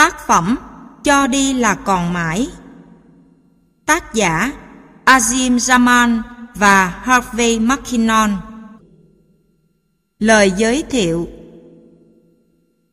Tác phẩm Cho đi là còn mãi Tác giả Azim Zaman và Harvey McKinnon Lời giới thiệu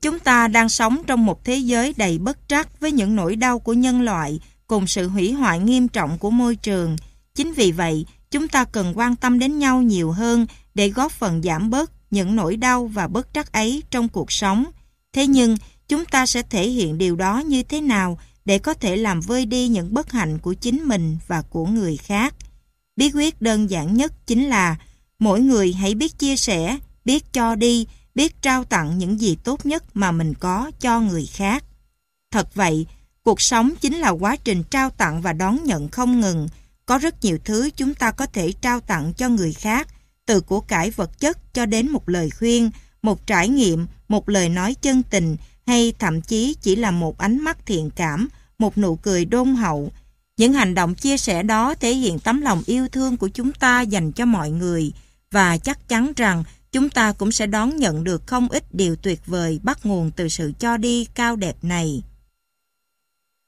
Chúng ta đang sống trong một thế giới đầy bất trắc với những nỗi đau của nhân loại cùng sự hủy hoại nghiêm trọng của môi trường. Chính vì vậy, chúng ta cần quan tâm đến nhau nhiều hơn để góp phần giảm bớt những nỗi đau và bất trắc ấy trong cuộc sống. Thế nhưng, chúng ta sẽ thể hiện điều đó như thế nào để có thể làm vơi đi những bất hạnh của chính mình và của người khác. Bí quyết đơn giản nhất chính là mỗi người hãy biết chia sẻ, biết cho đi, biết trao tặng những gì tốt nhất mà mình có cho người khác. Thật vậy, cuộc sống chính là quá trình trao tặng và đón nhận không ngừng. Có rất nhiều thứ chúng ta có thể trao tặng cho người khác, từ của cải vật chất cho đến một lời khuyên, một trải nghiệm, một lời nói chân tình, hay thậm chí chỉ là một ánh mắt thiện cảm, một nụ cười đôn hậu. Những hành động chia sẻ đó thể hiện tấm lòng yêu thương của chúng ta dành cho mọi người và chắc chắn rằng chúng ta cũng sẽ đón nhận được không ít điều tuyệt vời bắt nguồn từ sự cho đi cao đẹp này.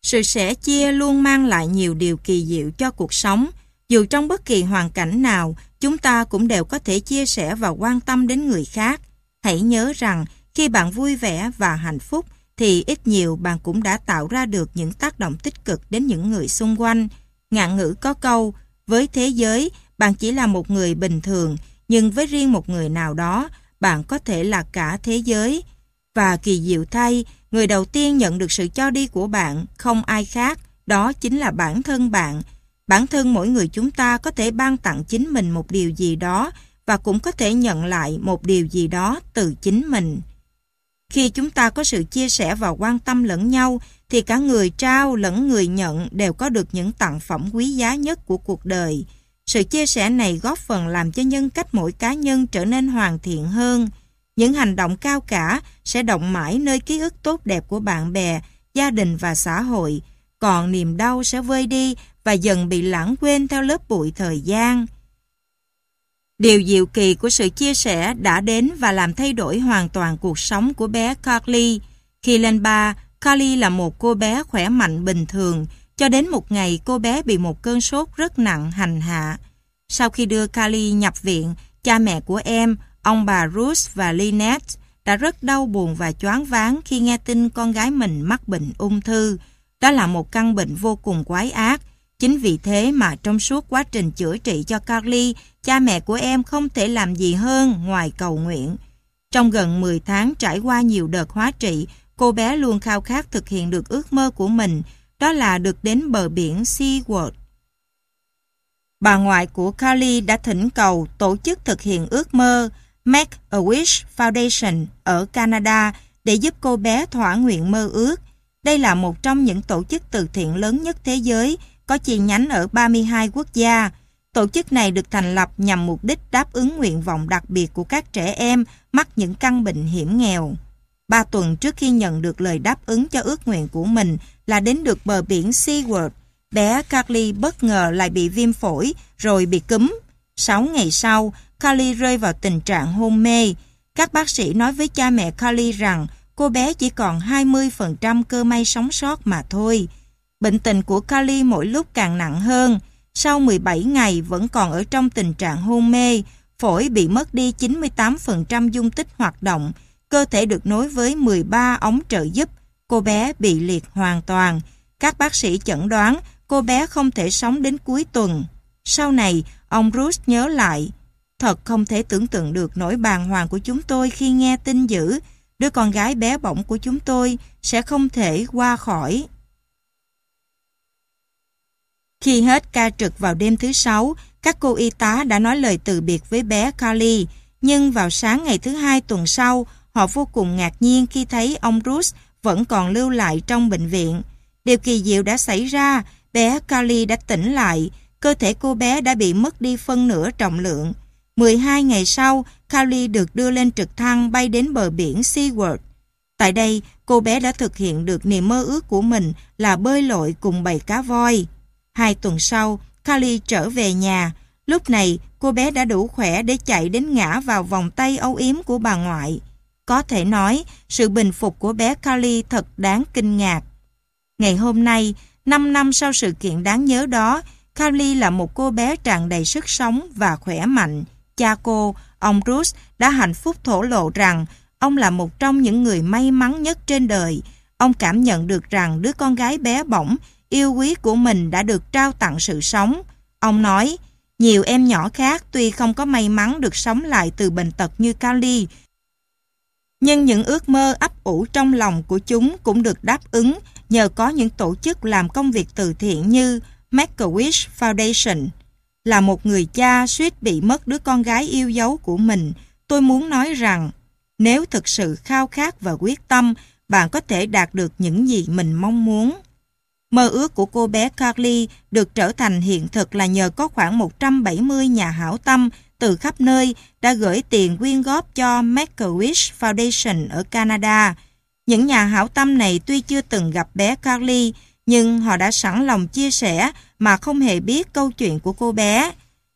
Sự sẻ chia luôn mang lại nhiều điều kỳ diệu cho cuộc sống. Dù trong bất kỳ hoàn cảnh nào, chúng ta cũng đều có thể chia sẻ và quan tâm đến người khác. Hãy nhớ rằng khi bạn vui vẻ và hạnh phúc thì ít nhiều bạn cũng đã tạo ra được những tác động tích cực đến những người xung quanh. Ngạn ngữ có câu, với thế giới, bạn chỉ là một người bình thường, nhưng với riêng một người nào đó, bạn có thể là cả thế giới. Và kỳ diệu thay, người đầu tiên nhận được sự cho đi của bạn không ai khác, đó chính là bản thân bạn. Bản thân mỗi người chúng ta có thể ban tặng chính mình một điều gì đó và cũng có thể nhận lại một điều gì đó từ chính mình. Khi chúng ta có sự chia sẻ và quan tâm lẫn nhau, thì cả người trao lẫn người nhận đều có được những tặng phẩm quý giá nhất của cuộc đời. Sự chia sẻ này góp phần làm cho nhân cách mỗi cá nhân trở nên hoàn thiện hơn. Những hành động cao cả sẽ động mãi nơi ký ức tốt đẹp của bạn bè, gia đình và xã hội, còn niềm đau sẽ vơi đi và dần bị lãng quên theo lớp bụi thời gian. Điều diệu kỳ của sự chia sẻ đã đến và làm thay đổi hoàn toàn cuộc sống của bé Carly. Khi lên ba, Carly là một cô bé khỏe mạnh bình thường, cho đến một ngày cô bé bị một cơn sốt rất nặng hành hạ. Sau khi đưa Carly nhập viện, cha mẹ của em, ông bà Ruth và Lynette đã rất đau buồn và choáng váng khi nghe tin con gái mình mắc bệnh ung thư. Đó là một căn bệnh vô cùng quái ác. Chính vì thế mà trong suốt quá trình chữa trị cho Carly, cha mẹ của em không thể làm gì hơn ngoài cầu nguyện. Trong gần 10 tháng trải qua nhiều đợt hóa trị, cô bé luôn khao khát thực hiện được ước mơ của mình, đó là được đến bờ biển SeaWorld. Bà ngoại của Carly đã thỉnh cầu tổ chức thực hiện ước mơ Make a Wish Foundation ở Canada để giúp cô bé thỏa nguyện mơ ước. Đây là một trong những tổ chức từ thiện lớn nhất thế giới, có chi nhánh ở 32 quốc gia. Tổ chức này được thành lập nhằm mục đích đáp ứng nguyện vọng đặc biệt của các trẻ em mắc những căn bệnh hiểm nghèo. Ba tuần trước khi nhận được lời đáp ứng cho ước nguyện của mình là đến được bờ biển SeaWorld, bé Carly bất ngờ lại bị viêm phổi rồi bị cúm. Sáu ngày sau, Carly rơi vào tình trạng hôn mê. Các bác sĩ nói với cha mẹ Carly rằng cô bé chỉ còn 20% cơ may sống sót mà thôi. Bệnh tình của Carly mỗi lúc càng nặng hơn. Sau 17 ngày vẫn còn ở trong tình trạng hôn mê, phổi bị mất đi 98% dung tích hoạt động, cơ thể được nối với 13 ống trợ giúp, cô bé bị liệt hoàn toàn. Các bác sĩ chẩn đoán cô bé không thể sống đến cuối tuần. Sau này, ông Bruce nhớ lại, thật không thể tưởng tượng được nỗi bàng hoàng của chúng tôi khi nghe tin dữ, đứa con gái bé bỏng của chúng tôi sẽ không thể qua khỏi. Khi hết ca trực vào đêm thứ sáu, các cô y tá đã nói lời từ biệt với bé Carly, nhưng vào sáng ngày thứ hai tuần sau, họ vô cùng ngạc nhiên khi thấy ông Bruce vẫn còn lưu lại trong bệnh viện. Điều kỳ diệu đã xảy ra, bé Carly đã tỉnh lại, cơ thể cô bé đã bị mất đi phân nửa trọng lượng. 12 ngày sau, Carly được đưa lên trực thăng bay đến bờ biển Seaward. Tại đây, cô bé đã thực hiện được niềm mơ ước của mình là bơi lội cùng bầy cá voi. Hai tuần sau, Carly trở về nhà. Lúc này, cô bé đã đủ khỏe để chạy đến ngã vào vòng tay âu yếm của bà ngoại. Có thể nói, sự bình phục của bé Carly thật đáng kinh ngạc. Ngày hôm nay, 5 năm sau sự kiện đáng nhớ đó, Carly là một cô bé tràn đầy sức sống và khỏe mạnh. Cha cô, ông Bruce, đã hạnh phúc thổ lộ rằng ông là một trong những người may mắn nhất trên đời. Ông cảm nhận được rằng đứa con gái bé bỏng, yêu quý của mình đã được trao tặng sự sống. Ông nói, nhiều em nhỏ khác tuy không có may mắn được sống lại từ bệnh tật như Kali, nhưng những ước mơ ấp ủ trong lòng của chúng cũng được đáp ứng nhờ có những tổ chức làm công việc từ thiện như Make-A-Wish Foundation. Là một người cha suýt bị mất đứa con gái yêu dấu của mình, tôi muốn nói rằng nếu thực sự khao khát và quyết tâm, bạn có thể đạt được những gì mình mong muốn. Mơ ước của cô bé Carly được trở thành hiện thực là nhờ có khoảng 170 nhà hảo tâm từ khắp nơi đã gửi tiền quyên góp cho Make-A-Wish Foundation ở Canada. Những nhà hảo tâm này tuy chưa từng gặp bé Carly, nhưng họ đã sẵn lòng chia sẻ mà không hề biết câu chuyện của cô bé.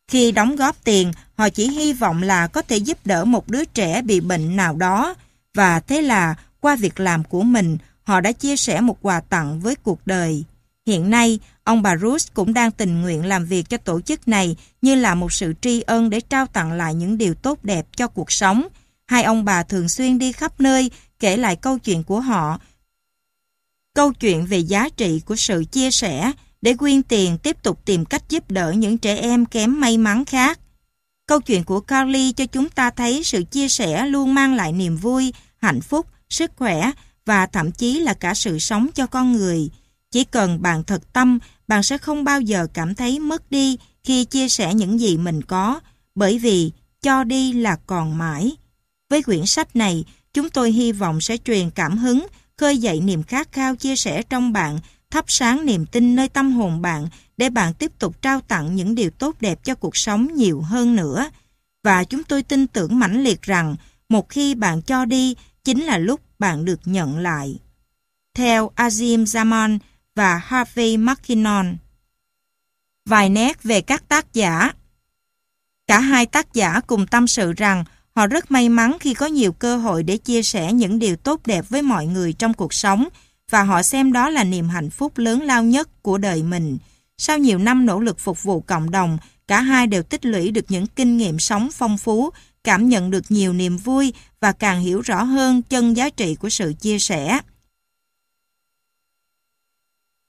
Khi đóng góp tiền, họ chỉ hy vọng là có thể giúp đỡ một đứa trẻ bị bệnh nào đó. Và thế là, qua việc làm của mình, họ đã chia sẻ một quà tặng với cuộc đời. Hiện nay, ông bà Ruth cũng đang tình nguyện làm việc cho tổ chức này như là một sự tri ân để trao tặng lại những điều tốt đẹp cho cuộc sống. Hai ông bà thường xuyên đi khắp nơi kể lại câu chuyện của họ. Câu chuyện về giá trị của sự chia sẻ để quyên tiền tiếp tục tìm cách giúp đỡ những trẻ em kém may mắn khác. Câu chuyện của Carly cho chúng ta thấy sự chia sẻ luôn mang lại niềm vui, hạnh phúc, sức khỏe và thậm chí là cả sự sống cho con người. Chỉ cần bạn thật tâm, bạn sẽ không bao giờ cảm thấy mất đi khi chia sẻ những gì mình có, bởi vì cho đi là còn mãi. Với quyển sách này, chúng tôi hy vọng sẽ truyền cảm hứng, khơi dậy niềm khát khao chia sẻ trong bạn, thắp sáng niềm tin nơi tâm hồn bạn để bạn tiếp tục trao tặng những điều tốt đẹp cho cuộc sống nhiều hơn nữa. Và chúng tôi tin tưởng mãnh liệt rằng một khi bạn cho đi chính là lúc bạn được nhận lại. Theo Azim Zaman, và Harvey McKinnon. Vài nét về các tác giả Cả hai tác giả cùng tâm sự rằng họ rất may mắn khi có nhiều cơ hội để chia sẻ những điều tốt đẹp với mọi người trong cuộc sống và họ xem đó là niềm hạnh phúc lớn lao nhất của đời mình. Sau nhiều năm nỗ lực phục vụ cộng đồng, cả hai đều tích lũy được những kinh nghiệm sống phong phú, cảm nhận được nhiều niềm vui và càng hiểu rõ hơn chân giá trị của sự chia sẻ.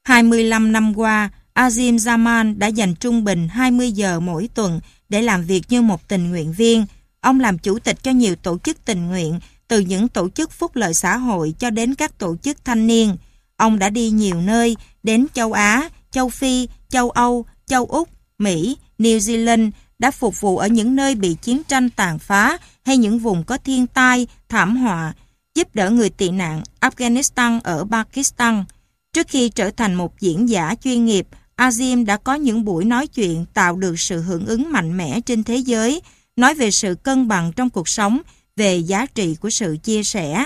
25 năm qua, Azim Zaman đã dành trung bình 20 giờ mỗi tuần để làm việc như một tình nguyện viên. Ông làm chủ tịch cho nhiều tổ chức tình nguyện, từ những tổ chức phúc lợi xã hội cho đến các tổ chức thanh niên. Ông đã đi nhiều nơi, đến châu Á, châu Phi, châu Âu, châu Úc, Mỹ, New Zealand, đã phục vụ ở những nơi bị chiến tranh tàn phá hay những vùng có thiên tai, thảm họa, giúp đỡ người tị nạn Afghanistan ở Pakistan. Trước khi trở thành một diễn giả chuyên nghiệp, Azim đã có những buổi nói chuyện tạo được sự hưởng ứng mạnh mẽ trên thế giới, nói về sự cân bằng trong cuộc sống, về giá trị của sự chia sẻ.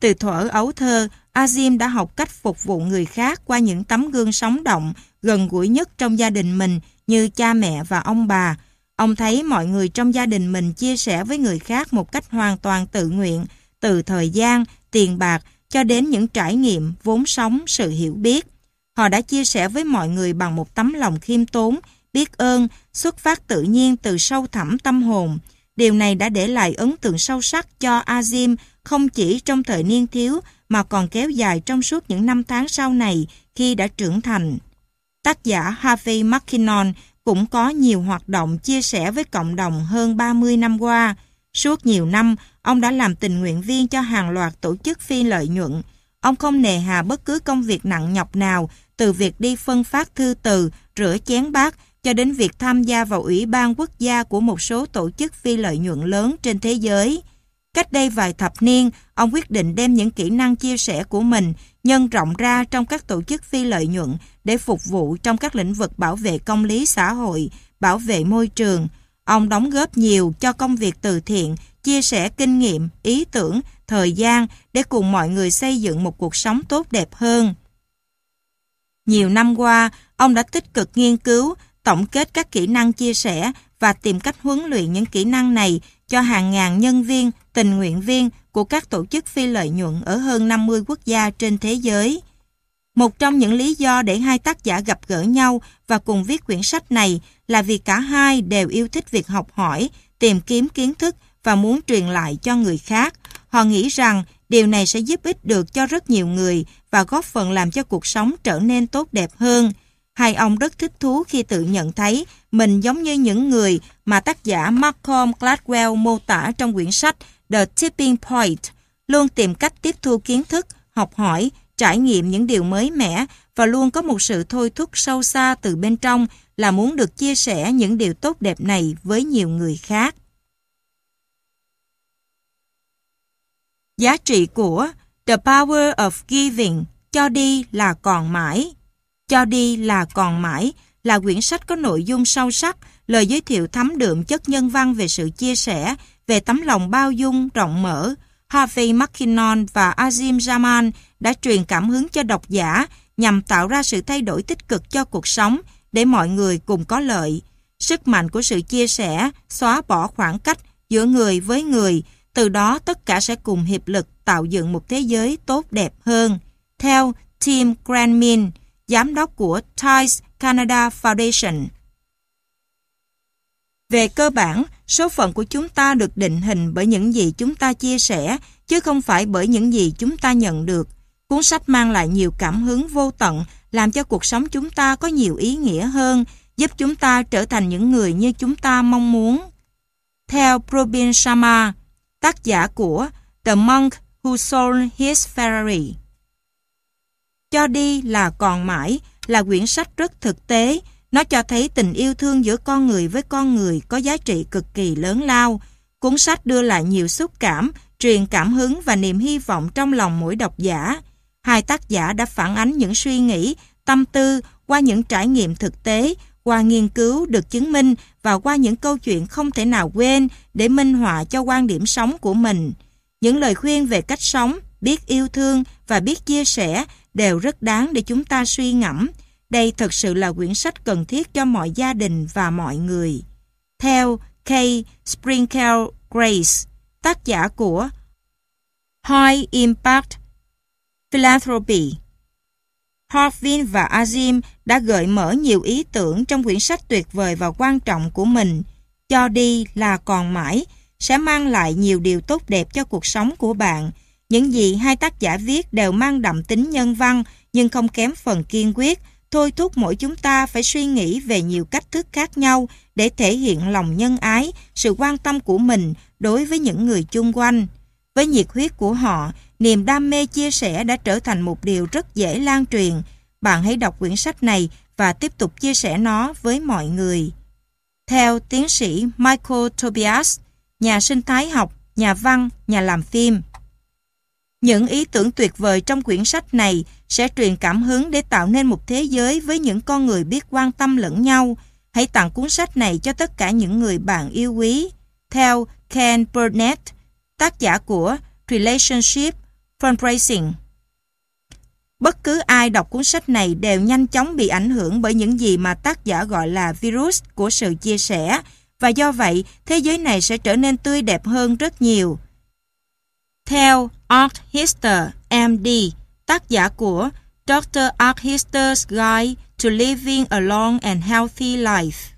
Từ thuở ấu thơ, Azim đã học cách phục vụ người khác qua những tấm gương sống động, gần gũi nhất trong gia đình mình như cha mẹ và ông bà. Ông thấy mọi người trong gia đình mình chia sẻ với người khác một cách hoàn toàn tự nguyện, từ thời gian, tiền bạc, cho đến những trải nghiệm, vốn sống, sự hiểu biết. Họ đã chia sẻ với mọi người bằng một tấm lòng khiêm tốn, biết ơn, xuất phát tự nhiên từ sâu thẳm tâm hồn. Điều này đã để lại ấn tượng sâu sắc cho Azim không chỉ trong thời niên thiếu mà còn kéo dài trong suốt những năm tháng sau này khi đã trưởng thành. Tác giả Harvey McKinnon cũng có nhiều hoạt động chia sẻ với cộng đồng hơn 30 năm qua. Suốt nhiều năm, ông đã làm tình nguyện viên cho hàng loạt tổ chức phi lợi nhuận. Ông không nề hà bất cứ công việc nặng nhọc nào, từ việc đi phân phát thư từ, rửa chén bát, cho đến việc tham gia vào Ủy ban quốc gia của một số tổ chức phi lợi nhuận lớn trên thế giới. Cách đây vài thập niên, ông quyết định đem những kỹ năng chia sẻ của mình nhân rộng ra trong các tổ chức phi lợi nhuận để phục vụ trong các lĩnh vực bảo vệ công lý xã hội, bảo vệ môi trường. Ông đóng góp nhiều cho công việc từ thiện chia sẻ kinh nghiệm, ý tưởng, thời gian để cùng mọi người xây dựng một cuộc sống tốt đẹp hơn. Nhiều năm qua, ông đã tích cực nghiên cứu, tổng kết các kỹ năng chia sẻ và tìm cách huấn luyện những kỹ năng này cho hàng ngàn nhân viên, tình nguyện viên của các tổ chức phi lợi nhuận ở hơn 50 quốc gia trên thế giới. Một trong những lý do để hai tác giả gặp gỡ nhau và cùng viết quyển sách này là vì cả hai đều yêu thích việc học hỏi, tìm kiếm kiến thức và muốn truyền lại cho người khác. Họ nghĩ rằng điều này sẽ giúp ích được cho rất nhiều người và góp phần làm cho cuộc sống trở nên tốt đẹp hơn. Hai ông rất thích thú khi tự nhận thấy mình giống như những người mà tác giả Malcolm Gladwell mô tả trong quyển sách The Tipping Point, luôn tìm cách tiếp thu kiến thức, học hỏi, trải nghiệm những điều mới mẻ và luôn có một sự thôi thúc sâu xa từ bên trong là muốn được chia sẻ những điều tốt đẹp này với nhiều người khác. Giá trị của The Power of Giving cho đi là còn mãi. Cho đi là còn mãi là quyển sách có nội dung sâu sắc, lời giới thiệu thấm đượm chất nhân văn về sự chia sẻ, về tấm lòng bao dung, rộng mở. Harvey McKinnon và Azim Zaman đã truyền cảm hứng cho độc giả nhằm tạo ra sự thay đổi tích cực cho cuộc sống để mọi người cùng có lợi. Sức mạnh của sự chia sẻ, xóa bỏ khoảng cách giữa người với người, từ đó tất cả sẽ cùng hiệp lực tạo dựng một thế giới tốt đẹp hơn. Theo Tim Granmin, giám đốc của Ties Canada Foundation. Về cơ bản, số phận của chúng ta được định hình bởi những gì chúng ta chia sẻ, chứ không phải bởi những gì chúng ta nhận được. Cuốn sách mang lại nhiều cảm hứng vô tận, làm cho cuộc sống chúng ta có nhiều ý nghĩa hơn, giúp chúng ta trở thành những người như chúng ta mong muốn. Theo Probin Sharma, tác giả của The Monk Who Sold His Ferrari. Cho đi là còn mãi là quyển sách rất thực tế. Nó cho thấy tình yêu thương giữa con người với con người có giá trị cực kỳ lớn lao. Cuốn sách đưa lại nhiều xúc cảm, truyền cảm hứng và niềm hy vọng trong lòng mỗi độc giả. Hai tác giả đã phản ánh những suy nghĩ, tâm tư qua những trải nghiệm thực tế, qua nghiên cứu được chứng minh và qua những câu chuyện không thể nào quên để minh họa cho quan điểm sống của mình. Những lời khuyên về cách sống, biết yêu thương và biết chia sẻ đều rất đáng để chúng ta suy ngẫm. Đây thật sự là quyển sách cần thiết cho mọi gia đình và mọi người. Theo Kay Sprinkle Grace, tác giả của High Impact Philanthropy. Harvin và Azim đã gợi mở nhiều ý tưởng trong quyển sách tuyệt vời và quan trọng của mình. Cho đi là còn mãi, sẽ mang lại nhiều điều tốt đẹp cho cuộc sống của bạn. Những gì hai tác giả viết đều mang đậm tính nhân văn nhưng không kém phần kiên quyết, thôi thúc mỗi chúng ta phải suy nghĩ về nhiều cách thức khác nhau để thể hiện lòng nhân ái, sự quan tâm của mình đối với những người chung quanh. Với nhiệt huyết của họ, niềm đam mê chia sẻ đã trở thành một điều rất dễ lan truyền. Bạn hãy đọc quyển sách này và tiếp tục chia sẻ nó với mọi người. Theo tiến sĩ Michael Tobias, nhà sinh thái học, nhà văn, nhà làm phim. Những ý tưởng tuyệt vời trong quyển sách này sẽ truyền cảm hứng để tạo nên một thế giới với những con người biết quan tâm lẫn nhau. Hãy tặng cuốn sách này cho tất cả những người bạn yêu quý. Theo Ken Burnett, tác giả của Relationship Fundraising. Bất cứ ai đọc cuốn sách này đều nhanh chóng bị ảnh hưởng bởi những gì mà tác giả gọi là virus của sự chia sẻ và do vậy thế giới này sẽ trở nên tươi đẹp hơn rất nhiều. Theo Art Hister, MD, tác giả của Dr. Art Hister's Guide to Living a Long and Healthy Life.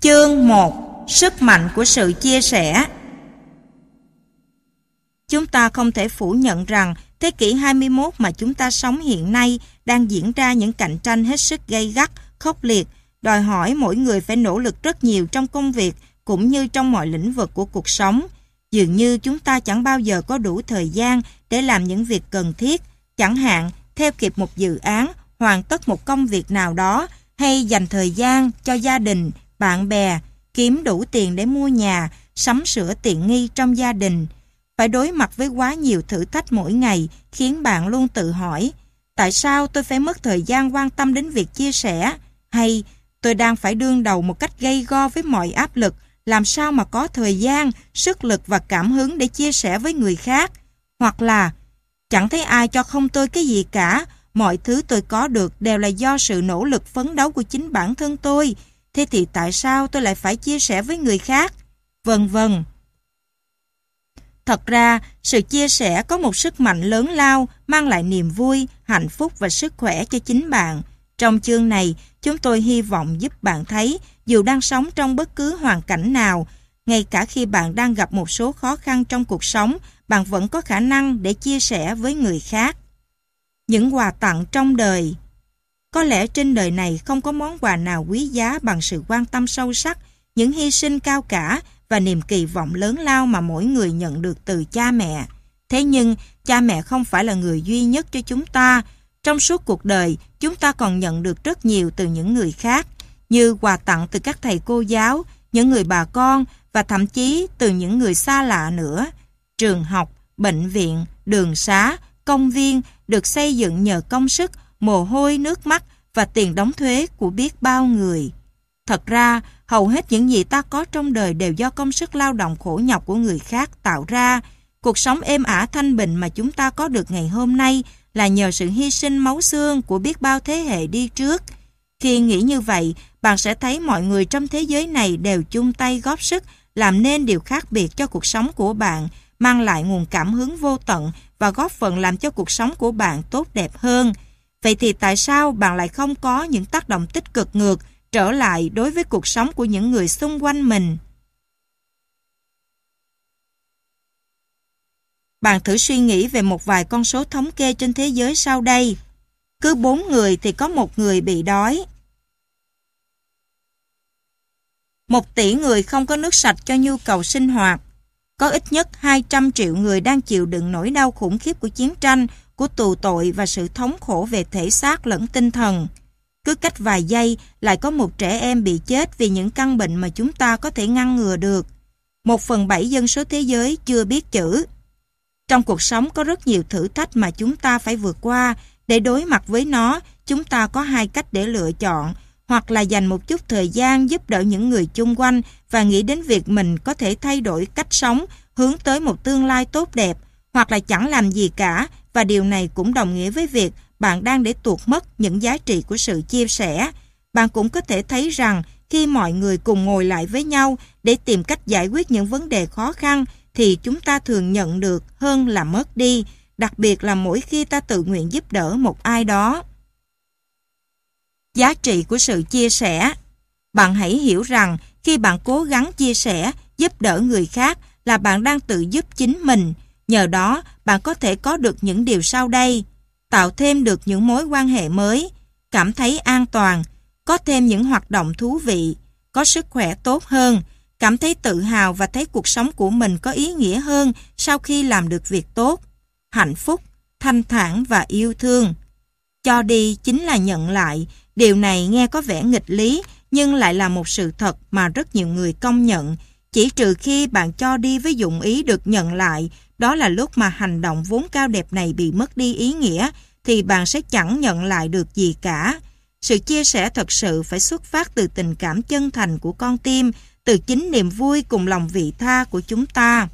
Chương 1. Sức mạnh của sự chia sẻ Chúng ta không thể phủ nhận rằng thế kỷ 21 mà chúng ta sống hiện nay đang diễn ra những cạnh tranh hết sức gay gắt, khốc liệt, đòi hỏi mỗi người phải nỗ lực rất nhiều trong công việc cũng như trong mọi lĩnh vực của cuộc sống. Dường như chúng ta chẳng bao giờ có đủ thời gian để làm những việc cần thiết, chẳng hạn theo kịp một dự án, hoàn tất một công việc nào đó hay dành thời gian cho gia đình, bạn bè, kiếm đủ tiền để mua nhà, sắm sửa tiện nghi trong gia đình. Phải đối mặt với quá nhiều thử thách mỗi ngày khiến bạn luôn tự hỏi tại sao tôi phải mất thời gian quan tâm đến việc chia sẻ hay tôi đang phải đương đầu một cách gây go với mọi áp lực làm sao mà có thời gian, sức lực và cảm hứng để chia sẻ với người khác. Hoặc là, chẳng thấy ai cho không tôi cái gì cả, mọi thứ tôi có được đều là do sự nỗ lực phấn đấu của chính bản thân tôi. thế thì tại sao tôi lại phải chia sẻ với người khác? Vân vân. Thật ra, sự chia sẻ có một sức mạnh lớn lao, mang lại niềm vui, hạnh phúc và sức khỏe cho chính bạn. Trong chương này, chúng tôi hy vọng giúp bạn thấy, dù đang sống trong bất cứ hoàn cảnh nào, ngay cả khi bạn đang gặp một số khó khăn trong cuộc sống, bạn vẫn có khả năng để chia sẻ với người khác. Những quà tặng trong đời Có lẽ trên đời này không có món quà nào quý giá bằng sự quan tâm sâu sắc, những hy sinh cao cả và niềm kỳ vọng lớn lao mà mỗi người nhận được từ cha mẹ. Thế nhưng, cha mẹ không phải là người duy nhất cho chúng ta. Trong suốt cuộc đời, chúng ta còn nhận được rất nhiều từ những người khác, như quà tặng từ các thầy cô giáo, những người bà con và thậm chí từ những người xa lạ nữa. Trường học, bệnh viện, đường xá, công viên được xây dựng nhờ công sức, mồ hôi, nước mắt và tiền đóng thuế của biết bao người. Thật ra, hầu hết những gì ta có trong đời đều do công sức lao động khổ nhọc của người khác tạo ra. Cuộc sống êm ả thanh bình mà chúng ta có được ngày hôm nay là nhờ sự hy sinh máu xương của biết bao thế hệ đi trước. Khi nghĩ như vậy, bạn sẽ thấy mọi người trong thế giới này đều chung tay góp sức làm nên điều khác biệt cho cuộc sống của bạn, mang lại nguồn cảm hứng vô tận và góp phần làm cho cuộc sống của bạn tốt đẹp hơn. Vậy thì tại sao bạn lại không có những tác động tích cực ngược trở lại đối với cuộc sống của những người xung quanh mình? Bạn thử suy nghĩ về một vài con số thống kê trên thế giới sau đây. Cứ bốn người thì có một người bị đói. Một tỷ người không có nước sạch cho nhu cầu sinh hoạt. Có ít nhất 200 triệu người đang chịu đựng nỗi đau khủng khiếp của chiến tranh, của tù tội và sự thống khổ về thể xác lẫn tinh thần. Cứ cách vài giây lại có một trẻ em bị chết vì những căn bệnh mà chúng ta có thể ngăn ngừa được. Một phần bảy dân số thế giới chưa biết chữ. Trong cuộc sống có rất nhiều thử thách mà chúng ta phải vượt qua. Để đối mặt với nó, chúng ta có hai cách để lựa chọn – hoặc là dành một chút thời gian giúp đỡ những người chung quanh và nghĩ đến việc mình có thể thay đổi cách sống hướng tới một tương lai tốt đẹp, hoặc là chẳng làm gì cả và điều này cũng đồng nghĩa với việc bạn đang để tuột mất những giá trị của sự chia sẻ. Bạn cũng có thể thấy rằng khi mọi người cùng ngồi lại với nhau để tìm cách giải quyết những vấn đề khó khăn thì chúng ta thường nhận được hơn là mất đi, đặc biệt là mỗi khi ta tự nguyện giúp đỡ một ai đó giá trị của sự chia sẻ. Bạn hãy hiểu rằng khi bạn cố gắng chia sẻ, giúp đỡ người khác là bạn đang tự giúp chính mình. Nhờ đó, bạn có thể có được những điều sau đây. Tạo thêm được những mối quan hệ mới, cảm thấy an toàn, có thêm những hoạt động thú vị, có sức khỏe tốt hơn, cảm thấy tự hào và thấy cuộc sống của mình có ý nghĩa hơn sau khi làm được việc tốt, hạnh phúc, thanh thản và yêu thương. Cho đi chính là nhận lại, Điều này nghe có vẻ nghịch lý, nhưng lại là một sự thật mà rất nhiều người công nhận. Chỉ trừ khi bạn cho đi với dụng ý được nhận lại, đó là lúc mà hành động vốn cao đẹp này bị mất đi ý nghĩa, thì bạn sẽ chẳng nhận lại được gì cả. Sự chia sẻ thật sự phải xuất phát từ tình cảm chân thành của con tim, từ chính niềm vui cùng lòng vị tha của chúng ta.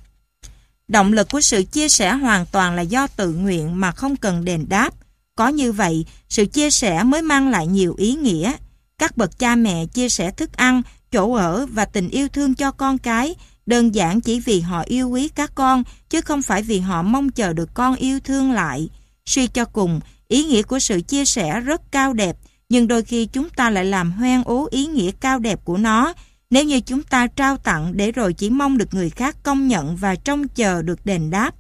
Động lực của sự chia sẻ hoàn toàn là do tự nguyện mà không cần đền đáp. Có như vậy, sự chia sẻ mới mang lại nhiều ý nghĩa. Các bậc cha mẹ chia sẻ thức ăn, chỗ ở và tình yêu thương cho con cái, đơn giản chỉ vì họ yêu quý các con, chứ không phải vì họ mong chờ được con yêu thương lại. Suy cho cùng, ý nghĩa của sự chia sẻ rất cao đẹp, nhưng đôi khi chúng ta lại làm hoen ố ý nghĩa cao đẹp của nó. Nếu như chúng ta trao tặng để rồi chỉ mong được người khác công nhận và trông chờ được đền đáp,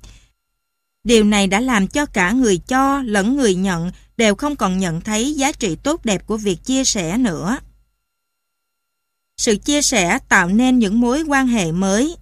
Điều này đã làm cho cả người cho lẫn người nhận đều không còn nhận thấy giá trị tốt đẹp của việc chia sẻ nữa. Sự chia sẻ tạo nên những mối quan hệ mới.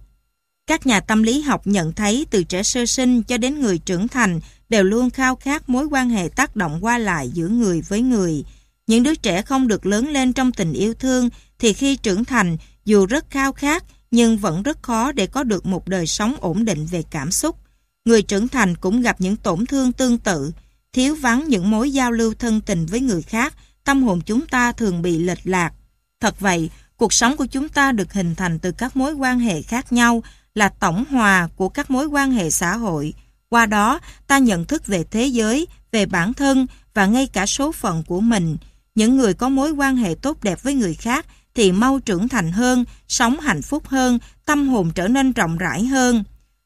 Các nhà tâm lý học nhận thấy từ trẻ sơ sinh cho đến người trưởng thành đều luôn khao khát mối quan hệ tác động qua lại giữa người với người. Những đứa trẻ không được lớn lên trong tình yêu thương thì khi trưởng thành, dù rất khao khát nhưng vẫn rất khó để có được một đời sống ổn định về cảm xúc. Người trưởng thành cũng gặp những tổn thương tương tự, thiếu vắng những mối giao lưu thân tình với người khác, tâm hồn chúng ta thường bị lệch lạc. Thật vậy, cuộc sống của chúng ta được hình thành từ các mối quan hệ khác nhau, là tổng hòa của các mối quan hệ xã hội. Qua đó, ta nhận thức về thế giới, về bản thân và ngay cả số phận của mình. Những người có mối quan hệ tốt đẹp với người khác thì mau trưởng thành hơn, sống hạnh phúc hơn, tâm hồn trở nên rộng rãi hơn.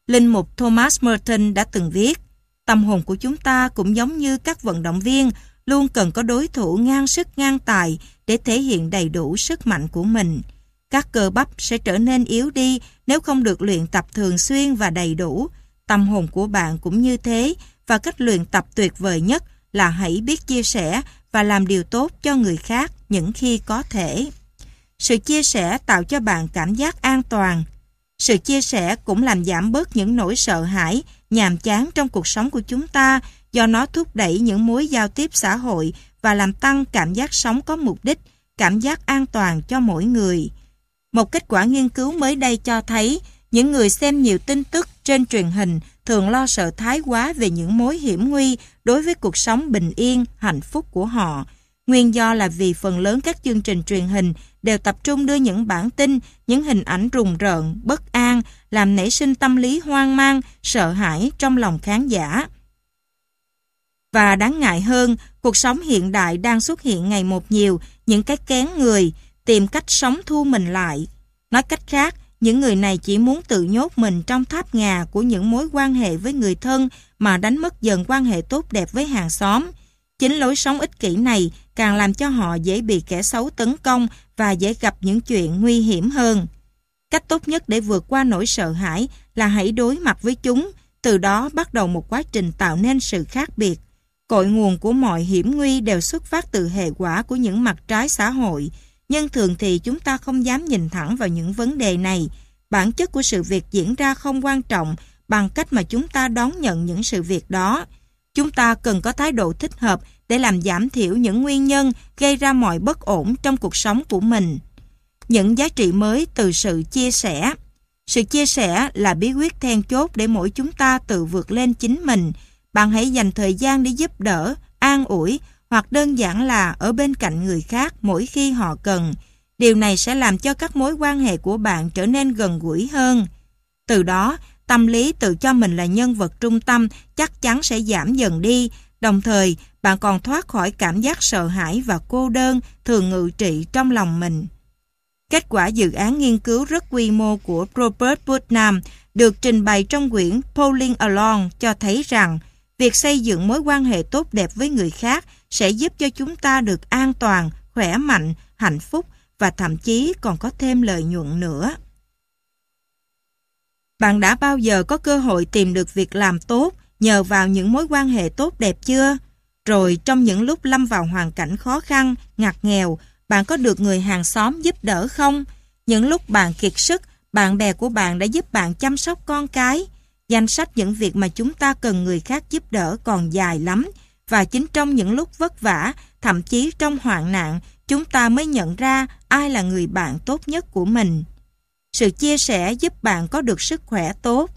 Linh mục Thomas Merton đã từng viết, tâm hồn của chúng ta cũng giống như các vận động viên, luôn cần có đối thủ ngang sức ngang tài để thể hiện đầy đủ sức mạnh của mình. Các cơ bắp sẽ trở nên yếu đi nếu không được luyện tập thường xuyên và đầy đủ. Tâm hồn của bạn cũng như thế và cách luyện tập tuyệt vời nhất là hãy biết chia sẻ và làm điều tốt cho người khác những khi có thể. Sự chia sẻ tạo cho bạn cảm giác an toàn. Sự chia sẻ cũng làm giảm bớt những nỗi sợ hãi, nhàm chán trong cuộc sống của chúng ta do nó thúc đẩy những mối giao tiếp xã hội và làm tăng cảm giác sống có mục đích, cảm giác an toàn cho mỗi người. Một kết quả nghiên cứu mới đây cho thấy những người xem nhiều tin tức trên truyền hình thường lo sợ thái quá về những mối hiểm nguy đối với cuộc sống bình yên, hạnh phúc của họ. Nguyên do là vì phần lớn các chương trình truyền hình đều tập trung đưa những bản tin, những hình ảnh rùng rợn, bất an, làm nảy sinh tâm lý hoang mang, sợ hãi trong lòng khán giả. Và đáng ngại hơn, cuộc sống hiện đại đang xuất hiện ngày một nhiều những cái kén người, tìm cách sống thu mình lại. Nói cách khác, những người này chỉ muốn tự nhốt mình trong tháp ngà của những mối quan hệ với người thân mà đánh mất dần quan hệ tốt đẹp với hàng xóm. Chính lối sống ích kỷ này càng làm cho họ dễ bị kẻ xấu tấn công và dễ gặp những chuyện nguy hiểm hơn. Cách tốt nhất để vượt qua nỗi sợ hãi là hãy đối mặt với chúng, từ đó bắt đầu một quá trình tạo nên sự khác biệt. Cội nguồn của mọi hiểm nguy đều xuất phát từ hệ quả của những mặt trái xã hội, nhưng thường thì chúng ta không dám nhìn thẳng vào những vấn đề này. Bản chất của sự việc diễn ra không quan trọng bằng cách mà chúng ta đón nhận những sự việc đó. Chúng ta cần có thái độ thích hợp để làm giảm thiểu những nguyên nhân gây ra mọi bất ổn trong cuộc sống của mình. Những giá trị mới từ sự chia sẻ Sự chia sẻ là bí quyết then chốt để mỗi chúng ta tự vượt lên chính mình. Bạn hãy dành thời gian để giúp đỡ, an ủi hoặc đơn giản là ở bên cạnh người khác mỗi khi họ cần. Điều này sẽ làm cho các mối quan hệ của bạn trở nên gần gũi hơn. Từ đó, tâm lý tự cho mình là nhân vật trung tâm chắc chắn sẽ giảm dần đi, đồng thời bạn còn thoát khỏi cảm giác sợ hãi và cô đơn thường ngự trị trong lòng mình. Kết quả dự án nghiên cứu rất quy mô của Robert Putnam được trình bày trong quyển Polling Along cho thấy rằng việc xây dựng mối quan hệ tốt đẹp với người khác sẽ giúp cho chúng ta được an toàn, khỏe mạnh, hạnh phúc và thậm chí còn có thêm lợi nhuận nữa. Bạn đã bao giờ có cơ hội tìm được việc làm tốt nhờ vào những mối quan hệ tốt đẹp chưa? Rồi trong những lúc lâm vào hoàn cảnh khó khăn, ngặt nghèo, bạn có được người hàng xóm giúp đỡ không? Những lúc bạn kiệt sức, bạn bè của bạn đã giúp bạn chăm sóc con cái. Danh sách những việc mà chúng ta cần người khác giúp đỡ còn dài lắm, và chính trong những lúc vất vả, thậm chí trong hoạn nạn, chúng ta mới nhận ra ai là người bạn tốt nhất của mình. Sự chia sẻ giúp bạn có được sức khỏe tốt.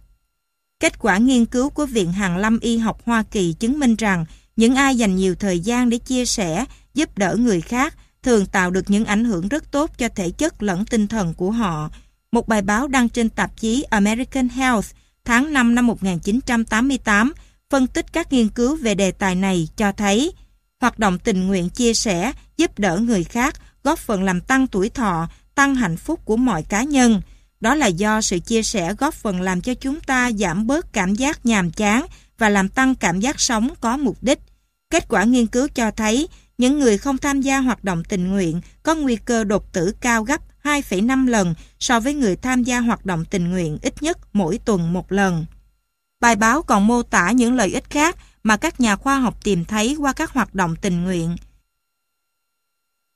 Kết quả nghiên cứu của Viện Hàn Lâm Y học Hoa Kỳ chứng minh rằng những ai dành nhiều thời gian để chia sẻ, giúp đỡ người khác thường tạo được những ảnh hưởng rất tốt cho thể chất lẫn tinh thần của họ. Một bài báo đăng trên tạp chí American Health tháng 5 năm 1988 phân tích các nghiên cứu về đề tài này cho thấy hoạt động tình nguyện chia sẻ, giúp đỡ người khác góp phần làm tăng tuổi thọ, tăng hạnh phúc của mọi cá nhân. Đó là do sự chia sẻ góp phần làm cho chúng ta giảm bớt cảm giác nhàm chán và làm tăng cảm giác sống có mục đích. Kết quả nghiên cứu cho thấy những người không tham gia hoạt động tình nguyện có nguy cơ đột tử cao gấp 2,5 lần so với người tham gia hoạt động tình nguyện ít nhất mỗi tuần một lần. Bài báo còn mô tả những lợi ích khác mà các nhà khoa học tìm thấy qua các hoạt động tình nguyện.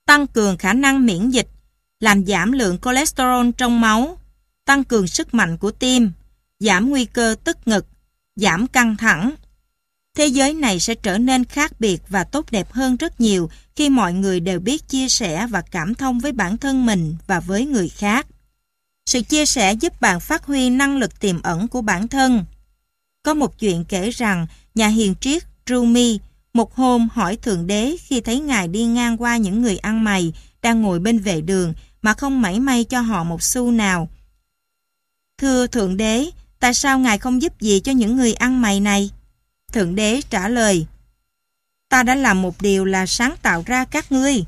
Tăng cường khả năng miễn dịch, làm giảm lượng cholesterol trong máu, tăng cường sức mạnh của tim, giảm nguy cơ tức ngực, giảm căng thẳng. Thế giới này sẽ trở nên khác biệt và tốt đẹp hơn rất nhiều khi mọi người đều biết chia sẻ và cảm thông với bản thân mình và với người khác. Sự chia sẻ giúp bạn phát huy năng lực tiềm ẩn của bản thân. Có một chuyện kể rằng nhà hiền triết Rumi một hôm hỏi Thượng Đế khi thấy Ngài đi ngang qua những người ăn mày đang ngồi bên vệ đường mà không mảy may cho họ một xu nào. Thưa Thượng Đế, tại sao Ngài không giúp gì cho những người ăn mày này? Thượng Đế trả lời, Ta đã làm một điều là sáng tạo ra các ngươi.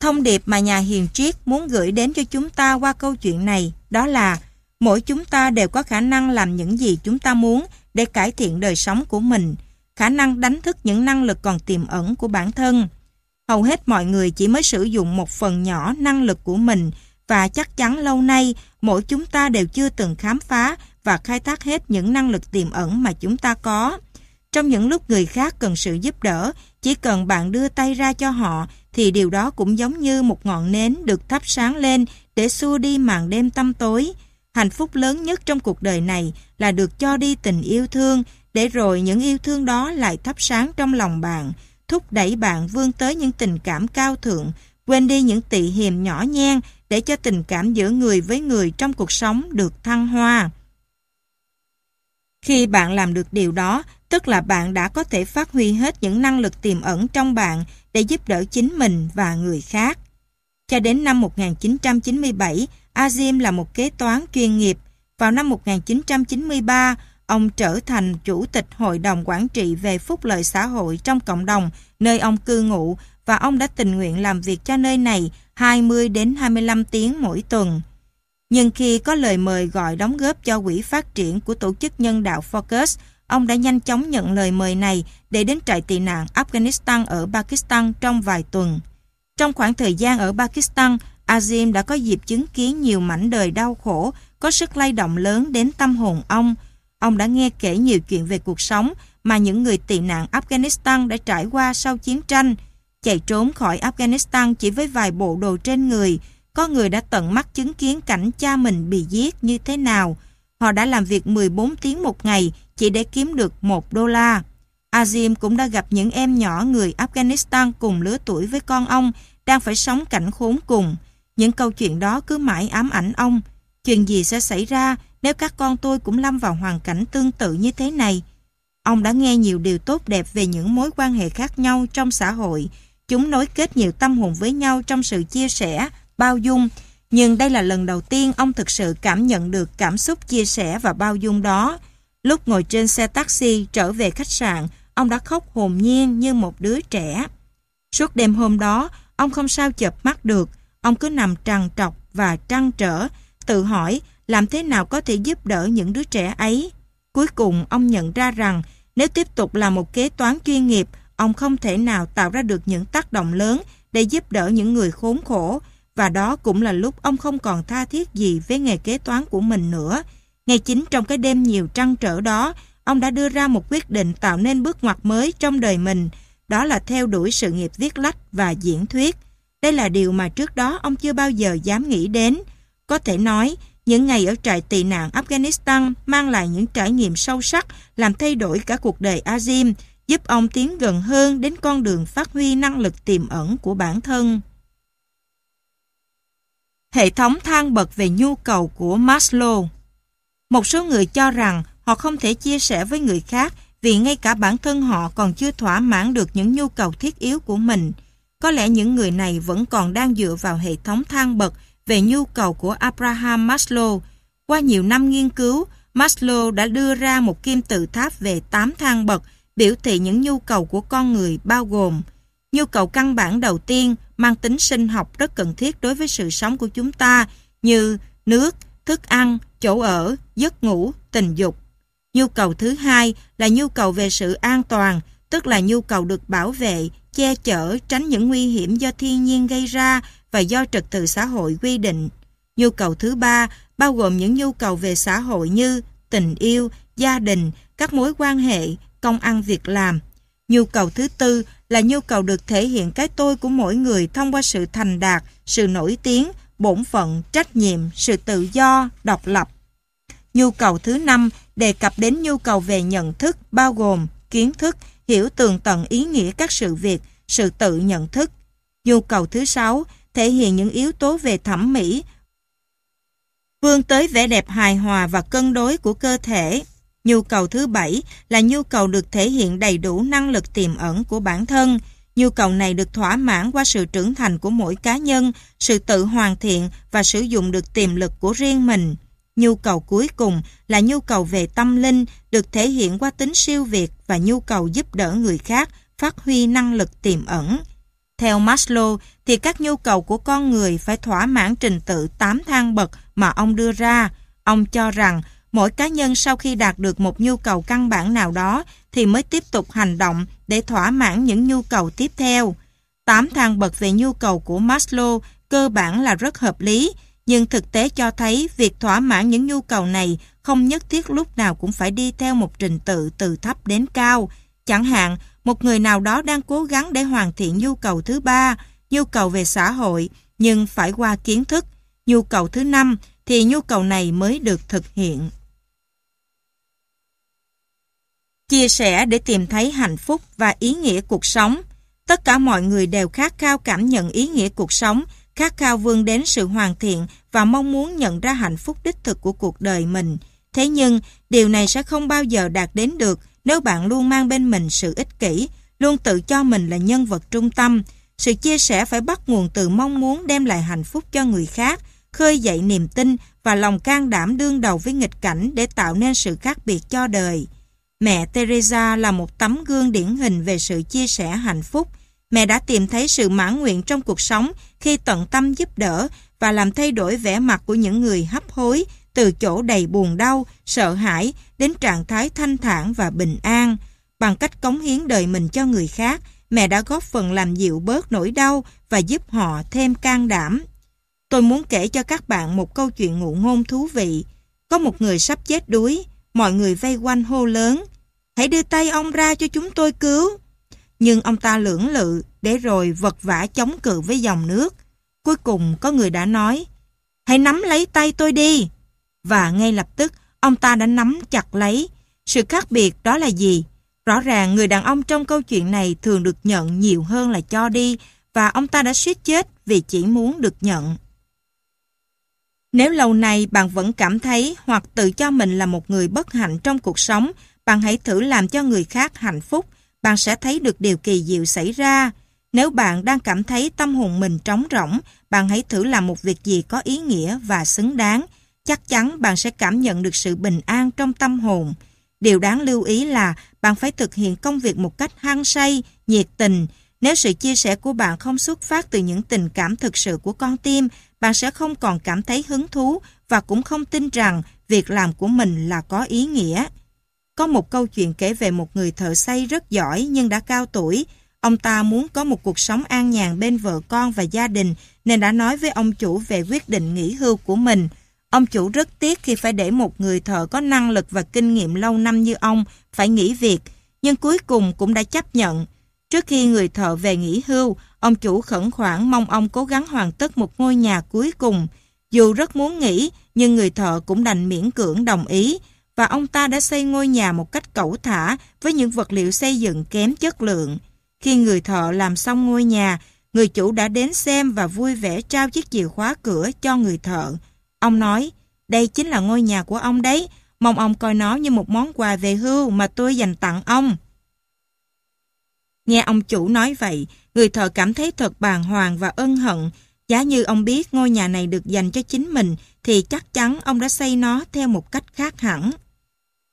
Thông điệp mà nhà hiền triết muốn gửi đến cho chúng ta qua câu chuyện này đó là mỗi chúng ta đều có khả năng làm những gì chúng ta muốn để cải thiện đời sống của mình, khả năng đánh thức những năng lực còn tiềm ẩn của bản thân. Hầu hết mọi người chỉ mới sử dụng một phần nhỏ năng lực của mình và chắc chắn lâu nay mỗi chúng ta đều chưa từng khám phá và khai thác hết những năng lực tiềm ẩn mà chúng ta có. Trong những lúc người khác cần sự giúp đỡ, chỉ cần bạn đưa tay ra cho họ thì điều đó cũng giống như một ngọn nến được thắp sáng lên để xua đi màn đêm tăm tối. Hạnh phúc lớn nhất trong cuộc đời này là được cho đi tình yêu thương, để rồi những yêu thương đó lại thắp sáng trong lòng bạn, thúc đẩy bạn vươn tới những tình cảm cao thượng, quên đi những tị hiềm nhỏ nhen để cho tình cảm giữa người với người trong cuộc sống được thăng hoa. Khi bạn làm được điều đó, tức là bạn đã có thể phát huy hết những năng lực tiềm ẩn trong bạn để giúp đỡ chính mình và người khác. Cho đến năm 1997, Azim là một kế toán chuyên nghiệp. Vào năm 1993, ông trở thành chủ tịch hội đồng quản trị về phúc lợi xã hội trong cộng đồng nơi ông cư ngụ và ông đã tình nguyện làm việc cho nơi này 20 đến 25 tiếng mỗi tuần. Nhưng khi có lời mời gọi đóng góp cho quỹ phát triển của tổ chức nhân đạo Focus, ông đã nhanh chóng nhận lời mời này để đến trại tị nạn Afghanistan ở Pakistan trong vài tuần. Trong khoảng thời gian ở Pakistan, Azim đã có dịp chứng kiến nhiều mảnh đời đau khổ, có sức lay động lớn đến tâm hồn ông. Ông đã nghe kể nhiều chuyện về cuộc sống mà những người tị nạn Afghanistan đã trải qua sau chiến tranh. Chạy trốn khỏi Afghanistan chỉ với vài bộ đồ trên người, có người đã tận mắt chứng kiến cảnh cha mình bị giết như thế nào. Họ đã làm việc 14 tiếng một ngày chỉ để kiếm được 1 đô la. Azim cũng đã gặp những em nhỏ người Afghanistan cùng lứa tuổi với con ông đang phải sống cảnh khốn cùng. Những câu chuyện đó cứ mãi ám ảnh ông. Chuyện gì sẽ xảy ra nếu các con tôi cũng lâm vào hoàn cảnh tương tự như thế này? Ông đã nghe nhiều điều tốt đẹp về những mối quan hệ khác nhau trong xã hội. Chúng nối kết nhiều tâm hồn với nhau trong sự chia sẻ, bao dung. Nhưng đây là lần đầu tiên ông thực sự cảm nhận được cảm xúc chia sẻ và bao dung đó. Lúc ngồi trên xe taxi trở về khách sạn, ông đã khóc hồn nhiên như một đứa trẻ. Suốt đêm hôm đó, ông không sao chợp mắt được. Ông cứ nằm trằn trọc và trăn trở, tự hỏi làm thế nào có thể giúp đỡ những đứa trẻ ấy. Cuối cùng ông nhận ra rằng nếu tiếp tục là một kế toán chuyên nghiệp, ông không thể nào tạo ra được những tác động lớn để giúp đỡ những người khốn khổ, và đó cũng là lúc ông không còn tha thiết gì với nghề kế toán của mình nữa. Ngày chính trong cái đêm nhiều trăn trở đó, ông đã đưa ra một quyết định tạo nên bước ngoặt mới trong đời mình, đó là theo đuổi sự nghiệp viết lách và diễn thuyết. Đây là điều mà trước đó ông chưa bao giờ dám nghĩ đến. Có thể nói, những ngày ở trại tị nạn Afghanistan mang lại những trải nghiệm sâu sắc làm thay đổi cả cuộc đời Azim, giúp ông tiến gần hơn đến con đường phát huy năng lực tiềm ẩn của bản thân. Hệ thống thang bậc về nhu cầu của Maslow Một số người cho rằng họ không thể chia sẻ với người khác vì ngay cả bản thân họ còn chưa thỏa mãn được những nhu cầu thiết yếu của mình. Có lẽ những người này vẫn còn đang dựa vào hệ thống thang bậc về nhu cầu của Abraham Maslow. Qua nhiều năm nghiên cứu, Maslow đã đưa ra một kim tự tháp về 8 thang bậc biểu thị những nhu cầu của con người bao gồm nhu cầu căn bản đầu tiên mang tính sinh học rất cần thiết đối với sự sống của chúng ta như nước, thức ăn, chỗ ở, giấc ngủ, tình dục. Nhu cầu thứ hai là nhu cầu về sự an toàn, tức là nhu cầu được bảo vệ, che chở, tránh những nguy hiểm do thiên nhiên gây ra và do trật tự xã hội quy định. Nhu cầu thứ ba bao gồm những nhu cầu về xã hội như tình yêu, gia đình, các mối quan hệ, công ăn việc làm. Nhu cầu thứ tư là nhu cầu được thể hiện cái tôi của mỗi người thông qua sự thành đạt, sự nổi tiếng, bổn phận, trách nhiệm, sự tự do, độc lập. Nhu cầu thứ năm đề cập đến nhu cầu về nhận thức bao gồm kiến thức, hiểu tường tận ý nghĩa các sự việc, sự tự nhận thức. Nhu cầu thứ sáu thể hiện những yếu tố về thẩm mỹ, vươn tới vẻ đẹp hài hòa và cân đối của cơ thể. Nhu cầu thứ bảy là nhu cầu được thể hiện đầy đủ năng lực tiềm ẩn của bản thân. Nhu cầu này được thỏa mãn qua sự trưởng thành của mỗi cá nhân, sự tự hoàn thiện và sử dụng được tiềm lực của riêng mình. Nhu cầu cuối cùng là nhu cầu về tâm linh được thể hiện qua tính siêu việt và nhu cầu giúp đỡ người khác phát huy năng lực tiềm ẩn. Theo Maslow thì các nhu cầu của con người phải thỏa mãn trình tự 8 thang bậc mà ông đưa ra. Ông cho rằng mỗi cá nhân sau khi đạt được một nhu cầu căn bản nào đó thì mới tiếp tục hành động để thỏa mãn những nhu cầu tiếp theo. Tám thang bậc về nhu cầu của Maslow cơ bản là rất hợp lý, nhưng thực tế cho thấy việc thỏa mãn những nhu cầu này không nhất thiết lúc nào cũng phải đi theo một trình tự từ thấp đến cao. Chẳng hạn, một người nào đó đang cố gắng để hoàn thiện nhu cầu thứ ba, nhu cầu về xã hội, nhưng phải qua kiến thức. Nhu cầu thứ năm thì nhu cầu này mới được thực hiện. Chia sẻ để tìm thấy hạnh phúc và ý nghĩa cuộc sống. Tất cả mọi người đều khát khao cảm nhận ý nghĩa cuộc sống, khát khao vươn đến sự hoàn thiện và mong muốn nhận ra hạnh phúc đích thực của cuộc đời mình. Thế nhưng, điều này sẽ không bao giờ đạt đến được nếu bạn luôn mang bên mình sự ích kỷ, luôn tự cho mình là nhân vật trung tâm. Sự chia sẻ phải bắt nguồn từ mong muốn đem lại hạnh phúc cho người khác, khơi dậy niềm tin và lòng can đảm đương đầu với nghịch cảnh để tạo nên sự khác biệt cho đời. Mẹ Teresa là một tấm gương điển hình về sự chia sẻ hạnh phúc. Mẹ đã tìm thấy sự mãn nguyện trong cuộc sống khi tận tâm giúp đỡ và làm thay đổi vẻ mặt của những người hấp hối từ chỗ đầy buồn đau, sợ hãi đến trạng thái thanh thản và bình an. Bằng cách cống hiến đời mình cho người khác, mẹ đã góp phần làm dịu bớt nỗi đau và giúp họ thêm can đảm. Tôi muốn kể cho các bạn một câu chuyện ngụ ngôn thú vị. Có một người sắp chết đuối, mọi người vây quanh hô lớn. Hãy đưa tay ông ra cho chúng tôi cứu. Nhưng ông ta lưỡng lự để rồi vật vã chống cự với dòng nước. Cuối cùng có người đã nói Hãy nắm lấy tay tôi đi. Và ngay lập tức ông ta đã nắm chặt lấy. Sự khác biệt đó là gì? Rõ ràng người đàn ông trong câu chuyện này thường được nhận nhiều hơn là cho đi và ông ta đã suýt chết vì chỉ muốn được nhận. Nếu lâu nay bạn vẫn cảm thấy hoặc tự cho mình là một người bất hạnh trong cuộc sống, bạn hãy thử làm cho người khác hạnh phúc, bạn sẽ thấy được điều kỳ diệu xảy ra. Nếu bạn đang cảm thấy tâm hồn mình trống rỗng, bạn hãy thử làm một việc gì có ý nghĩa và xứng đáng. Chắc chắn bạn sẽ cảm nhận được sự bình an trong tâm hồn. Điều đáng lưu ý là bạn phải thực hiện công việc một cách hăng say, nhiệt tình. Nếu sự chia sẻ của bạn không xuất phát từ những tình cảm thực sự của con tim, bạn sẽ không còn cảm thấy hứng thú và cũng không tin rằng việc làm của mình là có ý nghĩa. Có một câu chuyện kể về một người thợ xây rất giỏi nhưng đã cao tuổi. Ông ta muốn có một cuộc sống an nhàn bên vợ con và gia đình nên đã nói với ông chủ về quyết định nghỉ hưu của mình. Ông chủ rất tiếc khi phải để một người thợ có năng lực và kinh nghiệm lâu năm như ông phải nghỉ việc, nhưng cuối cùng cũng đã chấp nhận. Trước khi người thợ về nghỉ hưu, ông chủ khẩn khoản mong ông cố gắng hoàn tất một ngôi nhà cuối cùng. Dù rất muốn nghỉ, nhưng người thợ cũng đành miễn cưỡng đồng ý, và ông ta đã xây ngôi nhà một cách cẩu thả với những vật liệu xây dựng kém chất lượng. Khi người thợ làm xong ngôi nhà, người chủ đã đến xem và vui vẻ trao chiếc chìa khóa cửa cho người thợ. Ông nói, đây chính là ngôi nhà của ông đấy, mong ông coi nó như một món quà về hưu mà tôi dành tặng ông. Nghe ông chủ nói vậy, người thợ cảm thấy thật bàng hoàng và ân hận. Giá như ông biết ngôi nhà này được dành cho chính mình, thì chắc chắn ông đã xây nó theo một cách khác hẳn.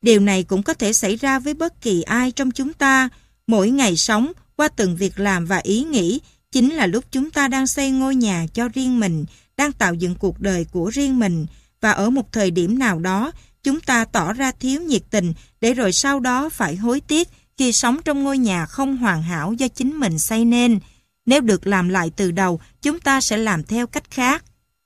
Điều này cũng có thể xảy ra với bất kỳ ai trong chúng ta. Mỗi ngày sống, qua từng việc làm và ý nghĩ, chính là lúc chúng ta đang xây ngôi nhà cho riêng mình, đang tạo dựng cuộc đời của riêng mình. Và ở một thời điểm nào đó, chúng ta tỏ ra thiếu nhiệt tình để rồi sau đó phải hối tiếc khi sống trong ngôi nhà không hoàn hảo do chính mình xây nên. Nếu được làm lại từ đầu, chúng ta sẽ làm theo cách khác.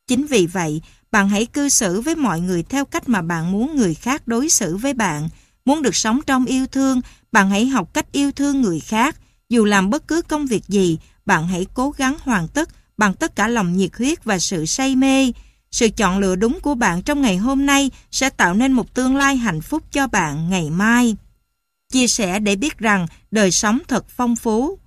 Chính vì vậy, bạn hãy cư xử với mọi người theo cách mà bạn muốn người khác đối xử với bạn. Muốn được sống trong yêu thương, bạn hãy học cách yêu thương người khác. Dù làm bất cứ công việc gì, bạn hãy cố gắng hoàn tất bằng tất cả lòng nhiệt huyết và sự say mê. Sự chọn lựa đúng của bạn trong ngày hôm nay sẽ tạo nên một tương lai hạnh phúc cho bạn ngày mai. Chia sẻ để biết rằng đời sống thật phong phú.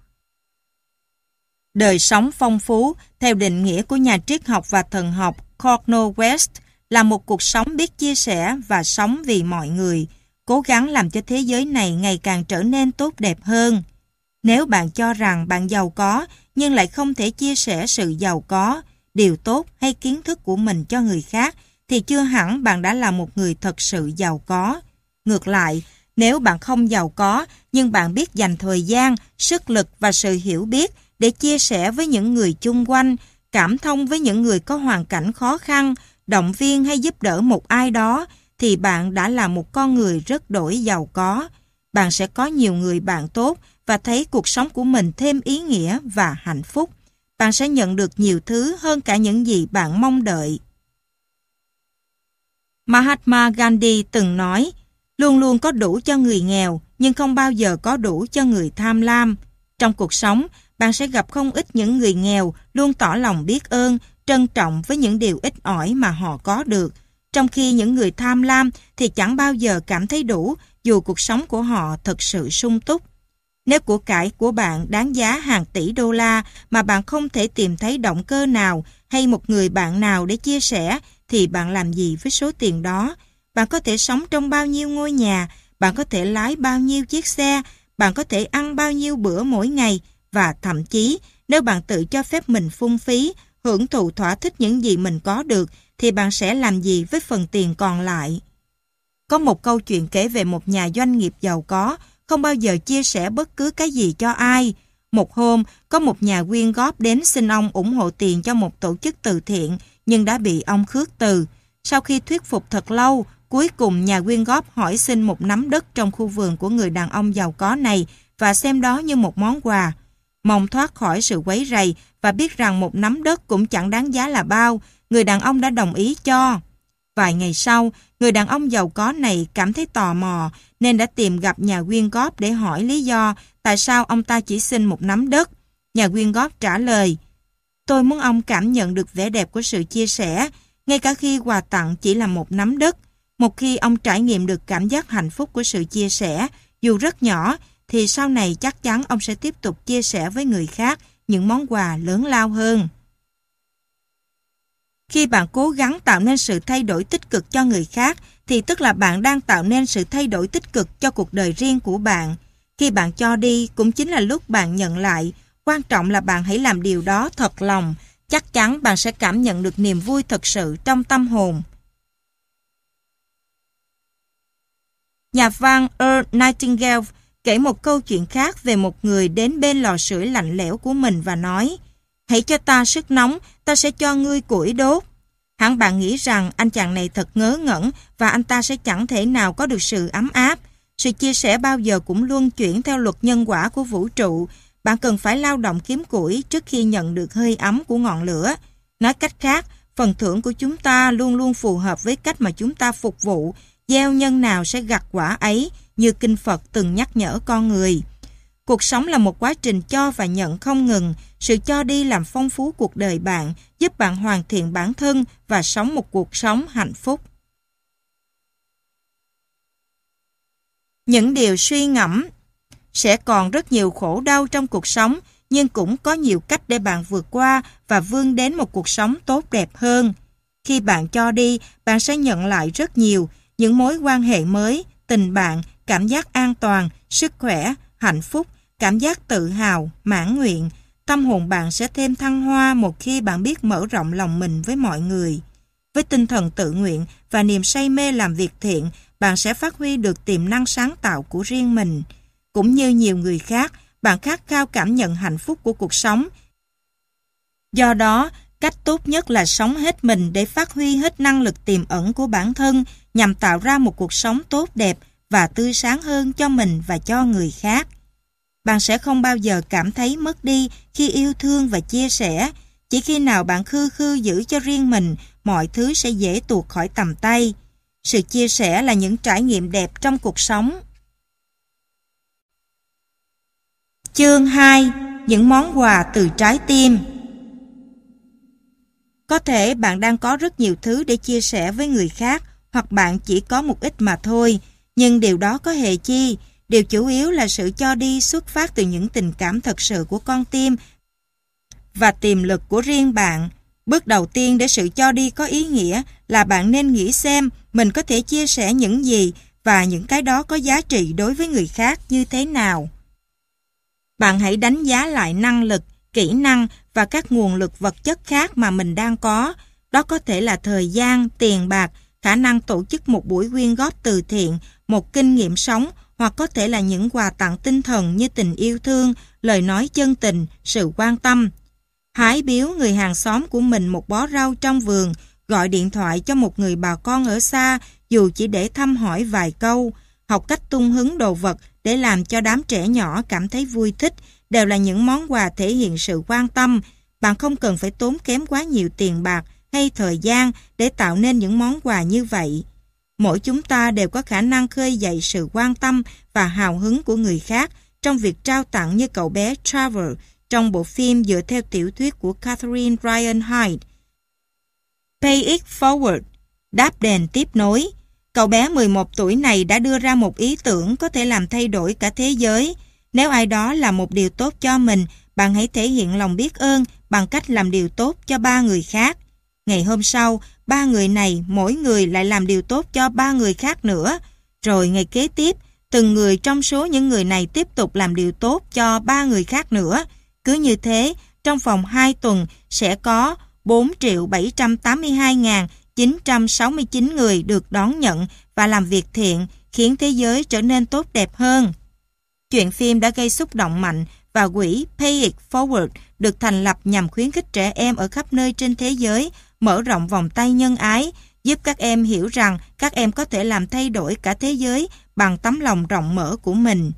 Đời sống phong phú, theo định nghĩa của nhà triết học và thần học Cornel West, là một cuộc sống biết chia sẻ và sống vì mọi người, cố gắng làm cho thế giới này ngày càng trở nên tốt đẹp hơn. Nếu bạn cho rằng bạn giàu có nhưng lại không thể chia sẻ sự giàu có, điều tốt hay kiến thức của mình cho người khác, thì chưa hẳn bạn đã là một người thật sự giàu có. Ngược lại, nếu bạn không giàu có nhưng bạn biết dành thời gian, sức lực và sự hiểu biết để chia sẻ với những người chung quanh, cảm thông với những người có hoàn cảnh khó khăn, động viên hay giúp đỡ một ai đó, thì bạn đã là một con người rất đổi giàu có. Bạn sẽ có nhiều người bạn tốt và thấy cuộc sống của mình thêm ý nghĩa và hạnh phúc. Bạn sẽ nhận được nhiều thứ hơn cả những gì bạn mong đợi. Mahatma Gandhi từng nói, luôn luôn có đủ cho người nghèo, nhưng không bao giờ có đủ cho người tham lam. Trong cuộc sống, bạn sẽ gặp không ít những người nghèo luôn tỏ lòng biết ơn, trân trọng với những điều ít ỏi mà họ có được. Trong khi những người tham lam thì chẳng bao giờ cảm thấy đủ dù cuộc sống của họ thật sự sung túc. Nếu của cải của bạn đáng giá hàng tỷ đô la mà bạn không thể tìm thấy động cơ nào hay một người bạn nào để chia sẻ thì bạn làm gì với số tiền đó? Bạn có thể sống trong bao nhiêu ngôi nhà, bạn có thể lái bao nhiêu chiếc xe, bạn có thể ăn bao nhiêu bữa mỗi ngày và thậm chí nếu bạn tự cho phép mình phung phí, hưởng thụ thỏa thích những gì mình có được thì bạn sẽ làm gì với phần tiền còn lại? Có một câu chuyện kể về một nhà doanh nghiệp giàu có, không bao giờ chia sẻ bất cứ cái gì cho ai. Một hôm, có một nhà quyên góp đến xin ông ủng hộ tiền cho một tổ chức từ thiện, nhưng đã bị ông khước từ. Sau khi thuyết phục thật lâu, cuối cùng nhà quyên góp hỏi xin một nắm đất trong khu vườn của người đàn ông giàu có này và xem đó như một món quà. Mong thoát khỏi sự quấy rầy và biết rằng một nắm đất cũng chẳng đáng giá là bao, người đàn ông đã đồng ý cho. Vài ngày sau, người đàn ông giàu có này cảm thấy tò mò nên đã tìm gặp nhà quyên góp để hỏi lý do tại sao ông ta chỉ xin một nắm đất. Nhà quyên góp trả lời, Tôi muốn ông cảm nhận được vẻ đẹp của sự chia sẻ, ngay cả khi quà tặng chỉ là một nắm đất. Một khi ông trải nghiệm được cảm giác hạnh phúc của sự chia sẻ, dù rất nhỏ, thì sau này chắc chắn ông sẽ tiếp tục chia sẻ với người khác những món quà lớn lao hơn. Khi bạn cố gắng tạo nên sự thay đổi tích cực cho người khác, thì tức là bạn đang tạo nên sự thay đổi tích cực cho cuộc đời riêng của bạn. Khi bạn cho đi, cũng chính là lúc bạn nhận lại. Quan trọng là bạn hãy làm điều đó thật lòng. Chắc chắn bạn sẽ cảm nhận được niềm vui thật sự trong tâm hồn. Nhà văn Earl Nightingale kể một câu chuyện khác về một người đến bên lò sưởi lạnh lẽo của mình và nói Hãy cho ta sức nóng, ta sẽ cho ngươi củi đốt. Hẳn bạn nghĩ rằng anh chàng này thật ngớ ngẩn và anh ta sẽ chẳng thể nào có được sự ấm áp. Sự chia sẻ bao giờ cũng luân chuyển theo luật nhân quả của vũ trụ. Bạn cần phải lao động kiếm củi trước khi nhận được hơi ấm của ngọn lửa. Nói cách khác, phần thưởng của chúng ta luôn luôn phù hợp với cách mà chúng ta phục vụ. Gieo nhân nào sẽ gặt quả ấy, như Kinh Phật từng nhắc nhở con người. Cuộc sống là một quá trình cho và nhận không ngừng. Sự cho đi làm phong phú cuộc đời bạn, giúp bạn hoàn thiện bản thân và sống một cuộc sống hạnh phúc. Những điều suy ngẫm Sẽ còn rất nhiều khổ đau trong cuộc sống, nhưng cũng có nhiều cách để bạn vượt qua và vươn đến một cuộc sống tốt đẹp hơn. Khi bạn cho đi, bạn sẽ nhận lại rất nhiều, những mối quan hệ mới, tình bạn, cảm giác an toàn, sức khỏe, hạnh phúc, cảm giác tự hào, mãn nguyện. Tâm hồn bạn sẽ thêm thăng hoa một khi bạn biết mở rộng lòng mình với mọi người. Với tinh thần tự nguyện và niềm say mê làm việc thiện, bạn sẽ phát huy được tiềm năng sáng tạo của riêng mình. Cũng như nhiều người khác, bạn khát khao cảm nhận hạnh phúc của cuộc sống. Do đó, cách tốt nhất là sống hết mình để phát huy hết năng lực tiềm ẩn của bản thân nhằm tạo ra một cuộc sống tốt đẹp, và tươi sáng hơn cho mình và cho người khác. Bạn sẽ không bao giờ cảm thấy mất đi khi yêu thương và chia sẻ. Chỉ khi nào bạn khư khư giữ cho riêng mình, mọi thứ sẽ dễ tuột khỏi tầm tay. Sự chia sẻ là những trải nghiệm đẹp trong cuộc sống. Chương 2 Những món quà từ trái tim Có thể bạn đang có rất nhiều thứ để chia sẻ với người khác hoặc bạn chỉ có một ít mà thôi. Nhưng điều đó có hề chi, điều chủ yếu là sự cho đi xuất phát từ những tình cảm thật sự của con tim và tiềm lực của riêng bạn. Bước đầu tiên để sự cho đi có ý nghĩa là bạn nên nghĩ xem mình có thể chia sẻ những gì và những cái đó có giá trị đối với người khác như thế nào. Bạn hãy đánh giá lại năng lực, kỹ năng và các nguồn lực vật chất khác mà mình đang có. Đó có thể là thời gian, tiền bạc, khả năng tổ chức một buổi quyên góp từ thiện, một kinh nghiệm sống hoặc có thể là những quà tặng tinh thần như tình yêu thương, lời nói chân tình, sự quan tâm. Hái biếu người hàng xóm của mình một bó rau trong vườn, gọi điện thoại cho một người bà con ở xa dù chỉ để thăm hỏi vài câu, học cách tung hứng đồ vật để làm cho đám trẻ nhỏ cảm thấy vui thích đều là những món quà thể hiện sự quan tâm. Bạn không cần phải tốn kém quá nhiều tiền bạc hay thời gian để tạo nên những món quà như vậy. Mỗi chúng ta đều có khả năng khơi dậy sự quan tâm và hào hứng của người khác trong việc trao tặng như cậu bé Trevor trong bộ phim dựa theo tiểu thuyết của Catherine Ryan Hyde. Pay it forward, đáp đền tiếp nối. Cậu bé 11 tuổi này đã đưa ra một ý tưởng có thể làm thay đổi cả thế giới. Nếu ai đó làm một điều tốt cho mình, bạn hãy thể hiện lòng biết ơn bằng cách làm điều tốt cho ba người khác. Ngày hôm sau, ba người này mỗi người lại làm điều tốt cho ba người khác nữa. Rồi ngày kế tiếp, từng người trong số những người này tiếp tục làm điều tốt cho ba người khác nữa. Cứ như thế, trong vòng 2 tuần sẽ có 4 triệu 782.969 người được đón nhận và làm việc thiện, khiến thế giới trở nên tốt đẹp hơn. Chuyện phim đã gây xúc động mạnh và quỹ Pay It Forward được thành lập nhằm khuyến khích trẻ em ở khắp nơi trên thế giới mở rộng vòng tay nhân ái, giúp các em hiểu rằng các em có thể làm thay đổi cả thế giới bằng tấm lòng rộng mở của mình.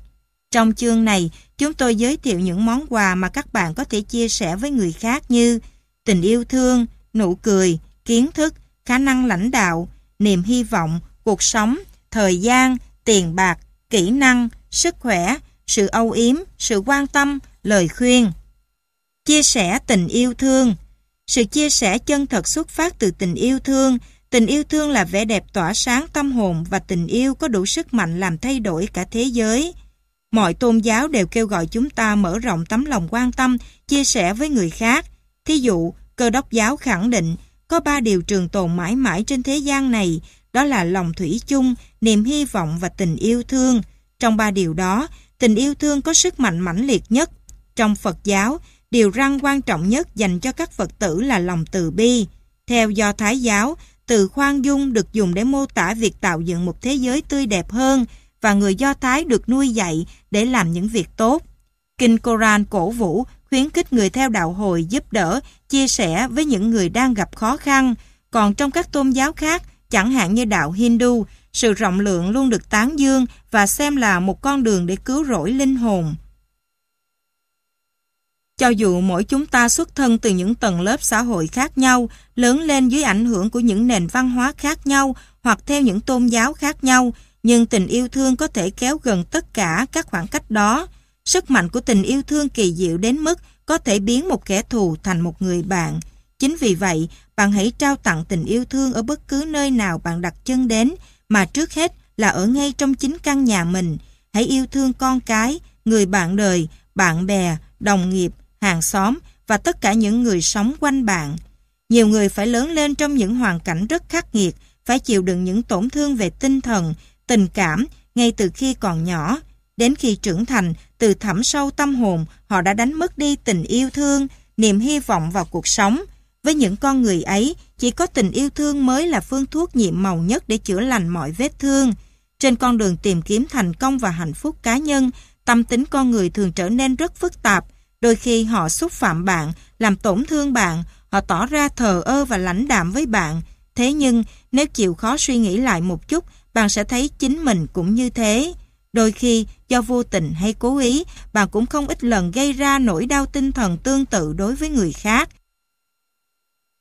Trong chương này, chúng tôi giới thiệu những món quà mà các bạn có thể chia sẻ với người khác như tình yêu thương, nụ cười, kiến thức, khả năng lãnh đạo, niềm hy vọng, cuộc sống, thời gian, tiền bạc, kỹ năng, sức khỏe, sự âu yếm, sự quan tâm, lời khuyên. Chia sẻ tình yêu thương sự chia sẻ chân thật xuất phát từ tình yêu thương. Tình yêu thương là vẻ đẹp tỏa sáng tâm hồn và tình yêu có đủ sức mạnh làm thay đổi cả thế giới. Mọi tôn giáo đều kêu gọi chúng ta mở rộng tấm lòng quan tâm, chia sẻ với người khác. Thí dụ, cơ đốc giáo khẳng định có ba điều trường tồn mãi mãi trên thế gian này, đó là lòng thủy chung, niềm hy vọng và tình yêu thương. Trong ba điều đó, tình yêu thương có sức mạnh mãnh liệt nhất. Trong Phật giáo, điều răng quan trọng nhất dành cho các Phật tử là lòng từ bi. Theo Do Thái giáo, từ khoan dung được dùng để mô tả việc tạo dựng một thế giới tươi đẹp hơn và người Do Thái được nuôi dạy để làm những việc tốt. Kinh Koran cổ vũ khuyến khích người theo đạo hồi giúp đỡ, chia sẻ với những người đang gặp khó khăn. Còn trong các tôn giáo khác, chẳng hạn như đạo Hindu, sự rộng lượng luôn được tán dương và xem là một con đường để cứu rỗi linh hồn. Cho dù mỗi chúng ta xuất thân từ những tầng lớp xã hội khác nhau, lớn lên dưới ảnh hưởng của những nền văn hóa khác nhau hoặc theo những tôn giáo khác nhau, nhưng tình yêu thương có thể kéo gần tất cả các khoảng cách đó. Sức mạnh của tình yêu thương kỳ diệu đến mức có thể biến một kẻ thù thành một người bạn. Chính vì vậy, bạn hãy trao tặng tình yêu thương ở bất cứ nơi nào bạn đặt chân đến, mà trước hết là ở ngay trong chính căn nhà mình. Hãy yêu thương con cái, người bạn đời, bạn bè, đồng nghiệp, hàng xóm và tất cả những người sống quanh bạn. Nhiều người phải lớn lên trong những hoàn cảnh rất khắc nghiệt, phải chịu đựng những tổn thương về tinh thần, tình cảm ngay từ khi còn nhỏ. Đến khi trưởng thành, từ thẳm sâu tâm hồn, họ đã đánh mất đi tình yêu thương, niềm hy vọng vào cuộc sống. Với những con người ấy, chỉ có tình yêu thương mới là phương thuốc nhiệm màu nhất để chữa lành mọi vết thương. Trên con đường tìm kiếm thành công và hạnh phúc cá nhân, tâm tính con người thường trở nên rất phức tạp. Đôi khi họ xúc phạm bạn, làm tổn thương bạn, họ tỏ ra thờ ơ và lãnh đạm với bạn. Thế nhưng, nếu chịu khó suy nghĩ lại một chút, bạn sẽ thấy chính mình cũng như thế. Đôi khi, do vô tình hay cố ý, bạn cũng không ít lần gây ra nỗi đau tinh thần tương tự đối với người khác.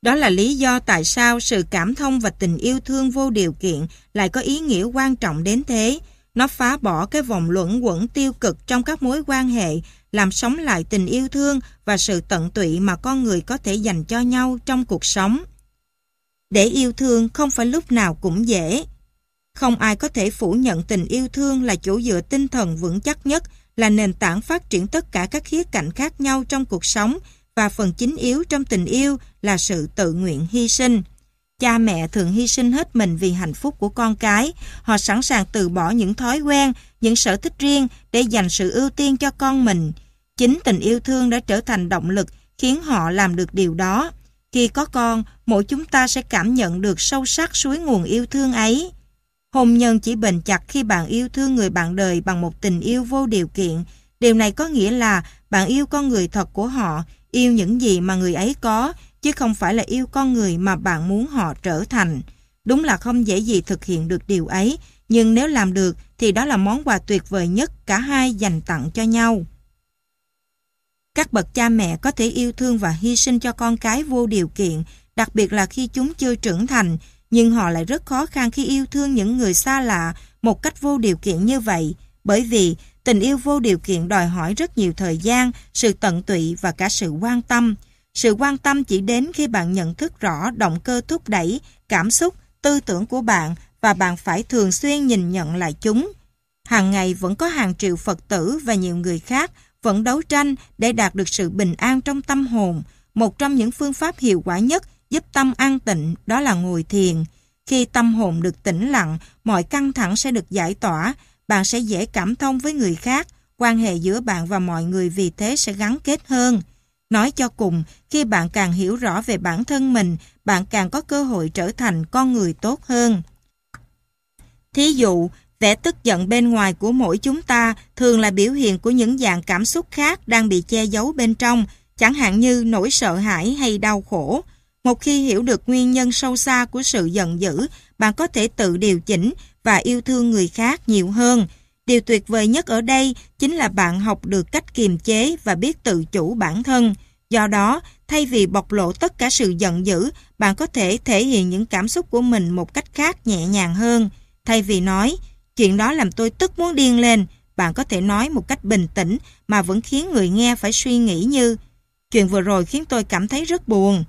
Đó là lý do tại sao sự cảm thông và tình yêu thương vô điều kiện lại có ý nghĩa quan trọng đến thế. Nó phá bỏ cái vòng luẩn quẩn tiêu cực trong các mối quan hệ, làm sống lại tình yêu thương và sự tận tụy mà con người có thể dành cho nhau trong cuộc sống. Để yêu thương không phải lúc nào cũng dễ. Không ai có thể phủ nhận tình yêu thương là chỗ dựa tinh thần vững chắc nhất, là nền tảng phát triển tất cả các khía cạnh khác nhau trong cuộc sống và phần chính yếu trong tình yêu là sự tự nguyện hy sinh. Cha mẹ thường hy sinh hết mình vì hạnh phúc của con cái. Họ sẵn sàng từ bỏ những thói quen, những sở thích riêng để dành sự ưu tiên cho con mình. Chính tình yêu thương đã trở thành động lực khiến họ làm được điều đó. Khi có con, mỗi chúng ta sẽ cảm nhận được sâu sắc suối nguồn yêu thương ấy. Hôn nhân chỉ bền chặt khi bạn yêu thương người bạn đời bằng một tình yêu vô điều kiện. Điều này có nghĩa là bạn yêu con người thật của họ, yêu những gì mà người ấy có, chứ không phải là yêu con người mà bạn muốn họ trở thành. Đúng là không dễ gì thực hiện được điều ấy, nhưng nếu làm được thì đó là món quà tuyệt vời nhất cả hai dành tặng cho nhau. Các bậc cha mẹ có thể yêu thương và hy sinh cho con cái vô điều kiện, đặc biệt là khi chúng chưa trưởng thành, nhưng họ lại rất khó khăn khi yêu thương những người xa lạ một cách vô điều kiện như vậy, bởi vì tình yêu vô điều kiện đòi hỏi rất nhiều thời gian, sự tận tụy và cả sự quan tâm. Sự quan tâm chỉ đến khi bạn nhận thức rõ động cơ thúc đẩy, cảm xúc, tư tưởng của bạn và bạn phải thường xuyên nhìn nhận lại chúng. Hàng ngày vẫn có hàng triệu Phật tử và nhiều người khác vẫn đấu tranh để đạt được sự bình an trong tâm hồn. Một trong những phương pháp hiệu quả nhất giúp tâm an tịnh đó là ngồi thiền. Khi tâm hồn được tĩnh lặng, mọi căng thẳng sẽ được giải tỏa, bạn sẽ dễ cảm thông với người khác, quan hệ giữa bạn và mọi người vì thế sẽ gắn kết hơn. Nói cho cùng, khi bạn càng hiểu rõ về bản thân mình, bạn càng có cơ hội trở thành con người tốt hơn. Thí dụ, vẻ tức giận bên ngoài của mỗi chúng ta thường là biểu hiện của những dạng cảm xúc khác đang bị che giấu bên trong, chẳng hạn như nỗi sợ hãi hay đau khổ. Một khi hiểu được nguyên nhân sâu xa của sự giận dữ, bạn có thể tự điều chỉnh và yêu thương người khác nhiều hơn. Điều tuyệt vời nhất ở đây chính là bạn học được cách kiềm chế và biết tự chủ bản thân. Do đó, thay vì bộc lộ tất cả sự giận dữ, bạn có thể thể hiện những cảm xúc của mình một cách khác nhẹ nhàng hơn. Thay vì nói, chuyện đó làm tôi tức muốn điên lên, bạn có thể nói một cách bình tĩnh mà vẫn khiến người nghe phải suy nghĩ như chuyện vừa rồi khiến tôi cảm thấy rất buồn.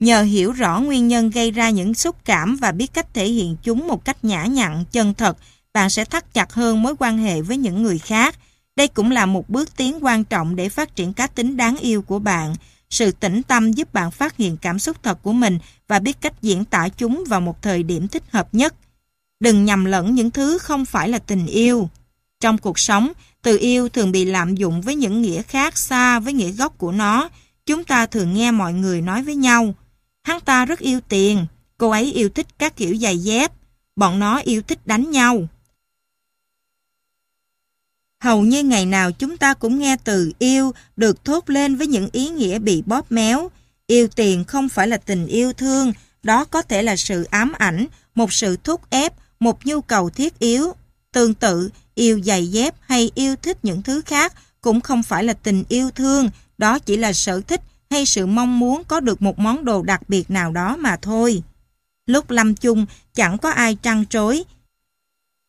Nhờ hiểu rõ nguyên nhân gây ra những xúc cảm và biết cách thể hiện chúng một cách nhã nhặn, chân thật, bạn sẽ thắt chặt hơn mối quan hệ với những người khác. Đây cũng là một bước tiến quan trọng để phát triển cá tính đáng yêu của bạn. Sự tĩnh tâm giúp bạn phát hiện cảm xúc thật của mình và biết cách diễn tả chúng vào một thời điểm thích hợp nhất. Đừng nhầm lẫn những thứ không phải là tình yêu. Trong cuộc sống, từ yêu thường bị lạm dụng với những nghĩa khác xa với nghĩa gốc của nó. Chúng ta thường nghe mọi người nói với nhau. Hắn ta rất yêu tiền, cô ấy yêu thích các kiểu giày dép, bọn nó yêu thích đánh nhau. Hầu như ngày nào chúng ta cũng nghe từ yêu được thốt lên với những ý nghĩa bị bóp méo. Yêu tiền không phải là tình yêu thương, đó có thể là sự ám ảnh, một sự thúc ép, một nhu cầu thiết yếu. Tương tự, yêu giày dép hay yêu thích những thứ khác cũng không phải là tình yêu thương, đó chỉ là sở thích hay sự mong muốn có được một món đồ đặc biệt nào đó mà thôi. Lúc lâm chung, chẳng có ai trăn trối.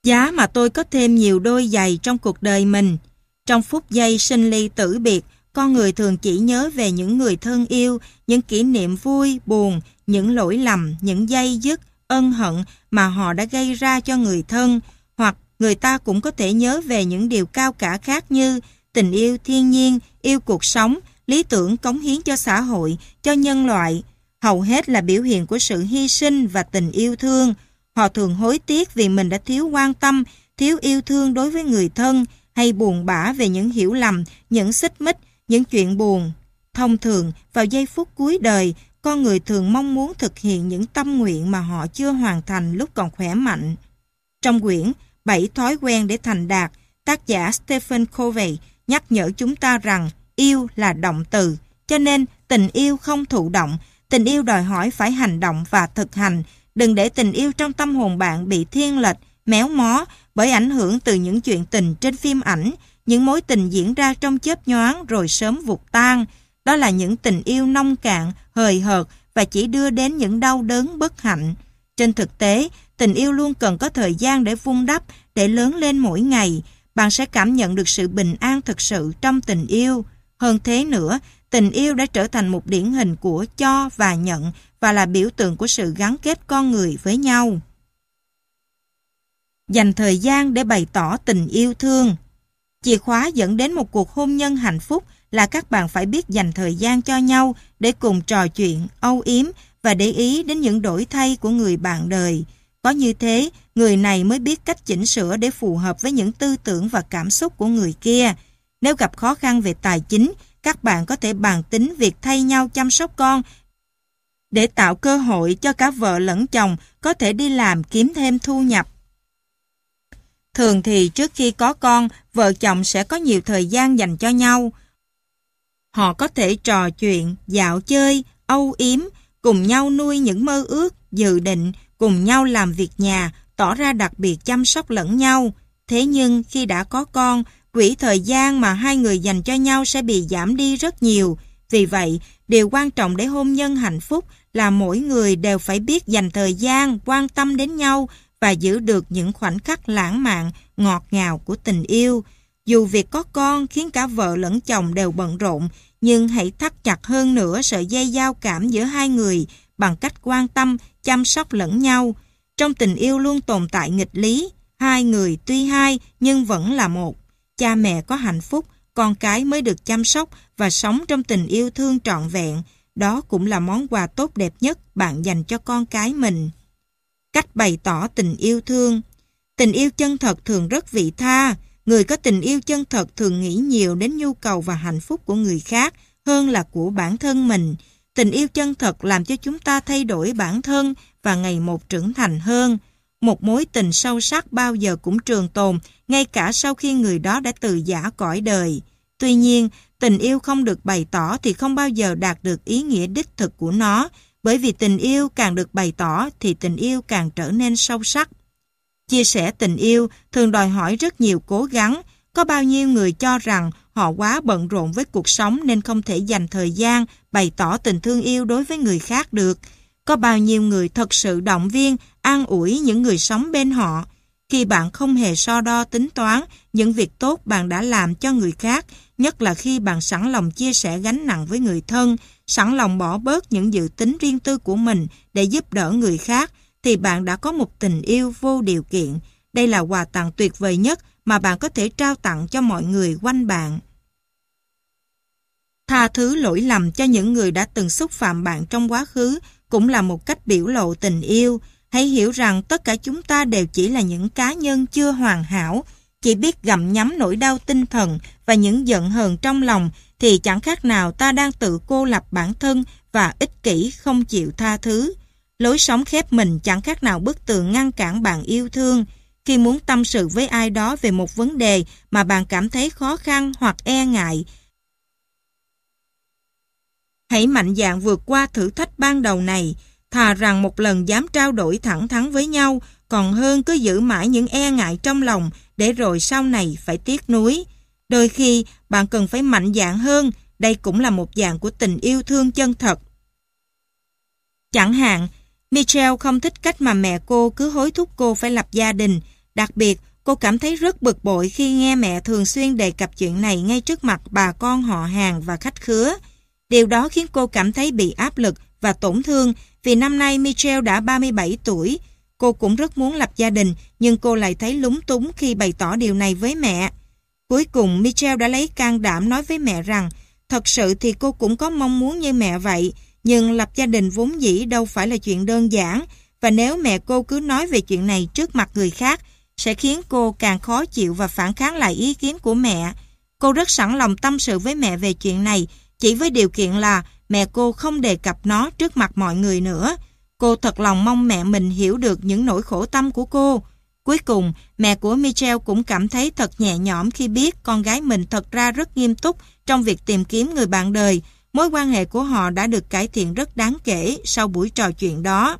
Giá mà tôi có thêm nhiều đôi giày trong cuộc đời mình. Trong phút giây sinh ly tử biệt, con người thường chỉ nhớ về những người thân yêu, những kỷ niệm vui, buồn, những lỗi lầm, những dây dứt, ân hận mà họ đã gây ra cho người thân, hoặc người ta cũng có thể nhớ về những điều cao cả khác như tình yêu thiên nhiên, yêu cuộc sống, lý tưởng cống hiến cho xã hội, cho nhân loại, hầu hết là biểu hiện của sự hy sinh và tình yêu thương. Họ thường hối tiếc vì mình đã thiếu quan tâm, thiếu yêu thương đối với người thân, hay buồn bã về những hiểu lầm, những xích mích, những chuyện buồn. Thông thường, vào giây phút cuối đời, con người thường mong muốn thực hiện những tâm nguyện mà họ chưa hoàn thành lúc còn khỏe mạnh. Trong quyển Bảy thói quen để thành đạt, tác giả Stephen Covey nhắc nhở chúng ta rằng Yêu là động từ, cho nên tình yêu không thụ động. Tình yêu đòi hỏi phải hành động và thực hành. Đừng để tình yêu trong tâm hồn bạn bị thiên lệch, méo mó bởi ảnh hưởng từ những chuyện tình trên phim ảnh, những mối tình diễn ra trong chớp nhoáng rồi sớm vụt tan. Đó là những tình yêu nông cạn, hời hợt và chỉ đưa đến những đau đớn bất hạnh. Trên thực tế, tình yêu luôn cần có thời gian để vun đắp, để lớn lên mỗi ngày. Bạn sẽ cảm nhận được sự bình an thực sự trong tình yêu. Hơn thế nữa, tình yêu đã trở thành một điển hình của cho và nhận và là biểu tượng của sự gắn kết con người với nhau. Dành thời gian để bày tỏ tình yêu thương Chìa khóa dẫn đến một cuộc hôn nhân hạnh phúc là các bạn phải biết dành thời gian cho nhau để cùng trò chuyện, âu yếm và để ý đến những đổi thay của người bạn đời. Có như thế, người này mới biết cách chỉnh sửa để phù hợp với những tư tưởng và cảm xúc của người kia. Nếu gặp khó khăn về tài chính, các bạn có thể bàn tính việc thay nhau chăm sóc con để tạo cơ hội cho cả vợ lẫn chồng có thể đi làm kiếm thêm thu nhập. Thường thì trước khi có con, vợ chồng sẽ có nhiều thời gian dành cho nhau. Họ có thể trò chuyện, dạo chơi, âu yếm, cùng nhau nuôi những mơ ước, dự định, cùng nhau làm việc nhà, tỏ ra đặc biệt chăm sóc lẫn nhau. Thế nhưng khi đã có con, quỹ thời gian mà hai người dành cho nhau sẽ bị giảm đi rất nhiều. Vì vậy, điều quan trọng để hôn nhân hạnh phúc là mỗi người đều phải biết dành thời gian, quan tâm đến nhau và giữ được những khoảnh khắc lãng mạn, ngọt ngào của tình yêu. Dù việc có con khiến cả vợ lẫn chồng đều bận rộn, nhưng hãy thắt chặt hơn nữa sợi dây giao cảm giữa hai người bằng cách quan tâm, chăm sóc lẫn nhau. Trong tình yêu luôn tồn tại nghịch lý, hai người tuy hai nhưng vẫn là một. Cha mẹ có hạnh phúc, con cái mới được chăm sóc và sống trong tình yêu thương trọn vẹn. Đó cũng là món quà tốt đẹp nhất bạn dành cho con cái mình. Cách bày tỏ tình yêu thương Tình yêu chân thật thường rất vị tha. Người có tình yêu chân thật thường nghĩ nhiều đến nhu cầu và hạnh phúc của người khác hơn là của bản thân mình. Tình yêu chân thật làm cho chúng ta thay đổi bản thân và ngày một trưởng thành hơn. Một mối tình sâu sắc bao giờ cũng trường tồn, ngay cả sau khi người đó đã từ giả cõi đời. Tuy nhiên, tình yêu không được bày tỏ thì không bao giờ đạt được ý nghĩa đích thực của nó, bởi vì tình yêu càng được bày tỏ thì tình yêu càng trở nên sâu sắc. Chia sẻ tình yêu thường đòi hỏi rất nhiều cố gắng, có bao nhiêu người cho rằng họ quá bận rộn với cuộc sống nên không thể dành thời gian bày tỏ tình thương yêu đối với người khác được. Có bao nhiêu người thật sự động viên, an ủi những người sống bên họ. Khi bạn không hề so đo tính toán những việc tốt bạn đã làm cho người khác, nhất là khi bạn sẵn lòng chia sẻ gánh nặng với người thân, sẵn lòng bỏ bớt những dự tính riêng tư của mình để giúp đỡ người khác, thì bạn đã có một tình yêu vô điều kiện. Đây là quà tặng tuyệt vời nhất mà bạn có thể trao tặng cho mọi người quanh bạn. Tha thứ lỗi lầm cho những người đã từng xúc phạm bạn trong quá khứ cũng là một cách biểu lộ tình yêu. Hãy hiểu rằng tất cả chúng ta đều chỉ là những cá nhân chưa hoàn hảo, chỉ biết gặm nhắm nỗi đau tinh thần và những giận hờn trong lòng thì chẳng khác nào ta đang tự cô lập bản thân và ích kỷ không chịu tha thứ. Lối sống khép mình chẳng khác nào bức tường ngăn cản bạn yêu thương. Khi muốn tâm sự với ai đó về một vấn đề mà bạn cảm thấy khó khăn hoặc e ngại, hãy mạnh dạn vượt qua thử thách ban đầu này, thà rằng một lần dám trao đổi thẳng thắn với nhau, còn hơn cứ giữ mãi những e ngại trong lòng để rồi sau này phải tiếc nuối. Đôi khi bạn cần phải mạnh dạn hơn, đây cũng là một dạng của tình yêu thương chân thật. Chẳng hạn, Michelle không thích cách mà mẹ cô cứ hối thúc cô phải lập gia đình. Đặc biệt, cô cảm thấy rất bực bội khi nghe mẹ thường xuyên đề cập chuyện này ngay trước mặt bà con họ hàng và khách khứa. Điều đó khiến cô cảm thấy bị áp lực và tổn thương vì năm nay Michelle đã 37 tuổi. Cô cũng rất muốn lập gia đình, nhưng cô lại thấy lúng túng khi bày tỏ điều này với mẹ. Cuối cùng, Michelle đã lấy can đảm nói với mẹ rằng, thật sự thì cô cũng có mong muốn như mẹ vậy, nhưng lập gia đình vốn dĩ đâu phải là chuyện đơn giản, và nếu mẹ cô cứ nói về chuyện này trước mặt người khác, sẽ khiến cô càng khó chịu và phản kháng lại ý kiến của mẹ. Cô rất sẵn lòng tâm sự với mẹ về chuyện này, chỉ với điều kiện là mẹ cô không đề cập nó trước mặt mọi người nữa. Cô thật lòng mong mẹ mình hiểu được những nỗi khổ tâm của cô. Cuối cùng, mẹ của Michelle cũng cảm thấy thật nhẹ nhõm khi biết con gái mình thật ra rất nghiêm túc trong việc tìm kiếm người bạn đời. Mối quan hệ của họ đã được cải thiện rất đáng kể sau buổi trò chuyện đó.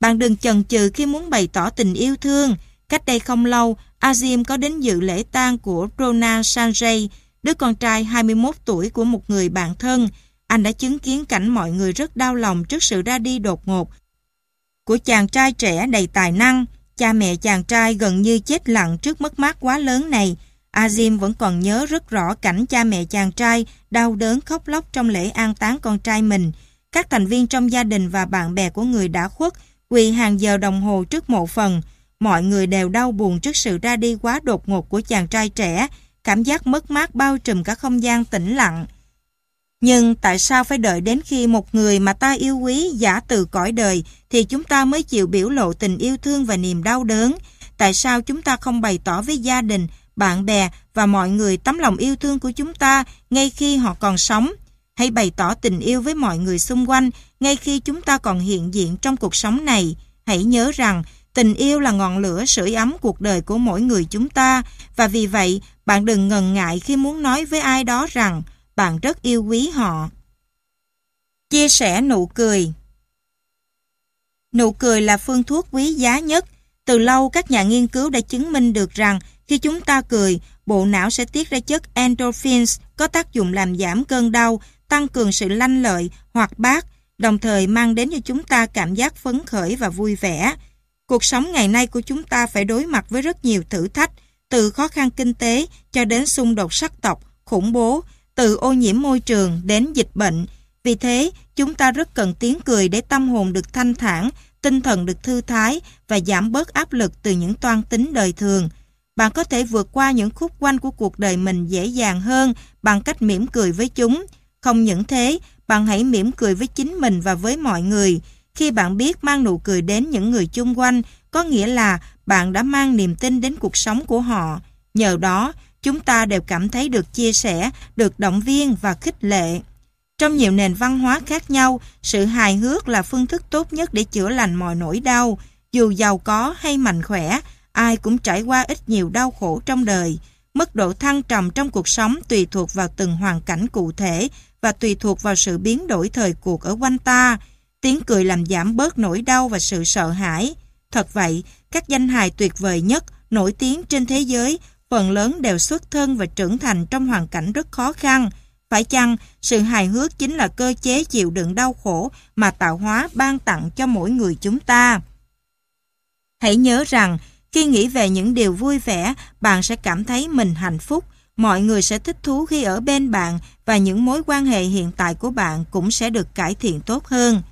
Bạn đừng chần chừ khi muốn bày tỏ tình yêu thương. Cách đây không lâu, Azim có đến dự lễ tang của Rona Sanjay, đứa con trai 21 tuổi của một người bạn thân. Anh đã chứng kiến cảnh mọi người rất đau lòng trước sự ra đi đột ngột của chàng trai trẻ đầy tài năng. Cha mẹ chàng trai gần như chết lặng trước mất mát quá lớn này. Azim vẫn còn nhớ rất rõ cảnh cha mẹ chàng trai đau đớn khóc lóc trong lễ an táng con trai mình. Các thành viên trong gia đình và bạn bè của người đã khuất quỳ hàng giờ đồng hồ trước mộ phần. Mọi người đều đau buồn trước sự ra đi quá đột ngột của chàng trai trẻ, cảm giác mất mát bao trùm cả không gian tĩnh lặng. Nhưng tại sao phải đợi đến khi một người mà ta yêu quý giả từ cõi đời thì chúng ta mới chịu biểu lộ tình yêu thương và niềm đau đớn? Tại sao chúng ta không bày tỏ với gia đình, bạn bè và mọi người tấm lòng yêu thương của chúng ta ngay khi họ còn sống? Hãy bày tỏ tình yêu với mọi người xung quanh ngay khi chúng ta còn hiện diện trong cuộc sống này. Hãy nhớ rằng Tình yêu là ngọn lửa sưởi ấm cuộc đời của mỗi người chúng ta và vì vậy bạn đừng ngần ngại khi muốn nói với ai đó rằng bạn rất yêu quý họ. Chia sẻ nụ cười Nụ cười là phương thuốc quý giá nhất. Từ lâu các nhà nghiên cứu đã chứng minh được rằng khi chúng ta cười, bộ não sẽ tiết ra chất endorphins có tác dụng làm giảm cơn đau, tăng cường sự lanh lợi, hoạt bát, đồng thời mang đến cho chúng ta cảm giác phấn khởi và vui vẻ. Cuộc sống ngày nay của chúng ta phải đối mặt với rất nhiều thử thách, từ khó khăn kinh tế cho đến xung đột sắc tộc, khủng bố, từ ô nhiễm môi trường đến dịch bệnh. Vì thế, chúng ta rất cần tiếng cười để tâm hồn được thanh thản, tinh thần được thư thái và giảm bớt áp lực từ những toan tính đời thường. Bạn có thể vượt qua những khúc quanh của cuộc đời mình dễ dàng hơn bằng cách mỉm cười với chúng. Không những thế, bạn hãy mỉm cười với chính mình và với mọi người. Khi bạn biết mang nụ cười đến những người chung quanh, có nghĩa là bạn đã mang niềm tin đến cuộc sống của họ. Nhờ đó, chúng ta đều cảm thấy được chia sẻ, được động viên và khích lệ. Trong nhiều nền văn hóa khác nhau, sự hài hước là phương thức tốt nhất để chữa lành mọi nỗi đau. Dù giàu có hay mạnh khỏe, ai cũng trải qua ít nhiều đau khổ trong đời. Mức độ thăng trầm trong cuộc sống tùy thuộc vào từng hoàn cảnh cụ thể và tùy thuộc vào sự biến đổi thời cuộc ở quanh ta. Tiếng cười làm giảm bớt nỗi đau và sự sợ hãi. Thật vậy, các danh hài tuyệt vời nhất, nổi tiếng trên thế giới, phần lớn đều xuất thân và trưởng thành trong hoàn cảnh rất khó khăn. Phải chăng, sự hài hước chính là cơ chế chịu đựng đau khổ mà tạo hóa ban tặng cho mỗi người chúng ta? Hãy nhớ rằng, khi nghĩ về những điều vui vẻ, bạn sẽ cảm thấy mình hạnh phúc. Mọi người sẽ thích thú khi ở bên bạn và những mối quan hệ hiện tại của bạn cũng sẽ được cải thiện tốt hơn.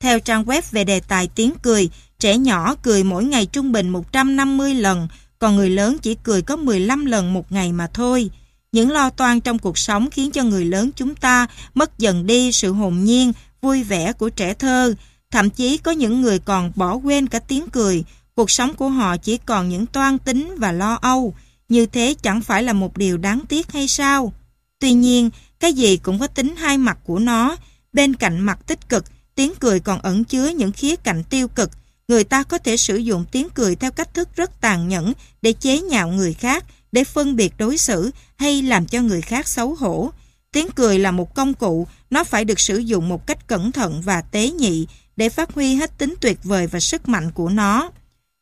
Theo trang web về đề tài tiếng cười, trẻ nhỏ cười mỗi ngày trung bình 150 lần, còn người lớn chỉ cười có 15 lần một ngày mà thôi. Những lo toan trong cuộc sống khiến cho người lớn chúng ta mất dần đi sự hồn nhiên, vui vẻ của trẻ thơ. Thậm chí có những người còn bỏ quên cả tiếng cười, cuộc sống của họ chỉ còn những toan tính và lo âu. Như thế chẳng phải là một điều đáng tiếc hay sao? Tuy nhiên, cái gì cũng có tính hai mặt của nó. Bên cạnh mặt tích cực, tiếng cười còn ẩn chứa những khía cạnh tiêu cực. Người ta có thể sử dụng tiếng cười theo cách thức rất tàn nhẫn để chế nhạo người khác, để phân biệt đối xử hay làm cho người khác xấu hổ. Tiếng cười là một công cụ, nó phải được sử dụng một cách cẩn thận và tế nhị để phát huy hết tính tuyệt vời và sức mạnh của nó.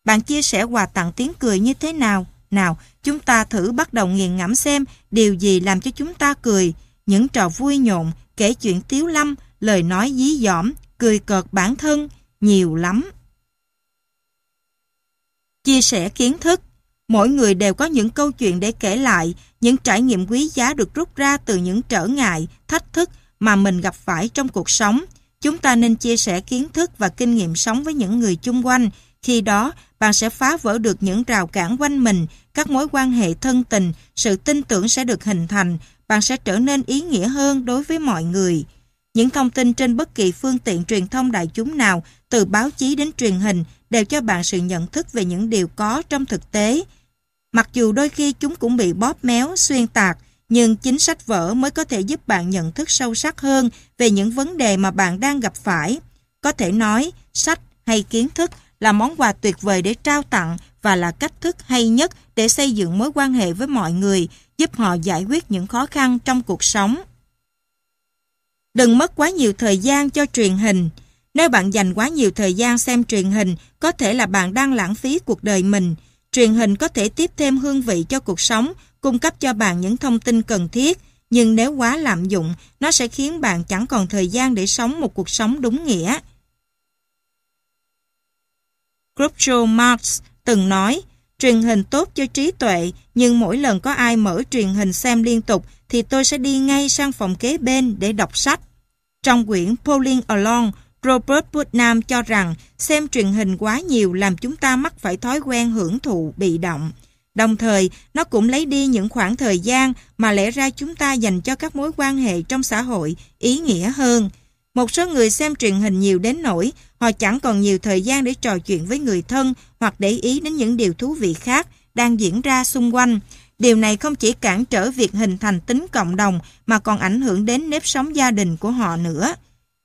Bạn chia sẻ quà tặng tiếng cười như thế nào? Nào, chúng ta thử bắt đầu nghiền ngẫm xem điều gì làm cho chúng ta cười. Những trò vui nhộn, kể chuyện tiếu lâm, lời nói dí dỏm, cười cợt bản thân, nhiều lắm. Chia sẻ kiến thức Mỗi người đều có những câu chuyện để kể lại, những trải nghiệm quý giá được rút ra từ những trở ngại, thách thức mà mình gặp phải trong cuộc sống. Chúng ta nên chia sẻ kiến thức và kinh nghiệm sống với những người chung quanh. Khi đó, bạn sẽ phá vỡ được những rào cản quanh mình, các mối quan hệ thân tình, sự tin tưởng sẽ được hình thành, bạn sẽ trở nên ý nghĩa hơn đối với mọi người. Những thông tin trên bất kỳ phương tiện truyền thông đại chúng nào, từ báo chí đến truyền hình, đều cho bạn sự nhận thức về những điều có trong thực tế. Mặc dù đôi khi chúng cũng bị bóp méo, xuyên tạc, nhưng chính sách vở mới có thể giúp bạn nhận thức sâu sắc hơn về những vấn đề mà bạn đang gặp phải. Có thể nói, sách hay kiến thức là món quà tuyệt vời để trao tặng và là cách thức hay nhất để xây dựng mối quan hệ với mọi người, giúp họ giải quyết những khó khăn trong cuộc sống. Đừng mất quá nhiều thời gian cho truyền hình. Nếu bạn dành quá nhiều thời gian xem truyền hình, có thể là bạn đang lãng phí cuộc đời mình. Truyền hình có thể tiếp thêm hương vị cho cuộc sống, cung cấp cho bạn những thông tin cần thiết, nhưng nếu quá lạm dụng, nó sẽ khiến bạn chẳng còn thời gian để sống một cuộc sống đúng nghĩa. Groucho Marx từng nói, truyền hình tốt cho trí tuệ, nhưng mỗi lần có ai mở truyền hình xem liên tục thì tôi sẽ đi ngay sang phòng kế bên để đọc sách. Trong quyển Pulling Along, Robert Putnam cho rằng xem truyền hình quá nhiều làm chúng ta mắc phải thói quen hưởng thụ bị động. Đồng thời, nó cũng lấy đi những khoảng thời gian mà lẽ ra chúng ta dành cho các mối quan hệ trong xã hội ý nghĩa hơn. Một số người xem truyền hình nhiều đến nỗi họ chẳng còn nhiều thời gian để trò chuyện với người thân hoặc để ý đến những điều thú vị khác đang diễn ra xung quanh. Điều này không chỉ cản trở việc hình thành tính cộng đồng mà còn ảnh hưởng đến nếp sống gia đình của họ nữa.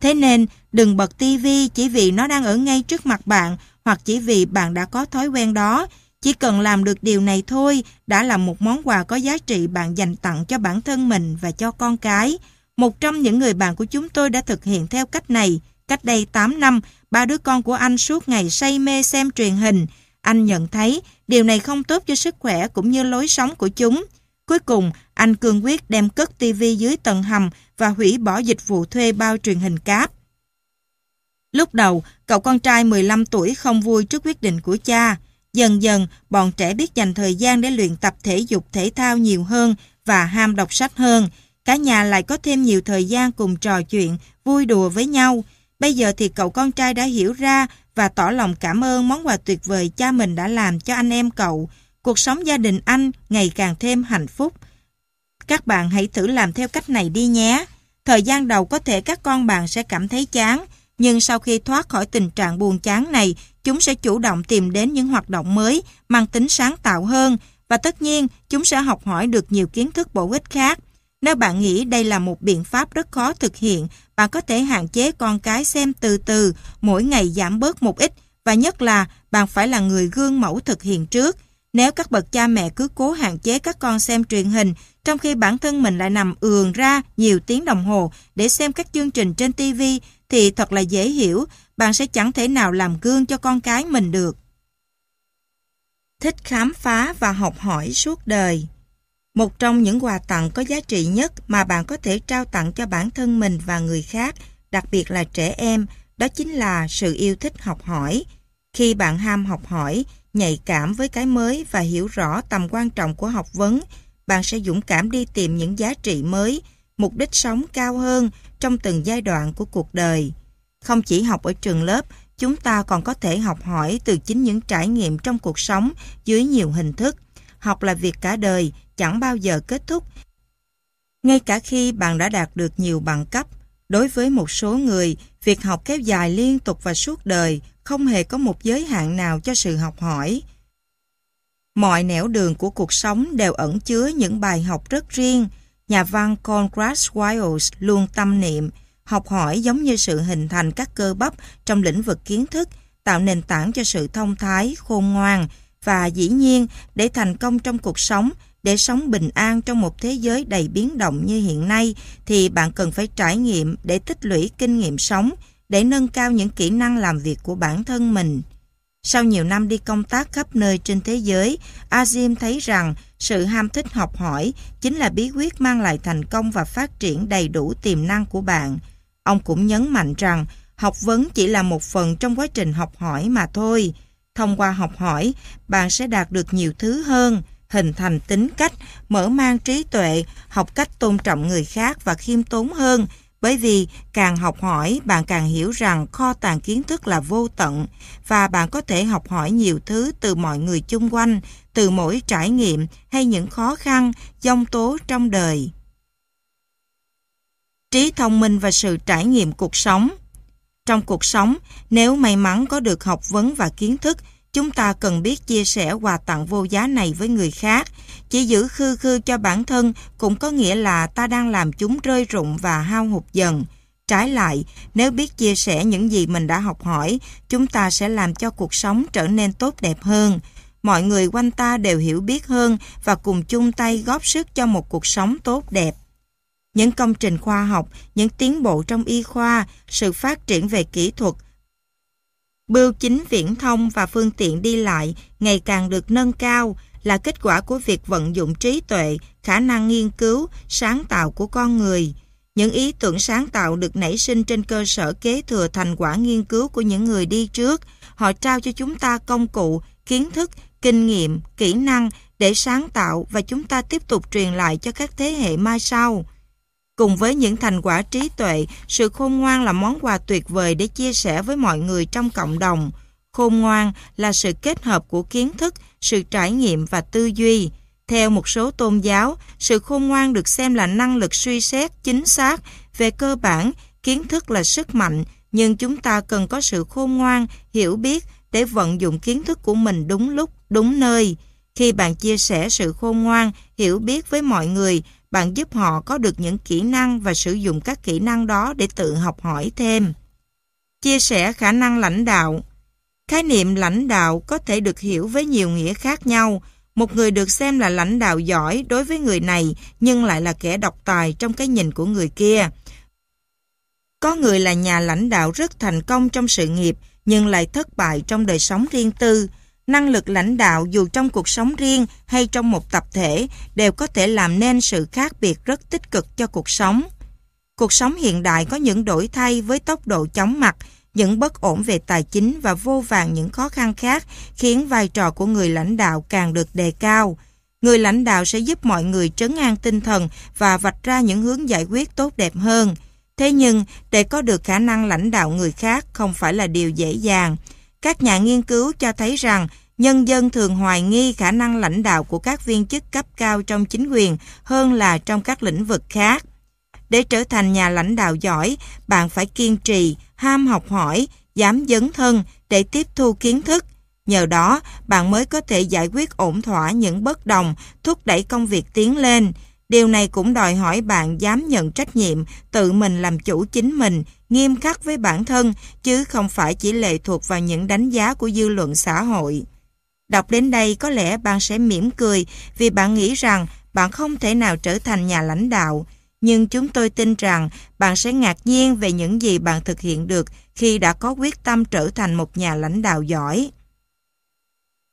Thế nên, Đừng bật tivi chỉ vì nó đang ở ngay trước mặt bạn hoặc chỉ vì bạn đã có thói quen đó. Chỉ cần làm được điều này thôi đã là một món quà có giá trị bạn dành tặng cho bản thân mình và cho con cái. Một trong những người bạn của chúng tôi đã thực hiện theo cách này. Cách đây 8 năm, ba đứa con của anh suốt ngày say mê xem truyền hình. Anh nhận thấy điều này không tốt cho sức khỏe cũng như lối sống của chúng. Cuối cùng, anh cương quyết đem cất tivi dưới tầng hầm và hủy bỏ dịch vụ thuê bao truyền hình cáp. Lúc đầu, cậu con trai 15 tuổi không vui trước quyết định của cha. Dần dần, bọn trẻ biết dành thời gian để luyện tập thể dục thể thao nhiều hơn và ham đọc sách hơn. Cả nhà lại có thêm nhiều thời gian cùng trò chuyện, vui đùa với nhau. Bây giờ thì cậu con trai đã hiểu ra và tỏ lòng cảm ơn món quà tuyệt vời cha mình đã làm cho anh em cậu. Cuộc sống gia đình anh ngày càng thêm hạnh phúc. Các bạn hãy thử làm theo cách này đi nhé. Thời gian đầu có thể các con bạn sẽ cảm thấy chán, nhưng sau khi thoát khỏi tình trạng buồn chán này, chúng sẽ chủ động tìm đến những hoạt động mới, mang tính sáng tạo hơn, và tất nhiên chúng sẽ học hỏi được nhiều kiến thức bổ ích khác. Nếu bạn nghĩ đây là một biện pháp rất khó thực hiện, bạn có thể hạn chế con cái xem từ từ, mỗi ngày giảm bớt một ít, và nhất là bạn phải là người gương mẫu thực hiện trước. Nếu các bậc cha mẹ cứ cố hạn chế các con xem truyền hình, trong khi bản thân mình lại nằm ườn ra nhiều tiếng đồng hồ để xem các chương trình trên TV, thì thật là dễ hiểu, bạn sẽ chẳng thể nào làm gương cho con cái mình được. Thích khám phá và học hỏi suốt đời một trong những quà tặng có giá trị nhất mà bạn có thể trao tặng cho bản thân mình và người khác, đặc biệt là trẻ em, đó chính là sự yêu thích học hỏi. Khi bạn ham học hỏi, nhạy cảm với cái mới và hiểu rõ tầm quan trọng của học vấn, bạn sẽ dũng cảm đi tìm những giá trị mới, mục đích sống cao hơn trong từng giai đoạn của cuộc đời. Không chỉ học ở trường lớp, chúng ta còn có thể học hỏi từ chính những trải nghiệm trong cuộc sống dưới nhiều hình thức. Học là việc cả đời, chẳng bao giờ kết thúc. Ngay cả khi bạn đã đạt được nhiều bằng cấp, đối với một số người, việc học kéo dài liên tục và suốt đời không hề có một giới hạn nào cho sự học hỏi. Mọi nẻo đường của cuộc sống đều ẩn chứa những bài học rất riêng. Nhà văn Conrad Wiles luôn tâm niệm, học hỏi giống như sự hình thành các cơ bắp trong lĩnh vực kiến thức, tạo nền tảng cho sự thông thái, khôn ngoan và dĩ nhiên để thành công trong cuộc sống, để sống bình an trong một thế giới đầy biến động như hiện nay thì bạn cần phải trải nghiệm để tích lũy kinh nghiệm sống, để nâng cao những kỹ năng làm việc của bản thân mình. Sau nhiều năm đi công tác khắp nơi trên thế giới, Azim thấy rằng sự ham thích học hỏi chính là bí quyết mang lại thành công và phát triển đầy đủ tiềm năng của bạn. Ông cũng nhấn mạnh rằng học vấn chỉ là một phần trong quá trình học hỏi mà thôi. Thông qua học hỏi, bạn sẽ đạt được nhiều thứ hơn, hình thành tính cách, mở mang trí tuệ, học cách tôn trọng người khác và khiêm tốn hơn, bởi vì càng học hỏi, bạn càng hiểu rằng kho tàng kiến thức là vô tận và bạn có thể học hỏi nhiều thứ từ mọi người chung quanh, từ mỗi trải nghiệm hay những khó khăn, dông tố trong đời. Trí thông minh và sự trải nghiệm cuộc sống trong cuộc sống, nếu may mắn có được học vấn và kiến thức, chúng ta cần biết chia sẻ quà tặng vô giá này với người khác. Chỉ giữ khư khư cho bản thân cũng có nghĩa là ta đang làm chúng rơi rụng và hao hụt dần. Trái lại, nếu biết chia sẻ những gì mình đã học hỏi, chúng ta sẽ làm cho cuộc sống trở nên tốt đẹp hơn. Mọi người quanh ta đều hiểu biết hơn và cùng chung tay góp sức cho một cuộc sống tốt đẹp. Những công trình khoa học, những tiến bộ trong y khoa, sự phát triển về kỹ thuật, Bưu chính viễn thông và phương tiện đi lại ngày càng được nâng cao là kết quả của việc vận dụng trí tuệ, khả năng nghiên cứu, sáng tạo của con người. Những ý tưởng sáng tạo được nảy sinh trên cơ sở kế thừa thành quả nghiên cứu của những người đi trước. Họ trao cho chúng ta công cụ, kiến thức, kinh nghiệm, kỹ năng để sáng tạo và chúng ta tiếp tục truyền lại cho các thế hệ mai sau. Cùng với những thành quả trí tuệ, sự khôn ngoan là món quà tuyệt vời để chia sẻ với mọi người trong cộng đồng. Khôn ngoan là sự kết hợp của kiến thức, sự trải nghiệm và tư duy. Theo một số tôn giáo, sự khôn ngoan được xem là năng lực suy xét chính xác. Về cơ bản, kiến thức là sức mạnh, nhưng chúng ta cần có sự khôn ngoan, hiểu biết để vận dụng kiến thức của mình đúng lúc, đúng nơi. Khi bạn chia sẻ sự khôn ngoan, hiểu biết với mọi người, bạn giúp họ có được những kỹ năng và sử dụng các kỹ năng đó để tự học hỏi thêm. Chia sẻ khả năng lãnh đạo Khái niệm lãnh đạo có thể được hiểu với nhiều nghĩa khác nhau. Một người được xem là lãnh đạo giỏi đối với người này, nhưng lại là kẻ độc tài trong cái nhìn của người kia. Có người là nhà lãnh đạo rất thành công trong sự nghiệp, nhưng lại thất bại trong đời sống riêng tư. Năng lực lãnh đạo dù trong cuộc sống riêng hay trong một tập thể đều có thể làm nên sự khác biệt rất tích cực cho cuộc sống. Cuộc sống hiện đại có những đổi thay với tốc độ chóng mặt, những bất ổn về tài chính và vô vàng những khó khăn khác khiến vai trò của người lãnh đạo càng được đề cao. Người lãnh đạo sẽ giúp mọi người trấn an tinh thần và vạch ra những hướng giải quyết tốt đẹp hơn. Thế nhưng, để có được khả năng lãnh đạo người khác không phải là điều dễ dàng. Các nhà nghiên cứu cho thấy rằng nhân dân thường hoài nghi khả năng lãnh đạo của các viên chức cấp cao trong chính quyền hơn là trong các lĩnh vực khác. Để trở thành nhà lãnh đạo giỏi, bạn phải kiên trì, ham học hỏi, dám dấn thân để tiếp thu kiến thức. Nhờ đó, bạn mới có thể giải quyết ổn thỏa những bất đồng, thúc đẩy công việc tiến lên. Điều này cũng đòi hỏi bạn dám nhận trách nhiệm, tự mình làm chủ chính mình, nghiêm khắc với bản thân, chứ không phải chỉ lệ thuộc vào những đánh giá của dư luận xã hội. Đọc đến đây có lẽ bạn sẽ mỉm cười vì bạn nghĩ rằng bạn không thể nào trở thành nhà lãnh đạo. Nhưng chúng tôi tin rằng bạn sẽ ngạc nhiên về những gì bạn thực hiện được khi đã có quyết tâm trở thành một nhà lãnh đạo giỏi.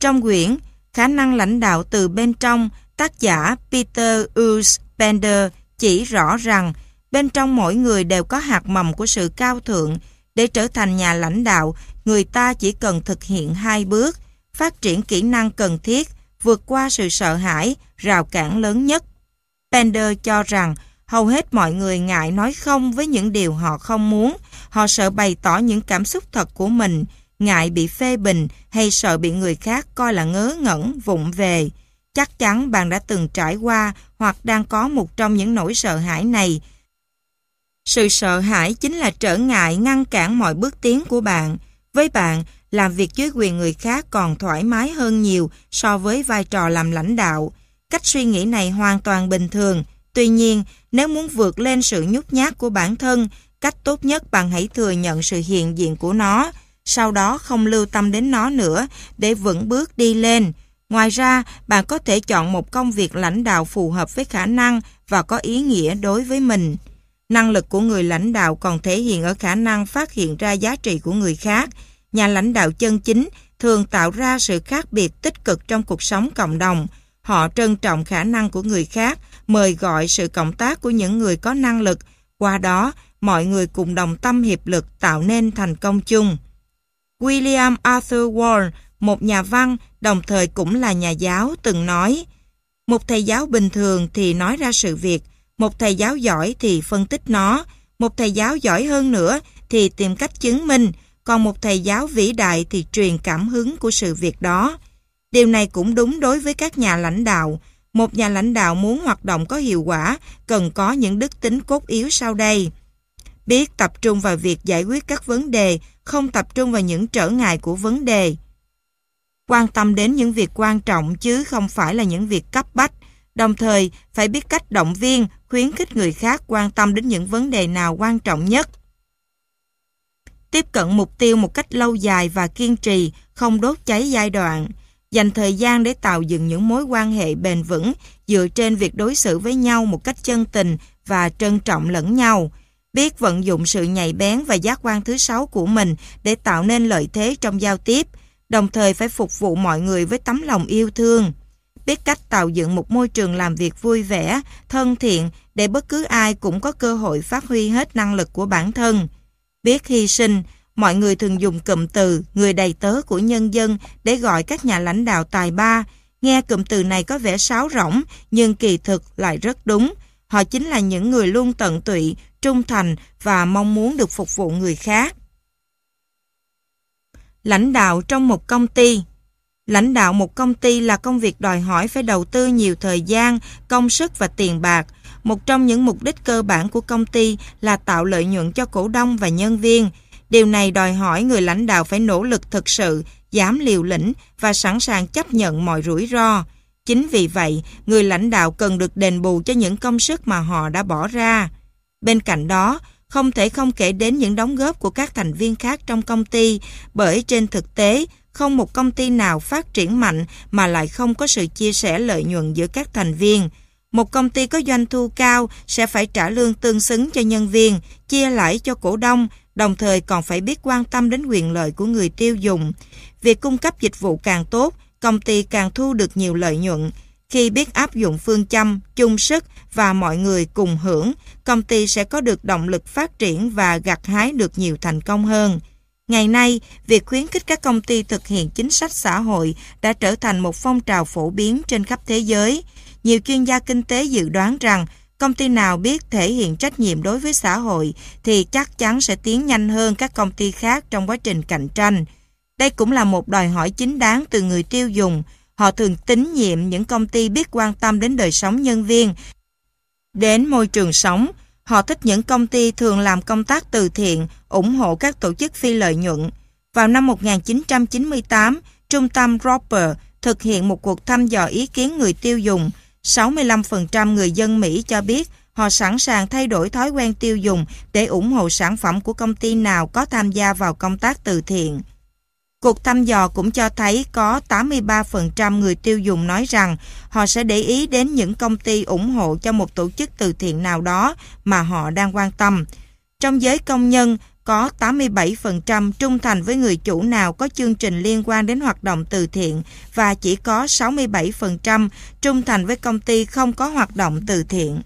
Trong quyển Khả năng lãnh đạo từ bên trong, tác giả Peter Urs Bender chỉ rõ rằng bên trong mỗi người đều có hạt mầm của sự cao thượng. Để trở thành nhà lãnh đạo, người ta chỉ cần thực hiện hai bước, phát triển kỹ năng cần thiết, vượt qua sự sợ hãi, rào cản lớn nhất. pender cho rằng hầu hết mọi người ngại nói không với những điều họ không muốn, họ sợ bày tỏ những cảm xúc thật của mình, ngại bị phê bình hay sợ bị người khác coi là ngớ ngẩn, vụng về. Chắc chắn bạn đã từng trải qua hoặc đang có một trong những nỗi sợ hãi này. Sự sợ hãi chính là trở ngại ngăn cản mọi bước tiến của bạn. Với bạn, làm việc dưới quyền người khác còn thoải mái hơn nhiều so với vai trò làm lãnh đạo. Cách suy nghĩ này hoàn toàn bình thường. Tuy nhiên, nếu muốn vượt lên sự nhút nhát của bản thân, cách tốt nhất bạn hãy thừa nhận sự hiện diện của nó, sau đó không lưu tâm đến nó nữa để vững bước đi lên. Ngoài ra, bạn có thể chọn một công việc lãnh đạo phù hợp với khả năng và có ý nghĩa đối với mình. Năng lực của người lãnh đạo còn thể hiện ở khả năng phát hiện ra giá trị của người khác. Nhà lãnh đạo chân chính thường tạo ra sự khác biệt tích cực trong cuộc sống cộng đồng. Họ trân trọng khả năng của người khác, mời gọi sự cộng tác của những người có năng lực. Qua đó, mọi người cùng đồng tâm hiệp lực tạo nên thành công chung. William Arthur Ward, một nhà văn, đồng thời cũng là nhà giáo, từng nói Một thầy giáo bình thường thì nói ra sự việc, một thầy giáo giỏi thì phân tích nó, một thầy giáo giỏi hơn nữa thì tìm cách chứng minh, còn một thầy giáo vĩ đại thì truyền cảm hứng của sự việc đó. Điều này cũng đúng đối với các nhà lãnh đạo. Một nhà lãnh đạo muốn hoạt động có hiệu quả cần có những đức tính cốt yếu sau đây. Biết tập trung vào việc giải quyết các vấn đề, không tập trung vào những trở ngại của vấn đề. Quan tâm đến những việc quan trọng chứ không phải là những việc cấp bách. Đồng thời, phải biết cách động viên, khuyến khích người khác quan tâm đến những vấn đề nào quan trọng nhất. Tiếp cận mục tiêu một cách lâu dài và kiên trì, không đốt cháy giai đoạn. Dành thời gian để tạo dựng những mối quan hệ bền vững dựa trên việc đối xử với nhau một cách chân tình và trân trọng lẫn nhau. Biết vận dụng sự nhạy bén và giác quan thứ sáu của mình để tạo nên lợi thế trong giao tiếp, đồng thời phải phục vụ mọi người với tấm lòng yêu thương. Biết cách tạo dựng một môi trường làm việc vui vẻ, thân thiện để bất cứ ai cũng có cơ hội phát huy hết năng lực của bản thân. Biết hy sinh, mọi người thường dùng cụm từ người đầy tớ của nhân dân để gọi các nhà lãnh đạo tài ba. Nghe cụm từ này có vẻ sáo rỗng, nhưng kỳ thực lại rất đúng. Họ chính là những người luôn tận tụy, trung thành và mong muốn được phục vụ người khác. Lãnh đạo trong một công ty Lãnh đạo một công ty là công việc đòi hỏi phải đầu tư nhiều thời gian, công sức và tiền bạc. Một trong những mục đích cơ bản của công ty là tạo lợi nhuận cho cổ đông và nhân viên. Điều này đòi hỏi người lãnh đạo phải nỗ lực thực sự, dám liều lĩnh và sẵn sàng chấp nhận mọi rủi ro. Chính vì vậy, người lãnh đạo cần được đền bù cho những công sức mà họ đã bỏ ra. Bên cạnh đó, Không thể không kể đến những đóng góp của các thành viên khác trong công ty, bởi trên thực tế, không một công ty nào phát triển mạnh mà lại không có sự chia sẻ lợi nhuận giữa các thành viên. Một công ty có doanh thu cao sẽ phải trả lương tương xứng cho nhân viên, chia lãi cho cổ đông, đồng thời còn phải biết quan tâm đến quyền lợi của người tiêu dùng. Việc cung cấp dịch vụ càng tốt, công ty càng thu được nhiều lợi nhuận. Khi biết áp dụng phương châm, chung sức và mọi người cùng hưởng, công ty sẽ có được động lực phát triển và gặt hái được nhiều thành công hơn. Ngày nay, việc khuyến khích các công ty thực hiện chính sách xã hội đã trở thành một phong trào phổ biến trên khắp thế giới. Nhiều chuyên gia kinh tế dự đoán rằng công ty nào biết thể hiện trách nhiệm đối với xã hội thì chắc chắn sẽ tiến nhanh hơn các công ty khác trong quá trình cạnh tranh. Đây cũng là một đòi hỏi chính đáng từ người tiêu dùng. Họ thường tín nhiệm những công ty biết quan tâm đến đời sống nhân viên, đến môi trường sống. Họ thích những công ty thường làm công tác từ thiện, ủng hộ các tổ chức phi lợi nhuận. Vào năm 1998, Trung tâm Roper thực hiện một cuộc thăm dò ý kiến người tiêu dùng. 65% người dân Mỹ cho biết họ sẵn sàng thay đổi thói quen tiêu dùng để ủng hộ sản phẩm của công ty nào có tham gia vào công tác từ thiện. Cuộc thăm dò cũng cho thấy có 83% người tiêu dùng nói rằng họ sẽ để ý đến những công ty ủng hộ cho một tổ chức từ thiện nào đó mà họ đang quan tâm. Trong giới công nhân, có 87% trung thành với người chủ nào có chương trình liên quan đến hoạt động từ thiện và chỉ có 67% trung thành với công ty không có hoạt động từ thiện.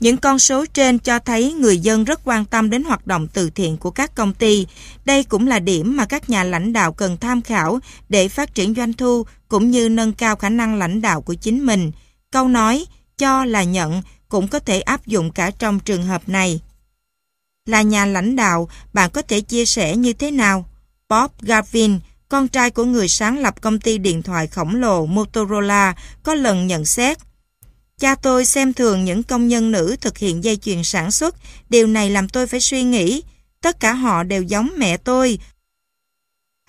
Những con số trên cho thấy người dân rất quan tâm đến hoạt động từ thiện của các công ty. Đây cũng là điểm mà các nhà lãnh đạo cần tham khảo để phát triển doanh thu cũng như nâng cao khả năng lãnh đạo của chính mình. Câu nói cho là nhận cũng có thể áp dụng cả trong trường hợp này. Là nhà lãnh đạo, bạn có thể chia sẻ như thế nào? Bob Garvin, con trai của người sáng lập công ty điện thoại khổng lồ Motorola, có lần nhận xét Cha tôi xem thường những công nhân nữ thực hiện dây chuyền sản xuất, điều này làm tôi phải suy nghĩ. Tất cả họ đều giống mẹ tôi.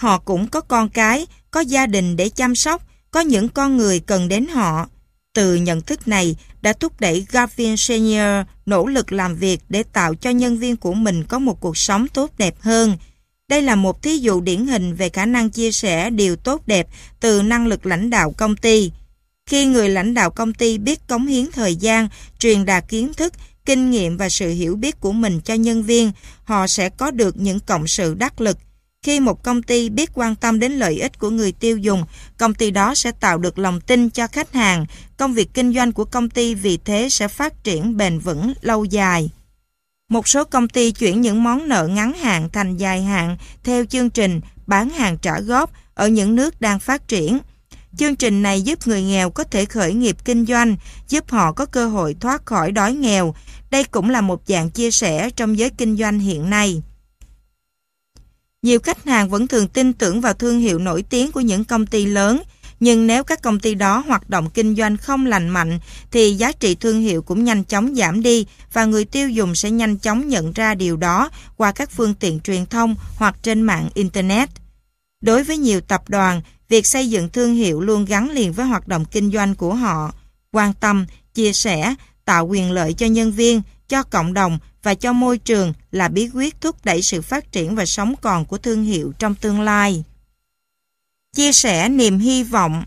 Họ cũng có con cái, có gia đình để chăm sóc, có những con người cần đến họ. Từ nhận thức này đã thúc đẩy Gavin Senior nỗ lực làm việc để tạo cho nhân viên của mình có một cuộc sống tốt đẹp hơn. Đây là một thí dụ điển hình về khả năng chia sẻ điều tốt đẹp từ năng lực lãnh đạo công ty. Khi người lãnh đạo công ty biết cống hiến thời gian, truyền đạt kiến thức, kinh nghiệm và sự hiểu biết của mình cho nhân viên, họ sẽ có được những cộng sự đắc lực. Khi một công ty biết quan tâm đến lợi ích của người tiêu dùng, công ty đó sẽ tạo được lòng tin cho khách hàng. Công việc kinh doanh của công ty vì thế sẽ phát triển bền vững lâu dài. Một số công ty chuyển những món nợ ngắn hạn thành dài hạn theo chương trình bán hàng trả góp ở những nước đang phát triển. Chương trình này giúp người nghèo có thể khởi nghiệp kinh doanh, giúp họ có cơ hội thoát khỏi đói nghèo. Đây cũng là một dạng chia sẻ trong giới kinh doanh hiện nay. Nhiều khách hàng vẫn thường tin tưởng vào thương hiệu nổi tiếng của những công ty lớn, nhưng nếu các công ty đó hoạt động kinh doanh không lành mạnh thì giá trị thương hiệu cũng nhanh chóng giảm đi và người tiêu dùng sẽ nhanh chóng nhận ra điều đó qua các phương tiện truyền thông hoặc trên mạng Internet. Đối với nhiều tập đoàn, việc xây dựng thương hiệu luôn gắn liền với hoạt động kinh doanh của họ. Quan tâm, chia sẻ, tạo quyền lợi cho nhân viên, cho cộng đồng và cho môi trường là bí quyết thúc đẩy sự phát triển và sống còn của thương hiệu trong tương lai. Chia sẻ niềm hy vọng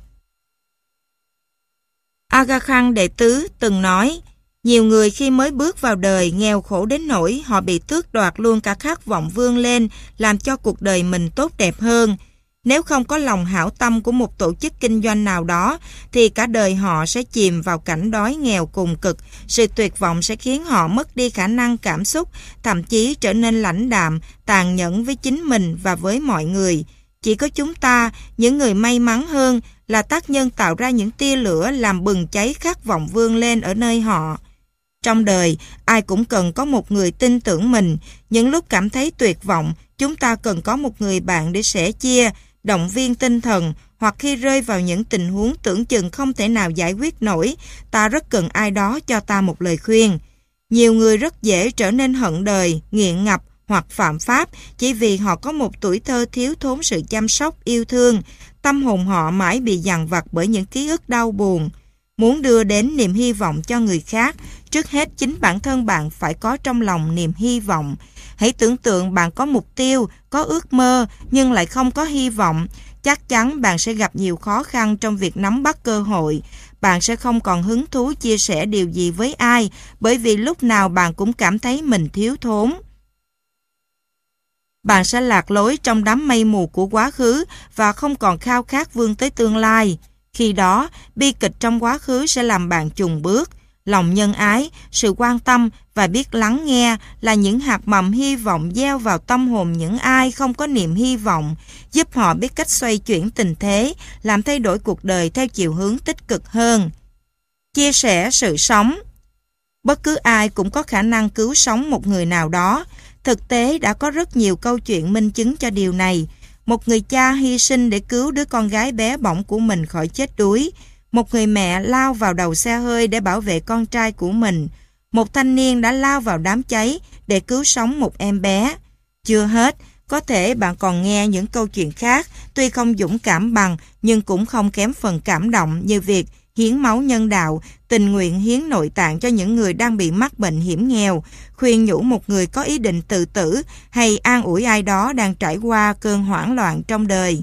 Aga Khan đệ tứ từng nói, nhiều người khi mới bước vào đời nghèo khổ đến nỗi họ bị tước đoạt luôn cả khát vọng vươn lên, làm cho cuộc đời mình tốt đẹp hơn. Nếu không có lòng hảo tâm của một tổ chức kinh doanh nào đó, thì cả đời họ sẽ chìm vào cảnh đói nghèo cùng cực. Sự tuyệt vọng sẽ khiến họ mất đi khả năng cảm xúc, thậm chí trở nên lãnh đạm, tàn nhẫn với chính mình và với mọi người. Chỉ có chúng ta, những người may mắn hơn, là tác nhân tạo ra những tia lửa làm bừng cháy khát vọng vươn lên ở nơi họ. Trong đời, ai cũng cần có một người tin tưởng mình. Những lúc cảm thấy tuyệt vọng, chúng ta cần có một người bạn để sẻ chia, động viên tinh thần hoặc khi rơi vào những tình huống tưởng chừng không thể nào giải quyết nổi, ta rất cần ai đó cho ta một lời khuyên. Nhiều người rất dễ trở nên hận đời, nghiện ngập hoặc phạm pháp chỉ vì họ có một tuổi thơ thiếu thốn sự chăm sóc, yêu thương. Tâm hồn họ mãi bị dằn vặt bởi những ký ức đau buồn. Muốn đưa đến niềm hy vọng cho người khác, trước hết chính bản thân bạn phải có trong lòng niềm hy vọng. Hãy tưởng tượng bạn có mục tiêu, có ước mơ nhưng lại không có hy vọng. Chắc chắn bạn sẽ gặp nhiều khó khăn trong việc nắm bắt cơ hội. Bạn sẽ không còn hứng thú chia sẻ điều gì với ai bởi vì lúc nào bạn cũng cảm thấy mình thiếu thốn. Bạn sẽ lạc lối trong đám mây mù của quá khứ và không còn khao khát vươn tới tương lai. Khi đó, bi kịch trong quá khứ sẽ làm bạn chùng bước. Lòng nhân ái, sự quan tâm và biết lắng nghe là những hạt mầm hy vọng gieo vào tâm hồn những ai không có niềm hy vọng, giúp họ biết cách xoay chuyển tình thế, làm thay đổi cuộc đời theo chiều hướng tích cực hơn. Chia sẻ sự sống Bất cứ ai cũng có khả năng cứu sống một người nào đó. Thực tế đã có rất nhiều câu chuyện minh chứng cho điều này. Một người cha hy sinh để cứu đứa con gái bé bỏng của mình khỏi chết đuối. Một người mẹ lao vào đầu xe hơi để bảo vệ con trai của mình. Một thanh niên đã lao vào đám cháy để cứu sống một em bé. Chưa hết, có thể bạn còn nghe những câu chuyện khác, tuy không dũng cảm bằng nhưng cũng không kém phần cảm động như việc hiến máu nhân đạo, tình nguyện hiến nội tạng cho những người đang bị mắc bệnh hiểm nghèo, khuyên nhủ một người có ý định tự tử hay an ủi ai đó đang trải qua cơn hoảng loạn trong đời.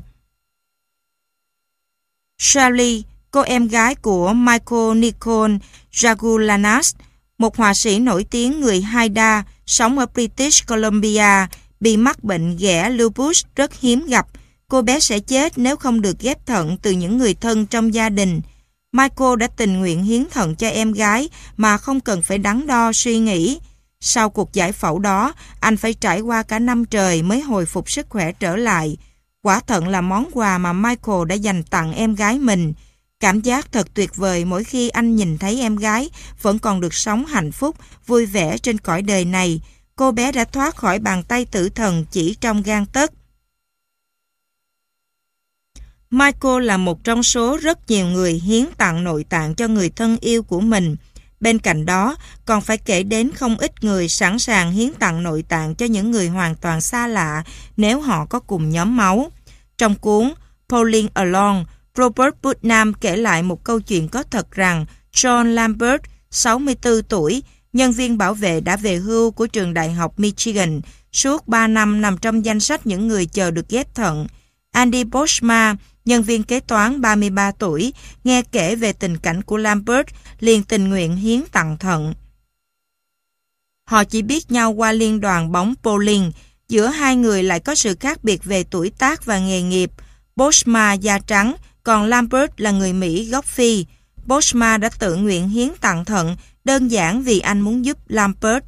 Shirley, cô em gái của Michael Nicole Jagulanas, một họa sĩ nổi tiếng người Haida, sống ở British Columbia, bị mắc bệnh ghẻ lupus rất hiếm gặp. Cô bé sẽ chết nếu không được ghép thận từ những người thân trong gia đình. Michael đã tình nguyện hiến thận cho em gái mà không cần phải đắn đo suy nghĩ. Sau cuộc giải phẫu đó, anh phải trải qua cả năm trời mới hồi phục sức khỏe trở lại. Quả thận là món quà mà Michael đã dành tặng em gái mình. Cảm giác thật tuyệt vời mỗi khi anh nhìn thấy em gái vẫn còn được sống hạnh phúc, vui vẻ trên cõi đời này. Cô bé đã thoát khỏi bàn tay tử thần chỉ trong gan tấc. Michael là một trong số rất nhiều người hiến tặng nội tạng cho người thân yêu của mình. Bên cạnh đó, còn phải kể đến không ít người sẵn sàng hiến tặng nội tạng cho những người hoàn toàn xa lạ nếu họ có cùng nhóm máu. Trong cuốn Pauline Along, Robert Putnam kể lại một câu chuyện có thật rằng John Lambert, 64 tuổi, nhân viên bảo vệ đã về hưu của trường đại học Michigan, suốt 3 năm nằm trong danh sách những người chờ được ghép thận. Andy Boschma, nhân viên kế toán 33 tuổi, nghe kể về tình cảnh của Lambert, liền tình nguyện hiến tặng thận. Họ chỉ biết nhau qua liên đoàn bóng bowling, giữa hai người lại có sự khác biệt về tuổi tác và nghề nghiệp. Boschma da trắng, còn Lambert là người Mỹ gốc Phi. Boschma đã tự nguyện hiến tặng thận, đơn giản vì anh muốn giúp Lambert.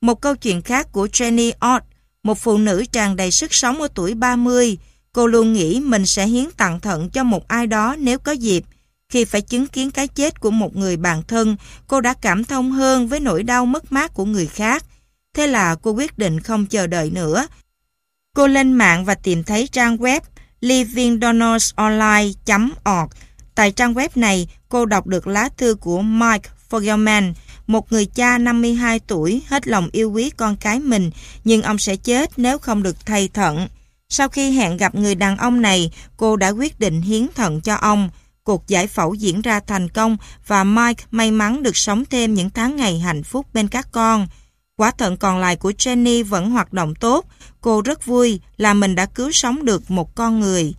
Một câu chuyện khác của Jenny Ott, một phụ nữ tràn đầy sức sống ở tuổi 30, Cô luôn nghĩ mình sẽ hiến tặng thận cho một ai đó nếu có dịp. Khi phải chứng kiến cái chết của một người bạn thân, cô đã cảm thông hơn với nỗi đau mất mát của người khác. Thế là cô quyết định không chờ đợi nữa. Cô lên mạng và tìm thấy trang web livingdonorsonline.org. Tại trang web này, cô đọc được lá thư của Mike Fogelman, một người cha 52 tuổi hết lòng yêu quý con cái mình, nhưng ông sẽ chết nếu không được thay thận. Sau khi hẹn gặp người đàn ông này, cô đã quyết định hiến thận cho ông. Cuộc giải phẫu diễn ra thành công và Mike may mắn được sống thêm những tháng ngày hạnh phúc bên các con. Quả thận còn lại của Jenny vẫn hoạt động tốt. Cô rất vui là mình đã cứu sống được một con người.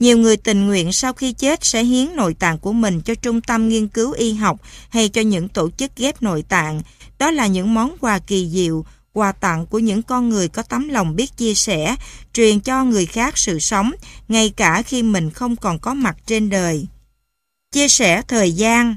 Nhiều người tình nguyện sau khi chết sẽ hiến nội tạng của mình cho trung tâm nghiên cứu y học hay cho những tổ chức ghép nội tạng. Đó là những món quà kỳ diệu, quà tặng của những con người có tấm lòng biết chia sẻ, truyền cho người khác sự sống, ngay cả khi mình không còn có mặt trên đời. Chia sẻ thời gian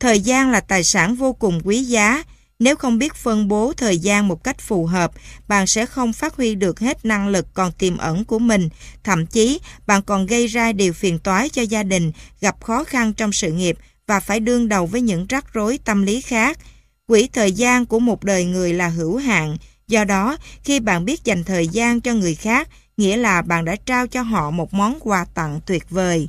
Thời gian là tài sản vô cùng quý giá. Nếu không biết phân bố thời gian một cách phù hợp, bạn sẽ không phát huy được hết năng lực còn tiềm ẩn của mình. Thậm chí, bạn còn gây ra điều phiền toái cho gia đình, gặp khó khăn trong sự nghiệp và phải đương đầu với những rắc rối tâm lý khác. Quỹ thời gian của một đời người là hữu hạn, do đó khi bạn biết dành thời gian cho người khác, nghĩa là bạn đã trao cho họ một món quà tặng tuyệt vời.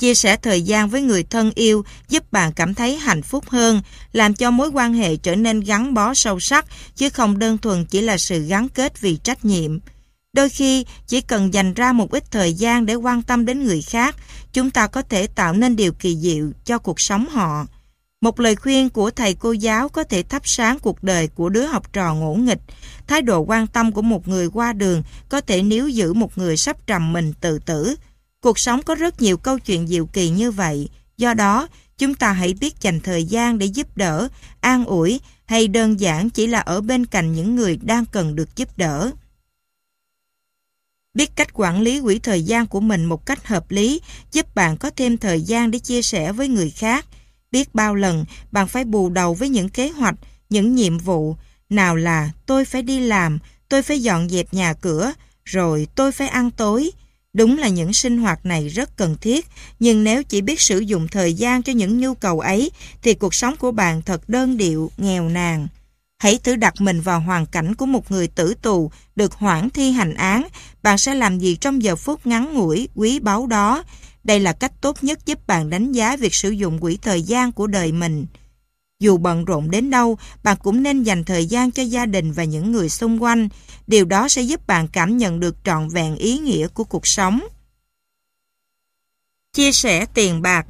Chia sẻ thời gian với người thân yêu giúp bạn cảm thấy hạnh phúc hơn, làm cho mối quan hệ trở nên gắn bó sâu sắc, chứ không đơn thuần chỉ là sự gắn kết vì trách nhiệm. Đôi khi chỉ cần dành ra một ít thời gian để quan tâm đến người khác, chúng ta có thể tạo nên điều kỳ diệu cho cuộc sống họ. Một lời khuyên của thầy cô giáo có thể thắp sáng cuộc đời của đứa học trò ngỗ nghịch. Thái độ quan tâm của một người qua đường có thể níu giữ một người sắp trầm mình tự tử. Cuộc sống có rất nhiều câu chuyện diệu kỳ như vậy. Do đó, chúng ta hãy biết dành thời gian để giúp đỡ, an ủi hay đơn giản chỉ là ở bên cạnh những người đang cần được giúp đỡ. Biết cách quản lý quỹ thời gian của mình một cách hợp lý giúp bạn có thêm thời gian để chia sẻ với người khác. Biết bao lần bạn phải bù đầu với những kế hoạch, những nhiệm vụ. Nào là tôi phải đi làm, tôi phải dọn dẹp nhà cửa, rồi tôi phải ăn tối. Đúng là những sinh hoạt này rất cần thiết, nhưng nếu chỉ biết sử dụng thời gian cho những nhu cầu ấy, thì cuộc sống của bạn thật đơn điệu, nghèo nàn. Hãy thử đặt mình vào hoàn cảnh của một người tử tù được hoãn thi hành án, bạn sẽ làm gì trong giờ phút ngắn ngủi, quý báu đó. Đây là cách tốt nhất giúp bạn đánh giá việc sử dụng quỹ thời gian của đời mình. Dù bận rộn đến đâu, bạn cũng nên dành thời gian cho gia đình và những người xung quanh. Điều đó sẽ giúp bạn cảm nhận được trọn vẹn ý nghĩa của cuộc sống. Chia sẻ tiền bạc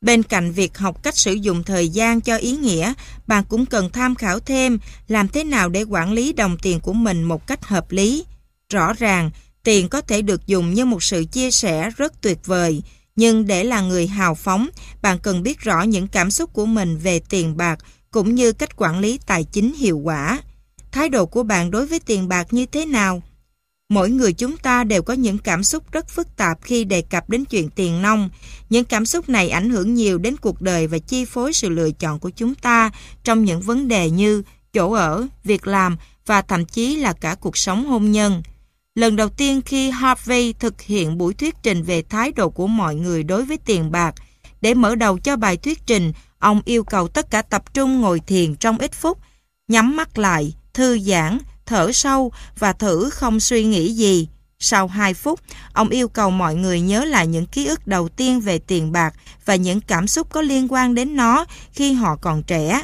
Bên cạnh việc học cách sử dụng thời gian cho ý nghĩa, bạn cũng cần tham khảo thêm làm thế nào để quản lý đồng tiền của mình một cách hợp lý. Rõ ràng, tiền có thể được dùng như một sự chia sẻ rất tuyệt vời, nhưng để là người hào phóng, bạn cần biết rõ những cảm xúc của mình về tiền bạc cũng như cách quản lý tài chính hiệu quả. Thái độ của bạn đối với tiền bạc như thế nào? Mỗi người chúng ta đều có những cảm xúc rất phức tạp khi đề cập đến chuyện tiền nông. Những cảm xúc này ảnh hưởng nhiều đến cuộc đời và chi phối sự lựa chọn của chúng ta trong những vấn đề như chỗ ở, việc làm và thậm chí là cả cuộc sống hôn nhân. Lần đầu tiên khi Harvey thực hiện buổi thuyết trình về thái độ của mọi người đối với tiền bạc, để mở đầu cho bài thuyết trình, ông yêu cầu tất cả tập trung ngồi thiền trong ít phút, nhắm mắt lại, thư giãn, thở sâu và thử không suy nghĩ gì. Sau 2 phút, ông yêu cầu mọi người nhớ lại những ký ức đầu tiên về tiền bạc và những cảm xúc có liên quan đến nó khi họ còn trẻ.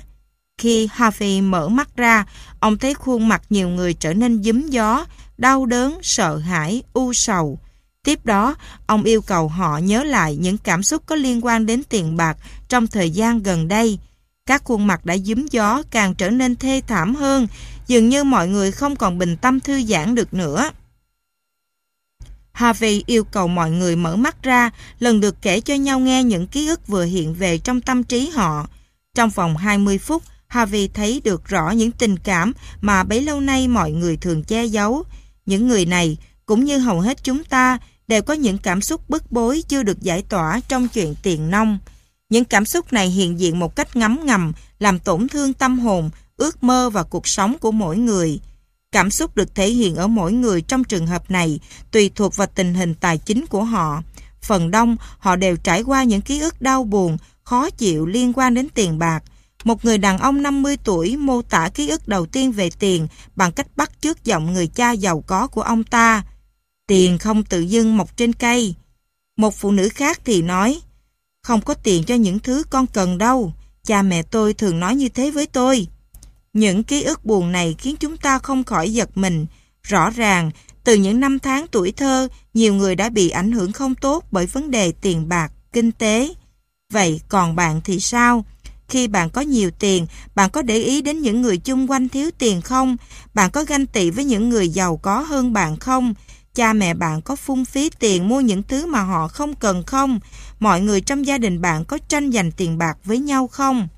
Khi Harvey mở mắt ra, ông thấy khuôn mặt nhiều người trở nên giấm gió, đau đớn, sợ hãi, u sầu. Tiếp đó, ông yêu cầu họ nhớ lại những cảm xúc có liên quan đến tiền bạc trong thời gian gần đây. Các khuôn mặt đã giấm gió càng trở nên thê thảm hơn, dường như mọi người không còn bình tâm thư giãn được nữa. Harvey yêu cầu mọi người mở mắt ra, lần lượt kể cho nhau nghe những ký ức vừa hiện về trong tâm trí họ. Trong vòng 20 phút, Harvey thấy được rõ những tình cảm mà bấy lâu nay mọi người thường che giấu. Những người này, cũng như hầu hết chúng ta, đều có những cảm xúc bức bối chưa được giải tỏa trong chuyện tiền nông. Những cảm xúc này hiện diện một cách ngấm ngầm, làm tổn thương tâm hồn, ước mơ và cuộc sống của mỗi người. Cảm xúc được thể hiện ở mỗi người trong trường hợp này tùy thuộc vào tình hình tài chính của họ. Phần đông, họ đều trải qua những ký ức đau buồn, khó chịu liên quan đến tiền bạc. Một người đàn ông 50 tuổi mô tả ký ức đầu tiên về tiền bằng cách bắt chước giọng người cha giàu có của ông ta. Tiền không tự dưng mọc trên cây. Một phụ nữ khác thì nói, không có tiền cho những thứ con cần đâu. Cha mẹ tôi thường nói như thế với tôi. Những ký ức buồn này khiến chúng ta không khỏi giật mình. Rõ ràng, từ những năm tháng tuổi thơ, nhiều người đã bị ảnh hưởng không tốt bởi vấn đề tiền bạc, kinh tế. Vậy còn bạn thì sao? Khi bạn có nhiều tiền, bạn có để ý đến những người chung quanh thiếu tiền không? Bạn có ganh tị với những người giàu có hơn bạn không? Cha mẹ bạn có phung phí tiền mua những thứ mà họ không cần không? Mọi người trong gia đình bạn có tranh giành tiền bạc với nhau không?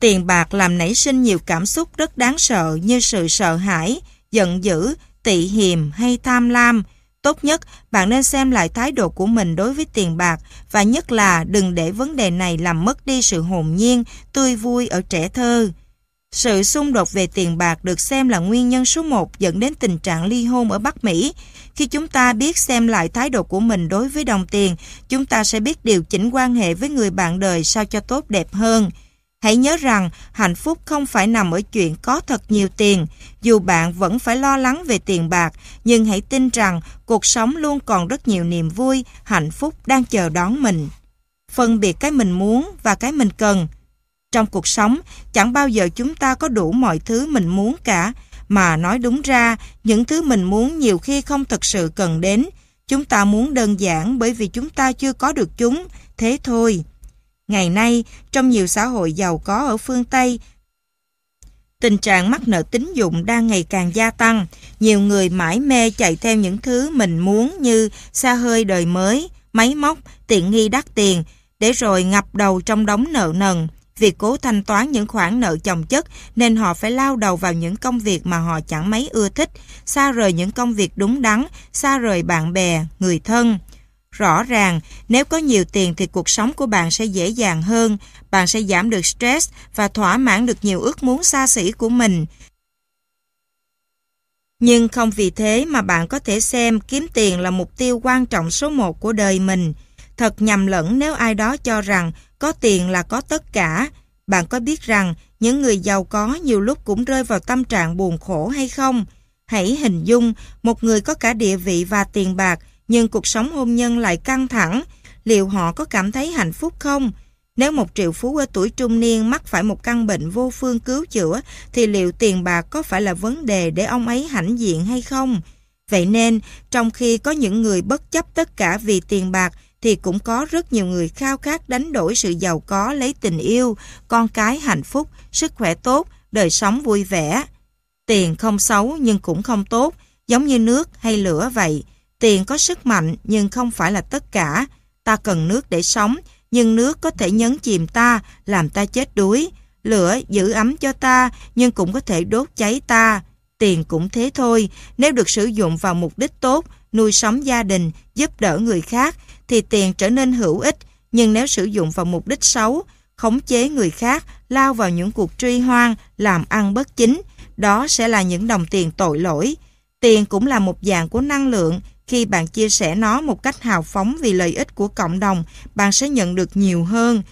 Tiền bạc làm nảy sinh nhiều cảm xúc rất đáng sợ như sự sợ hãi, giận dữ, tị hiềm hay tham lam. Tốt nhất, bạn nên xem lại thái độ của mình đối với tiền bạc và nhất là đừng để vấn đề này làm mất đi sự hồn nhiên, tươi vui ở trẻ thơ. Sự xung đột về tiền bạc được xem là nguyên nhân số 1 dẫn đến tình trạng ly hôn ở Bắc Mỹ. Khi chúng ta biết xem lại thái độ của mình đối với đồng tiền, chúng ta sẽ biết điều chỉnh quan hệ với người bạn đời sao cho tốt đẹp hơn. Hãy nhớ rằng hạnh phúc không phải nằm ở chuyện có thật nhiều tiền. Dù bạn vẫn phải lo lắng về tiền bạc, nhưng hãy tin rằng cuộc sống luôn còn rất nhiều niềm vui, hạnh phúc đang chờ đón mình. Phân biệt cái mình muốn và cái mình cần. Trong cuộc sống, chẳng bao giờ chúng ta có đủ mọi thứ mình muốn cả. mà nói đúng ra, những thứ mình muốn nhiều khi không thật sự cần đến. Chúng ta muốn đơn giản bởi vì chúng ta chưa có được chúng, thế thôi. Ngày nay, trong nhiều xã hội giàu có ở phương Tây, tình trạng mắc nợ tín dụng đang ngày càng gia tăng. Nhiều người mãi mê chạy theo những thứ mình muốn như xa hơi đời mới, máy móc, tiện nghi đắt tiền, để rồi ngập đầu trong đống nợ nần. việc cố thanh toán những khoản nợ chồng chất nên họ phải lao đầu vào những công việc mà họ chẳng mấy ưa thích, xa rời những công việc đúng đắn, xa rời bạn bè, người thân. Rõ ràng, nếu có nhiều tiền thì cuộc sống của bạn sẽ dễ dàng hơn, bạn sẽ giảm được stress và thỏa mãn được nhiều ước muốn xa xỉ của mình. Nhưng không vì thế mà bạn có thể xem kiếm tiền là mục tiêu quan trọng số một của đời mình. Thật nhầm lẫn nếu ai đó cho rằng có tiền là có tất cả. Bạn có biết rằng những người giàu có nhiều lúc cũng rơi vào tâm trạng buồn khổ hay không? Hãy hình dung một người có cả địa vị và tiền bạc nhưng cuộc sống hôn nhân lại căng thẳng. Liệu họ có cảm thấy hạnh phúc không? Nếu một triệu phú ở tuổi trung niên mắc phải một căn bệnh vô phương cứu chữa thì liệu tiền bạc có phải là vấn đề để ông ấy hãnh diện hay không? Vậy nên, trong khi có những người bất chấp tất cả vì tiền bạc thì cũng có rất nhiều người khao khát đánh đổi sự giàu có lấy tình yêu, con cái hạnh phúc, sức khỏe tốt, đời sống vui vẻ. Tiền không xấu nhưng cũng không tốt, giống như nước hay lửa vậy. Tiền có sức mạnh nhưng không phải là tất cả. Ta cần nước để sống, nhưng nước có thể nhấn chìm ta, làm ta chết đuối. Lửa giữ ấm cho ta, nhưng cũng có thể đốt cháy ta. Tiền cũng thế thôi, nếu được sử dụng vào mục đích tốt, nuôi sống gia đình, giúp đỡ người khác, thì tiền trở nên hữu ích, nhưng nếu sử dụng vào mục đích xấu, khống chế người khác, lao vào những cuộc truy hoang, làm ăn bất chính, đó sẽ là những đồng tiền tội lỗi. Tiền cũng là một dạng của năng lượng, khi bạn chia sẻ nó một cách hào phóng vì lợi ích của cộng đồng, bạn sẽ nhận được nhiều hơn.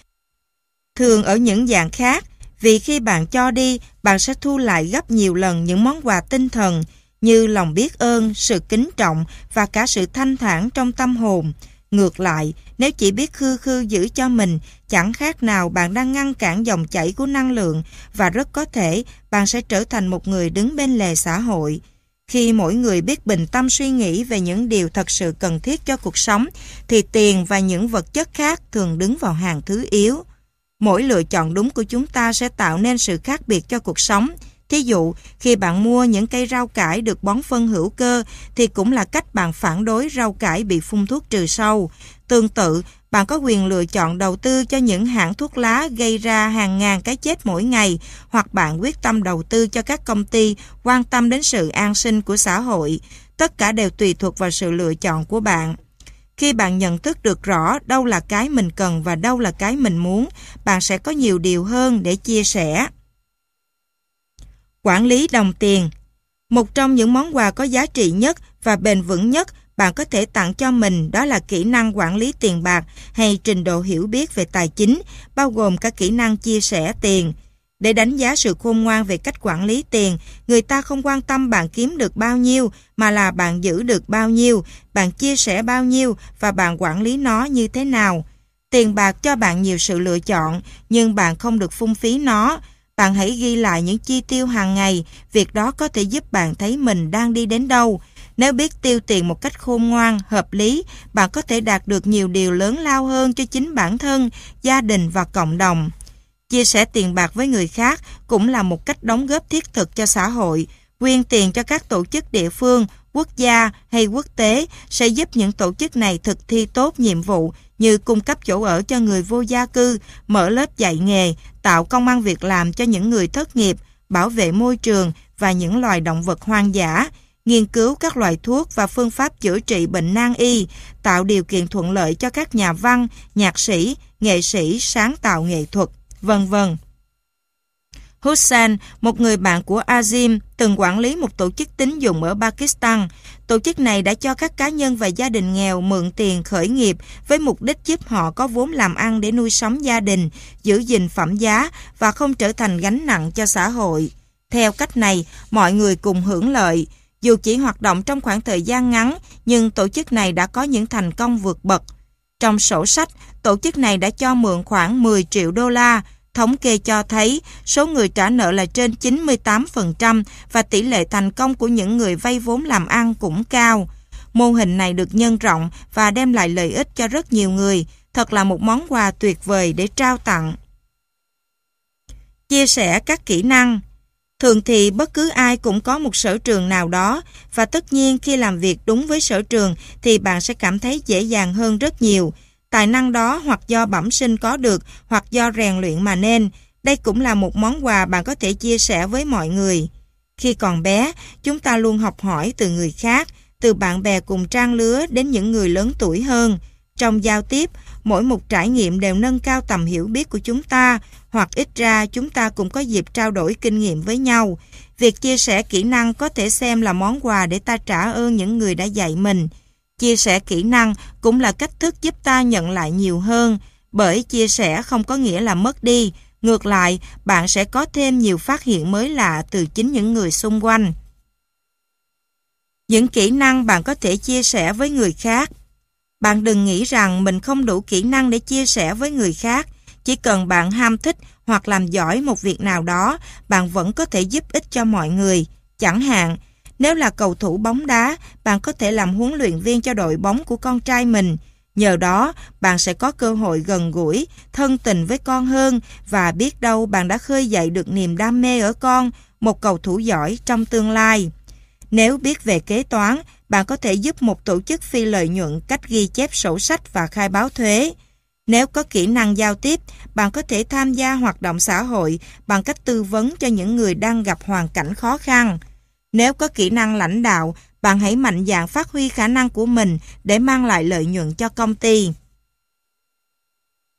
Thường ở những dạng khác, vì khi bạn cho đi, bạn sẽ thu lại gấp nhiều lần những món quà tinh thần như lòng biết ơn, sự kính trọng và cả sự thanh thản trong tâm hồn. Ngược lại, nếu chỉ biết khư khư giữ cho mình, chẳng khác nào bạn đang ngăn cản dòng chảy của năng lượng và rất có thể bạn sẽ trở thành một người đứng bên lề xã hội. Khi mỗi người biết bình tâm suy nghĩ về những điều thật sự cần thiết cho cuộc sống, thì tiền và những vật chất khác thường đứng vào hàng thứ yếu. Mỗi lựa chọn đúng của chúng ta sẽ tạo nên sự khác biệt cho cuộc sống. Thí dụ, khi bạn mua những cây rau cải được bón phân hữu cơ thì cũng là cách bạn phản đối rau cải bị phun thuốc trừ sâu. Tương tự, bạn có quyền lựa chọn đầu tư cho những hãng thuốc lá gây ra hàng ngàn cái chết mỗi ngày hoặc bạn quyết tâm đầu tư cho các công ty quan tâm đến sự an sinh của xã hội. Tất cả đều tùy thuộc vào sự lựa chọn của bạn. Khi bạn nhận thức được rõ đâu là cái mình cần và đâu là cái mình muốn, bạn sẽ có nhiều điều hơn để chia sẻ. Quản lý đồng tiền Một trong những món quà có giá trị nhất và bền vững nhất bạn có thể tặng cho mình đó là kỹ năng quản lý tiền bạc hay trình độ hiểu biết về tài chính, bao gồm các kỹ năng chia sẻ tiền. Để đánh giá sự khôn ngoan về cách quản lý tiền, người ta không quan tâm bạn kiếm được bao nhiêu, mà là bạn giữ được bao nhiêu, bạn chia sẻ bao nhiêu và bạn quản lý nó như thế nào. Tiền bạc cho bạn nhiều sự lựa chọn, nhưng bạn không được phung phí nó. Bạn hãy ghi lại những chi tiêu hàng ngày, việc đó có thể giúp bạn thấy mình đang đi đến đâu. Nếu biết tiêu tiền một cách khôn ngoan, hợp lý, bạn có thể đạt được nhiều điều lớn lao hơn cho chính bản thân, gia đình và cộng đồng. Chia sẻ tiền bạc với người khác cũng là một cách đóng góp thiết thực cho xã hội. Quyên tiền cho các tổ chức địa phương, quốc gia hay quốc tế sẽ giúp những tổ chức này thực thi tốt nhiệm vụ như cung cấp chỗ ở cho người vô gia cư, mở lớp dạy nghề, tạo công ăn việc làm cho những người thất nghiệp, bảo vệ môi trường và những loài động vật hoang dã, nghiên cứu các loại thuốc và phương pháp chữa trị bệnh nan y, tạo điều kiện thuận lợi cho các nhà văn, nhạc sĩ, nghệ sĩ sáng tạo nghệ thuật, vân vân. Hussain, một người bạn của Azim, từng quản lý một tổ chức tín dụng ở Pakistan. Tổ chức này đã cho các cá nhân và gia đình nghèo mượn tiền khởi nghiệp với mục đích giúp họ có vốn làm ăn để nuôi sống gia đình, giữ gìn phẩm giá và không trở thành gánh nặng cho xã hội. Theo cách này, mọi người cùng hưởng lợi. Dù chỉ hoạt động trong khoảng thời gian ngắn, nhưng tổ chức này đã có những thành công vượt bậc. Trong sổ sách, tổ chức này đã cho mượn khoảng 10 triệu đô la, Thống kê cho thấy số người trả nợ là trên 98% và tỷ lệ thành công của những người vay vốn làm ăn cũng cao. Mô hình này được nhân rộng và đem lại lợi ích cho rất nhiều người. Thật là một món quà tuyệt vời để trao tặng. Chia sẻ các kỹ năng Thường thì bất cứ ai cũng có một sở trường nào đó và tất nhiên khi làm việc đúng với sở trường thì bạn sẽ cảm thấy dễ dàng hơn rất nhiều. Tài năng đó hoặc do bẩm sinh có được hoặc do rèn luyện mà nên. Đây cũng là một món quà bạn có thể chia sẻ với mọi người. Khi còn bé, chúng ta luôn học hỏi từ người khác, từ bạn bè cùng trang lứa đến những người lớn tuổi hơn. Trong giao tiếp, mỗi một trải nghiệm đều nâng cao tầm hiểu biết của chúng ta, hoặc ít ra chúng ta cũng có dịp trao đổi kinh nghiệm với nhau. Việc chia sẻ kỹ năng có thể xem là món quà để ta trả ơn những người đã dạy mình. Chia sẻ kỹ năng cũng là cách thức giúp ta nhận lại nhiều hơn, bởi chia sẻ không có nghĩa là mất đi. Ngược lại, bạn sẽ có thêm nhiều phát hiện mới lạ từ chính những người xung quanh. Những kỹ năng bạn có thể chia sẻ với người khác bạn đừng nghĩ rằng mình không đủ kỹ năng để chia sẻ với người khác. Chỉ cần bạn ham thích hoặc làm giỏi một việc nào đó, bạn vẫn có thể giúp ích cho mọi người. Chẳng hạn, nếu là cầu thủ bóng đá, bạn có thể làm huấn luyện viên cho đội bóng của con trai mình. Nhờ đó, bạn sẽ có cơ hội gần gũi, thân tình với con hơn và biết đâu bạn đã khơi dậy được niềm đam mê ở con, một cầu thủ giỏi trong tương lai. Nếu biết về kế toán, bạn có thể giúp một tổ chức phi lợi nhuận cách ghi chép sổ sách và khai báo thuế. Nếu có kỹ năng giao tiếp, bạn có thể tham gia hoạt động xã hội bằng cách tư vấn cho những người đang gặp hoàn cảnh khó khăn. Nếu có kỹ năng lãnh đạo, bạn hãy mạnh dạn phát huy khả năng của mình để mang lại lợi nhuận cho công ty.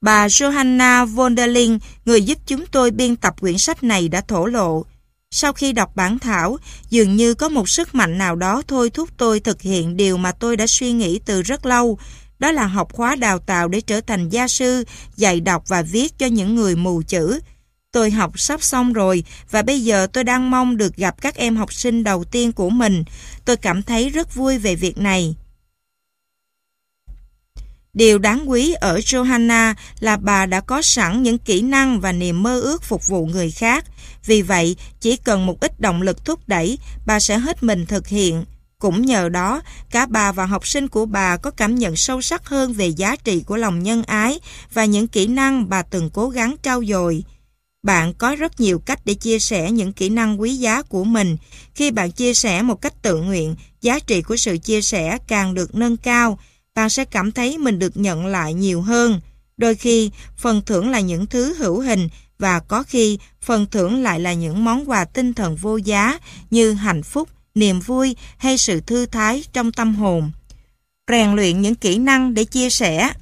Bà Johanna von der người giúp chúng tôi biên tập quyển sách này đã thổ lộ, sau khi đọc bản thảo, dường như có một sức mạnh nào đó thôi thúc tôi thực hiện điều mà tôi đã suy nghĩ từ rất lâu, đó là học khóa đào tạo để trở thành gia sư, dạy đọc và viết cho những người mù chữ. Tôi học sắp xong rồi và bây giờ tôi đang mong được gặp các em học sinh đầu tiên của mình. Tôi cảm thấy rất vui về việc này. Điều đáng quý ở Johanna là bà đã có sẵn những kỹ năng và niềm mơ ước phục vụ người khác. Vì vậy, chỉ cần một ít động lực thúc đẩy, bà sẽ hết mình thực hiện. Cũng nhờ đó, cả bà và học sinh của bà có cảm nhận sâu sắc hơn về giá trị của lòng nhân ái và những kỹ năng bà từng cố gắng trau dồi. Bạn có rất nhiều cách để chia sẻ những kỹ năng quý giá của mình. Khi bạn chia sẻ một cách tự nguyện, giá trị của sự chia sẻ càng được nâng cao, bạn sẽ cảm thấy mình được nhận lại nhiều hơn. Đôi khi, phần thưởng là những thứ hữu hình và có khi phần thưởng lại là những món quà tinh thần vô giá như hạnh phúc, niềm vui hay sự thư thái trong tâm hồn. Rèn luyện những kỹ năng để chia sẻ.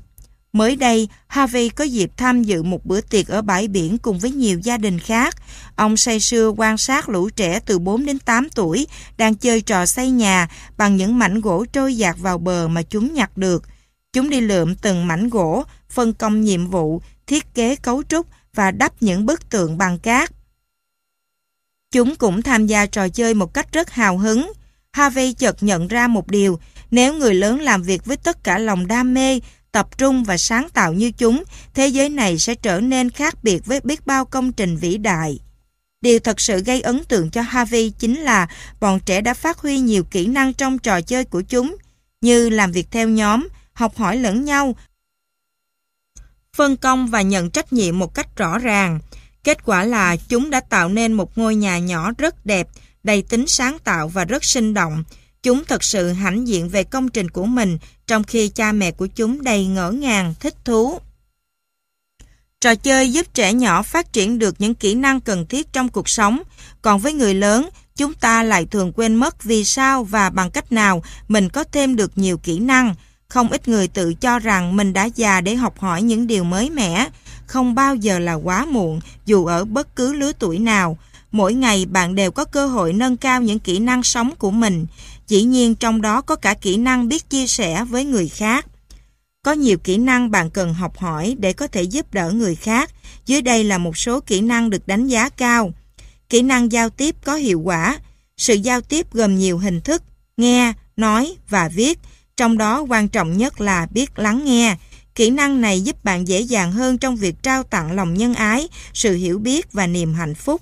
Mới đây, Harvey có dịp tham dự một bữa tiệc ở bãi biển cùng với nhiều gia đình khác. Ông say sưa quan sát lũ trẻ từ 4 đến 8 tuổi đang chơi trò xây nhà bằng những mảnh gỗ trôi dạt vào bờ mà chúng nhặt được. Chúng đi lượm từng mảnh gỗ, phân công nhiệm vụ, thiết kế cấu trúc và đắp những bức tượng bằng cát. Chúng cũng tham gia trò chơi một cách rất hào hứng. Harvey chợt nhận ra một điều, nếu người lớn làm việc với tất cả lòng đam mê, tập trung và sáng tạo như chúng, thế giới này sẽ trở nên khác biệt với biết bao công trình vĩ đại. Điều thật sự gây ấn tượng cho Harvey chính là bọn trẻ đã phát huy nhiều kỹ năng trong trò chơi của chúng, như làm việc theo nhóm, học hỏi lẫn nhau, phân công và nhận trách nhiệm một cách rõ ràng. Kết quả là chúng đã tạo nên một ngôi nhà nhỏ rất đẹp, đầy tính sáng tạo và rất sinh động. Chúng thật sự hãnh diện về công trình của mình, trong khi cha mẹ của chúng đầy ngỡ ngàng, thích thú. Trò chơi giúp trẻ nhỏ phát triển được những kỹ năng cần thiết trong cuộc sống, còn với người lớn, chúng ta lại thường quên mất vì sao và bằng cách nào mình có thêm được nhiều kỹ năng. Không ít người tự cho rằng mình đã già để học hỏi những điều mới mẻ. Không bao giờ là quá muộn, dù ở bất cứ lứa tuổi nào. Mỗi ngày bạn đều có cơ hội nâng cao những kỹ năng sống của mình. Dĩ nhiên trong đó có cả kỹ năng biết chia sẻ với người khác. Có nhiều kỹ năng bạn cần học hỏi để có thể giúp đỡ người khác. Dưới đây là một số kỹ năng được đánh giá cao. Kỹ năng giao tiếp có hiệu quả. Sự giao tiếp gồm nhiều hình thức, nghe, nói và viết. Trong đó quan trọng nhất là biết lắng nghe. Kỹ năng này giúp bạn dễ dàng hơn trong việc trao tặng lòng nhân ái, sự hiểu biết và niềm hạnh phúc.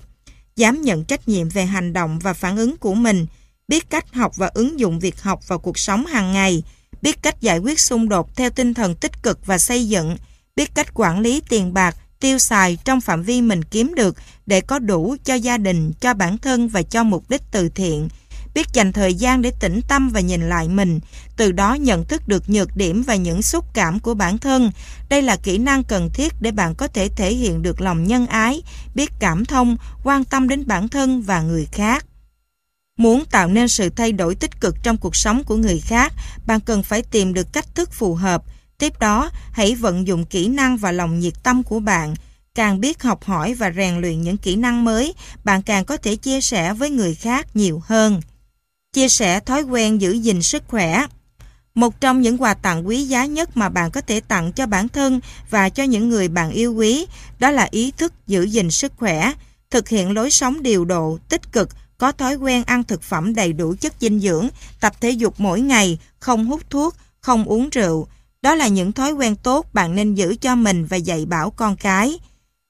Dám nhận trách nhiệm về hành động và phản ứng của mình, biết cách học và ứng dụng việc học vào cuộc sống hàng ngày, biết cách giải quyết xung đột theo tinh thần tích cực và xây dựng, biết cách quản lý tiền bạc, tiêu xài trong phạm vi mình kiếm được để có đủ cho gia đình, cho bản thân và cho mục đích từ thiện, biết dành thời gian để tĩnh tâm và nhìn lại mình, từ đó nhận thức được nhược điểm và những xúc cảm của bản thân. Đây là kỹ năng cần thiết để bạn có thể thể hiện được lòng nhân ái, biết cảm thông, quan tâm đến bản thân và người khác. Muốn tạo nên sự thay đổi tích cực trong cuộc sống của người khác, bạn cần phải tìm được cách thức phù hợp. Tiếp đó, hãy vận dụng kỹ năng và lòng nhiệt tâm của bạn. Càng biết học hỏi và rèn luyện những kỹ năng mới, bạn càng có thể chia sẻ với người khác nhiều hơn chia sẻ thói quen giữ gìn sức khỏe. Một trong những quà tặng quý giá nhất mà bạn có thể tặng cho bản thân và cho những người bạn yêu quý, đó là ý thức giữ gìn sức khỏe, thực hiện lối sống điều độ, tích cực, có thói quen ăn thực phẩm đầy đủ chất dinh dưỡng, tập thể dục mỗi ngày, không hút thuốc, không uống rượu. Đó là những thói quen tốt bạn nên giữ cho mình và dạy bảo con cái.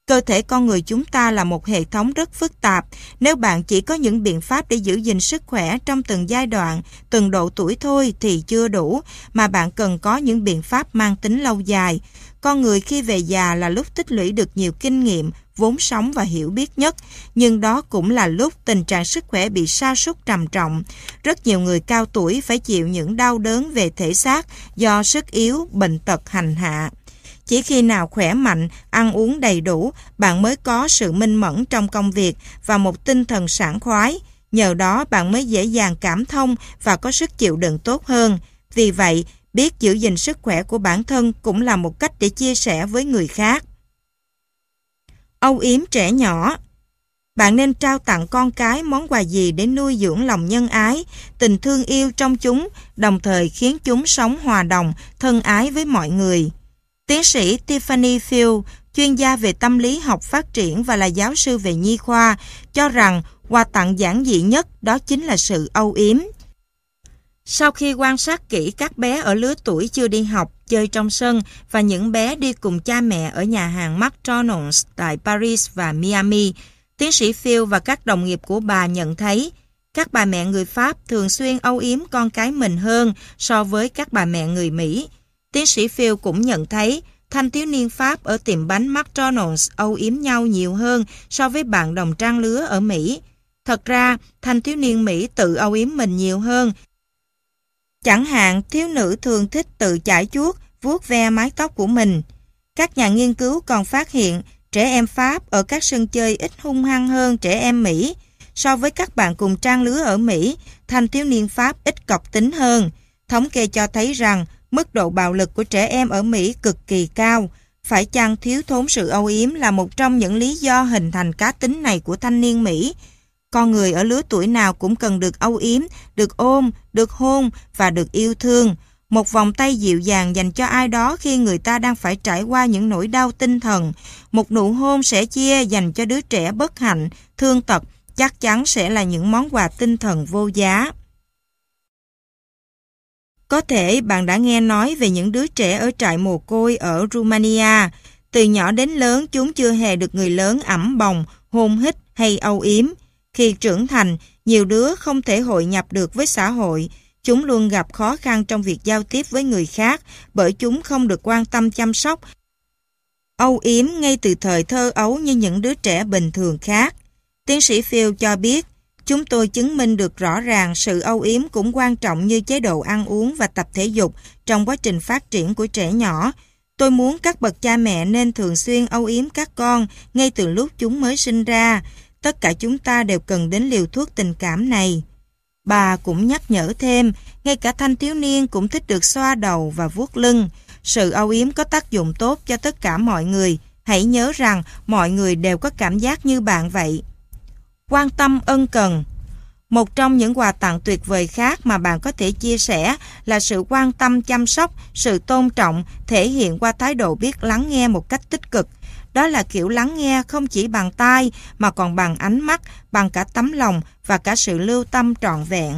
Cơ thể con người chúng ta là một hệ thống rất phức tạp. Nếu bạn chỉ có những biện pháp để giữ gìn sức khỏe trong từng giai đoạn, từng độ tuổi thôi thì chưa đủ, mà bạn cần có những biện pháp mang tính lâu dài. Con người khi về già là lúc tích lũy được nhiều kinh nghiệm, vốn sống và hiểu biết nhất, nhưng đó cũng là lúc tình trạng sức khỏe bị sa sút trầm trọng. Rất nhiều người cao tuổi phải chịu những đau đớn về thể xác do sức yếu, bệnh tật hành hạ. Chỉ khi nào khỏe mạnh, ăn uống đầy đủ, bạn mới có sự minh mẫn trong công việc và một tinh thần sảng khoái. Nhờ đó bạn mới dễ dàng cảm thông và có sức chịu đựng tốt hơn. Vì vậy, biết giữ gìn sức khỏe của bản thân cũng là một cách để chia sẻ với người khác. Âu yếm trẻ nhỏ Bạn nên trao tặng con cái món quà gì để nuôi dưỡng lòng nhân ái, tình thương yêu trong chúng, đồng thời khiến chúng sống hòa đồng, thân ái với mọi người. Tiến sĩ Tiffany Field, chuyên gia về tâm lý học phát triển và là giáo sư về nhi khoa, cho rằng quà tặng giản dị nhất đó chính là sự âu yếm. Sau khi quan sát kỹ các bé ở lứa tuổi chưa đi học, chơi trong sân và những bé đi cùng cha mẹ ở nhà hàng McDonald's tại Paris và Miami, tiến sĩ Phil và các đồng nghiệp của bà nhận thấy các bà mẹ người Pháp thường xuyên âu yếm con cái mình hơn so với các bà mẹ người Mỹ. Tiến sĩ Phil cũng nhận thấy thanh thiếu niên Pháp ở tiệm bánh McDonald's âu yếm nhau nhiều hơn so với bạn đồng trang lứa ở Mỹ. Thật ra, thanh thiếu niên Mỹ tự âu yếm mình nhiều hơn. Chẳng hạn, thiếu nữ thường thích tự chải chuốt, vuốt ve mái tóc của mình. Các nhà nghiên cứu còn phát hiện trẻ em Pháp ở các sân chơi ít hung hăng hơn trẻ em Mỹ. So với các bạn cùng trang lứa ở Mỹ, thanh thiếu niên Pháp ít cọc tính hơn. Thống kê cho thấy rằng Mức độ bạo lực của trẻ em ở Mỹ cực kỳ cao. Phải chăng thiếu thốn sự âu yếm là một trong những lý do hình thành cá tính này của thanh niên Mỹ? Con người ở lứa tuổi nào cũng cần được âu yếm, được ôm, được hôn và được yêu thương. Một vòng tay dịu dàng dành cho ai đó khi người ta đang phải trải qua những nỗi đau tinh thần. Một nụ hôn sẽ chia dành cho đứa trẻ bất hạnh, thương tật, chắc chắn sẽ là những món quà tinh thần vô giá. Có thể bạn đã nghe nói về những đứa trẻ ở trại mồ côi ở Romania. Từ nhỏ đến lớn chúng chưa hề được người lớn ẩm bồng, hôn hít hay âu yếm. Khi trưởng thành, nhiều đứa không thể hội nhập được với xã hội. Chúng luôn gặp khó khăn trong việc giao tiếp với người khác bởi chúng không được quan tâm chăm sóc. Âu yếm ngay từ thời thơ ấu như những đứa trẻ bình thường khác. Tiến sĩ Phil cho biết, Chúng tôi chứng minh được rõ ràng sự âu yếm cũng quan trọng như chế độ ăn uống và tập thể dục trong quá trình phát triển của trẻ nhỏ. Tôi muốn các bậc cha mẹ nên thường xuyên âu yếm các con ngay từ lúc chúng mới sinh ra. Tất cả chúng ta đều cần đến liều thuốc tình cảm này. Bà cũng nhắc nhở thêm, ngay cả thanh thiếu niên cũng thích được xoa đầu và vuốt lưng. Sự âu yếm có tác dụng tốt cho tất cả mọi người. Hãy nhớ rằng mọi người đều có cảm giác như bạn vậy quan tâm ân cần. Một trong những quà tặng tuyệt vời khác mà bạn có thể chia sẻ là sự quan tâm chăm sóc, sự tôn trọng thể hiện qua thái độ biết lắng nghe một cách tích cực. Đó là kiểu lắng nghe không chỉ bằng tai mà còn bằng ánh mắt, bằng cả tấm lòng và cả sự lưu tâm trọn vẹn.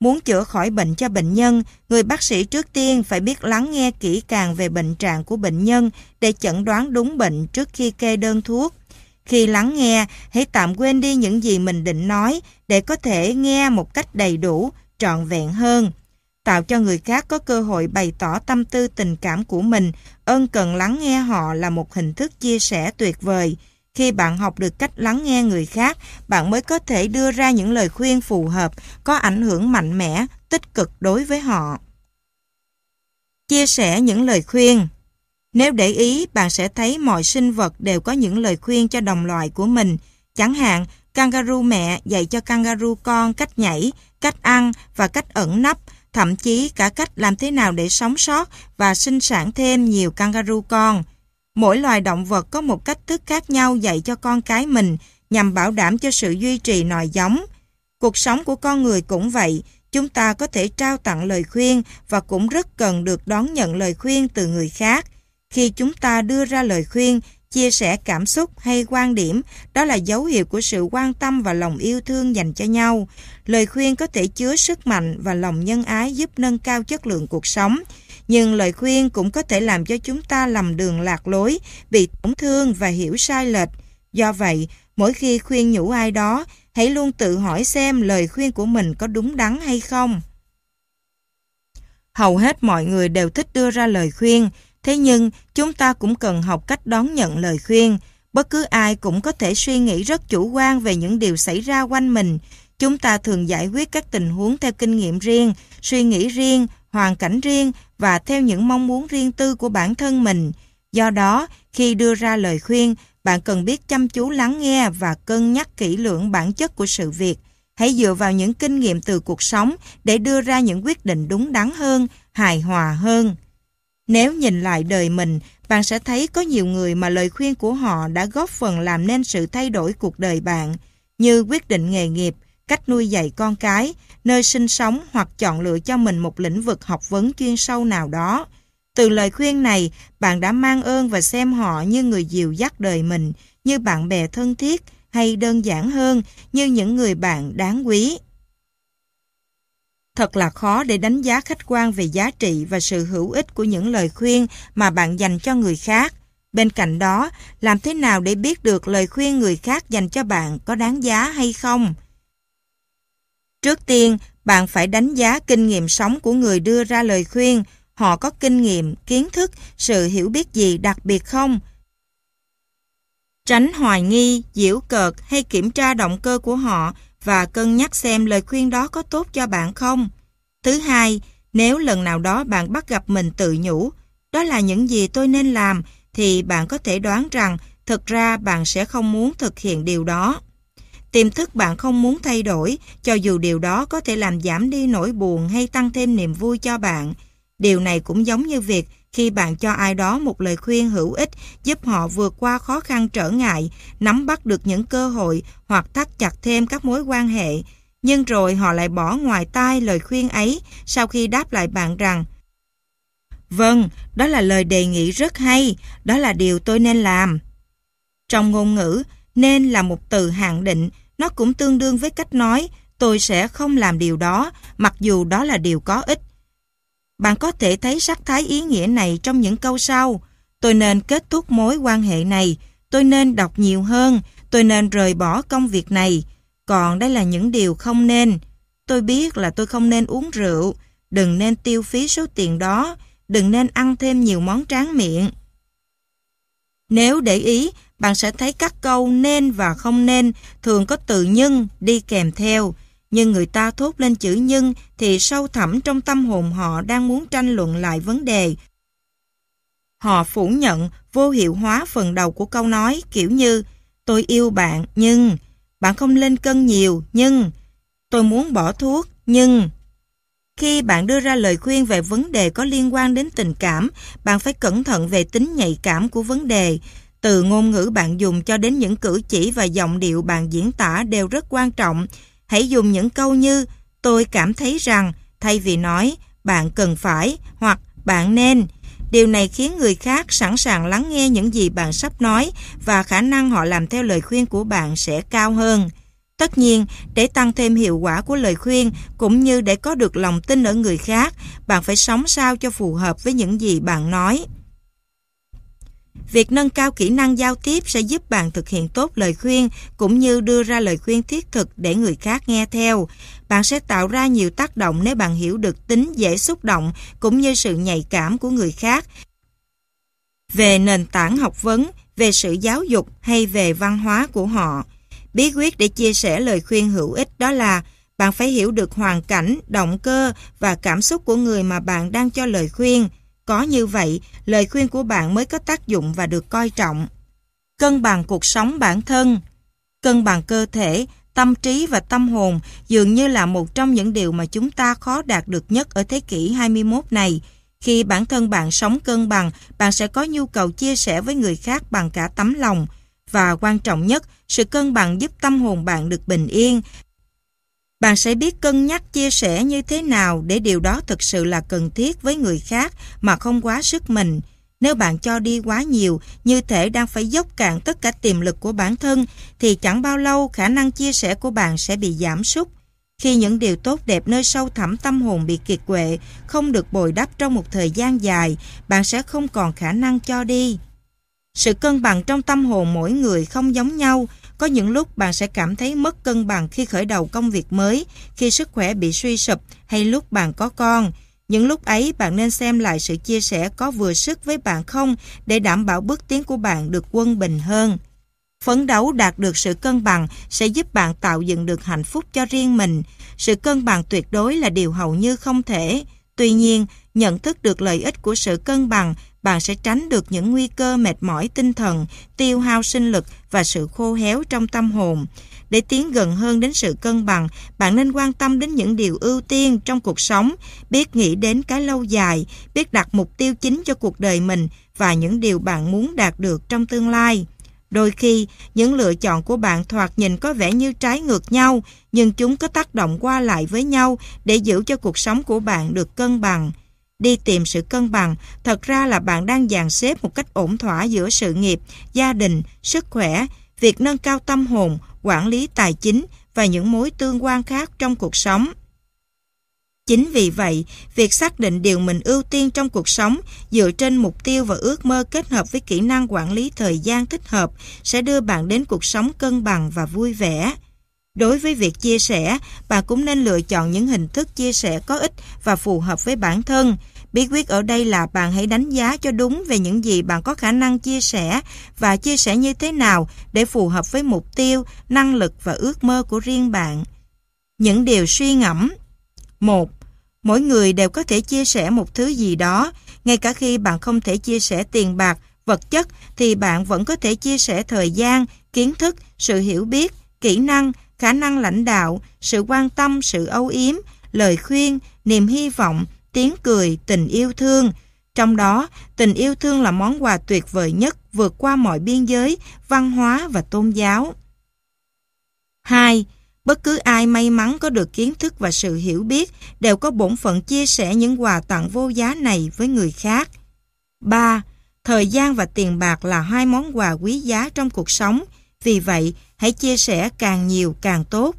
Muốn chữa khỏi bệnh cho bệnh nhân, người bác sĩ trước tiên phải biết lắng nghe kỹ càng về bệnh trạng của bệnh nhân để chẩn đoán đúng bệnh trước khi kê đơn thuốc. Khi lắng nghe, hãy tạm quên đi những gì mình định nói để có thể nghe một cách đầy đủ, trọn vẹn hơn. Tạo cho người khác có cơ hội bày tỏ tâm tư tình cảm của mình, ân cần lắng nghe họ là một hình thức chia sẻ tuyệt vời. Khi bạn học được cách lắng nghe người khác, bạn mới có thể đưa ra những lời khuyên phù hợp, có ảnh hưởng mạnh mẽ, tích cực đối với họ. Chia sẻ những lời khuyên Nếu để ý, bạn sẽ thấy mọi sinh vật đều có những lời khuyên cho đồng loại của mình. Chẳng hạn, kangaroo mẹ dạy cho kangaroo con cách nhảy, cách ăn và cách ẩn nấp, thậm chí cả cách làm thế nào để sống sót và sinh sản thêm nhiều kangaroo con. Mỗi loài động vật có một cách thức khác nhau dạy cho con cái mình nhằm bảo đảm cho sự duy trì nòi giống. Cuộc sống của con người cũng vậy, chúng ta có thể trao tặng lời khuyên và cũng rất cần được đón nhận lời khuyên từ người khác. Khi chúng ta đưa ra lời khuyên, chia sẻ cảm xúc hay quan điểm, đó là dấu hiệu của sự quan tâm và lòng yêu thương dành cho nhau. Lời khuyên có thể chứa sức mạnh và lòng nhân ái giúp nâng cao chất lượng cuộc sống nhưng lời khuyên cũng có thể làm cho chúng ta lầm đường lạc lối, bị tổn thương và hiểu sai lệch. Do vậy, mỗi khi khuyên nhủ ai đó, hãy luôn tự hỏi xem lời khuyên của mình có đúng đắn hay không. Hầu hết mọi người đều thích đưa ra lời khuyên, thế nhưng chúng ta cũng cần học cách đón nhận lời khuyên. Bất cứ ai cũng có thể suy nghĩ rất chủ quan về những điều xảy ra quanh mình. Chúng ta thường giải quyết các tình huống theo kinh nghiệm riêng, suy nghĩ riêng, hoàn cảnh riêng và theo những mong muốn riêng tư của bản thân mình. Do đó, khi đưa ra lời khuyên, bạn cần biết chăm chú lắng nghe và cân nhắc kỹ lưỡng bản chất của sự việc. Hãy dựa vào những kinh nghiệm từ cuộc sống để đưa ra những quyết định đúng đắn hơn, hài hòa hơn. Nếu nhìn lại đời mình, bạn sẽ thấy có nhiều người mà lời khuyên của họ đã góp phần làm nên sự thay đổi cuộc đời bạn, như quyết định nghề nghiệp, cách nuôi dạy con cái, nơi sinh sống hoặc chọn lựa cho mình một lĩnh vực học vấn chuyên sâu nào đó. Từ lời khuyên này, bạn đã mang ơn và xem họ như người dìu dắt đời mình, như bạn bè thân thiết hay đơn giản hơn, như những người bạn đáng quý. Thật là khó để đánh giá khách quan về giá trị và sự hữu ích của những lời khuyên mà bạn dành cho người khác. Bên cạnh đó, làm thế nào để biết được lời khuyên người khác dành cho bạn có đáng giá hay không? Trước tiên, bạn phải đánh giá kinh nghiệm sống của người đưa ra lời khuyên. Họ có kinh nghiệm, kiến thức, sự hiểu biết gì đặc biệt không? Tránh hoài nghi, diễu cợt hay kiểm tra động cơ của họ và cân nhắc xem lời khuyên đó có tốt cho bạn không. Thứ hai, nếu lần nào đó bạn bắt gặp mình tự nhủ, đó là những gì tôi nên làm, thì bạn có thể đoán rằng thực ra bạn sẽ không muốn thực hiện điều đó. Tiềm thức bạn không muốn thay đổi, cho dù điều đó có thể làm giảm đi nỗi buồn hay tăng thêm niềm vui cho bạn. Điều này cũng giống như việc khi bạn cho ai đó một lời khuyên hữu ích giúp họ vượt qua khó khăn trở ngại, nắm bắt được những cơ hội hoặc thắt chặt thêm các mối quan hệ. Nhưng rồi họ lại bỏ ngoài tai lời khuyên ấy sau khi đáp lại bạn rằng Vâng, đó là lời đề nghị rất hay, đó là điều tôi nên làm. Trong ngôn ngữ, nên là một từ hạn định nó cũng tương đương với cách nói tôi sẽ không làm điều đó, mặc dù đó là điều có ích. Bạn có thể thấy sắc thái ý nghĩa này trong những câu sau. Tôi nên kết thúc mối quan hệ này, tôi nên đọc nhiều hơn, tôi nên rời bỏ công việc này. Còn đây là những điều không nên. Tôi biết là tôi không nên uống rượu, đừng nên tiêu phí số tiền đó, đừng nên ăn thêm nhiều món tráng miệng. Nếu để ý, bạn sẽ thấy các câu nên và không nên thường có từ nhưng đi kèm theo. Nhưng người ta thốt lên chữ nhưng thì sâu thẳm trong tâm hồn họ đang muốn tranh luận lại vấn đề. Họ phủ nhận, vô hiệu hóa phần đầu của câu nói kiểu như tôi yêu bạn nhưng, bạn không lên cân nhiều nhưng, tôi muốn bỏ thuốc nhưng. Khi bạn đưa ra lời khuyên về vấn đề có liên quan đến tình cảm, bạn phải cẩn thận về tính nhạy cảm của vấn đề. Từ ngôn ngữ bạn dùng cho đến những cử chỉ và giọng điệu bạn diễn tả đều rất quan trọng. Hãy dùng những câu như tôi cảm thấy rằng thay vì nói bạn cần phải hoặc bạn nên. Điều này khiến người khác sẵn sàng lắng nghe những gì bạn sắp nói và khả năng họ làm theo lời khuyên của bạn sẽ cao hơn. Tất nhiên, để tăng thêm hiệu quả của lời khuyên cũng như để có được lòng tin ở người khác, bạn phải sống sao cho phù hợp với những gì bạn nói. Việc nâng cao kỹ năng giao tiếp sẽ giúp bạn thực hiện tốt lời khuyên cũng như đưa ra lời khuyên thiết thực để người khác nghe theo. Bạn sẽ tạo ra nhiều tác động nếu bạn hiểu được tính dễ xúc động cũng như sự nhạy cảm của người khác về nền tảng học vấn, về sự giáo dục hay về văn hóa của họ. Bí quyết để chia sẻ lời khuyên hữu ích đó là bạn phải hiểu được hoàn cảnh, động cơ và cảm xúc của người mà bạn đang cho lời khuyên. Có như vậy, lời khuyên của bạn mới có tác dụng và được coi trọng. Cân bằng cuộc sống bản thân Cân bằng cơ thể, tâm trí và tâm hồn dường như là một trong những điều mà chúng ta khó đạt được nhất ở thế kỷ 21 này. Khi bản thân bạn sống cân bằng, bạn sẽ có nhu cầu chia sẻ với người khác bằng cả tấm lòng. Và quan trọng nhất, sự cân bằng giúp tâm hồn bạn được bình yên. Bạn sẽ biết cân nhắc chia sẻ như thế nào để điều đó thực sự là cần thiết với người khác mà không quá sức mình. Nếu bạn cho đi quá nhiều, như thể đang phải dốc cạn tất cả tiềm lực của bản thân, thì chẳng bao lâu khả năng chia sẻ của bạn sẽ bị giảm sút. Khi những điều tốt đẹp nơi sâu thẳm tâm hồn bị kiệt quệ, không được bồi đắp trong một thời gian dài, bạn sẽ không còn khả năng cho đi. Sự cân bằng trong tâm hồn mỗi người không giống nhau. Có những lúc bạn sẽ cảm thấy mất cân bằng khi khởi đầu công việc mới, khi sức khỏe bị suy sụp hay lúc bạn có con. Những lúc ấy bạn nên xem lại sự chia sẻ có vừa sức với bạn không để đảm bảo bước tiến của bạn được quân bình hơn. Phấn đấu đạt được sự cân bằng sẽ giúp bạn tạo dựng được hạnh phúc cho riêng mình. Sự cân bằng tuyệt đối là điều hầu như không thể. Tuy nhiên, nhận thức được lợi ích của sự cân bằng, bạn sẽ tránh được những nguy cơ mệt mỏi tinh thần, tiêu hao sinh lực và sự khô héo trong tâm hồn. Để tiến gần hơn đến sự cân bằng, bạn nên quan tâm đến những điều ưu tiên trong cuộc sống, biết nghĩ đến cái lâu dài, biết đặt mục tiêu chính cho cuộc đời mình và những điều bạn muốn đạt được trong tương lai. Đôi khi, những lựa chọn của bạn thoạt nhìn có vẻ như trái ngược nhau, nhưng chúng có tác động qua lại với nhau để giữ cho cuộc sống của bạn được cân bằng. Đi tìm sự cân bằng, thật ra là bạn đang dàn xếp một cách ổn thỏa giữa sự nghiệp, gia đình, sức khỏe, việc nâng cao tâm hồn, quản lý tài chính và những mối tương quan khác trong cuộc sống. Chính vì vậy, việc xác định điều mình ưu tiên trong cuộc sống dựa trên mục tiêu và ước mơ kết hợp với kỹ năng quản lý thời gian thích hợp sẽ đưa bạn đến cuộc sống cân bằng và vui vẻ. Đối với việc chia sẻ, bạn cũng nên lựa chọn những hình thức chia sẻ có ích và phù hợp với bản thân. Bí quyết ở đây là bạn hãy đánh giá cho đúng về những gì bạn có khả năng chia sẻ và chia sẻ như thế nào để phù hợp với mục tiêu, năng lực và ước mơ của riêng bạn. Những điều suy ngẫm một, Mỗi người đều có thể chia sẻ một thứ gì đó, ngay cả khi bạn không thể chia sẻ tiền bạc, vật chất thì bạn vẫn có thể chia sẻ thời gian, kiến thức, sự hiểu biết, kỹ năng, khả năng lãnh đạo, sự quan tâm, sự âu yếm, lời khuyên, niềm hy vọng, tiếng cười, tình yêu thương. Trong đó, tình yêu thương là món quà tuyệt vời nhất vượt qua mọi biên giới, văn hóa và tôn giáo. 2. Bất cứ ai may mắn có được kiến thức và sự hiểu biết đều có bổn phận chia sẻ những quà tặng vô giá này với người khác. 3. Thời gian và tiền bạc là hai món quà quý giá trong cuộc sống, vì vậy hãy chia sẻ càng nhiều càng tốt.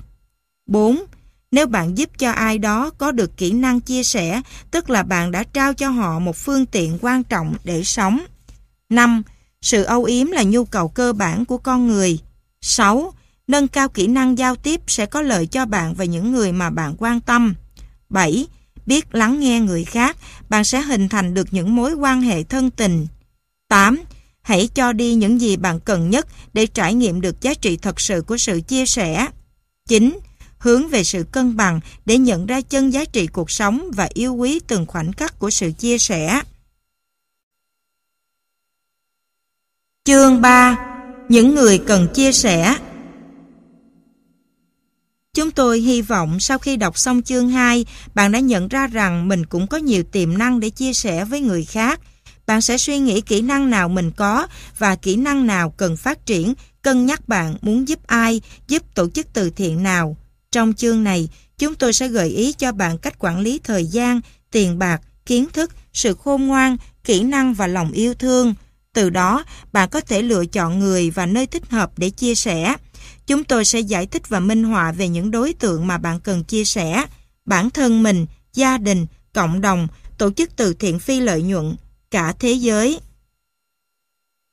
4. Nếu bạn giúp cho ai đó có được kỹ năng chia sẻ, tức là bạn đã trao cho họ một phương tiện quan trọng để sống. 5. Sự âu yếm là nhu cầu cơ bản của con người. 6. Nâng cao kỹ năng giao tiếp sẽ có lợi cho bạn và những người mà bạn quan tâm. 7. Biết lắng nghe người khác, bạn sẽ hình thành được những mối quan hệ thân tình. 8. Hãy cho đi những gì bạn cần nhất để trải nghiệm được giá trị thật sự của sự chia sẻ. 9. Hướng về sự cân bằng để nhận ra chân giá trị cuộc sống và yêu quý từng khoảnh khắc của sự chia sẻ. Chương 3. Những người cần chia sẻ Chúng tôi hy vọng sau khi đọc xong chương 2, bạn đã nhận ra rằng mình cũng có nhiều tiềm năng để chia sẻ với người khác. Bạn sẽ suy nghĩ kỹ năng nào mình có và kỹ năng nào cần phát triển, cân nhắc bạn muốn giúp ai, giúp tổ chức từ thiện nào. Trong chương này, chúng tôi sẽ gợi ý cho bạn cách quản lý thời gian, tiền bạc, kiến thức, sự khôn ngoan, kỹ năng và lòng yêu thương. Từ đó, bạn có thể lựa chọn người và nơi thích hợp để chia sẻ. chúng tôi sẽ giải thích và minh họa về những đối tượng mà bạn cần chia sẻ. Bản thân mình, gia đình, cộng đồng, tổ chức từ thiện phi lợi nhuận, cả thế giới.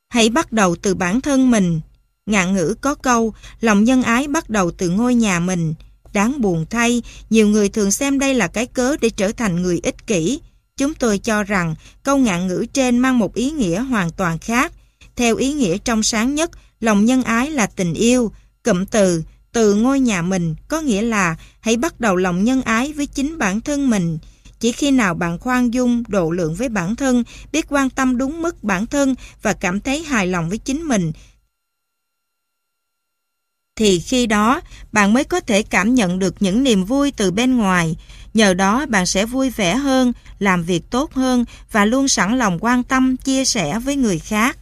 Hãy bắt đầu từ bản thân mình. Ngạn ngữ có câu, lòng nhân ái bắt đầu từ ngôi nhà mình. Đáng buồn thay, nhiều người thường xem đây là cái cớ để trở thành người ích kỷ. Chúng tôi cho rằng câu ngạn ngữ trên mang một ý nghĩa hoàn toàn khác. Theo ý nghĩa trong sáng nhất, lòng nhân ái là tình yêu. Cụm từ, từ ngôi nhà mình có nghĩa là hãy bắt đầu lòng nhân ái với chính bản thân mình. Chỉ khi nào bạn khoan dung, độ lượng với bản thân, biết quan tâm đúng mức bản thân và cảm thấy hài lòng với chính mình, thì khi đó bạn mới có thể cảm nhận được những niềm vui từ bên ngoài. Nhờ đó bạn sẽ vui vẻ hơn, làm việc tốt hơn và luôn sẵn lòng quan tâm, chia sẻ với người khác.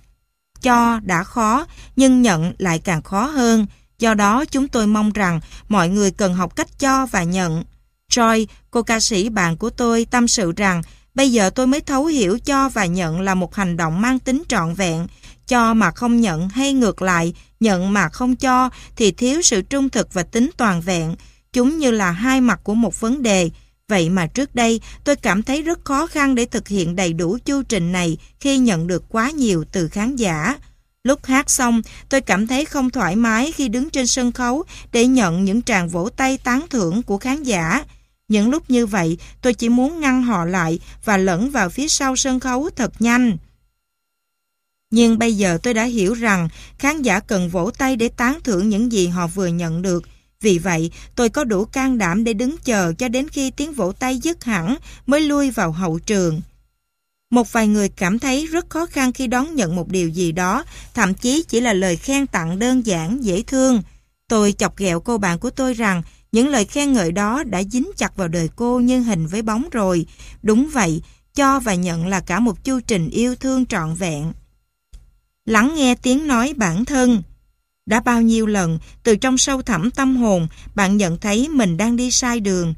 Cho đã khó, nhưng nhận lại càng khó hơn. Do đó chúng tôi mong rằng mọi người cần học cách cho và nhận. Troy, cô ca sĩ bạn của tôi tâm sự rằng bây giờ tôi mới thấu hiểu cho và nhận là một hành động mang tính trọn vẹn. Cho mà không nhận hay ngược lại, nhận mà không cho thì thiếu sự trung thực và tính toàn vẹn. Chúng như là hai mặt của một vấn đề. Vậy mà trước đây tôi cảm thấy rất khó khăn để thực hiện đầy đủ chu trình này khi nhận được quá nhiều từ khán giả. Lúc hát xong, tôi cảm thấy không thoải mái khi đứng trên sân khấu để nhận những tràng vỗ tay tán thưởng của khán giả. Những lúc như vậy, tôi chỉ muốn ngăn họ lại và lẫn vào phía sau sân khấu thật nhanh. Nhưng bây giờ tôi đã hiểu rằng khán giả cần vỗ tay để tán thưởng những gì họ vừa nhận được. Vì vậy, tôi có đủ can đảm để đứng chờ cho đến khi tiếng vỗ tay dứt hẳn mới lui vào hậu trường. Một vài người cảm thấy rất khó khăn khi đón nhận một điều gì đó, thậm chí chỉ là lời khen tặng đơn giản, dễ thương. Tôi chọc ghẹo cô bạn của tôi rằng những lời khen ngợi đó đã dính chặt vào đời cô như hình với bóng rồi. Đúng vậy, cho và nhận là cả một chu trình yêu thương trọn vẹn. Lắng nghe tiếng nói bản thân. Đã bao nhiêu lần, từ trong sâu thẳm tâm hồn, bạn nhận thấy mình đang đi sai đường.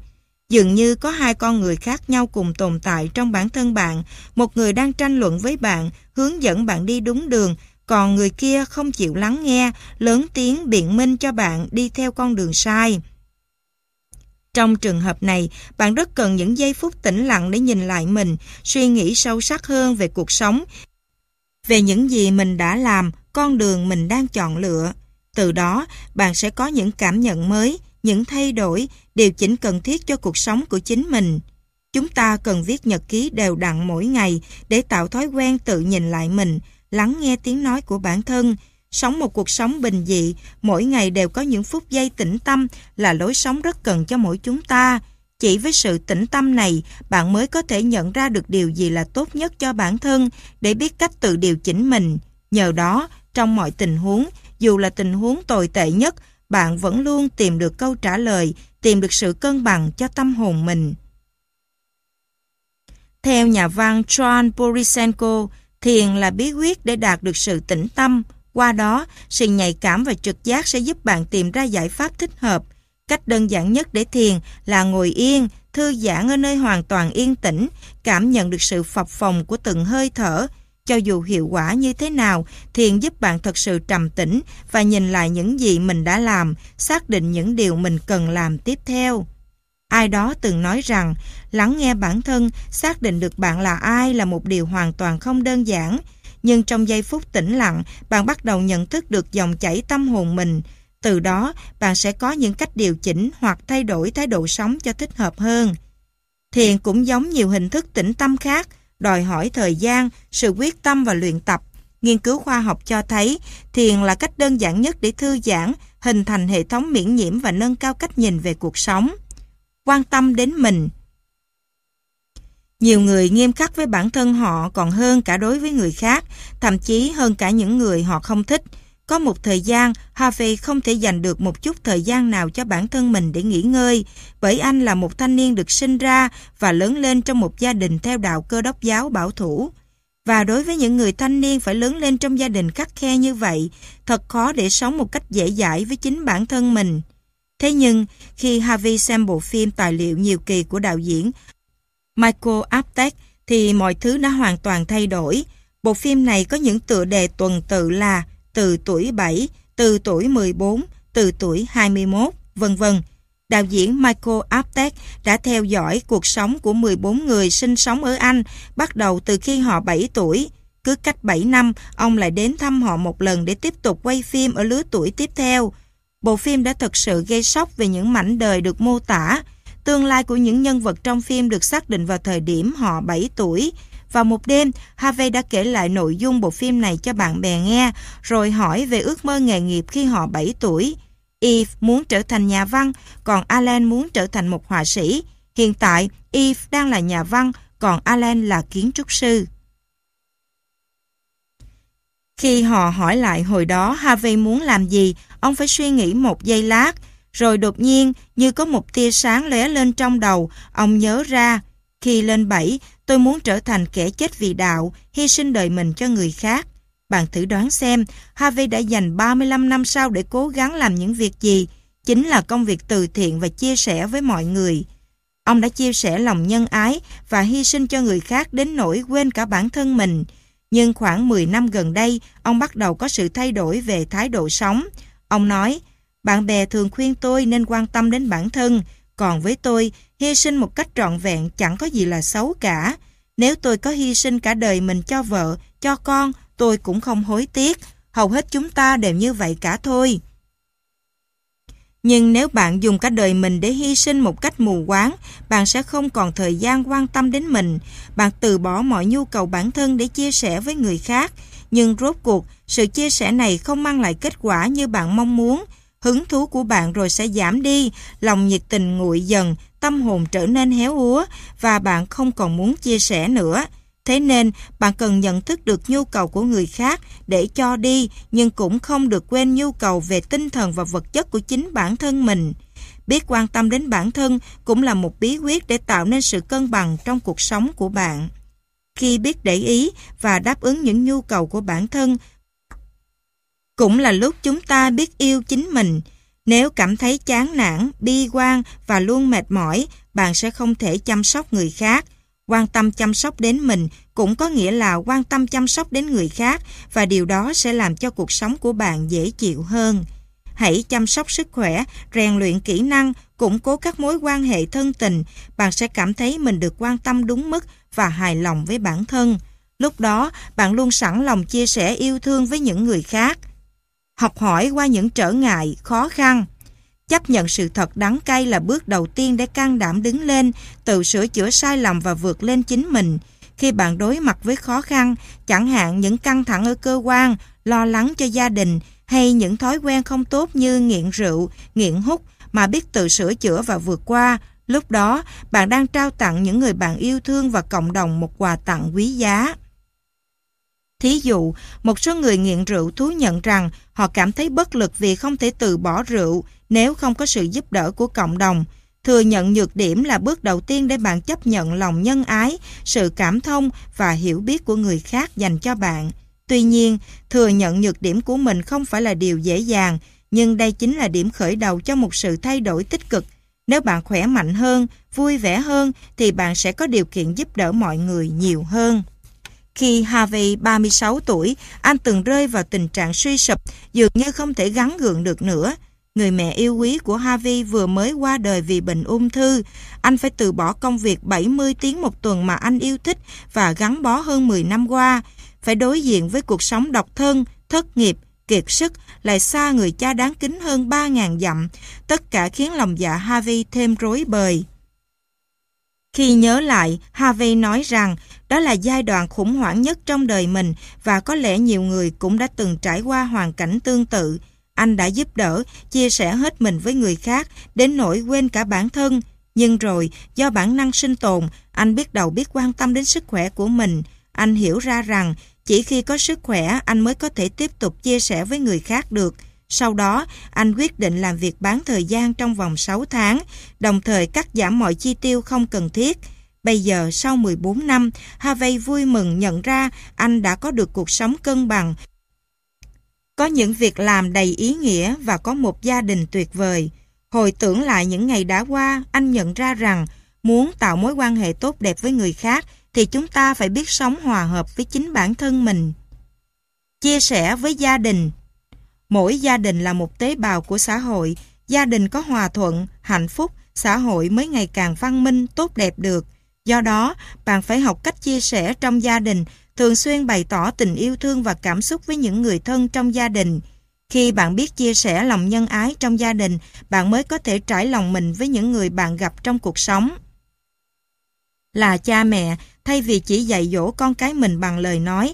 Dường như có hai con người khác nhau cùng tồn tại trong bản thân bạn. Một người đang tranh luận với bạn, hướng dẫn bạn đi đúng đường, còn người kia không chịu lắng nghe, lớn tiếng biện minh cho bạn đi theo con đường sai. Trong trường hợp này, bạn rất cần những giây phút tĩnh lặng để nhìn lại mình, suy nghĩ sâu sắc hơn về cuộc sống, về những gì mình đã làm, con đường mình đang chọn lựa. Từ đó, bạn sẽ có những cảm nhận mới, những thay đổi, điều chỉnh cần thiết cho cuộc sống của chính mình. Chúng ta cần viết nhật ký đều đặn mỗi ngày để tạo thói quen tự nhìn lại mình, lắng nghe tiếng nói của bản thân, sống một cuộc sống bình dị, mỗi ngày đều có những phút giây tĩnh tâm là lối sống rất cần cho mỗi chúng ta. Chỉ với sự tĩnh tâm này, bạn mới có thể nhận ra được điều gì là tốt nhất cho bản thân để biết cách tự điều chỉnh mình. Nhờ đó, trong mọi tình huống, dù là tình huống tồi tệ nhất, bạn vẫn luôn tìm được câu trả lời, tìm được sự cân bằng cho tâm hồn mình. Theo nhà văn John Borisenko, thiền là bí quyết để đạt được sự tĩnh tâm. Qua đó, sự nhạy cảm và trực giác sẽ giúp bạn tìm ra giải pháp thích hợp. Cách đơn giản nhất để thiền là ngồi yên, thư giãn ở nơi hoàn toàn yên tĩnh, cảm nhận được sự phập phồng của từng hơi thở, cho dù hiệu quả như thế nào, thiền giúp bạn thật sự trầm tĩnh và nhìn lại những gì mình đã làm, xác định những điều mình cần làm tiếp theo. Ai đó từng nói rằng, lắng nghe bản thân, xác định được bạn là ai là một điều hoàn toàn không đơn giản. Nhưng trong giây phút tĩnh lặng, bạn bắt đầu nhận thức được dòng chảy tâm hồn mình. Từ đó, bạn sẽ có những cách điều chỉnh hoặc thay đổi thái độ sống cho thích hợp hơn. Thiền cũng giống nhiều hình thức tĩnh tâm khác, đòi hỏi thời gian, sự quyết tâm và luyện tập. Nghiên cứu khoa học cho thấy thiền là cách đơn giản nhất để thư giãn, hình thành hệ thống miễn nhiễm và nâng cao cách nhìn về cuộc sống. Quan tâm đến mình nhiều người nghiêm khắc với bản thân họ còn hơn cả đối với người khác, thậm chí hơn cả những người họ không thích. Có một thời gian, Harvey không thể dành được một chút thời gian nào cho bản thân mình để nghỉ ngơi, bởi anh là một thanh niên được sinh ra và lớn lên trong một gia đình theo đạo cơ đốc giáo bảo thủ. Và đối với những người thanh niên phải lớn lên trong gia đình khắc khe như vậy, thật khó để sống một cách dễ dãi với chính bản thân mình. Thế nhưng, khi Harvey xem bộ phim tài liệu nhiều kỳ của đạo diễn Michael Apted, thì mọi thứ đã hoàn toàn thay đổi. Bộ phim này có những tựa đề tuần tự là từ tuổi 7, từ tuổi 14, từ tuổi 21, vân vân. Đạo diễn Michael Apted đã theo dõi cuộc sống của 14 người sinh sống ở Anh bắt đầu từ khi họ 7 tuổi. Cứ cách 7 năm, ông lại đến thăm họ một lần để tiếp tục quay phim ở lứa tuổi tiếp theo. Bộ phim đã thật sự gây sốc về những mảnh đời được mô tả. Tương lai của những nhân vật trong phim được xác định vào thời điểm họ 7 tuổi. Vào một đêm, Harvey đã kể lại nội dung bộ phim này cho bạn bè nghe, rồi hỏi về ước mơ nghề nghiệp khi họ 7 tuổi. Eve muốn trở thành nhà văn, còn Alan muốn trở thành một họa sĩ. Hiện tại, Eve đang là nhà văn, còn Alan là kiến trúc sư. Khi họ hỏi lại hồi đó Harvey muốn làm gì, ông phải suy nghĩ một giây lát, rồi đột nhiên như có một tia sáng lóe lên trong đầu, ông nhớ ra, khi lên bảy, tôi muốn trở thành kẻ chết vì đạo, hy sinh đời mình cho người khác. Bạn thử đoán xem, Harvey đã dành 35 năm sau để cố gắng làm những việc gì? Chính là công việc từ thiện và chia sẻ với mọi người. Ông đã chia sẻ lòng nhân ái và hy sinh cho người khác đến nỗi quên cả bản thân mình. Nhưng khoảng 10 năm gần đây, ông bắt đầu có sự thay đổi về thái độ sống. Ông nói, bạn bè thường khuyên tôi nên quan tâm đến bản thân, còn với tôi, hy sinh một cách trọn vẹn chẳng có gì là xấu cả. Nếu tôi có hy sinh cả đời mình cho vợ, cho con, tôi cũng không hối tiếc. Hầu hết chúng ta đều như vậy cả thôi. Nhưng nếu bạn dùng cả đời mình để hy sinh một cách mù quáng, bạn sẽ không còn thời gian quan tâm đến mình. Bạn từ bỏ mọi nhu cầu bản thân để chia sẻ với người khác. Nhưng rốt cuộc, sự chia sẻ này không mang lại kết quả như bạn mong muốn. Hứng thú của bạn rồi sẽ giảm đi, lòng nhiệt tình nguội dần, tâm hồn trở nên héo úa và bạn không còn muốn chia sẻ nữa. Thế nên, bạn cần nhận thức được nhu cầu của người khác để cho đi, nhưng cũng không được quên nhu cầu về tinh thần và vật chất của chính bản thân mình. Biết quan tâm đến bản thân cũng là một bí quyết để tạo nên sự cân bằng trong cuộc sống của bạn. Khi biết để ý và đáp ứng những nhu cầu của bản thân, cũng là lúc chúng ta biết yêu chính mình. Nếu cảm thấy chán nản, bi quan và luôn mệt mỏi, bạn sẽ không thể chăm sóc người khác. Quan tâm chăm sóc đến mình cũng có nghĩa là quan tâm chăm sóc đến người khác và điều đó sẽ làm cho cuộc sống của bạn dễ chịu hơn. Hãy chăm sóc sức khỏe, rèn luyện kỹ năng, củng cố các mối quan hệ thân tình, bạn sẽ cảm thấy mình được quan tâm đúng mức và hài lòng với bản thân. Lúc đó, bạn luôn sẵn lòng chia sẻ yêu thương với những người khác. Học hỏi qua những trở ngại, khó khăn. Chấp nhận sự thật đắng cay là bước đầu tiên để can đảm đứng lên, tự sửa chữa sai lầm và vượt lên chính mình. Khi bạn đối mặt với khó khăn, chẳng hạn những căng thẳng ở cơ quan, lo lắng cho gia đình hay những thói quen không tốt như nghiện rượu, nghiện hút mà biết tự sửa chữa và vượt qua, lúc đó bạn đang trao tặng những người bạn yêu thương và cộng đồng một quà tặng quý giá. Thí dụ, một số người nghiện rượu thú nhận rằng họ cảm thấy bất lực vì không thể từ bỏ rượu nếu không có sự giúp đỡ của cộng đồng. Thừa nhận nhược điểm là bước đầu tiên để bạn chấp nhận lòng nhân ái, sự cảm thông và hiểu biết của người khác dành cho bạn. Tuy nhiên, thừa nhận nhược điểm của mình không phải là điều dễ dàng, nhưng đây chính là điểm khởi đầu cho một sự thay đổi tích cực. Nếu bạn khỏe mạnh hơn, vui vẻ hơn, thì bạn sẽ có điều kiện giúp đỡ mọi người nhiều hơn. Khi Harvey 36 tuổi, anh từng rơi vào tình trạng suy sụp, dường như không thể gắn gượng được nữa. Người mẹ yêu quý của Harvey vừa mới qua đời vì bệnh ung thư. Anh phải từ bỏ công việc 70 tiếng một tuần mà anh yêu thích và gắn bó hơn 10 năm qua. Phải đối diện với cuộc sống độc thân, thất nghiệp, kiệt sức, lại xa người cha đáng kính hơn 3.000 dặm. Tất cả khiến lòng dạ Harvey thêm rối bời. Khi nhớ lại, Harvey nói rằng đó là giai đoạn khủng hoảng nhất trong đời mình và có lẽ nhiều người cũng đã từng trải qua hoàn cảnh tương tự. Anh đã giúp đỡ, chia sẻ hết mình với người khác, đến nỗi quên cả bản thân. Nhưng rồi, do bản năng sinh tồn, anh biết đầu biết quan tâm đến sức khỏe của mình. Anh hiểu ra rằng, chỉ khi có sức khỏe, anh mới có thể tiếp tục chia sẻ với người khác được. Sau đó, anh quyết định làm việc bán thời gian trong vòng 6 tháng, đồng thời cắt giảm mọi chi tiêu không cần thiết. Bây giờ, sau 14 năm, Harvey vui mừng nhận ra anh đã có được cuộc sống cân bằng, có những việc làm đầy ý nghĩa và có một gia đình tuyệt vời. Hồi tưởng lại những ngày đã qua, anh nhận ra rằng muốn tạo mối quan hệ tốt đẹp với người khác thì chúng ta phải biết sống hòa hợp với chính bản thân mình. Chia sẻ với gia đình Mỗi gia đình là một tế bào của xã hội. Gia đình có hòa thuận, hạnh phúc, xã hội mới ngày càng văn minh, tốt đẹp được. Do đó, bạn phải học cách chia sẻ trong gia đình, thường xuyên bày tỏ tình yêu thương và cảm xúc với những người thân trong gia đình. Khi bạn biết chia sẻ lòng nhân ái trong gia đình, bạn mới có thể trải lòng mình với những người bạn gặp trong cuộc sống. Là cha mẹ, thay vì chỉ dạy dỗ con cái mình bằng lời nói,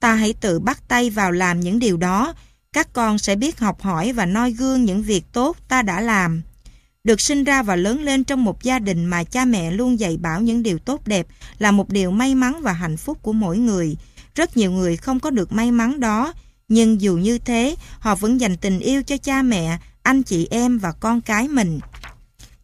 ta hãy tự bắt tay vào làm những điều đó. Các con sẽ biết học hỏi và noi gương những việc tốt ta đã làm. Được sinh ra và lớn lên trong một gia đình mà cha mẹ luôn dạy bảo những điều tốt đẹp là một điều may mắn và hạnh phúc của mỗi người. Rất nhiều người không có được may mắn đó, nhưng dù như thế, họ vẫn dành tình yêu cho cha mẹ, anh chị em và con cái mình.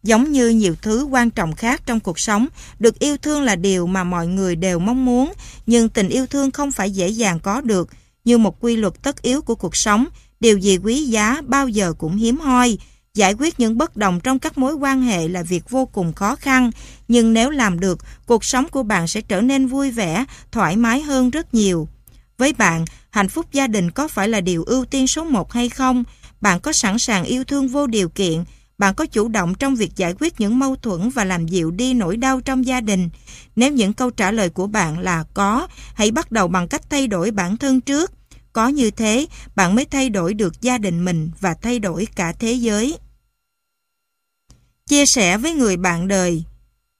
Giống như nhiều thứ quan trọng khác trong cuộc sống, được yêu thương là điều mà mọi người đều mong muốn, nhưng tình yêu thương không phải dễ dàng có được. Như một quy luật tất yếu của cuộc sống, điều gì quý giá bao giờ cũng hiếm hoi. Giải quyết những bất đồng trong các mối quan hệ là việc vô cùng khó khăn, nhưng nếu làm được, cuộc sống của bạn sẽ trở nên vui vẻ, thoải mái hơn rất nhiều. Với bạn, hạnh phúc gia đình có phải là điều ưu tiên số một hay không? Bạn có sẵn sàng yêu thương vô điều kiện? Bạn có chủ động trong việc giải quyết những mâu thuẫn và làm dịu đi nỗi đau trong gia đình? Nếu những câu trả lời của bạn là có, hãy bắt đầu bằng cách thay đổi bản thân trước. Có như thế, bạn mới thay đổi được gia đình mình và thay đổi cả thế giới. Chia sẻ với người bạn đời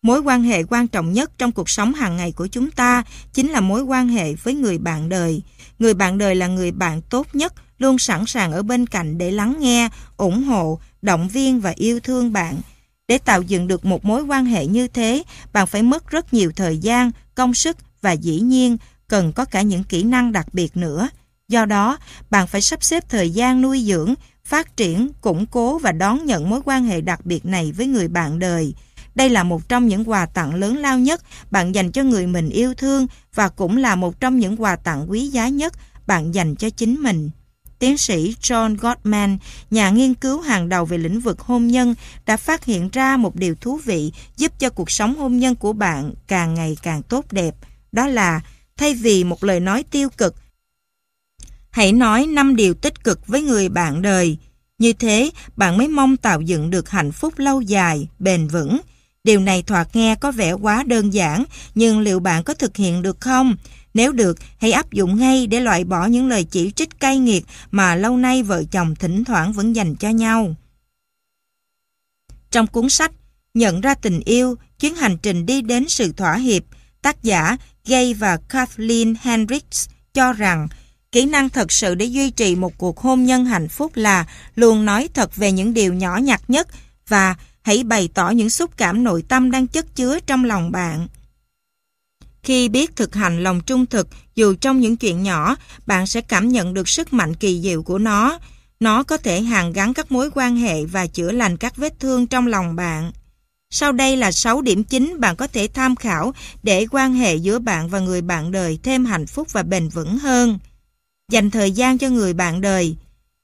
Mối quan hệ quan trọng nhất trong cuộc sống hàng ngày của chúng ta chính là mối quan hệ với người bạn đời. Người bạn đời là người bạn tốt nhất, luôn sẵn sàng ở bên cạnh để lắng nghe, ủng hộ, động viên và yêu thương bạn. Để tạo dựng được một mối quan hệ như thế, bạn phải mất rất nhiều thời gian, công sức và dĩ nhiên cần có cả những kỹ năng đặc biệt nữa. Do đó, bạn phải sắp xếp thời gian nuôi dưỡng, phát triển, củng cố và đón nhận mối quan hệ đặc biệt này với người bạn đời. Đây là một trong những quà tặng lớn lao nhất bạn dành cho người mình yêu thương và cũng là một trong những quà tặng quý giá nhất bạn dành cho chính mình. Tiến sĩ John Gottman, nhà nghiên cứu hàng đầu về lĩnh vực hôn nhân, đã phát hiện ra một điều thú vị giúp cho cuộc sống hôn nhân của bạn càng ngày càng tốt đẹp. Đó là, thay vì một lời nói tiêu cực, hãy nói 5 điều tích cực với người bạn đời. Như thế, bạn mới mong tạo dựng được hạnh phúc lâu dài, bền vững. Điều này thoạt nghe có vẻ quá đơn giản, nhưng liệu bạn có thực hiện được không? Nếu được, hãy áp dụng ngay để loại bỏ những lời chỉ trích cay nghiệt mà lâu nay vợ chồng thỉnh thoảng vẫn dành cho nhau. Trong cuốn sách Nhận ra tình yêu, chuyến hành trình đi đến sự thỏa hiệp, tác giả Gay và Kathleen Hendricks cho rằng kỹ năng thật sự để duy trì một cuộc hôn nhân hạnh phúc là luôn nói thật về những điều nhỏ nhặt nhất và hãy bày tỏ những xúc cảm nội tâm đang chất chứa trong lòng bạn. Khi biết thực hành lòng trung thực, dù trong những chuyện nhỏ, bạn sẽ cảm nhận được sức mạnh kỳ diệu của nó. Nó có thể hàn gắn các mối quan hệ và chữa lành các vết thương trong lòng bạn. Sau đây là 6 điểm chính bạn có thể tham khảo để quan hệ giữa bạn và người bạn đời thêm hạnh phúc và bền vững hơn. Dành thời gian cho người bạn đời.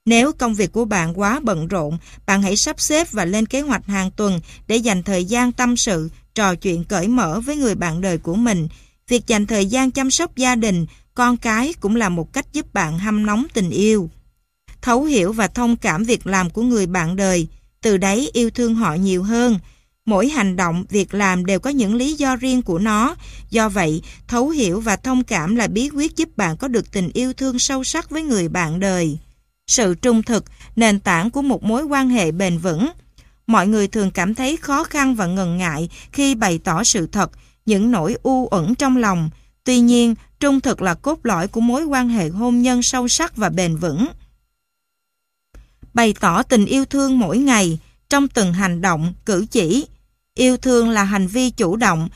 Nếu công việc của bạn quá bận rộn, bạn hãy sắp xếp và lên kế hoạch hàng tuần để dành thời gian tâm sự, trò chuyện cởi mở với người bạn đời của mình. Việc dành thời gian chăm sóc gia đình, con cái cũng là một cách giúp bạn hâm nóng tình yêu. Thấu hiểu và thông cảm việc làm của người bạn đời, từ đấy yêu thương họ nhiều hơn. Mỗi hành động, việc làm đều có những lý do riêng của nó. Do vậy, thấu hiểu và thông cảm là bí quyết giúp bạn có được tình yêu thương sâu sắc với người bạn đời. Sự trung thực, nền tảng của một mối quan hệ bền vững. Mọi người thường cảm thấy khó khăn và ngần ngại khi bày tỏ sự thật, những nỗi u uẩn trong lòng. Tuy nhiên, trung thực là cốt lõi của mối quan hệ hôn nhân sâu sắc và bền vững. Bày tỏ tình yêu thương mỗi ngày, trong từng hành động, cử chỉ. Yêu thương là hành vi chủ động.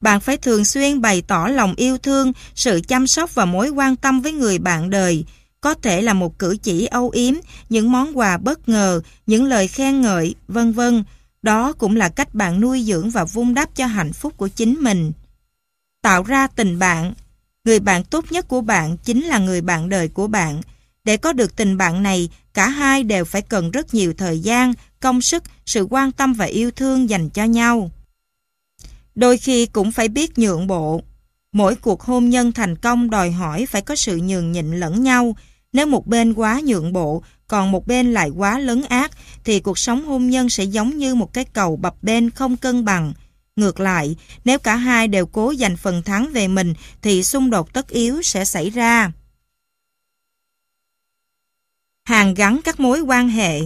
Bạn phải thường xuyên bày tỏ lòng yêu thương, sự chăm sóc và mối quan tâm với người bạn đời, có thể là một cử chỉ âu yếm, những món quà bất ngờ, những lời khen ngợi, vân vân. Đó cũng là cách bạn nuôi dưỡng và vun đắp cho hạnh phúc của chính mình. Tạo ra tình bạn. Người bạn tốt nhất của bạn chính là người bạn đời của bạn. Để có được tình bạn này, cả hai đều phải cần rất nhiều thời gian, công sức, sự quan tâm và yêu thương dành cho nhau. Đôi khi cũng phải biết nhượng bộ. Mỗi cuộc hôn nhân thành công đòi hỏi phải có sự nhường nhịn lẫn nhau, Nếu một bên quá nhượng bộ, còn một bên lại quá lấn ác, thì cuộc sống hôn nhân sẽ giống như một cái cầu bập bên không cân bằng. Ngược lại, nếu cả hai đều cố giành phần thắng về mình, thì xung đột tất yếu sẽ xảy ra. Hàng gắn các mối quan hệ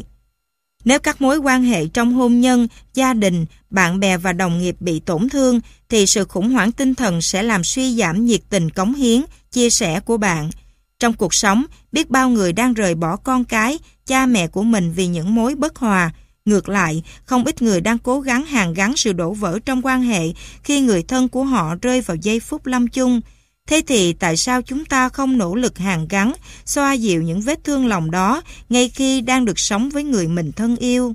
nếu các mối quan hệ trong hôn nhân, gia đình, bạn bè và đồng nghiệp bị tổn thương, thì sự khủng hoảng tinh thần sẽ làm suy giảm nhiệt tình cống hiến, chia sẻ của bạn. Trong cuộc sống, biết bao người đang rời bỏ con cái, cha mẹ của mình vì những mối bất hòa. Ngược lại, không ít người đang cố gắng hàn gắn sự đổ vỡ trong quan hệ khi người thân của họ rơi vào giây phút lâm chung. Thế thì tại sao chúng ta không nỗ lực hàn gắn, xoa dịu những vết thương lòng đó ngay khi đang được sống với người mình thân yêu?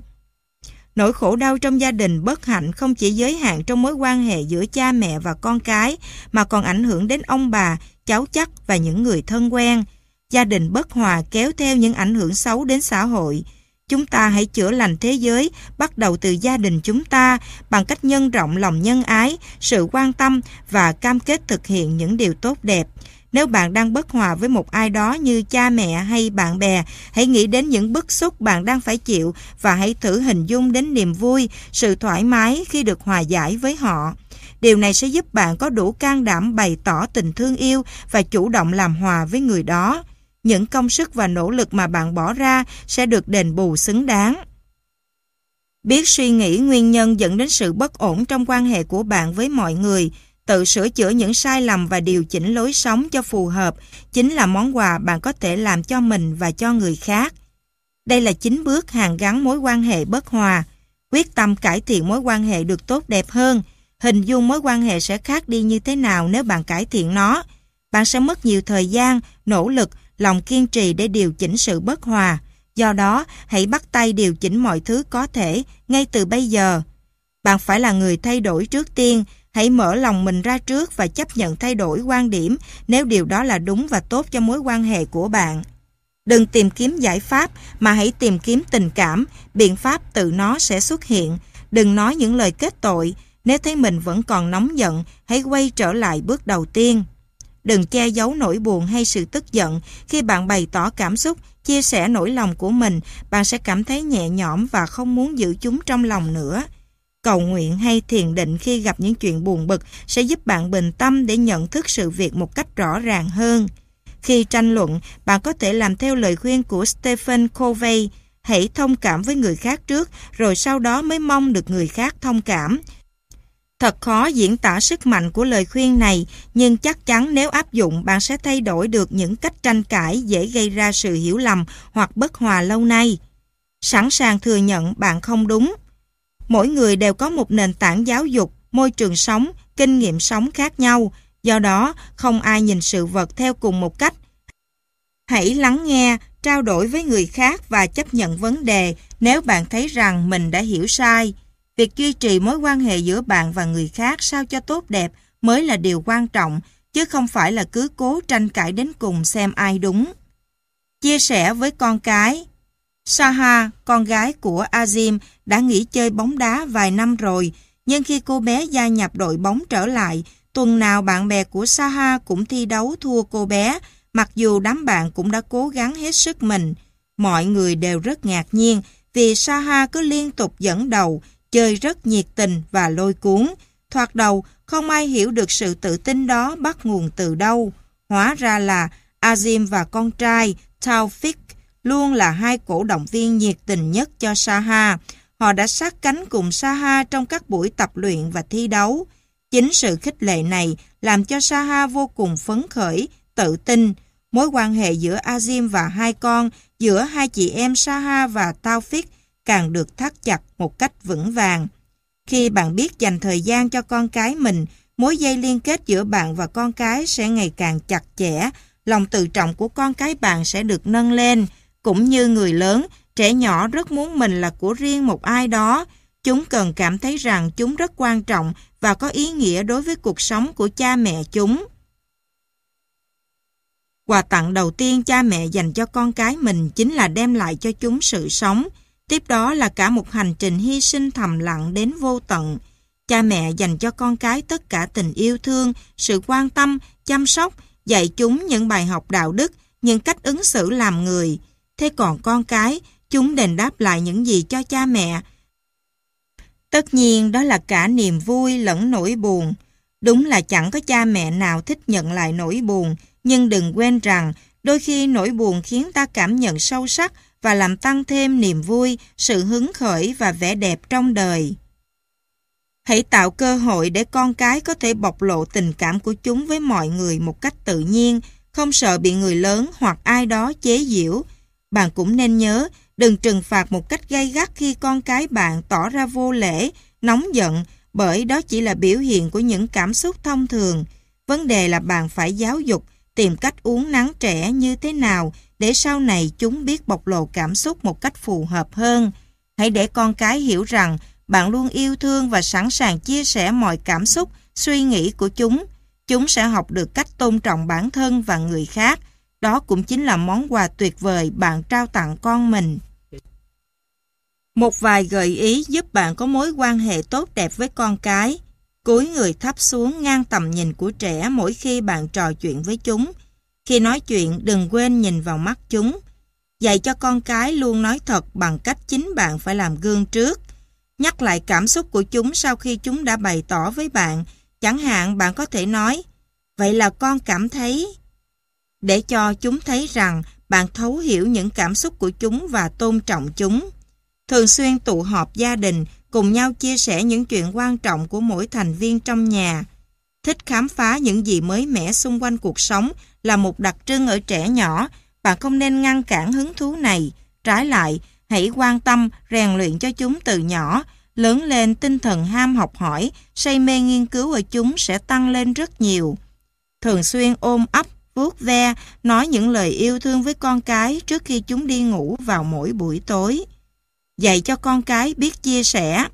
Nỗi khổ đau trong gia đình bất hạnh không chỉ giới hạn trong mối quan hệ giữa cha mẹ và con cái, mà còn ảnh hưởng đến ông bà, cháu chắc và những người thân quen. Gia đình bất hòa kéo theo những ảnh hưởng xấu đến xã hội. Chúng ta hãy chữa lành thế giới bắt đầu từ gia đình chúng ta bằng cách nhân rộng lòng nhân ái, sự quan tâm và cam kết thực hiện những điều tốt đẹp. Nếu bạn đang bất hòa với một ai đó như cha mẹ hay bạn bè, hãy nghĩ đến những bức xúc bạn đang phải chịu và hãy thử hình dung đến niềm vui, sự thoải mái khi được hòa giải với họ. Điều này sẽ giúp bạn có đủ can đảm bày tỏ tình thương yêu và chủ động làm hòa với người đó. Những công sức và nỗ lực mà bạn bỏ ra sẽ được đền bù xứng đáng. Biết suy nghĩ nguyên nhân dẫn đến sự bất ổn trong quan hệ của bạn với mọi người, tự sửa chữa những sai lầm và điều chỉnh lối sống cho phù hợp chính là món quà bạn có thể làm cho mình và cho người khác. Đây là chính bước hàn gắn mối quan hệ bất hòa, quyết tâm cải thiện mối quan hệ được tốt đẹp hơn, hình dung mối quan hệ sẽ khác đi như thế nào nếu bạn cải thiện nó. Bạn sẽ mất nhiều thời gian, nỗ lực, lòng kiên trì để điều chỉnh sự bất hòa. Do đó, hãy bắt tay điều chỉnh mọi thứ có thể ngay từ bây giờ. Bạn phải là người thay đổi trước tiên, hãy mở lòng mình ra trước và chấp nhận thay đổi quan điểm nếu điều đó là đúng và tốt cho mối quan hệ của bạn. Đừng tìm kiếm giải pháp mà hãy tìm kiếm tình cảm, biện pháp tự nó sẽ xuất hiện. Đừng nói những lời kết tội, nếu thấy mình vẫn còn nóng giận, hãy quay trở lại bước đầu tiên. Đừng che giấu nỗi buồn hay sự tức giận. Khi bạn bày tỏ cảm xúc, chia sẻ nỗi lòng của mình, bạn sẽ cảm thấy nhẹ nhõm và không muốn giữ chúng trong lòng nữa. Cầu nguyện hay thiền định khi gặp những chuyện buồn bực sẽ giúp bạn bình tâm để nhận thức sự việc một cách rõ ràng hơn. Khi tranh luận, bạn có thể làm theo lời khuyên của Stephen Covey, hãy thông cảm với người khác trước, rồi sau đó mới mong được người khác thông cảm. Thật khó diễn tả sức mạnh của lời khuyên này, nhưng chắc chắn nếu áp dụng bạn sẽ thay đổi được những cách tranh cãi dễ gây ra sự hiểu lầm hoặc bất hòa lâu nay. Sẵn sàng thừa nhận bạn không đúng. Mỗi người đều có một nền tảng giáo dục, môi trường sống, kinh nghiệm sống khác nhau, do đó không ai nhìn sự vật theo cùng một cách. Hãy lắng nghe, trao đổi với người khác và chấp nhận vấn đề nếu bạn thấy rằng mình đã hiểu sai. Việc duy trì mối quan hệ giữa bạn và người khác sao cho tốt đẹp mới là điều quan trọng, chứ không phải là cứ cố tranh cãi đến cùng xem ai đúng. Chia sẻ với con cái Saha, con gái của Azim, đã nghỉ chơi bóng đá vài năm rồi, nhưng khi cô bé gia nhập đội bóng trở lại, tuần nào bạn bè của Saha cũng thi đấu thua cô bé, mặc dù đám bạn cũng đã cố gắng hết sức mình. Mọi người đều rất ngạc nhiên vì Saha cứ liên tục dẫn đầu, chơi rất nhiệt tình và lôi cuốn. Thoạt đầu, không ai hiểu được sự tự tin đó bắt nguồn từ đâu. Hóa ra là Azim và con trai Taufik luôn là hai cổ động viên nhiệt tình nhất cho Saha. Họ đã sát cánh cùng Saha trong các buổi tập luyện và thi đấu. Chính sự khích lệ này làm cho Saha vô cùng phấn khởi, tự tin. Mối quan hệ giữa Azim và hai con, giữa hai chị em Saha và Taufik càng được thắt chặt một cách vững vàng. Khi bạn biết dành thời gian cho con cái mình, mối dây liên kết giữa bạn và con cái sẽ ngày càng chặt chẽ, lòng tự trọng của con cái bạn sẽ được nâng lên. Cũng như người lớn, trẻ nhỏ rất muốn mình là của riêng một ai đó. Chúng cần cảm thấy rằng chúng rất quan trọng và có ý nghĩa đối với cuộc sống của cha mẹ chúng. Quà tặng đầu tiên cha mẹ dành cho con cái mình chính là đem lại cho chúng sự sống. Tiếp đó là cả một hành trình hy sinh thầm lặng đến vô tận. Cha mẹ dành cho con cái tất cả tình yêu thương, sự quan tâm, chăm sóc, dạy chúng những bài học đạo đức, những cách ứng xử làm người. Thế còn con cái, chúng đền đáp lại những gì cho cha mẹ. Tất nhiên đó là cả niềm vui lẫn nỗi buồn. Đúng là chẳng có cha mẹ nào thích nhận lại nỗi buồn, nhưng đừng quên rằng đôi khi nỗi buồn khiến ta cảm nhận sâu sắc và làm tăng thêm niềm vui, sự hứng khởi và vẻ đẹp trong đời. Hãy tạo cơ hội để con cái có thể bộc lộ tình cảm của chúng với mọi người một cách tự nhiên, không sợ bị người lớn hoặc ai đó chế giễu. Bạn cũng nên nhớ, đừng trừng phạt một cách gay gắt khi con cái bạn tỏ ra vô lễ, nóng giận, bởi đó chỉ là biểu hiện của những cảm xúc thông thường. Vấn đề là bạn phải giáo dục, tìm cách uống nắng trẻ như thế nào để sau này chúng biết bộc lộ cảm xúc một cách phù hợp hơn. Hãy để con cái hiểu rằng bạn luôn yêu thương và sẵn sàng chia sẻ mọi cảm xúc, suy nghĩ của chúng. Chúng sẽ học được cách tôn trọng bản thân và người khác. Đó cũng chính là món quà tuyệt vời bạn trao tặng con mình. Một vài gợi ý giúp bạn có mối quan hệ tốt đẹp với con cái. Cúi người thấp xuống ngang tầm nhìn của trẻ mỗi khi bạn trò chuyện với chúng. Khi nói chuyện đừng quên nhìn vào mắt chúng. Dạy cho con cái luôn nói thật bằng cách chính bạn phải làm gương trước. Nhắc lại cảm xúc của chúng sau khi chúng đã bày tỏ với bạn. Chẳng hạn bạn có thể nói, vậy là con cảm thấy. Để cho chúng thấy rằng bạn thấu hiểu những cảm xúc của chúng và tôn trọng chúng. Thường xuyên tụ họp gia đình, cùng nhau chia sẻ những chuyện quan trọng của mỗi thành viên trong nhà. Thích khám phá những gì mới mẻ xung quanh cuộc sống là một đặc trưng ở trẻ nhỏ. Bạn không nên ngăn cản hứng thú này. Trái lại, hãy quan tâm, rèn luyện cho chúng từ nhỏ. Lớn lên tinh thần ham học hỏi, say mê nghiên cứu ở chúng sẽ tăng lên rất nhiều. Thường xuyên ôm ấp, vuốt ve, nói những lời yêu thương với con cái trước khi chúng đi ngủ vào mỗi buổi tối. Dạy cho con cái biết chia sẻ.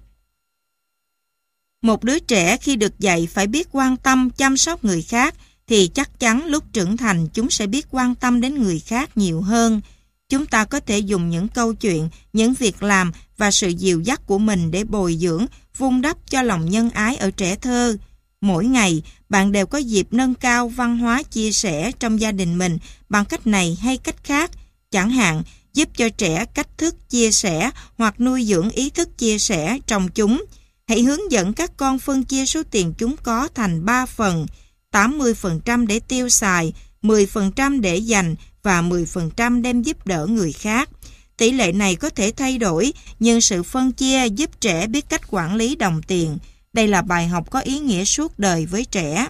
Một đứa trẻ khi được dạy phải biết quan tâm, chăm sóc người khác, thì chắc chắn lúc trưởng thành chúng sẽ biết quan tâm đến người khác nhiều hơn. Chúng ta có thể dùng những câu chuyện, những việc làm và sự dìu dắt của mình để bồi dưỡng, vun đắp cho lòng nhân ái ở trẻ thơ. Mỗi ngày, bạn đều có dịp nâng cao văn hóa chia sẻ trong gia đình mình bằng cách này hay cách khác. Chẳng hạn, giúp cho trẻ cách thức chia sẻ hoặc nuôi dưỡng ý thức chia sẻ trong chúng. Hãy hướng dẫn các con phân chia số tiền chúng có thành 3 phần, 80% để tiêu xài, 10% để dành và 10% đem giúp đỡ người khác. Tỷ lệ này có thể thay đổi, nhưng sự phân chia giúp trẻ biết cách quản lý đồng tiền. Đây là bài học có ý nghĩa suốt đời với trẻ.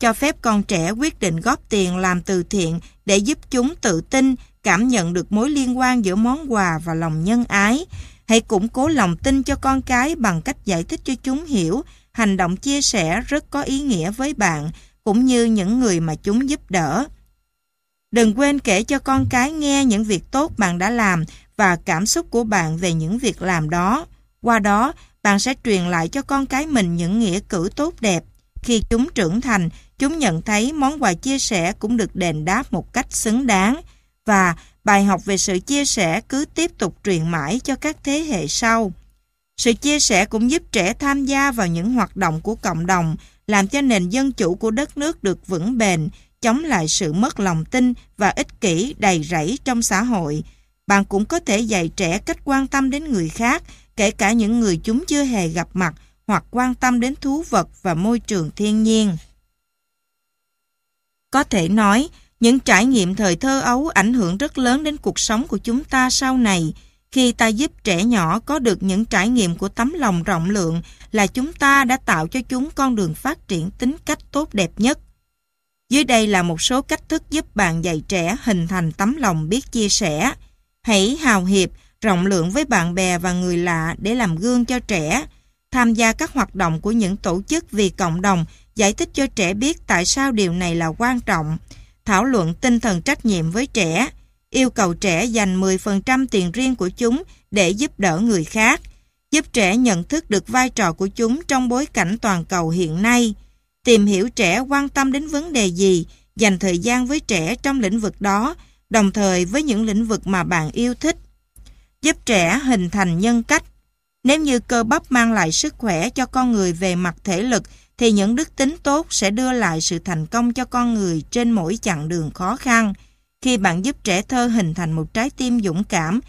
Cho phép con trẻ quyết định góp tiền làm từ thiện để giúp chúng tự tin, cảm nhận được mối liên quan giữa món quà và lòng nhân ái. Hãy củng cố lòng tin cho con cái bằng cách giải thích cho chúng hiểu hành động chia sẻ rất có ý nghĩa với bạn, cũng như những người mà chúng giúp đỡ. Đừng quên kể cho con cái nghe những việc tốt bạn đã làm và cảm xúc của bạn về những việc làm đó. Qua đó, bạn sẽ truyền lại cho con cái mình những nghĩa cử tốt đẹp. Khi chúng trưởng thành, chúng nhận thấy món quà chia sẻ cũng được đền đáp một cách xứng đáng. Và bài học về sự chia sẻ cứ tiếp tục truyền mãi cho các thế hệ sau. Sự chia sẻ cũng giúp trẻ tham gia vào những hoạt động của cộng đồng, làm cho nền dân chủ của đất nước được vững bền, chống lại sự mất lòng tin và ích kỷ đầy rẫy trong xã hội. Bạn cũng có thể dạy trẻ cách quan tâm đến người khác, kể cả những người chúng chưa hề gặp mặt hoặc quan tâm đến thú vật và môi trường thiên nhiên. Có thể nói, những trải nghiệm thời thơ ấu ảnh hưởng rất lớn đến cuộc sống của chúng ta sau này. Khi ta giúp trẻ nhỏ có được những trải nghiệm của tấm lòng rộng lượng là chúng ta đã tạo cho chúng con đường phát triển tính cách tốt đẹp nhất. Dưới đây là một số cách thức giúp bạn dạy trẻ hình thành tấm lòng biết chia sẻ. Hãy hào hiệp, rộng lượng với bạn bè và người lạ để làm gương cho trẻ. Tham gia các hoạt động của những tổ chức vì cộng đồng, giải thích cho trẻ biết tại sao điều này là quan trọng. Thảo luận tinh thần trách nhiệm với trẻ. Yêu cầu trẻ dành 10% tiền riêng của chúng để giúp đỡ người khác. Giúp trẻ nhận thức được vai trò của chúng trong bối cảnh toàn cầu hiện nay tìm hiểu trẻ quan tâm đến vấn đề gì, dành thời gian với trẻ trong lĩnh vực đó, đồng thời với những lĩnh vực mà bạn yêu thích. Giúp trẻ hình thành nhân cách. Nếu như cơ bắp mang lại sức khỏe cho con người về mặt thể lực, thì những đức tính tốt sẽ đưa lại sự thành công cho con người trên mỗi chặng đường khó khăn khi bạn giúp trẻ thơ hình thành một trái tim dũng cảm,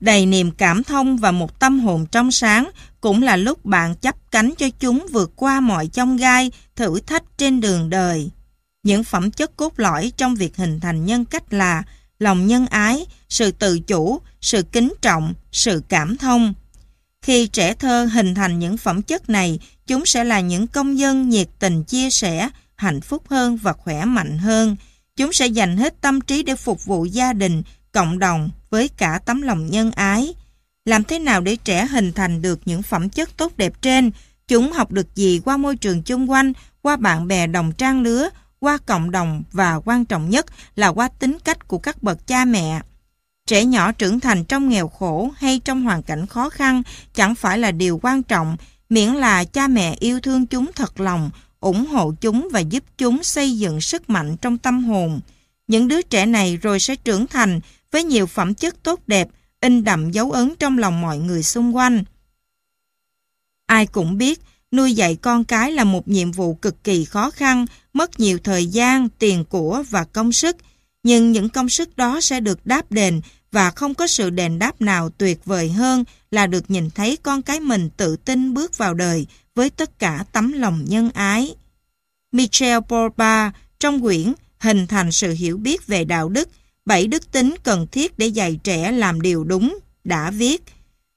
đầy niềm cảm thông và một tâm hồn trong sáng, cũng là lúc bạn chấp cánh cho chúng vượt qua mọi chông gai, thử thách trên đường đời. Những phẩm chất cốt lõi trong việc hình thành nhân cách là lòng nhân ái, sự tự chủ, sự kính trọng, sự cảm thông. Khi trẻ thơ hình thành những phẩm chất này, chúng sẽ là những công dân nhiệt tình chia sẻ, hạnh phúc hơn và khỏe mạnh hơn. Chúng sẽ dành hết tâm trí để phục vụ gia đình, cộng đồng với cả tấm lòng nhân ái. Làm thế nào để trẻ hình thành được những phẩm chất tốt đẹp trên? Chúng học được gì qua môi trường chung quanh, qua bạn bè đồng trang lứa, qua cộng đồng và quan trọng nhất là qua tính cách của các bậc cha mẹ. Trẻ nhỏ trưởng thành trong nghèo khổ hay trong hoàn cảnh khó khăn chẳng phải là điều quan trọng, miễn là cha mẹ yêu thương chúng thật lòng, ủng hộ chúng và giúp chúng xây dựng sức mạnh trong tâm hồn. Những đứa trẻ này rồi sẽ trưởng thành với nhiều phẩm chất tốt đẹp, in đậm dấu ấn trong lòng mọi người xung quanh. Ai cũng biết, nuôi dạy con cái là một nhiệm vụ cực kỳ khó khăn, mất nhiều thời gian, tiền của và công sức. Nhưng những công sức đó sẽ được đáp đền và không có sự đền đáp nào tuyệt vời hơn là được nhìn thấy con cái mình tự tin bước vào đời với tất cả tấm lòng nhân ái. Michel Borba trong quyển Hình thành sự hiểu biết về đạo đức, bảy đức tính cần thiết để dạy trẻ làm điều đúng, đã viết.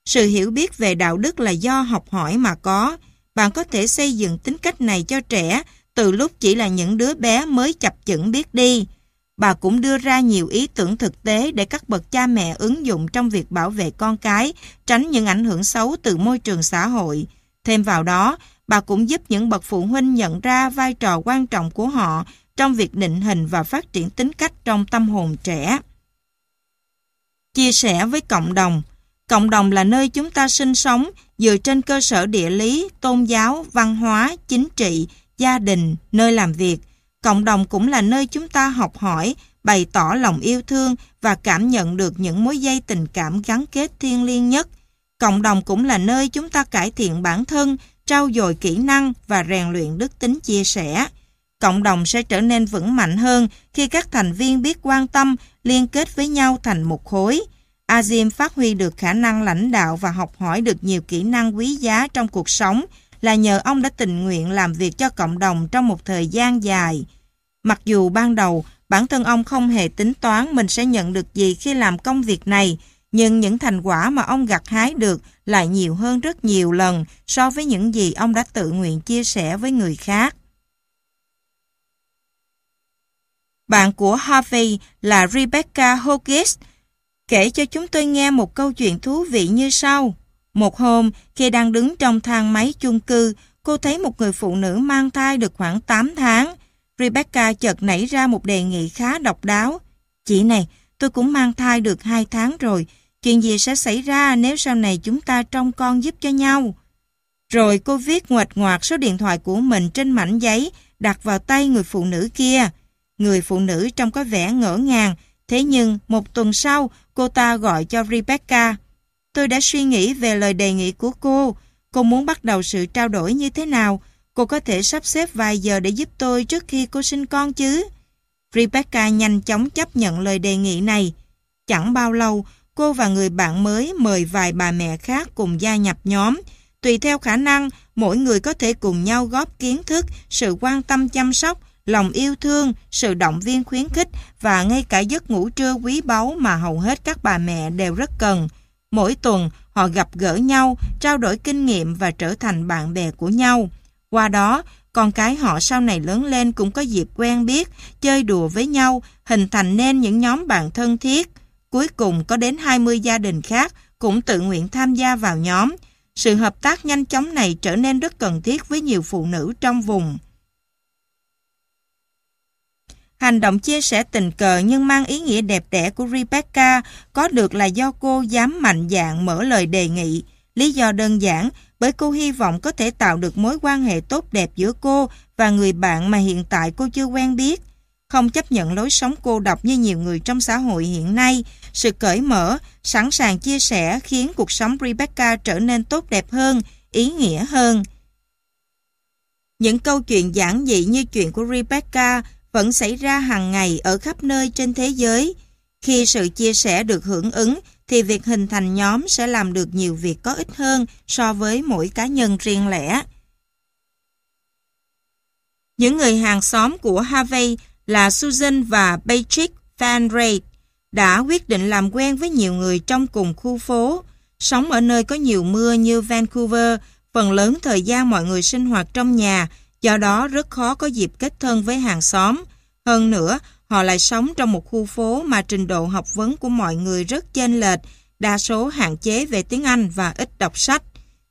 Sự hiểu biết về đạo đức là do học hỏi mà có. Bạn có thể xây dựng tính cách này cho trẻ từ lúc chỉ là những đứa bé mới chập chững biết đi. Bà cũng đưa ra nhiều ý tưởng thực tế để các bậc cha mẹ ứng dụng trong việc bảo vệ con cái, tránh những ảnh hưởng xấu từ môi trường xã hội. Thêm vào đó, bà cũng giúp những bậc phụ huynh nhận ra vai trò quan trọng của họ trong việc định hình và phát triển tính cách trong tâm hồn trẻ. Chia sẻ với cộng đồng Cộng đồng là nơi chúng ta sinh sống dựa trên cơ sở địa lý, tôn giáo, văn hóa, chính trị, gia đình, nơi làm việc. Cộng đồng cũng là nơi chúng ta học hỏi, bày tỏ lòng yêu thương và cảm nhận được những mối dây tình cảm gắn kết thiêng liêng nhất. Cộng đồng cũng là nơi chúng ta cải thiện bản thân, trau dồi kỹ năng và rèn luyện đức tính chia sẻ. Cộng đồng sẽ trở nên vững mạnh hơn khi các thành viên biết quan tâm, liên kết với nhau thành một khối. Azim phát huy được khả năng lãnh đạo và học hỏi được nhiều kỹ năng quý giá trong cuộc sống là nhờ ông đã tình nguyện làm việc cho cộng đồng trong một thời gian dài. Mặc dù ban đầu bản thân ông không hề tính toán mình sẽ nhận được gì khi làm công việc này, nhưng những thành quả mà ông gặt hái được lại nhiều hơn rất nhiều lần so với những gì ông đã tự nguyện chia sẻ với người khác. Bạn của Harvey là Rebecca Hogis kể cho chúng tôi nghe một câu chuyện thú vị như sau. Một hôm, khi đang đứng trong thang máy chung cư, cô thấy một người phụ nữ mang thai được khoảng 8 tháng. Rebecca chợt nảy ra một đề nghị khá độc đáo. Chị này, tôi cũng mang thai được 2 tháng rồi. Chuyện gì sẽ xảy ra nếu sau này chúng ta trông con giúp cho nhau? Rồi cô viết ngoạch ngoạc số điện thoại của mình trên mảnh giấy đặt vào tay người phụ nữ kia. Người phụ nữ trông có vẻ ngỡ ngàng, thế nhưng một tuần sau cô ta gọi cho Rebecca. Tôi đã suy nghĩ về lời đề nghị của cô. Cô muốn bắt đầu sự trao đổi như thế nào? Cô có thể sắp xếp vài giờ để giúp tôi trước khi cô sinh con chứ? Rebecca nhanh chóng chấp nhận lời đề nghị này. Chẳng bao lâu, cô và người bạn mới mời vài bà mẹ khác cùng gia nhập nhóm. Tùy theo khả năng, mỗi người có thể cùng nhau góp kiến thức, sự quan tâm chăm sóc, lòng yêu thương, sự động viên khuyến khích và ngay cả giấc ngủ trưa quý báu mà hầu hết các bà mẹ đều rất cần. Mỗi tuần, họ gặp gỡ nhau, trao đổi kinh nghiệm và trở thành bạn bè của nhau. Qua đó, con cái họ sau này lớn lên cũng có dịp quen biết, chơi đùa với nhau, hình thành nên những nhóm bạn thân thiết. Cuối cùng có đến 20 gia đình khác cũng tự nguyện tham gia vào nhóm. Sự hợp tác nhanh chóng này trở nên rất cần thiết với nhiều phụ nữ trong vùng. Hành động chia sẻ tình cờ nhưng mang ý nghĩa đẹp đẽ của Rebecca có được là do cô dám mạnh dạn mở lời đề nghị. Lý do đơn giản bởi cô hy vọng có thể tạo được mối quan hệ tốt đẹp giữa cô và người bạn mà hiện tại cô chưa quen biết. Không chấp nhận lối sống cô độc như nhiều người trong xã hội hiện nay, sự cởi mở, sẵn sàng chia sẻ khiến cuộc sống Rebecca trở nên tốt đẹp hơn, ý nghĩa hơn. Những câu chuyện giản dị như chuyện của Rebecca vẫn xảy ra hàng ngày ở khắp nơi trên thế giới. Khi sự chia sẻ được hưởng ứng thì việc hình thành nhóm sẽ làm được nhiều việc có ích hơn so với mỗi cá nhân riêng lẻ. Những người hàng xóm của Harvey là Susan và Patrick Van Ray đã quyết định làm quen với nhiều người trong cùng khu phố. Sống ở nơi có nhiều mưa như Vancouver, phần lớn thời gian mọi người sinh hoạt trong nhà, do đó rất khó có dịp kết thân với hàng xóm. Hơn nữa, họ lại sống trong một khu phố mà trình độ học vấn của mọi người rất chênh lệch, đa số hạn chế về tiếng Anh và ít đọc sách.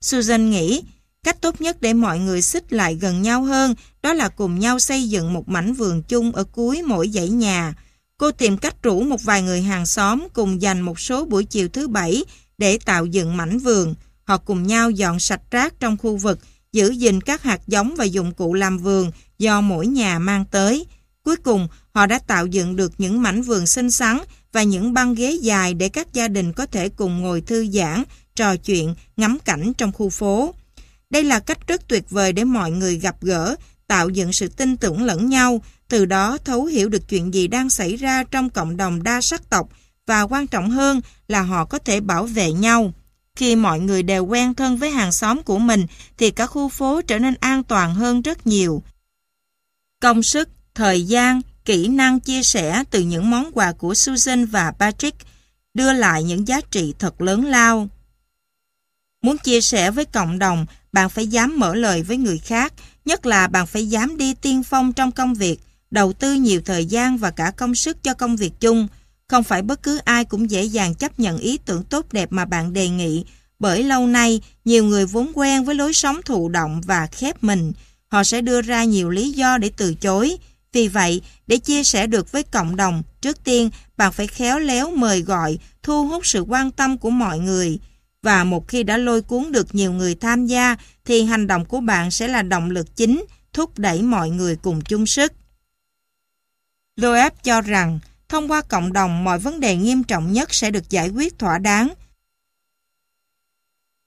Susan nghĩ, cách tốt nhất để mọi người xích lại gần nhau hơn đó là cùng nhau xây dựng một mảnh vườn chung ở cuối mỗi dãy nhà. Cô tìm cách rủ một vài người hàng xóm cùng dành một số buổi chiều thứ bảy để tạo dựng mảnh vườn. Họ cùng nhau dọn sạch rác trong khu vực, giữ gìn các hạt giống và dụng cụ làm vườn do mỗi nhà mang tới. Cuối cùng, họ đã tạo dựng được những mảnh vườn xinh xắn và những băng ghế dài để các gia đình có thể cùng ngồi thư giãn, trò chuyện, ngắm cảnh trong khu phố. Đây là cách rất tuyệt vời để mọi người gặp gỡ, tạo dựng sự tin tưởng lẫn nhau, từ đó thấu hiểu được chuyện gì đang xảy ra trong cộng đồng đa sắc tộc và quan trọng hơn là họ có thể bảo vệ nhau. Khi mọi người đều quen thân với hàng xóm của mình thì cả khu phố trở nên an toàn hơn rất nhiều. Công sức, thời gian, kỹ năng chia sẻ từ những món quà của Susan và Patrick đưa lại những giá trị thật lớn lao. Muốn chia sẻ với cộng đồng, bạn phải dám mở lời với người khác, nhất là bạn phải dám đi tiên phong trong công việc, đầu tư nhiều thời gian và cả công sức cho công việc chung. Không phải bất cứ ai cũng dễ dàng chấp nhận ý tưởng tốt đẹp mà bạn đề nghị, bởi lâu nay nhiều người vốn quen với lối sống thụ động và khép mình. Họ sẽ đưa ra nhiều lý do để từ chối. Vì vậy, để chia sẻ được với cộng đồng, trước tiên bạn phải khéo léo mời gọi, thu hút sự quan tâm của mọi người. Và một khi đã lôi cuốn được nhiều người tham gia, thì hành động của bạn sẽ là động lực chính, thúc đẩy mọi người cùng chung sức. Loeb cho rằng, thông qua cộng đồng mọi vấn đề nghiêm trọng nhất sẽ được giải quyết thỏa đáng.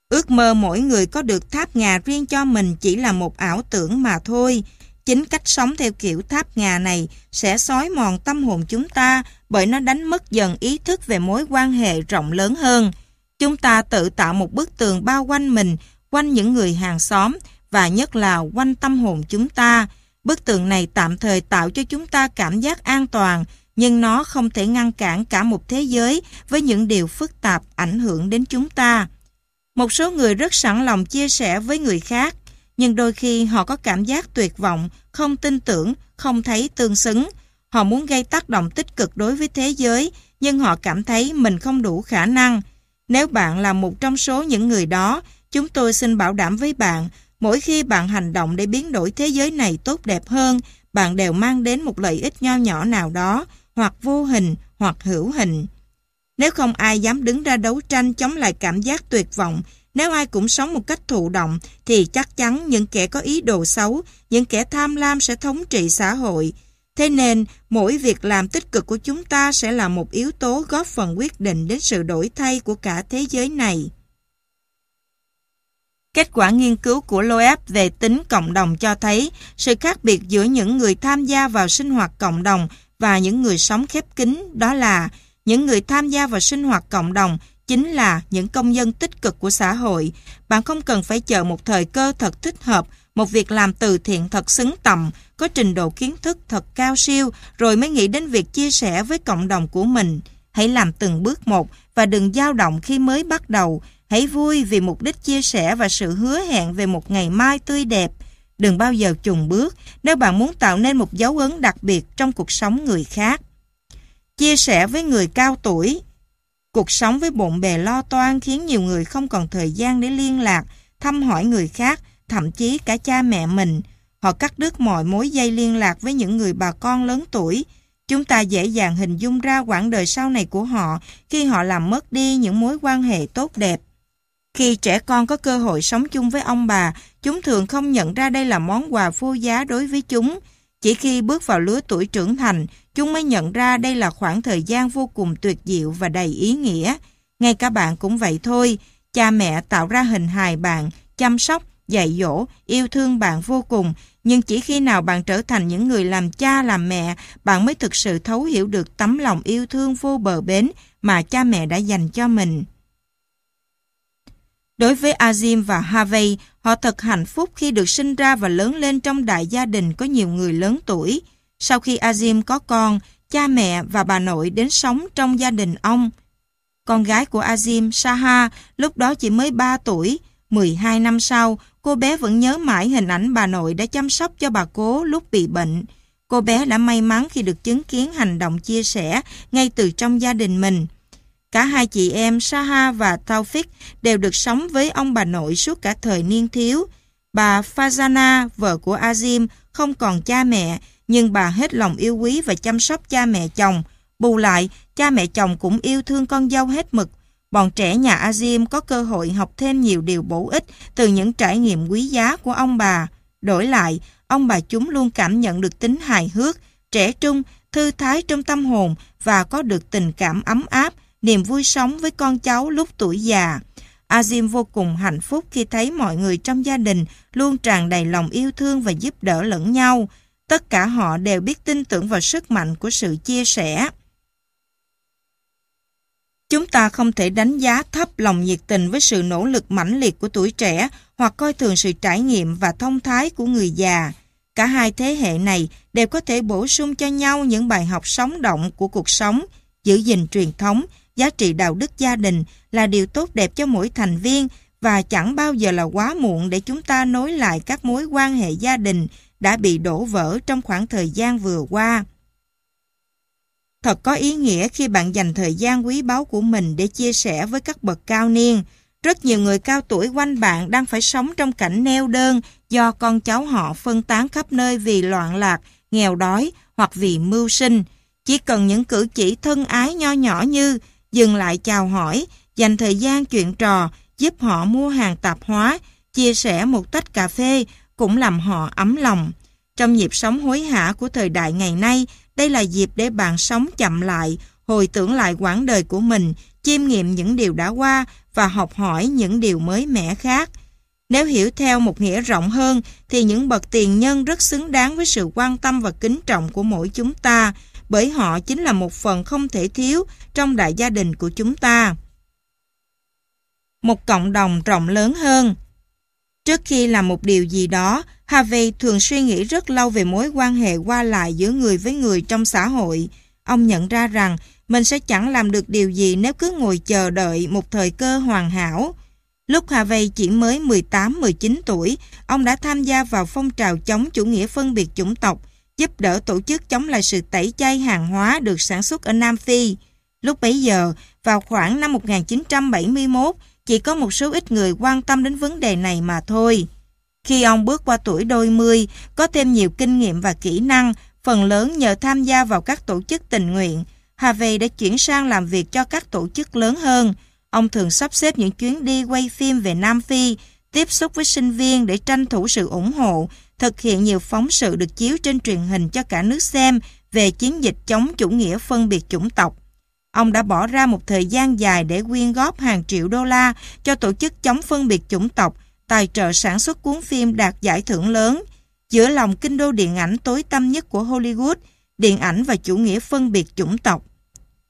Ước mơ mỗi người có được tháp ngà riêng cho mình chỉ là một ảo tưởng mà thôi. Chính cách sống theo kiểu tháp ngà này sẽ xói mòn tâm hồn chúng ta bởi nó đánh mất dần ý thức về mối quan hệ rộng lớn hơn. Chúng ta tự tạo một bức tường bao quanh mình, quanh những người hàng xóm và nhất là quanh tâm hồn chúng ta. Bức tường này tạm thời tạo cho chúng ta cảm giác an toàn, nhưng nó không thể ngăn cản cả một thế giới với những điều phức tạp ảnh hưởng đến chúng ta. Một số người rất sẵn lòng chia sẻ với người khác, nhưng đôi khi họ có cảm giác tuyệt vọng, không tin tưởng, không thấy tương xứng. Họ muốn gây tác động tích cực đối với thế giới, nhưng họ cảm thấy mình không đủ khả năng. Nếu bạn là một trong số những người đó, chúng tôi xin bảo đảm với bạn, mỗi khi bạn hành động để biến đổi thế giới này tốt đẹp hơn, bạn đều mang đến một lợi ích nho nhỏ nào đó, hoặc vô hình, hoặc hữu hình. Nếu không ai dám đứng ra đấu tranh chống lại cảm giác tuyệt vọng, nếu ai cũng sống một cách thụ động, thì chắc chắn những kẻ có ý đồ xấu, những kẻ tham lam sẽ thống trị xã hội. Thế nên, mỗi việc làm tích cực của chúng ta sẽ là một yếu tố góp phần quyết định đến sự đổi thay của cả thế giới này. Kết quả nghiên cứu của Loeb về tính cộng đồng cho thấy sự khác biệt giữa những người tham gia vào sinh hoạt cộng đồng và những người sống khép kín đó là những người tham gia vào sinh hoạt cộng đồng chính là những công dân tích cực của xã hội. Bạn không cần phải chờ một thời cơ thật thích hợp, một việc làm từ thiện thật xứng tầm, có trình độ kiến thức thật cao siêu, rồi mới nghĩ đến việc chia sẻ với cộng đồng của mình. Hãy làm từng bước một và đừng dao động khi mới bắt đầu. Hãy vui vì mục đích chia sẻ và sự hứa hẹn về một ngày mai tươi đẹp. Đừng bao giờ chùn bước nếu bạn muốn tạo nên một dấu ấn đặc biệt trong cuộc sống người khác. Chia sẻ với người cao tuổi Cuộc sống với bộn bề lo toan khiến nhiều người không còn thời gian để liên lạc, thăm hỏi người khác, thậm chí cả cha mẹ mình. Họ cắt đứt mọi mối dây liên lạc với những người bà con lớn tuổi. Chúng ta dễ dàng hình dung ra quãng đời sau này của họ khi họ làm mất đi những mối quan hệ tốt đẹp. Khi trẻ con có cơ hội sống chung với ông bà, chúng thường không nhận ra đây là món quà vô giá đối với chúng. Chỉ khi bước vào lứa tuổi trưởng thành, chúng mới nhận ra đây là khoảng thời gian vô cùng tuyệt diệu và đầy ý nghĩa. Ngay cả bạn cũng vậy thôi, cha mẹ tạo ra hình hài bạn, chăm sóc, dạy dỗ, yêu thương bạn vô cùng. Nhưng chỉ khi nào bạn trở thành những người làm cha làm mẹ, bạn mới thực sự thấu hiểu được tấm lòng yêu thương vô bờ bến mà cha mẹ đã dành cho mình. Đối với Azim và Harvey, họ thật hạnh phúc khi được sinh ra và lớn lên trong đại gia đình có nhiều người lớn tuổi. Sau khi Azim có con, cha mẹ và bà nội đến sống trong gia đình ông. Con gái của Azim, Saha, lúc đó chỉ mới 3 tuổi. 12 năm sau, cô bé vẫn nhớ mãi hình ảnh bà nội đã chăm sóc cho bà cố lúc bị bệnh. Cô bé đã may mắn khi được chứng kiến hành động chia sẻ ngay từ trong gia đình mình. Cả hai chị em Saha và Taufik đều được sống với ông bà nội suốt cả thời niên thiếu. Bà Fazana, vợ của Azim, không còn cha mẹ, nhưng bà hết lòng yêu quý và chăm sóc cha mẹ chồng. Bù lại, cha mẹ chồng cũng yêu thương con dâu hết mực. Bọn trẻ nhà Azim có cơ hội học thêm nhiều điều bổ ích từ những trải nghiệm quý giá của ông bà. Đổi lại, ông bà chúng luôn cảm nhận được tính hài hước, trẻ trung, thư thái trong tâm hồn và có được tình cảm ấm áp, niềm vui sống với con cháu lúc tuổi già. Azim vô cùng hạnh phúc khi thấy mọi người trong gia đình luôn tràn đầy lòng yêu thương và giúp đỡ lẫn nhau. Tất cả họ đều biết tin tưởng vào sức mạnh của sự chia sẻ. Chúng ta không thể đánh giá thấp lòng nhiệt tình với sự nỗ lực mãnh liệt của tuổi trẻ hoặc coi thường sự trải nghiệm và thông thái của người già. Cả hai thế hệ này đều có thể bổ sung cho nhau những bài học sống động của cuộc sống, giữ gìn truyền thống, giá trị đạo đức gia đình là điều tốt đẹp cho mỗi thành viên và chẳng bao giờ là quá muộn để chúng ta nối lại các mối quan hệ gia đình đã bị đổ vỡ trong khoảng thời gian vừa qua. Thật có ý nghĩa khi bạn dành thời gian quý báu của mình để chia sẻ với các bậc cao niên. Rất nhiều người cao tuổi quanh bạn đang phải sống trong cảnh neo đơn do con cháu họ phân tán khắp nơi vì loạn lạc, nghèo đói hoặc vì mưu sinh. Chỉ cần những cử chỉ thân ái nho nhỏ như dừng lại chào hỏi, dành thời gian chuyện trò, giúp họ mua hàng tạp hóa, chia sẻ một tách cà phê cũng làm họ ấm lòng. Trong nhịp sống hối hả của thời đại ngày nay, đây là dịp để bạn sống chậm lại, hồi tưởng lại quãng đời của mình, chiêm nghiệm những điều đã qua và học hỏi những điều mới mẻ khác. Nếu hiểu theo một nghĩa rộng hơn, thì những bậc tiền nhân rất xứng đáng với sự quan tâm và kính trọng của mỗi chúng ta, bởi họ chính là một phần không thể thiếu trong đại gia đình của chúng ta. Một cộng đồng rộng lớn hơn Trước khi làm một điều gì đó, Harvey thường suy nghĩ rất lâu về mối quan hệ qua lại giữa người với người trong xã hội. Ông nhận ra rằng mình sẽ chẳng làm được điều gì nếu cứ ngồi chờ đợi một thời cơ hoàn hảo. Lúc Harvey chỉ mới 18-19 tuổi, ông đã tham gia vào phong trào chống chủ nghĩa phân biệt chủng tộc, giúp đỡ tổ chức chống lại sự tẩy chay hàng hóa được sản xuất ở Nam Phi. Lúc bấy giờ, vào khoảng năm 1971, chỉ có một số ít người quan tâm đến vấn đề này mà thôi. Khi ông bước qua tuổi đôi mươi, có thêm nhiều kinh nghiệm và kỹ năng, phần lớn nhờ tham gia vào các tổ chức tình nguyện, Harvey đã chuyển sang làm việc cho các tổ chức lớn hơn. Ông thường sắp xếp những chuyến đi quay phim về Nam Phi, tiếp xúc với sinh viên để tranh thủ sự ủng hộ, thực hiện nhiều phóng sự được chiếu trên truyền hình cho cả nước xem về chiến dịch chống chủ nghĩa phân biệt chủng tộc. Ông đã bỏ ra một thời gian dài để quyên góp hàng triệu đô la cho tổ chức chống phân biệt chủng tộc, tài trợ sản xuất cuốn phim đạt giải thưởng lớn. Giữa lòng kinh đô điện ảnh tối tăm nhất của Hollywood, điện ảnh và chủ nghĩa phân biệt chủng tộc.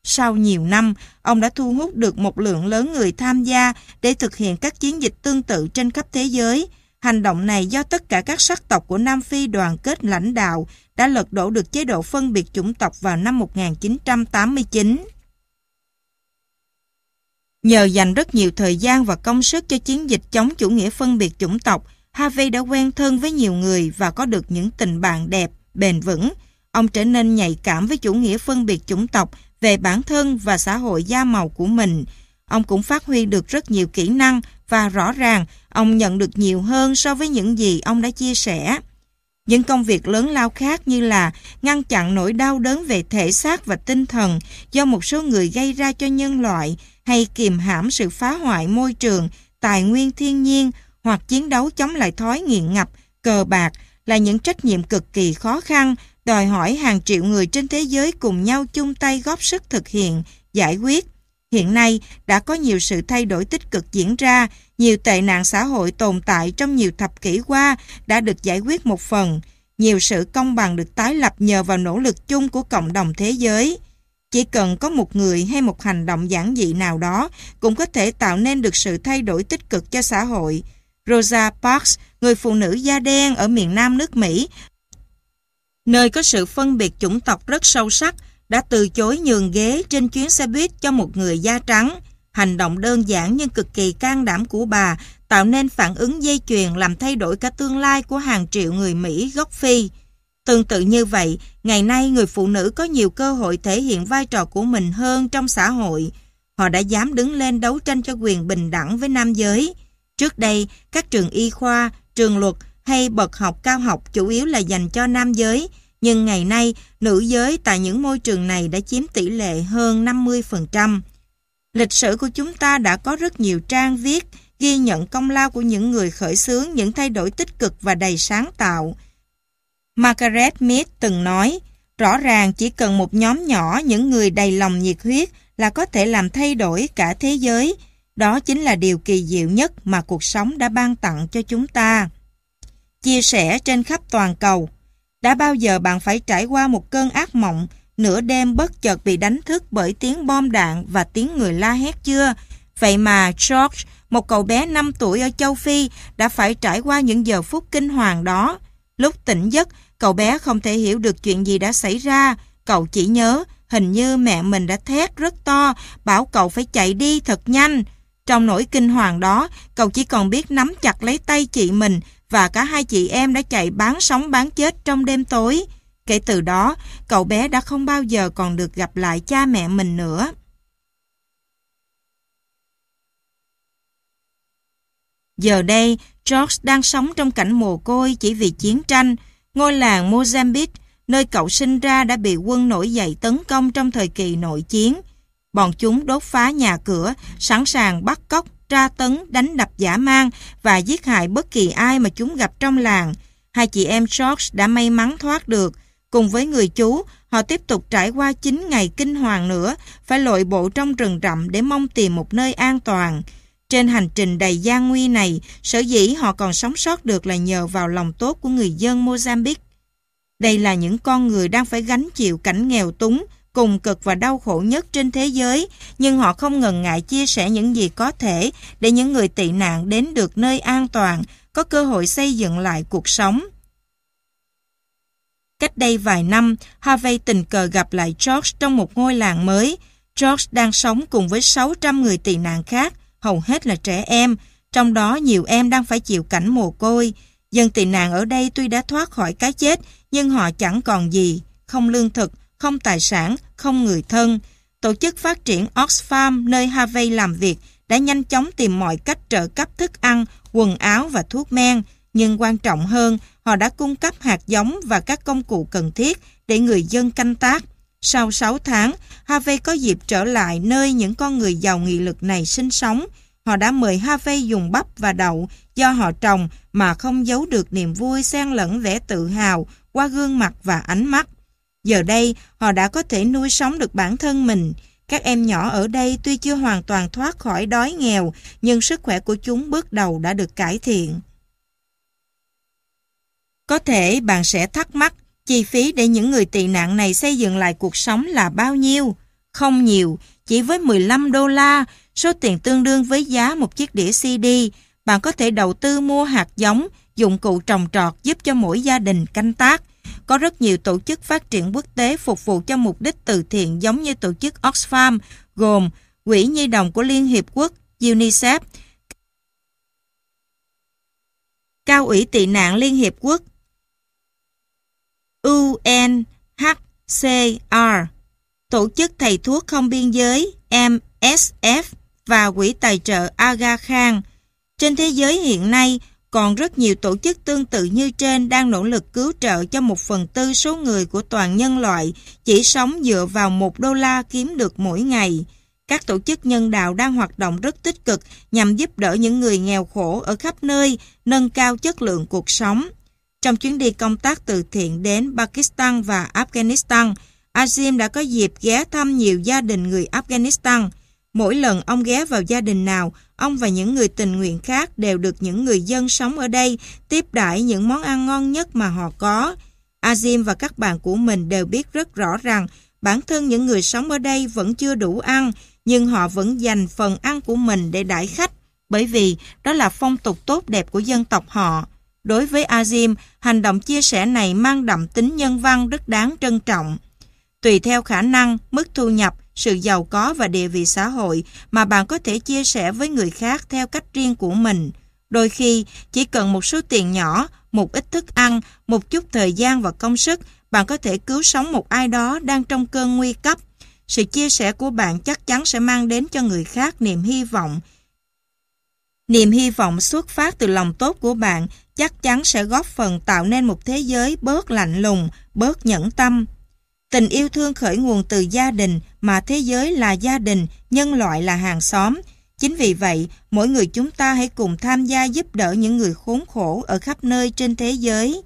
Sau nhiều năm, ông đã thu hút được một lượng lớn người tham gia để thực hiện các chiến dịch tương tự trên khắp thế giới. Hành động này do tất cả các sắc tộc của Nam Phi đoàn kết lãnh đạo đã lật đổ được chế độ phân biệt chủng tộc vào năm 1989. Nhờ dành rất nhiều thời gian và công sức cho chiến dịch chống chủ nghĩa phân biệt chủng tộc, Harvey đã quen thân với nhiều người và có được những tình bạn đẹp, bền vững. Ông trở nên nhạy cảm với chủ nghĩa phân biệt chủng tộc về bản thân và xã hội da màu của mình. Ông cũng phát huy được rất nhiều kỹ năng và rõ ràng ông nhận được nhiều hơn so với những gì ông đã chia sẻ. Những công việc lớn lao khác như là ngăn chặn nỗi đau đớn về thể xác và tinh thần do một số người gây ra cho nhân loại hay kiềm hãm sự phá hoại môi trường, tài nguyên thiên nhiên hoặc chiến đấu chống lại thói nghiện ngập, cờ bạc là những trách nhiệm cực kỳ khó khăn, đòi hỏi hàng triệu người trên thế giới cùng nhau chung tay góp sức thực hiện, giải quyết. Hiện nay, đã có nhiều sự thay đổi tích cực diễn ra, nhiều tệ nạn xã hội tồn tại trong nhiều thập kỷ qua đã được giải quyết một phần. Nhiều sự công bằng được tái lập nhờ vào nỗ lực chung của cộng đồng thế giới. Chỉ cần có một người hay một hành động giản dị nào đó cũng có thể tạo nên được sự thay đổi tích cực cho xã hội. Rosa Parks, người phụ nữ da đen ở miền Nam nước Mỹ, nơi có sự phân biệt chủng tộc rất sâu sắc, đã từ chối nhường ghế trên chuyến xe buýt cho một người da trắng. Hành động đơn giản nhưng cực kỳ can đảm của bà tạo nên phản ứng dây chuyền làm thay đổi cả tương lai của hàng triệu người Mỹ gốc Phi. Tương tự như vậy, ngày nay người phụ nữ có nhiều cơ hội thể hiện vai trò của mình hơn trong xã hội. Họ đã dám đứng lên đấu tranh cho quyền bình đẳng với nam giới. Trước đây, các trường y khoa, trường luật hay bậc học cao học chủ yếu là dành cho nam giới, nhưng ngày nay, nữ giới tại những môi trường này đã chiếm tỷ lệ hơn 50%. Lịch sử của chúng ta đã có rất nhiều trang viết ghi nhận công lao của những người khởi xướng những thay đổi tích cực và đầy sáng tạo. Margaret Mead từng nói, rõ ràng chỉ cần một nhóm nhỏ những người đầy lòng nhiệt huyết là có thể làm thay đổi cả thế giới. Đó chính là điều kỳ diệu nhất mà cuộc sống đã ban tặng cho chúng ta. Chia sẻ trên khắp toàn cầu đã bao giờ bạn phải trải qua một cơn ác mộng, nửa đêm bất chợt bị đánh thức bởi tiếng bom đạn và tiếng người la hét chưa? Vậy mà George, một cậu bé 5 tuổi ở châu Phi, đã phải trải qua những giờ phút kinh hoàng đó. Lúc tỉnh giấc, cậu bé không thể hiểu được chuyện gì đã xảy ra. Cậu chỉ nhớ, hình như mẹ mình đã thét rất to, bảo cậu phải chạy đi thật nhanh. Trong nỗi kinh hoàng đó, cậu chỉ còn biết nắm chặt lấy tay chị mình và cả hai chị em đã chạy bán sống bán chết trong đêm tối. Kể từ đó, cậu bé đã không bao giờ còn được gặp lại cha mẹ mình nữa. Giờ đây, George đang sống trong cảnh mồ côi chỉ vì chiến tranh. Ngôi làng Mozambique, nơi cậu sinh ra đã bị quân nổi dậy tấn công trong thời kỳ nội chiến. Bọn chúng đốt phá nhà cửa, sẵn sàng bắt cóc, tra tấn, đánh đập giả mang và giết hại bất kỳ ai mà chúng gặp trong làng. Hai chị em George đã may mắn thoát được. Cùng với người chú, họ tiếp tục trải qua 9 ngày kinh hoàng nữa, phải lội bộ trong rừng rậm để mong tìm một nơi an toàn. Trên hành trình đầy gian nguy này, sở dĩ họ còn sống sót được là nhờ vào lòng tốt của người dân Mozambique. Đây là những con người đang phải gánh chịu cảnh nghèo túng, cùng cực và đau khổ nhất trên thế giới, nhưng họ không ngần ngại chia sẻ những gì có thể để những người tị nạn đến được nơi an toàn, có cơ hội xây dựng lại cuộc sống. Cách đây vài năm, Harvey tình cờ gặp lại George trong một ngôi làng mới. George đang sống cùng với 600 người tị nạn khác, hầu hết là trẻ em, trong đó nhiều em đang phải chịu cảnh mồ côi. Dân tị nạn ở đây tuy đã thoát khỏi cái chết, nhưng họ chẳng còn gì, không lương thực, không tài sản, không người thân. Tổ chức phát triển Oxfam nơi Harvey làm việc đã nhanh chóng tìm mọi cách trợ cấp thức ăn, quần áo và thuốc men, nhưng quan trọng hơn, họ đã cung cấp hạt giống và các công cụ cần thiết để người dân canh tác. Sau 6 tháng, Harvey có dịp trở lại nơi những con người giàu nghị lực này sinh sống. Họ đã mời Harvey dùng bắp và đậu do họ trồng mà không giấu được niềm vui xen lẫn vẻ tự hào qua gương mặt và ánh mắt. Giờ đây, họ đã có thể nuôi sống được bản thân mình. Các em nhỏ ở đây tuy chưa hoàn toàn thoát khỏi đói nghèo, nhưng sức khỏe của chúng bước đầu đã được cải thiện. Có thể bạn sẽ thắc mắc Chi phí để những người tị nạn này xây dựng lại cuộc sống là bao nhiêu? Không nhiều, chỉ với 15 đô la, số tiền tương đương với giá một chiếc đĩa CD, bạn có thể đầu tư mua hạt giống, dụng cụ trồng trọt giúp cho mỗi gia đình canh tác. Có rất nhiều tổ chức phát triển quốc tế phục vụ cho mục đích từ thiện giống như tổ chức Oxfam, gồm Quỹ Nhi đồng của Liên Hiệp Quốc, UNICEF, Cao ủy tị nạn Liên Hiệp Quốc, UNHCR, Tổ chức Thầy thuốc không biên giới MSF và Quỹ tài trợ Aga Khan. Trên thế giới hiện nay, còn rất nhiều tổ chức tương tự như trên đang nỗ lực cứu trợ cho một phần tư số người của toàn nhân loại chỉ sống dựa vào một đô la kiếm được mỗi ngày. Các tổ chức nhân đạo đang hoạt động rất tích cực nhằm giúp đỡ những người nghèo khổ ở khắp nơi, nâng cao chất lượng cuộc sống. Trong chuyến đi công tác từ thiện đến Pakistan và Afghanistan, Azim đã có dịp ghé thăm nhiều gia đình người Afghanistan. Mỗi lần ông ghé vào gia đình nào, ông và những người tình nguyện khác đều được những người dân sống ở đây tiếp đãi những món ăn ngon nhất mà họ có. Azim và các bạn của mình đều biết rất rõ rằng bản thân những người sống ở đây vẫn chưa đủ ăn, nhưng họ vẫn dành phần ăn của mình để đãi khách, bởi vì đó là phong tục tốt đẹp của dân tộc họ. Đối với Azim, hành động chia sẻ này mang đậm tính nhân văn rất đáng trân trọng. Tùy theo khả năng, mức thu nhập, sự giàu có và địa vị xã hội mà bạn có thể chia sẻ với người khác theo cách riêng của mình. Đôi khi, chỉ cần một số tiền nhỏ, một ít thức ăn, một chút thời gian và công sức, bạn có thể cứu sống một ai đó đang trong cơn nguy cấp. Sự chia sẻ của bạn chắc chắn sẽ mang đến cho người khác niềm hy vọng. Niềm hy vọng xuất phát từ lòng tốt của bạn chắc chắn sẽ góp phần tạo nên một thế giới bớt lạnh lùng, bớt nhẫn tâm. Tình yêu thương khởi nguồn từ gia đình mà thế giới là gia đình, nhân loại là hàng xóm. Chính vì vậy, mỗi người chúng ta hãy cùng tham gia giúp đỡ những người khốn khổ ở khắp nơi trên thế giới.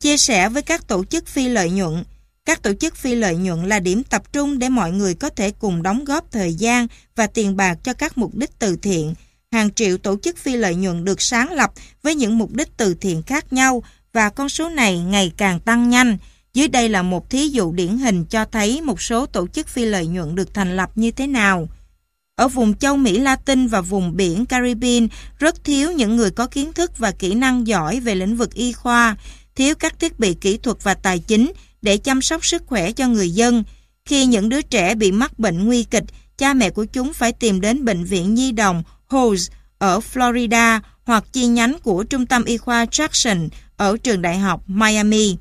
Chia sẻ với các tổ chức phi lợi nhuận. Các tổ chức phi lợi nhuận là điểm tập trung để mọi người có thể cùng đóng góp thời gian và tiền bạc cho các mục đích từ thiện. Hàng triệu tổ chức phi lợi nhuận được sáng lập với những mục đích từ thiện khác nhau và con số này ngày càng tăng nhanh. Dưới đây là một thí dụ điển hình cho thấy một số tổ chức phi lợi nhuận được thành lập như thế nào. Ở vùng châu Mỹ Latin và vùng biển Caribbean rất thiếu những người có kiến thức và kỹ năng giỏi về lĩnh vực y khoa, thiếu các thiết bị kỹ thuật và tài chính để chăm sóc sức khỏe cho người dân. Khi những đứa trẻ bị mắc bệnh nguy kịch, cha mẹ của chúng phải tìm đến bệnh viện nhi đồng Hose ở Florida hoặc chi nhánh của Trung tâm Y khoa Jackson ở trường đại học Miami.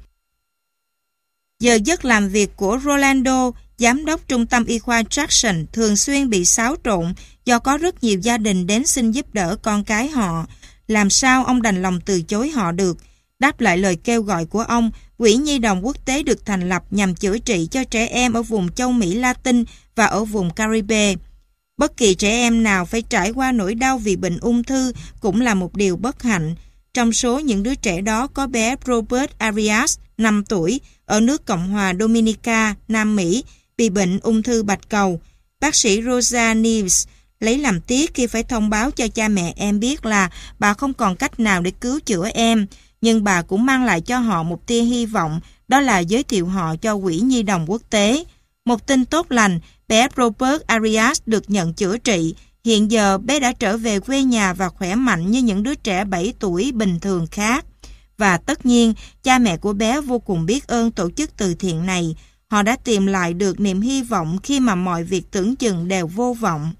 Giờ giấc làm việc của Rolando, giám đốc trung tâm y khoa Jackson thường xuyên bị xáo trộn do có rất nhiều gia đình đến xin giúp đỡ con cái họ. Làm sao ông đành lòng từ chối họ được? Đáp lại lời kêu gọi của ông, Quỹ Nhi đồng quốc tế được thành lập nhằm chữa trị cho trẻ em ở vùng châu Mỹ Latin và ở vùng Caribe. Bất kỳ trẻ em nào phải trải qua nỗi đau vì bệnh ung thư cũng là một điều bất hạnh. Trong số những đứa trẻ đó có bé Robert Arias, 5 tuổi, ở nước Cộng hòa Dominica, Nam Mỹ, bị bệnh ung thư bạch cầu. Bác sĩ Rosa Neves lấy làm tiếc khi phải thông báo cho cha mẹ em biết là bà không còn cách nào để cứu chữa em, nhưng bà cũng mang lại cho họ một tia hy vọng, đó là giới thiệu họ cho Quỹ Nhi đồng quốc tế. Một tin tốt lành, bé Robert Arias được nhận chữa trị. Hiện giờ bé đã trở về quê nhà và khỏe mạnh như những đứa trẻ 7 tuổi bình thường khác. Và tất nhiên, cha mẹ của bé vô cùng biết ơn tổ chức từ thiện này. Họ đã tìm lại được niềm hy vọng khi mà mọi việc tưởng chừng đều vô vọng.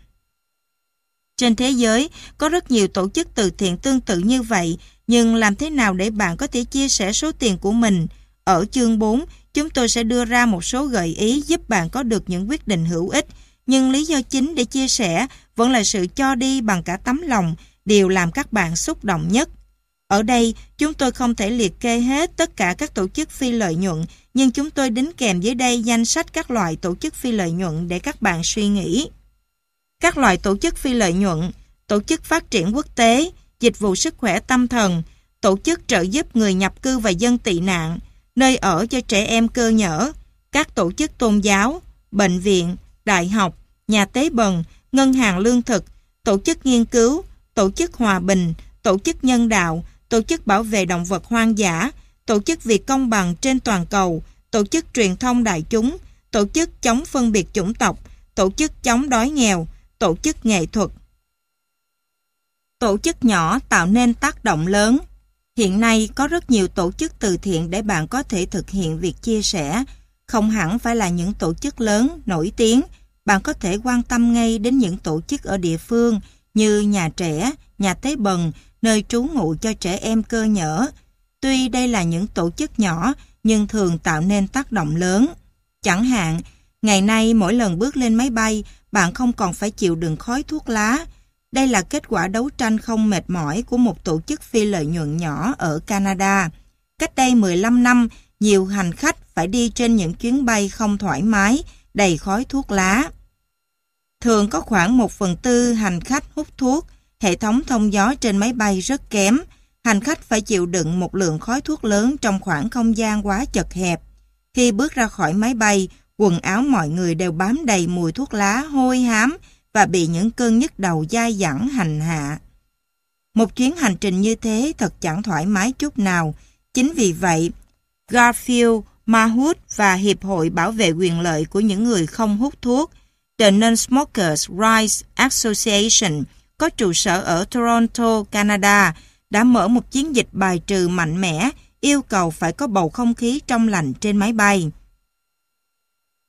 Trên thế giới, có rất nhiều tổ chức từ thiện tương tự như vậy, nhưng làm thế nào để bạn có thể chia sẻ số tiền của mình? Ở chương 4, chúng tôi sẽ đưa ra một số gợi ý giúp bạn có được những quyết định hữu ích, nhưng lý do chính để chia sẻ vẫn là sự cho đi bằng cả tấm lòng, điều làm các bạn xúc động nhất. Ở đây, chúng tôi không thể liệt kê hết tất cả các tổ chức phi lợi nhuận, nhưng chúng tôi đính kèm dưới đây danh sách các loại tổ chức phi lợi nhuận để các bạn suy nghĩ. Các loại tổ chức phi lợi nhuận, tổ chức phát triển quốc tế, dịch vụ sức khỏe tâm thần, tổ chức trợ giúp người nhập cư và dân tị nạn, nơi ở cho trẻ em cơ nhở, các tổ chức tôn giáo, bệnh viện, đại học, nhà tế bần, ngân hàng lương thực, tổ chức nghiên cứu, tổ chức hòa bình, tổ chức nhân đạo, tổ chức bảo vệ động vật hoang dã, tổ chức việc công bằng trên toàn cầu, tổ chức truyền thông đại chúng, tổ chức chống phân biệt chủng tộc, tổ chức chống đói nghèo, tổ chức nghệ thuật. Tổ chức nhỏ tạo nên tác động lớn. Hiện nay có rất nhiều tổ chức từ thiện để bạn có thể thực hiện việc chia sẻ. Không hẳn phải là những tổ chức lớn, nổi tiếng. Bạn có thể quan tâm ngay đến những tổ chức ở địa phương như nhà trẻ, nhà tế bần, nơi trú ngụ cho trẻ em cơ nhở. Tuy đây là những tổ chức nhỏ, nhưng thường tạo nên tác động lớn. Chẳng hạn, ngày nay mỗi lần bước lên máy bay, bạn không còn phải chịu đựng khói thuốc lá. Đây là kết quả đấu tranh không mệt mỏi của một tổ chức phi lợi nhuận nhỏ ở Canada. Cách đây 15 năm, nhiều hành khách phải đi trên những chuyến bay không thoải mái, đầy khói thuốc lá. Thường có khoảng 1 phần tư hành khách hút thuốc, hệ thống thông gió trên máy bay rất kém, hành khách phải chịu đựng một lượng khói thuốc lớn trong khoảng không gian quá chật hẹp. Khi bước ra khỏi máy bay, quần áo mọi người đều bám đầy mùi thuốc lá hôi hám và bị những cơn nhức đầu dai dẳng hành hạ. Một chuyến hành trình như thế thật chẳng thoải mái chút nào. Chính vì vậy, Garfield, mahut và Hiệp hội Bảo vệ quyền lợi của những người không hút thuốc, The Non-Smokers Rights Association, có trụ sở ở Toronto, Canada, đã mở một chiến dịch bài trừ mạnh mẽ, yêu cầu phải có bầu không khí trong lành trên máy bay.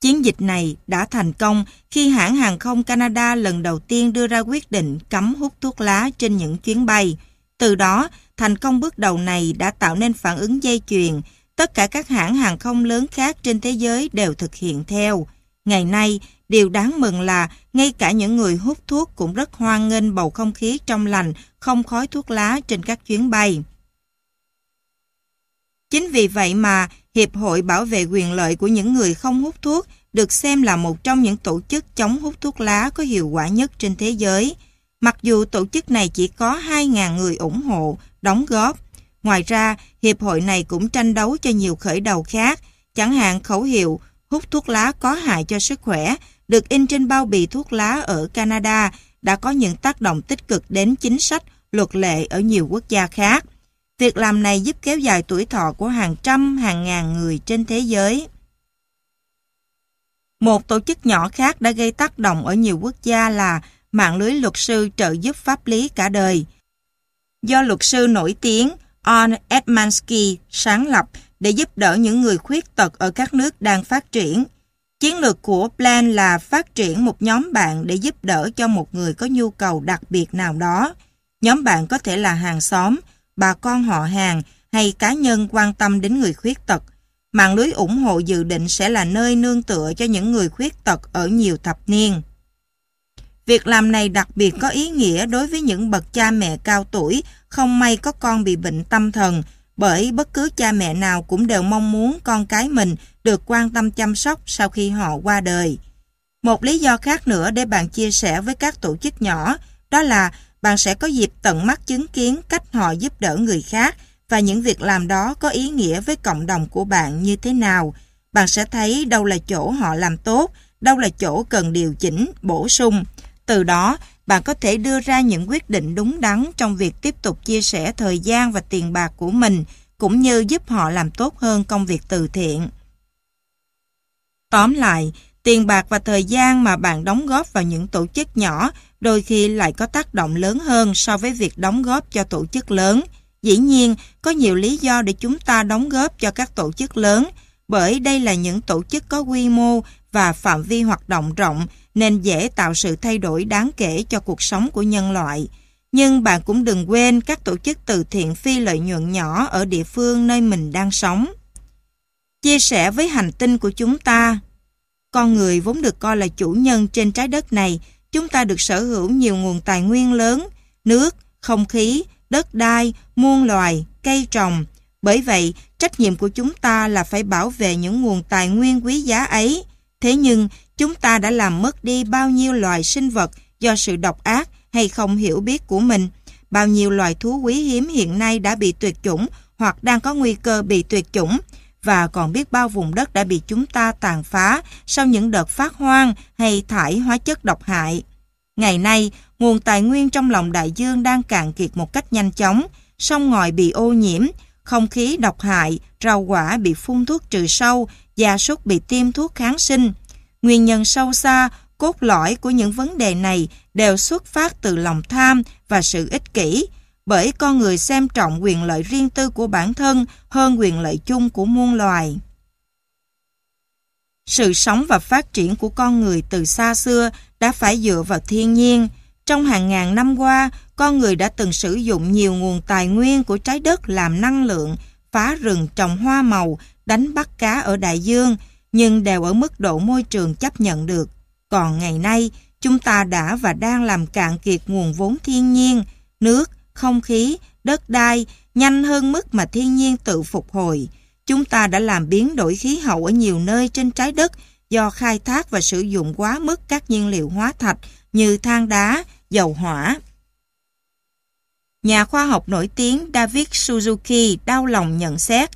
Chiến dịch này đã thành công khi hãng hàng không Canada lần đầu tiên đưa ra quyết định cấm hút thuốc lá trên những chuyến bay. Từ đó, thành công bước đầu này đã tạo nên phản ứng dây chuyền. Tất cả các hãng hàng không lớn khác trên thế giới đều thực hiện theo. Ngày nay, điều đáng mừng là ngay cả những người hút thuốc cũng rất hoan nghênh bầu không khí trong lành, không khói thuốc lá trên các chuyến bay. Chính vì vậy mà Hiệp hội Bảo vệ quyền lợi của những người không hút thuốc được xem là một trong những tổ chức chống hút thuốc lá có hiệu quả nhất trên thế giới. Mặc dù tổ chức này chỉ có 2.000 người ủng hộ, đóng góp. Ngoài ra, hiệp hội này cũng tranh đấu cho nhiều khởi đầu khác, chẳng hạn khẩu hiệu hút thuốc lá có hại cho sức khỏe, được in trên bao bì thuốc lá ở Canada, đã có những tác động tích cực đến chính sách, luật lệ ở nhiều quốc gia khác. Việc làm này giúp kéo dài tuổi thọ của hàng trăm, hàng ngàn người trên thế giới. Một tổ chức nhỏ khác đã gây tác động ở nhiều quốc gia là mạng lưới luật sư trợ giúp pháp lý cả đời. Do luật sư nổi tiếng On Edmansky sáng lập để giúp đỡ những người khuyết tật ở các nước đang phát triển. Chiến lược của Plan là phát triển một nhóm bạn để giúp đỡ cho một người có nhu cầu đặc biệt nào đó. Nhóm bạn có thể là hàng xóm, bà con họ hàng hay cá nhân quan tâm đến người khuyết tật. Mạng lưới ủng hộ dự định sẽ là nơi nương tựa cho những người khuyết tật ở nhiều thập niên. Việc làm này đặc biệt có ý nghĩa đối với những bậc cha mẹ cao tuổi không may có con bị bệnh tâm thần bởi bất cứ cha mẹ nào cũng đều mong muốn con cái mình được quan tâm chăm sóc sau khi họ qua đời. Một lý do khác nữa để bạn chia sẻ với các tổ chức nhỏ đó là bạn sẽ có dịp tận mắt chứng kiến cách họ giúp đỡ người khác và những việc làm đó có ý nghĩa với cộng đồng của bạn như thế nào. Bạn sẽ thấy đâu là chỗ họ làm tốt, đâu là chỗ cần điều chỉnh, bổ sung. Từ đó, bạn có thể đưa ra những quyết định đúng đắn trong việc tiếp tục chia sẻ thời gian và tiền bạc của mình, cũng như giúp họ làm tốt hơn công việc từ thiện. Tóm lại, tiền bạc và thời gian mà bạn đóng góp vào những tổ chức nhỏ đôi khi lại có tác động lớn hơn so với việc đóng góp cho tổ chức lớn. Dĩ nhiên, có nhiều lý do để chúng ta đóng góp cho các tổ chức lớn, bởi đây là những tổ chức có quy mô và phạm vi hoạt động rộng nên dễ tạo sự thay đổi đáng kể cho cuộc sống của nhân loại. Nhưng bạn cũng đừng quên các tổ chức từ thiện phi lợi nhuận nhỏ ở địa phương nơi mình đang sống. Chia sẻ với hành tinh của chúng ta Con người vốn được coi là chủ nhân trên trái đất này, chúng ta được sở hữu nhiều nguồn tài nguyên lớn, nước, không khí, đất đai, muôn loài, cây trồng. Bởi vậy, trách nhiệm của chúng ta là phải bảo vệ những nguồn tài nguyên quý giá ấy. Thế nhưng, chúng ta đã làm mất đi bao nhiêu loài sinh vật do sự độc ác hay không hiểu biết của mình. Bao nhiêu loài thú quý hiếm hiện nay đã bị tuyệt chủng hoặc đang có nguy cơ bị tuyệt chủng và còn biết bao vùng đất đã bị chúng ta tàn phá sau những đợt phát hoang hay thải hóa chất độc hại. Ngày nay, nguồn tài nguyên trong lòng đại dương đang cạn kiệt một cách nhanh chóng, sông ngòi bị ô nhiễm, không khí độc hại, rau quả bị phun thuốc trừ sâu, gia súc bị tiêm thuốc kháng sinh. Nguyên nhân sâu xa, cốt lõi của những vấn đề này đều xuất phát từ lòng tham và sự ích kỷ, bởi con người xem trọng quyền lợi riêng tư của bản thân hơn quyền lợi chung của muôn loài. Sự sống và phát triển của con người từ xa xưa đã phải dựa vào thiên nhiên. Trong hàng ngàn năm qua, con người đã từng sử dụng nhiều nguồn tài nguyên của trái đất làm năng lượng, phá rừng trồng hoa màu, đánh bắt cá ở đại dương, nhưng đều ở mức độ môi trường chấp nhận được. Còn ngày nay, chúng ta đã và đang làm cạn kiệt nguồn vốn thiên nhiên, nước, không khí, đất đai, nhanh hơn mức mà thiên nhiên tự phục hồi. Chúng ta đã làm biến đổi khí hậu ở nhiều nơi trên trái đất do khai thác và sử dụng quá mức các nhiên liệu hóa thạch như than đá, dầu hỏa. Nhà khoa học nổi tiếng David Suzuki đau lòng nhận xét,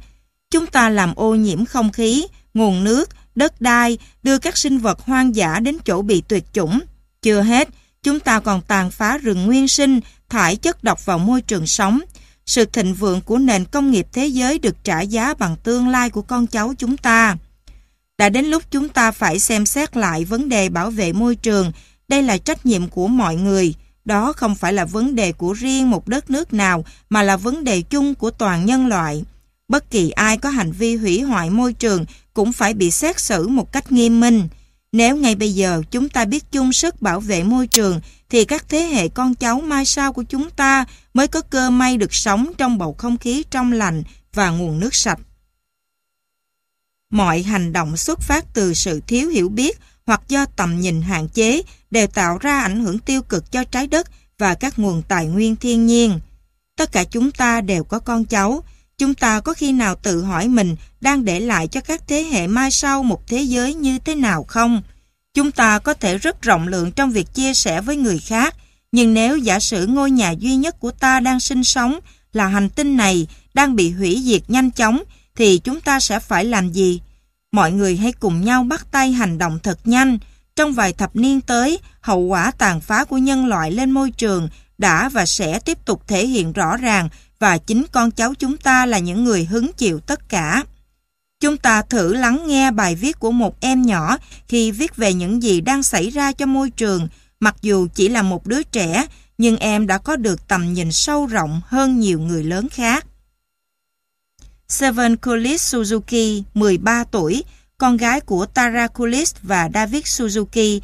chúng ta làm ô nhiễm không khí, nguồn nước, đất đai, đưa các sinh vật hoang dã đến chỗ bị tuyệt chủng. Chưa hết, chúng ta còn tàn phá rừng nguyên sinh, thải chất độc vào môi trường sống. Sự thịnh vượng của nền công nghiệp thế giới được trả giá bằng tương lai của con cháu chúng ta. Đã đến lúc chúng ta phải xem xét lại vấn đề bảo vệ môi trường. Đây là trách nhiệm của mọi người. Đó không phải là vấn đề của riêng một đất nước nào mà là vấn đề chung của toàn nhân loại. Bất kỳ ai có hành vi hủy hoại môi trường cũng phải bị xét xử một cách nghiêm minh. Nếu ngay bây giờ chúng ta biết chung sức bảo vệ môi trường, thì các thế hệ con cháu mai sau của chúng ta mới có cơ may được sống trong bầu không khí trong lành và nguồn nước sạch. Mọi hành động xuất phát từ sự thiếu hiểu biết hoặc do tầm nhìn hạn chế đều tạo ra ảnh hưởng tiêu cực cho trái đất và các nguồn tài nguyên thiên nhiên. Tất cả chúng ta đều có con cháu. Chúng ta có khi nào tự hỏi mình đang để lại cho các thế hệ mai sau một thế giới như thế nào không? Chúng ta có thể rất rộng lượng trong việc chia sẻ với người khác, nhưng nếu giả sử ngôi nhà duy nhất của ta đang sinh sống là hành tinh này đang bị hủy diệt nhanh chóng, thì chúng ta sẽ phải làm gì? Mọi người hãy cùng nhau bắt tay hành động thật nhanh. Trong vài thập niên tới, hậu quả tàn phá của nhân loại lên môi trường đã và sẽ tiếp tục thể hiện rõ ràng và chính con cháu chúng ta là những người hứng chịu tất cả. Chúng ta thử lắng nghe bài viết của một em nhỏ khi viết về những gì đang xảy ra cho môi trường, mặc dù chỉ là một đứa trẻ, nhưng em đã có được tầm nhìn sâu rộng hơn nhiều người lớn khác. Seven Kulis Suzuki, 13 tuổi, con gái của Tara Kulis và David Suzuki,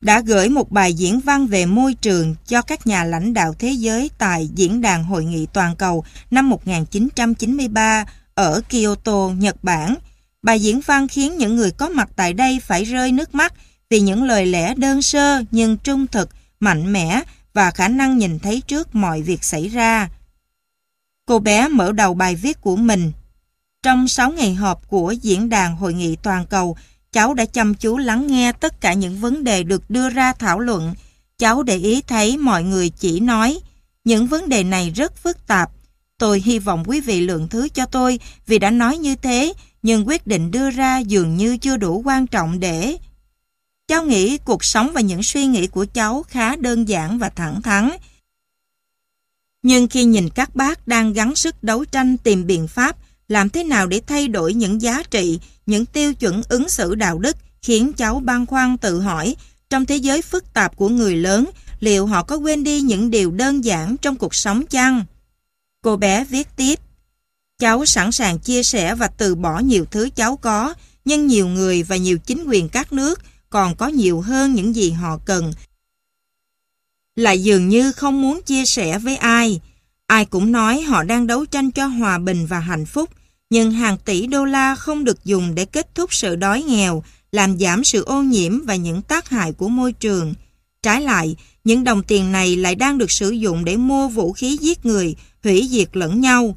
đã gửi một bài diễn văn về môi trường cho các nhà lãnh đạo thế giới tại Diễn đàn Hội nghị Toàn cầu năm 1993 ở Kyoto, Nhật Bản. Bài diễn văn khiến những người có mặt tại đây phải rơi nước mắt vì những lời lẽ đơn sơ nhưng trung thực, mạnh mẽ và khả năng nhìn thấy trước mọi việc xảy ra. Cô bé mở đầu bài viết của mình. Trong 6 ngày họp của Diễn đàn Hội nghị Toàn cầu, cháu đã chăm chú lắng nghe tất cả những vấn đề được đưa ra thảo luận. Cháu để ý thấy mọi người chỉ nói, những vấn đề này rất phức tạp. Tôi hy vọng quý vị lượng thứ cho tôi vì đã nói như thế, nhưng quyết định đưa ra dường như chưa đủ quan trọng để... Cháu nghĩ cuộc sống và những suy nghĩ của cháu khá đơn giản và thẳng thắn. Nhưng khi nhìn các bác đang gắng sức đấu tranh tìm biện pháp làm thế nào để thay đổi những giá trị, những tiêu chuẩn ứng xử đạo đức khiến cháu băn khoăn tự hỏi trong thế giới phức tạp của người lớn liệu họ có quên đi những điều đơn giản trong cuộc sống chăng? Cô bé viết tiếp Cháu sẵn sàng chia sẻ và từ bỏ nhiều thứ cháu có nhưng nhiều người và nhiều chính quyền các nước còn có nhiều hơn những gì họ cần lại dường như không muốn chia sẻ với ai. Ai cũng nói họ đang đấu tranh cho hòa bình và hạnh phúc, nhưng hàng tỷ đô la không được dùng để kết thúc sự đói nghèo, làm giảm sự ô nhiễm và những tác hại của môi trường. Trái lại, những đồng tiền này lại đang được sử dụng để mua vũ khí giết người, hủy diệt lẫn nhau.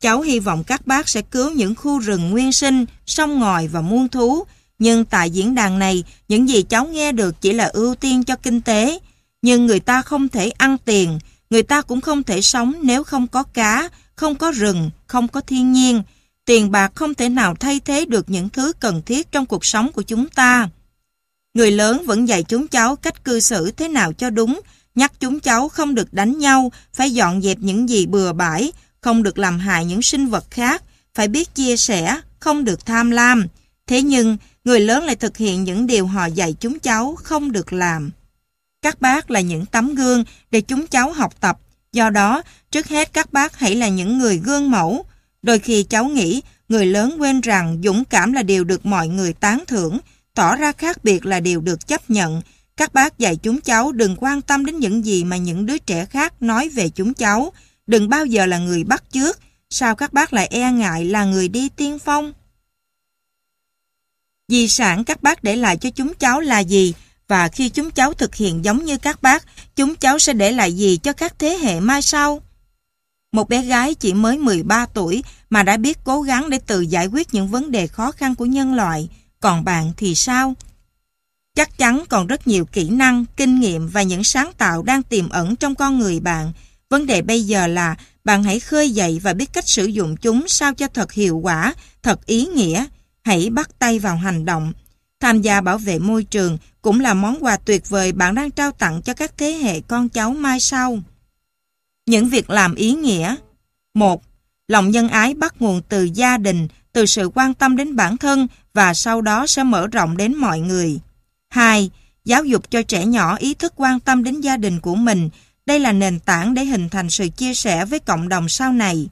Cháu hy vọng các bác sẽ cứu những khu rừng nguyên sinh, sông ngòi và muôn thú. Nhưng tại diễn đàn này, những gì cháu nghe được chỉ là ưu tiên cho kinh tế. Nhưng người ta không thể ăn tiền, người ta cũng không thể sống nếu không có cá, không có rừng, không có thiên nhiên. Tiền bạc không thể nào thay thế được những thứ cần thiết trong cuộc sống của chúng ta. Người lớn vẫn dạy chúng cháu cách cư xử thế nào cho đúng, nhắc chúng cháu không được đánh nhau, phải dọn dẹp những gì bừa bãi, không được làm hại những sinh vật khác, phải biết chia sẻ, không được tham lam. Thế nhưng, người lớn lại thực hiện những điều họ dạy chúng cháu không được làm. Các bác là những tấm gương để chúng cháu học tập. Do đó, trước hết các bác hãy là những người gương mẫu. Đôi khi cháu nghĩ người lớn quên rằng dũng cảm là điều được mọi người tán thưởng, tỏ ra khác biệt là điều được chấp nhận. Các bác dạy chúng cháu đừng quan tâm đến những gì mà những đứa trẻ khác nói về chúng cháu. Đừng bao giờ là người bắt chước. Sao các bác lại e ngại là người đi tiên phong? Di sản các bác để lại cho chúng cháu là gì? Và khi chúng cháu thực hiện giống như các bác, chúng cháu sẽ để lại gì cho các thế hệ mai sau? Một bé gái chỉ mới 13 tuổi mà đã biết cố gắng để tự giải quyết những vấn đề khó khăn của nhân loại. Còn bạn thì sao? Chắc chắn còn rất nhiều kỹ năng, kinh nghiệm và những sáng tạo đang tiềm ẩn trong con người bạn. Vấn đề bây giờ là bạn hãy khơi dậy và biết cách sử dụng chúng sao cho thật hiệu quả, thật ý nghĩa. Hãy bắt tay vào hành động. Tham gia bảo vệ môi trường cũng là món quà tuyệt vời bạn đang trao tặng cho các thế hệ con cháu mai sau. Những việc làm ý nghĩa một Lòng nhân ái bắt nguồn từ gia đình, từ sự quan tâm đến bản thân và sau đó sẽ mở rộng đến mọi người. 2. Giáo dục cho trẻ nhỏ ý thức quan tâm đến gia đình của mình. Đây là nền tảng để hình thành sự chia sẻ với cộng đồng sau này.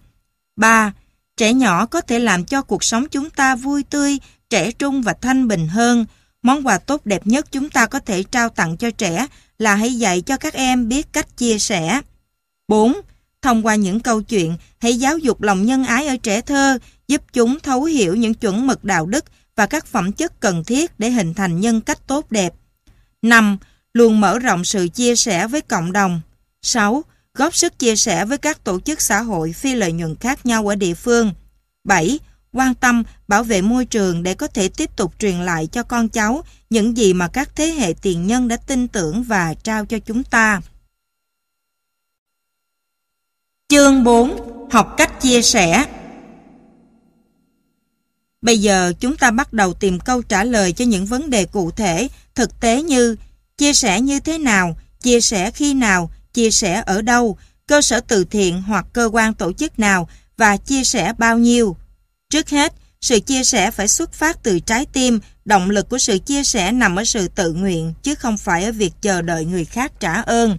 3. Trẻ nhỏ có thể làm cho cuộc sống chúng ta vui tươi, trẻ trung và thanh bình hơn. Món quà tốt đẹp nhất chúng ta có thể trao tặng cho trẻ là hãy dạy cho các em biết cách chia sẻ. 4. Thông qua những câu chuyện, hãy giáo dục lòng nhân ái ở trẻ thơ, giúp chúng thấu hiểu những chuẩn mực đạo đức và các phẩm chất cần thiết để hình thành nhân cách tốt đẹp. 5. Luôn mở rộng sự chia sẻ với cộng đồng. 6. Góp sức chia sẻ với các tổ chức xã hội phi lợi nhuận khác nhau ở địa phương. 7. Quan tâm, bảo vệ môi trường để có thể tiếp tục truyền lại cho con cháu những gì mà các thế hệ tiền nhân đã tin tưởng và trao cho chúng ta. Chương 4. Học cách chia sẻ Bây giờ chúng ta bắt đầu tìm câu trả lời cho những vấn đề cụ thể, thực tế như chia sẻ như thế nào, chia sẻ khi nào, chia sẻ ở đâu, cơ sở từ thiện hoặc cơ quan tổ chức nào và chia sẻ bao nhiêu. Trước hết, sự chia sẻ phải xuất phát từ trái tim, động lực của sự chia sẻ nằm ở sự tự nguyện chứ không phải ở việc chờ đợi người khác trả ơn.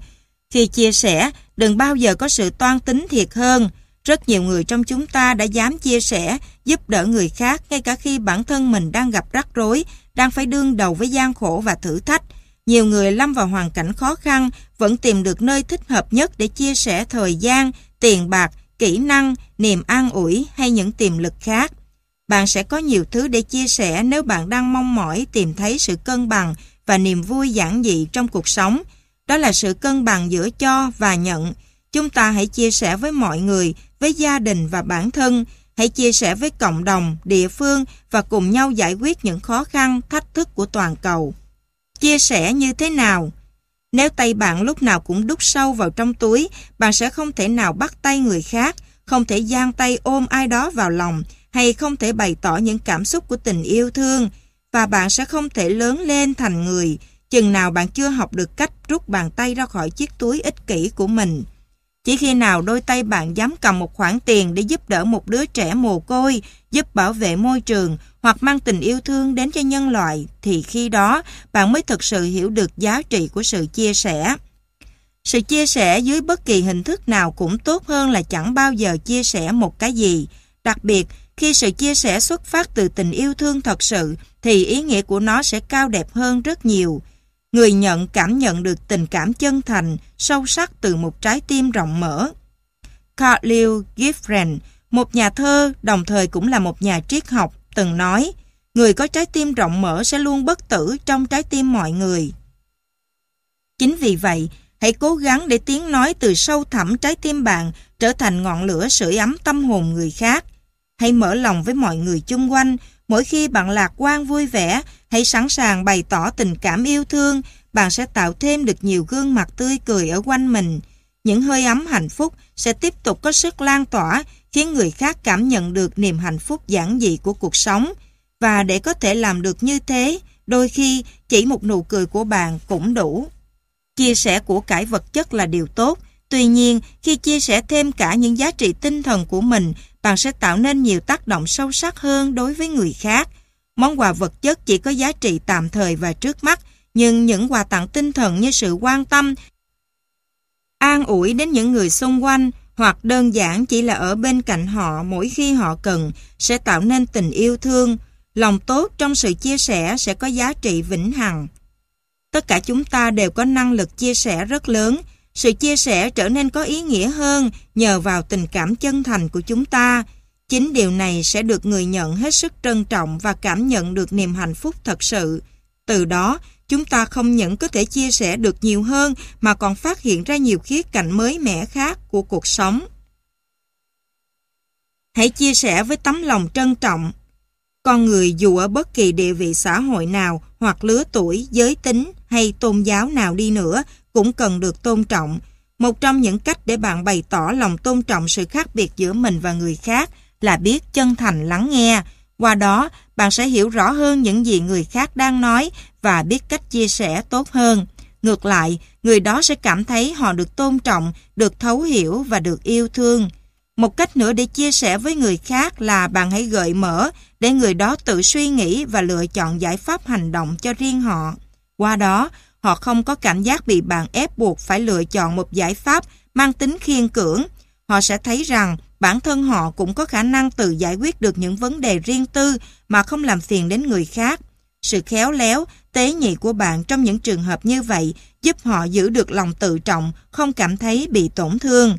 Khi chia sẻ, đừng bao giờ có sự toan tính thiệt hơn. Rất nhiều người trong chúng ta đã dám chia sẻ, giúp đỡ người khác ngay cả khi bản thân mình đang gặp rắc rối, đang phải đương đầu với gian khổ và thử thách. Nhiều người lâm vào hoàn cảnh khó khăn vẫn tìm được nơi thích hợp nhất để chia sẻ thời gian, tiền bạc, kỹ năng, niềm an ủi hay những tiềm lực khác. Bạn sẽ có nhiều thứ để chia sẻ nếu bạn đang mong mỏi tìm thấy sự cân bằng và niềm vui giản dị trong cuộc sống. Đó là sự cân bằng giữa cho và nhận. Chúng ta hãy chia sẻ với mọi người, với gia đình và bản thân, hãy chia sẻ với cộng đồng, địa phương và cùng nhau giải quyết những khó khăn, thách thức của toàn cầu. Chia sẻ như thế nào? Nếu tay bạn lúc nào cũng đút sâu vào trong túi, bạn sẽ không thể nào bắt tay người khác, không thể giang tay ôm ai đó vào lòng, hay không thể bày tỏ những cảm xúc của tình yêu thương, và bạn sẽ không thể lớn lên thành người, chừng nào bạn chưa học được cách rút bàn tay ra khỏi chiếc túi ích kỷ của mình. Chỉ khi nào đôi tay bạn dám cầm một khoản tiền để giúp đỡ một đứa trẻ mồ côi, giúp bảo vệ môi trường hoặc mang tình yêu thương đến cho nhân loại, thì khi đó bạn mới thực sự hiểu được giá trị của sự chia sẻ. Sự chia sẻ dưới bất kỳ hình thức nào cũng tốt hơn là chẳng bao giờ chia sẻ một cái gì. Đặc biệt, khi sự chia sẻ xuất phát từ tình yêu thương thật sự, thì ý nghĩa của nó sẽ cao đẹp hơn rất nhiều. Người nhận cảm nhận được tình cảm chân thành, sâu sắc từ một trái tim rộng mở. Khalil Giffren, một nhà thơ, đồng thời cũng là một nhà triết học, từng nói, người có trái tim rộng mở sẽ luôn bất tử trong trái tim mọi người. Chính vì vậy, hãy cố gắng để tiếng nói từ sâu thẳm trái tim bạn trở thành ngọn lửa sưởi ấm tâm hồn người khác. Hãy mở lòng với mọi người chung quanh, mỗi khi bạn lạc quan vui vẻ, hãy sẵn sàng bày tỏ tình cảm yêu thương, bạn sẽ tạo thêm được nhiều gương mặt tươi cười ở quanh mình. Những hơi ấm hạnh phúc sẽ tiếp tục có sức lan tỏa, khiến người khác cảm nhận được niềm hạnh phúc giản dị của cuộc sống. Và để có thể làm được như thế, đôi khi chỉ một nụ cười của bạn cũng đủ. Chia sẻ của cải vật chất là điều tốt, tuy nhiên khi chia sẻ thêm cả những giá trị tinh thần của mình, bạn sẽ tạo nên nhiều tác động sâu sắc hơn đối với người khác. Món quà vật chất chỉ có giá trị tạm thời và trước mắt, nhưng những quà tặng tinh thần như sự quan tâm, an ủi đến những người xung quanh, hoặc đơn giản chỉ là ở bên cạnh họ mỗi khi họ cần, sẽ tạo nên tình yêu thương. Lòng tốt trong sự chia sẻ sẽ có giá trị vĩnh hằng. Tất cả chúng ta đều có năng lực chia sẻ rất lớn. Sự chia sẻ trở nên có ý nghĩa hơn nhờ vào tình cảm chân thành của chúng ta. Chính điều này sẽ được người nhận hết sức trân trọng và cảm nhận được niềm hạnh phúc thật sự. Từ đó, chúng ta không những có thể chia sẻ được nhiều hơn mà còn phát hiện ra nhiều khía cạnh mới mẻ khác của cuộc sống. Hãy chia sẻ với tấm lòng trân trọng. Con người dù ở bất kỳ địa vị xã hội nào hoặc lứa tuổi, giới tính hay tôn giáo nào đi nữa cũng cần được tôn trọng. Một trong những cách để bạn bày tỏ lòng tôn trọng sự khác biệt giữa mình và người khác là biết chân thành lắng nghe. Qua đó, bạn sẽ hiểu rõ hơn những gì người khác đang nói và biết cách chia sẻ tốt hơn. Ngược lại, người đó sẽ cảm thấy họ được tôn trọng, được thấu hiểu và được yêu thương. Một cách nữa để chia sẻ với người khác là bạn hãy gợi mở để người đó tự suy nghĩ và lựa chọn giải pháp hành động cho riêng họ. Qua đó, họ không có cảm giác bị bạn ép buộc phải lựa chọn một giải pháp mang tính khiên cưỡng. Họ sẽ thấy rằng bản thân họ cũng có khả năng tự giải quyết được những vấn đề riêng tư mà không làm phiền đến người khác. Sự khéo léo, tế nhị của bạn trong những trường hợp như vậy giúp họ giữ được lòng tự trọng, không cảm thấy bị tổn thương.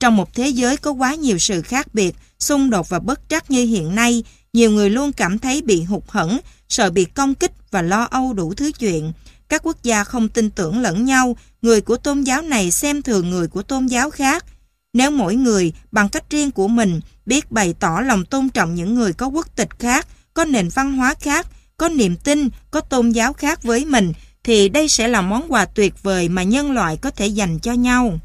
Trong một thế giới có quá nhiều sự khác biệt, xung đột và bất trắc như hiện nay, nhiều người luôn cảm thấy bị hụt hẫng, sợ bị công kích và lo âu đủ thứ chuyện. Các quốc gia không tin tưởng lẫn nhau, người của tôn giáo này xem thường người của tôn giáo khác. Nếu mỗi người bằng cách riêng của mình biết bày tỏ lòng tôn trọng những người có quốc tịch khác, có nền văn hóa khác, có niềm tin, có tôn giáo khác với mình, thì đây sẽ là món quà tuyệt vời mà nhân loại có thể dành cho nhau.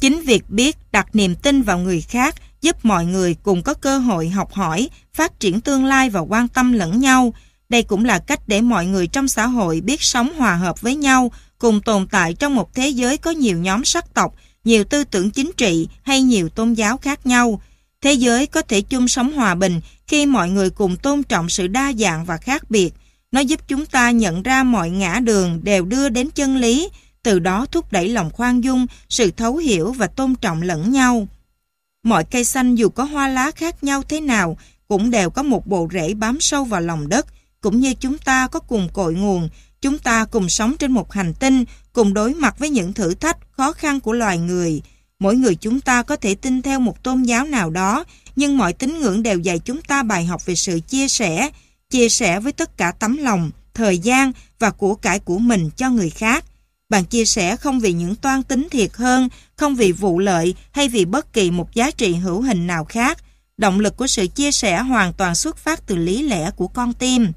Chính việc biết đặt niềm tin vào người khác giúp mọi người cùng có cơ hội học hỏi, phát triển tương lai và quan tâm lẫn nhau. Đây cũng là cách để mọi người trong xã hội biết sống hòa hợp với nhau, cùng tồn tại trong một thế giới có nhiều nhóm sắc tộc, nhiều tư tưởng chính trị hay nhiều tôn giáo khác nhau. Thế giới có thể chung sống hòa bình khi mọi người cùng tôn trọng sự đa dạng và khác biệt. Nó giúp chúng ta nhận ra mọi ngã đường đều đưa đến chân lý, từ đó thúc đẩy lòng khoan dung, sự thấu hiểu và tôn trọng lẫn nhau. Mọi cây xanh dù có hoa lá khác nhau thế nào, cũng đều có một bộ rễ bám sâu vào lòng đất, cũng như chúng ta có cùng cội nguồn, chúng ta cùng sống trên một hành tinh, cùng đối mặt với những thử thách, khó khăn của loài người. Mỗi người chúng ta có thể tin theo một tôn giáo nào đó, nhưng mọi tín ngưỡng đều dạy chúng ta bài học về sự chia sẻ, chia sẻ với tất cả tấm lòng, thời gian và của cải của mình cho người khác. Bạn chia sẻ không vì những toan tính thiệt hơn, không vì vụ lợi hay vì bất kỳ một giá trị hữu hình nào khác. Động lực của sự chia sẻ hoàn toàn xuất phát từ lý lẽ của con tim.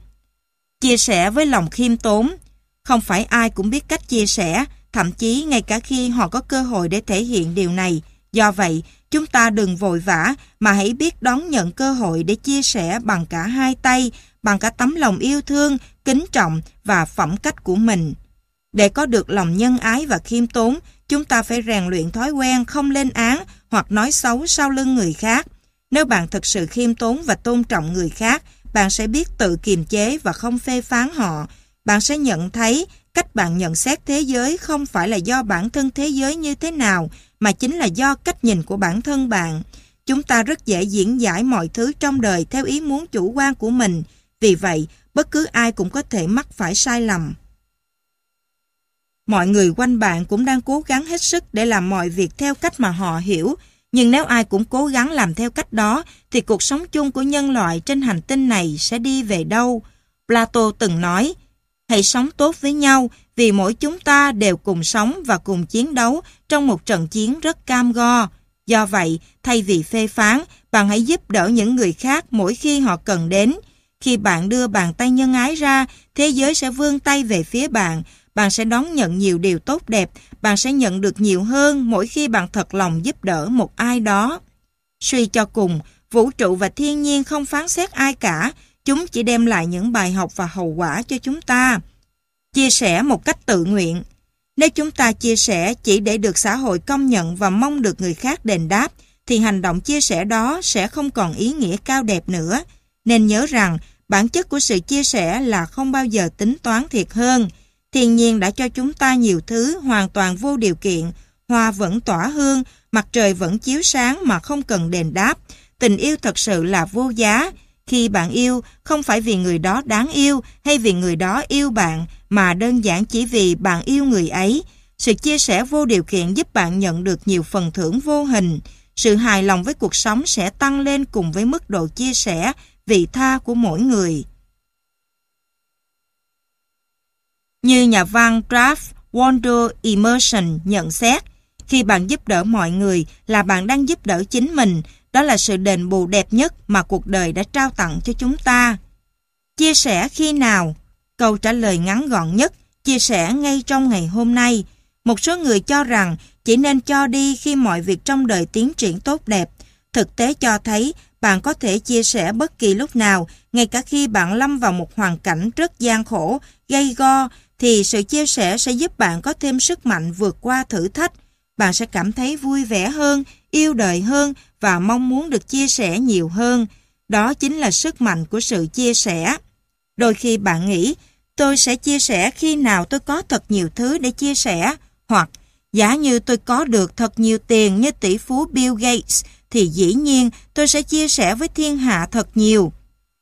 Chia sẻ với lòng khiêm tốn. Không phải ai cũng biết cách chia sẻ, thậm chí ngay cả khi họ có cơ hội để thể hiện điều này. Do vậy, chúng ta đừng vội vã mà hãy biết đón nhận cơ hội để chia sẻ bằng cả hai tay, bằng cả tấm lòng yêu thương, kính trọng và phẩm cách của mình. Để có được lòng nhân ái và khiêm tốn, chúng ta phải rèn luyện thói quen không lên án hoặc nói xấu sau lưng người khác. Nếu bạn thực sự khiêm tốn và tôn trọng người khác, bạn sẽ biết tự kiềm chế và không phê phán họ. Bạn sẽ nhận thấy cách bạn nhận xét thế giới không phải là do bản thân thế giới như thế nào, mà chính là do cách nhìn của bản thân bạn. Chúng ta rất dễ diễn giải mọi thứ trong đời theo ý muốn chủ quan của mình. Vì vậy, bất cứ ai cũng có thể mắc phải sai lầm. Mọi người quanh bạn cũng đang cố gắng hết sức để làm mọi việc theo cách mà họ hiểu, nhưng nếu ai cũng cố gắng làm theo cách đó, thì cuộc sống chung của nhân loại trên hành tinh này sẽ đi về đâu? Plato từng nói, hãy sống tốt với nhau vì mỗi chúng ta đều cùng sống và cùng chiến đấu trong một trận chiến rất cam go. Do vậy, thay vì phê phán, bạn hãy giúp đỡ những người khác mỗi khi họ cần đến. Khi bạn đưa bàn tay nhân ái ra, thế giới sẽ vươn tay về phía bạn bạn sẽ đón nhận nhiều điều tốt đẹp, bạn sẽ nhận được nhiều hơn mỗi khi bạn thật lòng giúp đỡ một ai đó. Suy cho cùng, vũ trụ và thiên nhiên không phán xét ai cả, chúng chỉ đem lại những bài học và hậu quả cho chúng ta. Chia sẻ một cách tự nguyện. Nếu chúng ta chia sẻ chỉ để được xã hội công nhận và mong được người khác đền đáp, thì hành động chia sẻ đó sẽ không còn ý nghĩa cao đẹp nữa. Nên nhớ rằng, bản chất của sự chia sẻ là không bao giờ tính toán thiệt hơn. Thiên nhiên đã cho chúng ta nhiều thứ hoàn toàn vô điều kiện, hoa vẫn tỏa hương, mặt trời vẫn chiếu sáng mà không cần đền đáp. Tình yêu thật sự là vô giá. Khi bạn yêu, không phải vì người đó đáng yêu hay vì người đó yêu bạn, mà đơn giản chỉ vì bạn yêu người ấy. Sự chia sẻ vô điều kiện giúp bạn nhận được nhiều phần thưởng vô hình. Sự hài lòng với cuộc sống sẽ tăng lên cùng với mức độ chia sẻ, vị tha của mỗi người. Như nhà văn Ralph Waldo Emerson nhận xét, khi bạn giúp đỡ mọi người là bạn đang giúp đỡ chính mình, đó là sự đền bù đẹp nhất mà cuộc đời đã trao tặng cho chúng ta. Chia sẻ khi nào? Câu trả lời ngắn gọn nhất, chia sẻ ngay trong ngày hôm nay. Một số người cho rằng chỉ nên cho đi khi mọi việc trong đời tiến triển tốt đẹp. Thực tế cho thấy bạn có thể chia sẻ bất kỳ lúc nào, ngay cả khi bạn lâm vào một hoàn cảnh rất gian khổ, gây go, thì sự chia sẻ sẽ giúp bạn có thêm sức mạnh vượt qua thử thách. Bạn sẽ cảm thấy vui vẻ hơn, yêu đời hơn và mong muốn được chia sẻ nhiều hơn. Đó chính là sức mạnh của sự chia sẻ. Đôi khi bạn nghĩ, tôi sẽ chia sẻ khi nào tôi có thật nhiều thứ để chia sẻ, hoặc giả như tôi có được thật nhiều tiền như tỷ phú Bill Gates, thì dĩ nhiên tôi sẽ chia sẻ với thiên hạ thật nhiều.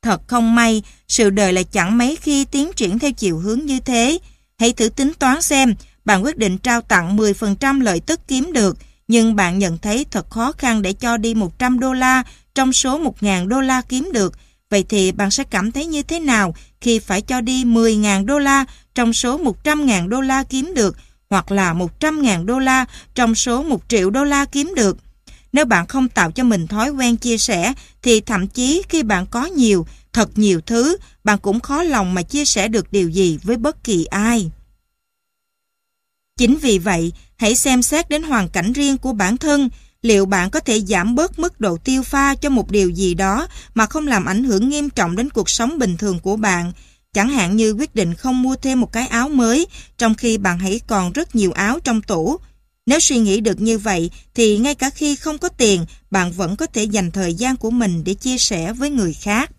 Thật không may, sự đời là chẳng mấy khi tiến triển theo chiều hướng như thế. Hãy thử tính toán xem, bạn quyết định trao tặng 10% lợi tức kiếm được, nhưng bạn nhận thấy thật khó khăn để cho đi 100 đô la trong số 1.000 đô la kiếm được. Vậy thì bạn sẽ cảm thấy như thế nào khi phải cho đi 10.000 đô la trong số 100.000 đô la kiếm được, hoặc là 100.000 đô la trong số 1 triệu đô la kiếm được? Nếu bạn không tạo cho mình thói quen chia sẻ, thì thậm chí khi bạn có nhiều, thật nhiều thứ, bạn cũng khó lòng mà chia sẻ được điều gì với bất kỳ ai. Chính vì vậy, hãy xem xét đến hoàn cảnh riêng của bản thân, liệu bạn có thể giảm bớt mức độ tiêu pha cho một điều gì đó mà không làm ảnh hưởng nghiêm trọng đến cuộc sống bình thường của bạn, chẳng hạn như quyết định không mua thêm một cái áo mới trong khi bạn hãy còn rất nhiều áo trong tủ. Nếu suy nghĩ được như vậy thì ngay cả khi không có tiền, bạn vẫn có thể dành thời gian của mình để chia sẻ với người khác.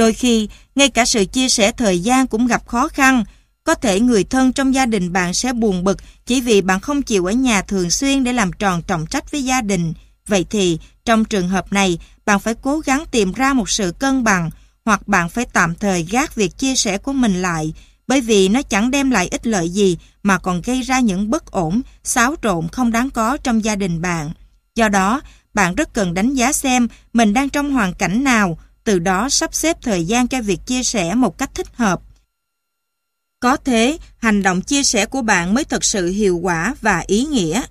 Đôi khi, ngay cả sự chia sẻ thời gian cũng gặp khó khăn. Có thể người thân trong gia đình bạn sẽ buồn bực chỉ vì bạn không chịu ở nhà thường xuyên để làm tròn trọng trách với gia đình. Vậy thì, trong trường hợp này, bạn phải cố gắng tìm ra một sự cân bằng, hoặc bạn phải tạm thời gác việc chia sẻ của mình lại, bởi vì nó chẳng đem lại ích lợi gì mà còn gây ra những bất ổn, xáo trộn không đáng có trong gia đình bạn. Do đó, bạn rất cần đánh giá xem mình đang trong hoàn cảnh nào, từ đó sắp xếp thời gian cho việc chia sẻ một cách thích hợp. Có thế, hành động chia sẻ của bạn mới thật sự hiệu quả và ý nghĩa.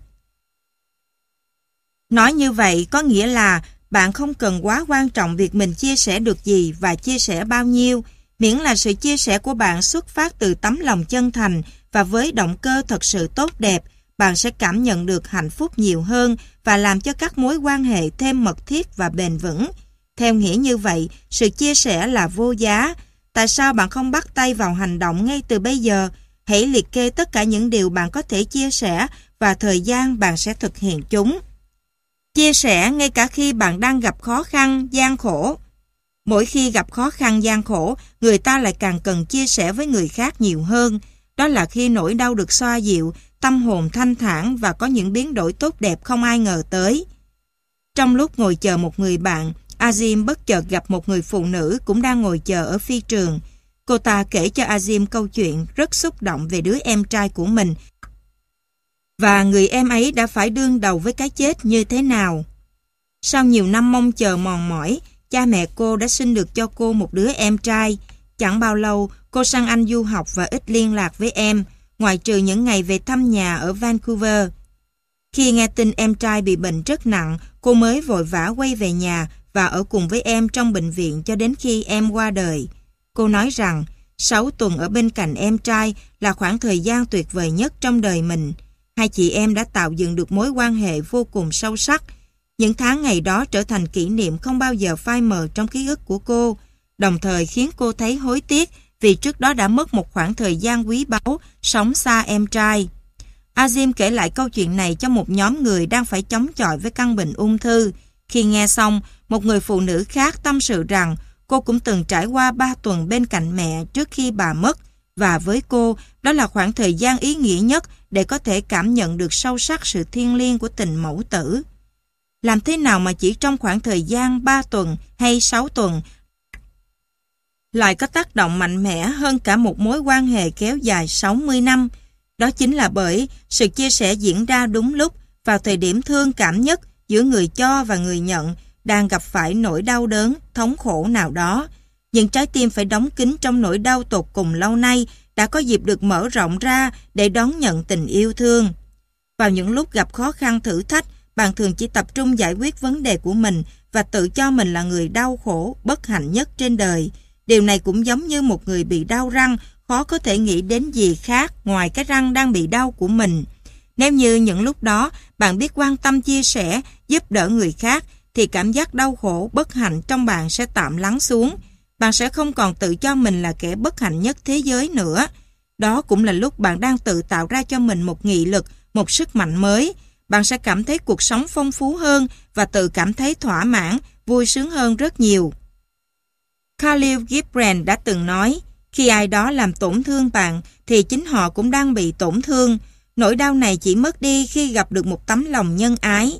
Nói như vậy có nghĩa là bạn không cần quá quan trọng việc mình chia sẻ được gì và chia sẻ bao nhiêu, miễn là sự chia sẻ của bạn xuất phát từ tấm lòng chân thành và với động cơ thật sự tốt đẹp, bạn sẽ cảm nhận được hạnh phúc nhiều hơn và làm cho các mối quan hệ thêm mật thiết và bền vững. Theo nghĩa như vậy, sự chia sẻ là vô giá. Tại sao bạn không bắt tay vào hành động ngay từ bây giờ? Hãy liệt kê tất cả những điều bạn có thể chia sẻ và thời gian bạn sẽ thực hiện chúng. Chia sẻ ngay cả khi bạn đang gặp khó khăn, gian khổ. Mỗi khi gặp khó khăn, gian khổ, người ta lại càng cần chia sẻ với người khác nhiều hơn. Đó là khi nỗi đau được xoa dịu, tâm hồn thanh thản và có những biến đổi tốt đẹp không ai ngờ tới. Trong lúc ngồi chờ một người bạn, Azim bất chợt gặp một người phụ nữ cũng đang ngồi chờ ở phi trường. Cô ta kể cho Azim câu chuyện rất xúc động về đứa em trai của mình và người em ấy đã phải đương đầu với cái chết như thế nào. Sau nhiều năm mong chờ mòn mỏi, cha mẹ cô đã sinh được cho cô một đứa em trai. Chẳng bao lâu, cô sang Anh du học và ít liên lạc với em, ngoại trừ những ngày về thăm nhà ở Vancouver. Khi nghe tin em trai bị bệnh rất nặng, cô mới vội vã quay về nhà và ở cùng với em trong bệnh viện cho đến khi em qua đời. Cô nói rằng, 6 tuần ở bên cạnh em trai là khoảng thời gian tuyệt vời nhất trong đời mình. Hai chị em đã tạo dựng được mối quan hệ vô cùng sâu sắc. Những tháng ngày đó trở thành kỷ niệm không bao giờ phai mờ trong ký ức của cô, đồng thời khiến cô thấy hối tiếc vì trước đó đã mất một khoảng thời gian quý báu sống xa em trai. Azim kể lại câu chuyện này cho một nhóm người đang phải chống chọi với căn bệnh ung thư. Khi nghe xong, một người phụ nữ khác tâm sự rằng cô cũng từng trải qua 3 tuần bên cạnh mẹ trước khi bà mất và với cô, đó là khoảng thời gian ý nghĩa nhất để có thể cảm nhận được sâu sắc sự thiêng liêng của tình mẫu tử. Làm thế nào mà chỉ trong khoảng thời gian 3 tuần hay 6 tuần lại có tác động mạnh mẽ hơn cả một mối quan hệ kéo dài 60 năm. Đó chính là bởi sự chia sẻ diễn ra đúng lúc vào thời điểm thương cảm nhất giữa người cho và người nhận đang gặp phải nỗi đau đớn, thống khổ nào đó. Những trái tim phải đóng kín trong nỗi đau tột cùng lâu nay đã có dịp được mở rộng ra để đón nhận tình yêu thương. Vào những lúc gặp khó khăn thử thách, bạn thường chỉ tập trung giải quyết vấn đề của mình và tự cho mình là người đau khổ, bất hạnh nhất trên đời. Điều này cũng giống như một người bị đau răng, khó có thể nghĩ đến gì khác ngoài cái răng đang bị đau của mình. Nếu như những lúc đó bạn biết quan tâm chia sẻ, giúp đỡ người khác, thì cảm giác đau khổ, bất hạnh trong bạn sẽ tạm lắng xuống. Bạn sẽ không còn tự cho mình là kẻ bất hạnh nhất thế giới nữa. Đó cũng là lúc bạn đang tự tạo ra cho mình một nghị lực, một sức mạnh mới. Bạn sẽ cảm thấy cuộc sống phong phú hơn và tự cảm thấy thỏa mãn, vui sướng hơn rất nhiều. Khalil Gibran đã từng nói, khi ai đó làm tổn thương bạn thì chính họ cũng đang bị tổn thương. Nỗi đau này chỉ mất đi khi gặp được một tấm lòng nhân ái.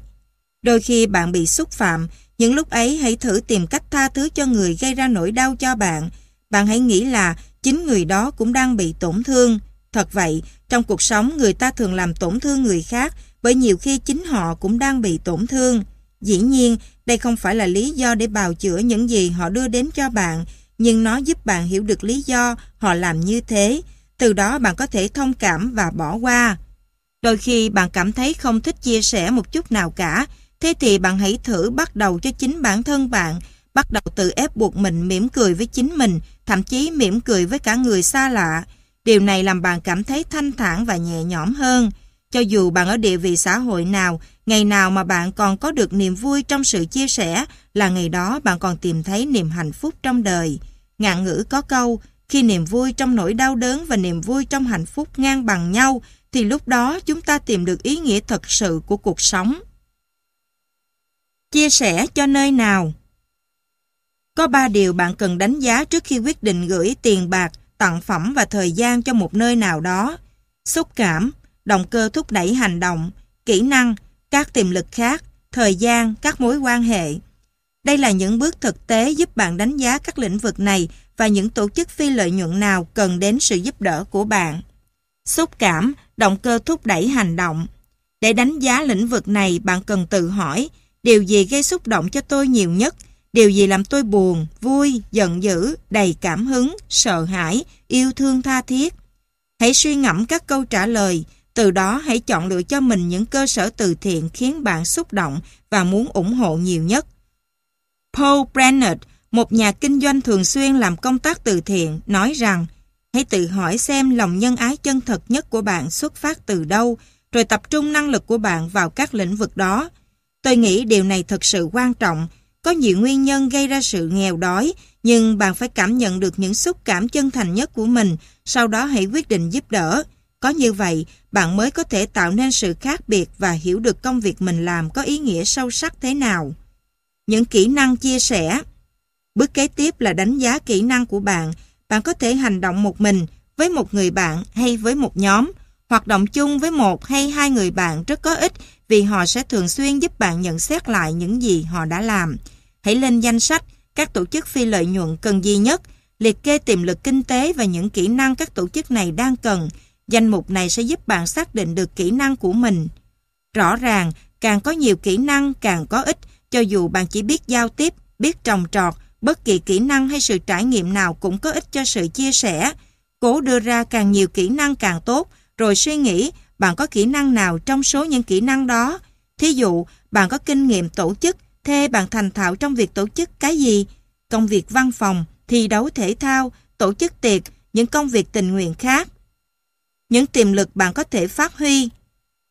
Đôi khi bạn bị xúc phạm, những lúc ấy hãy thử tìm cách tha thứ cho người gây ra nỗi đau cho bạn. Bạn hãy nghĩ là chính người đó cũng đang bị tổn thương. Thật vậy, trong cuộc sống người ta thường làm tổn thương người khác bởi nhiều khi chính họ cũng đang bị tổn thương. Dĩ nhiên, đây không phải là lý do để bào chữa những gì họ đưa đến cho bạn, nhưng nó giúp bạn hiểu được lý do họ làm như thế. Từ đó bạn có thể thông cảm và bỏ qua. Đôi khi bạn cảm thấy không thích chia sẻ một chút nào cả, thế thì bạn hãy thử bắt đầu cho chính bản thân bạn, bắt đầu tự ép buộc mình mỉm cười với chính mình, thậm chí mỉm cười với cả người xa lạ. Điều này làm bạn cảm thấy thanh thản và nhẹ nhõm hơn. Cho dù bạn ở địa vị xã hội nào, ngày nào mà bạn còn có được niềm vui trong sự chia sẻ là ngày đó bạn còn tìm thấy niềm hạnh phúc trong đời. Ngạn ngữ có câu, khi niềm vui trong nỗi đau đớn và niềm vui trong hạnh phúc ngang bằng nhau, thì lúc đó chúng ta tìm được ý nghĩa thật sự của cuộc sống. Chia sẻ cho nơi nào Có ba điều bạn cần đánh giá trước khi quyết định gửi tiền bạc, tặng phẩm và thời gian cho một nơi nào đó. Xúc cảm, động cơ thúc đẩy hành động, kỹ năng, các tiềm lực khác, thời gian, các mối quan hệ. Đây là những bước thực tế giúp bạn đánh giá các lĩnh vực này và những tổ chức phi lợi nhuận nào cần đến sự giúp đỡ của bạn. Xúc cảm, động cơ thúc đẩy hành động. Để đánh giá lĩnh vực này, bạn cần tự hỏi, điều gì gây xúc động cho tôi nhiều nhất? Điều gì làm tôi buồn, vui, giận dữ, đầy cảm hứng, sợ hãi, yêu thương tha thiết? Hãy suy ngẫm các câu trả lời, từ đó hãy chọn lựa cho mình những cơ sở từ thiện khiến bạn xúc động và muốn ủng hộ nhiều nhất. Paul Brennett, một nhà kinh doanh thường xuyên làm công tác từ thiện, nói rằng hãy tự hỏi xem lòng nhân ái chân thật nhất của bạn xuất phát từ đâu, rồi tập trung năng lực của bạn vào các lĩnh vực đó. Tôi nghĩ điều này thật sự quan trọng. Có nhiều nguyên nhân gây ra sự nghèo đói, nhưng bạn phải cảm nhận được những xúc cảm chân thành nhất của mình, sau đó hãy quyết định giúp đỡ. Có như vậy, bạn mới có thể tạo nên sự khác biệt và hiểu được công việc mình làm có ý nghĩa sâu sắc thế nào. Những kỹ năng chia sẻ Bước kế tiếp là đánh giá kỹ năng của bạn. Bạn có thể hành động một mình, với một người bạn hay với một nhóm. Hoạt động chung với một hay hai người bạn rất có ích vì họ sẽ thường xuyên giúp bạn nhận xét lại những gì họ đã làm. Hãy lên danh sách các tổ chức phi lợi nhuận cần gì nhất, liệt kê tiềm lực kinh tế và những kỹ năng các tổ chức này đang cần. Danh mục này sẽ giúp bạn xác định được kỹ năng của mình. Rõ ràng, càng có nhiều kỹ năng càng có ích, cho dù bạn chỉ biết giao tiếp, biết trồng trọt, bất kỳ kỹ năng hay sự trải nghiệm nào cũng có ích cho sự chia sẻ. Cố đưa ra càng nhiều kỹ năng càng tốt, rồi suy nghĩ bạn có kỹ năng nào trong số những kỹ năng đó. Thí dụ, bạn có kinh nghiệm tổ chức, thế bạn thành thạo trong việc tổ chức cái gì? Công việc văn phòng, thi đấu thể thao, tổ chức tiệc, những công việc tình nguyện khác. Những tiềm lực bạn có thể phát huy.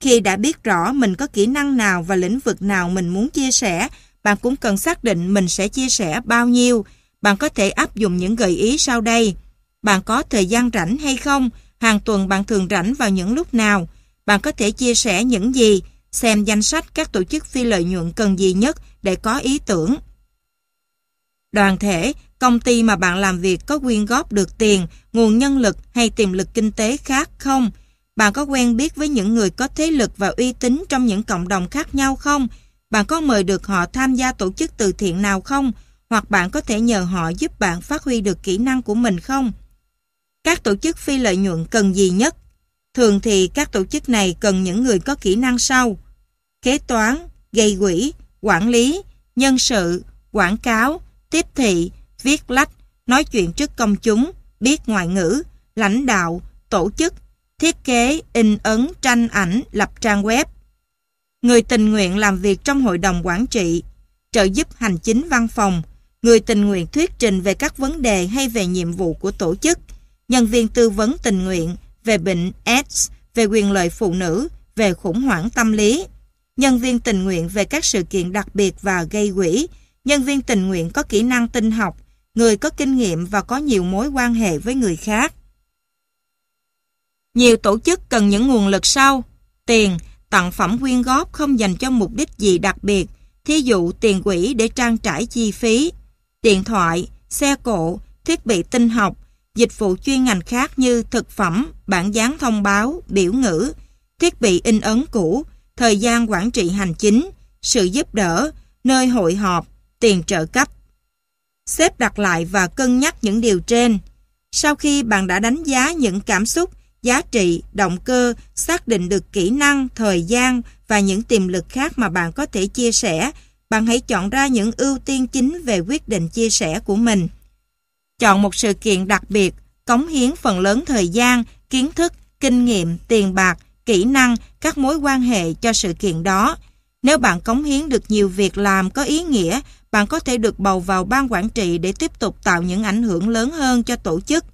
Khi đã biết rõ mình có kỹ năng nào và lĩnh vực nào mình muốn chia sẻ, bạn cũng cần xác định mình sẽ chia sẻ bao nhiêu. Bạn có thể áp dụng những gợi ý sau đây. Bạn có thời gian rảnh hay không? Hàng tuần bạn thường rảnh vào những lúc nào? Bạn có thể chia sẻ những gì? Xem danh sách các tổ chức phi lợi nhuận cần gì nhất để có ý tưởng. Đoàn thể, công ty mà bạn làm việc có quyên góp được tiền, nguồn nhân lực hay tiềm lực kinh tế khác không? Bạn có quen biết với những người có thế lực và uy tín trong những cộng đồng khác nhau không? Bạn có mời được họ tham gia tổ chức từ thiện nào không? Hoặc bạn có thể nhờ họ giúp bạn phát huy được kỹ năng của mình không? Các tổ chức phi lợi nhuận cần gì nhất? Thường thì các tổ chức này cần những người có kỹ năng sau. Kế toán, gây quỹ, quản lý, nhân sự, quảng cáo, tiếp thị, viết lách, nói chuyện trước công chúng, biết ngoại ngữ, lãnh đạo, tổ chức, thiết kế, in ấn, tranh ảnh, lập trang web. Người tình nguyện làm việc trong hội đồng quản trị, trợ giúp hành chính văn phòng, người tình nguyện thuyết trình về các vấn đề hay về nhiệm vụ của tổ chức, nhân viên tư vấn tình nguyện về bệnh AIDS, về quyền lợi phụ nữ, về khủng hoảng tâm lý. nhân viên tình nguyện về các sự kiện đặc biệt và gây quỹ, nhân viên tình nguyện có kỹ năng tinh học, người có kinh nghiệm và có nhiều mối quan hệ với người khác. Nhiều tổ chức cần những nguồn lực sau, tiền, tặng phẩm quyên góp không dành cho mục đích gì đặc biệt, thí dụ tiền quỹ để trang trải chi phí, điện thoại, xe cộ, thiết bị tinh học, dịch vụ chuyên ngành khác như thực phẩm, bản dán thông báo, biểu ngữ, thiết bị in ấn cũ, thời gian quản trị hành chính, sự giúp đỡ, nơi hội họp, tiền trợ cấp. Xếp đặt lại và cân nhắc những điều trên. Sau khi bạn đã đánh giá những cảm xúc, giá trị, động cơ, xác định được kỹ năng, thời gian và những tiềm lực khác mà bạn có thể chia sẻ, bạn hãy chọn ra những ưu tiên chính về quyết định chia sẻ của mình. Chọn một sự kiện đặc biệt, cống hiến phần lớn thời gian, kiến thức, kinh nghiệm, tiền bạc, kỹ năng, các mối quan hệ cho sự kiện đó. Nếu bạn cống hiến được nhiều việc làm có ý nghĩa, bạn có thể được bầu vào ban quản trị để tiếp tục tạo những ảnh hưởng lớn hơn cho tổ chức.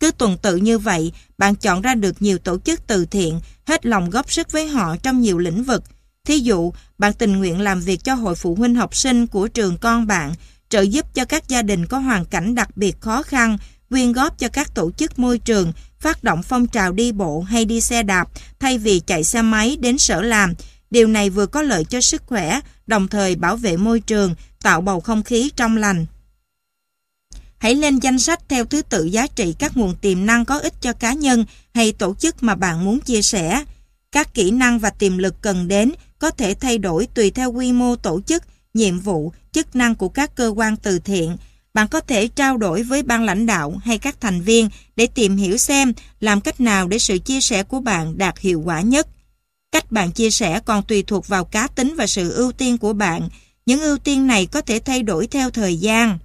Cứ tuần tự như vậy, bạn chọn ra được nhiều tổ chức từ thiện, hết lòng góp sức với họ trong nhiều lĩnh vực. Thí dụ, bạn tình nguyện làm việc cho hội phụ huynh học sinh của trường con bạn, trợ giúp cho các gia đình có hoàn cảnh đặc biệt khó khăn, quyên góp cho các tổ chức môi trường, phát động phong trào đi bộ hay đi xe đạp thay vì chạy xe máy đến sở làm. Điều này vừa có lợi cho sức khỏe, đồng thời bảo vệ môi trường, tạo bầu không khí trong lành. Hãy lên danh sách theo thứ tự giá trị các nguồn tiềm năng có ích cho cá nhân hay tổ chức mà bạn muốn chia sẻ. Các kỹ năng và tiềm lực cần đến có thể thay đổi tùy theo quy mô tổ chức, nhiệm vụ, chức năng của các cơ quan từ thiện. Bạn có thể trao đổi với ban lãnh đạo hay các thành viên để tìm hiểu xem làm cách nào để sự chia sẻ của bạn đạt hiệu quả nhất. Cách bạn chia sẻ còn tùy thuộc vào cá tính và sự ưu tiên của bạn. Những ưu tiên này có thể thay đổi theo thời gian.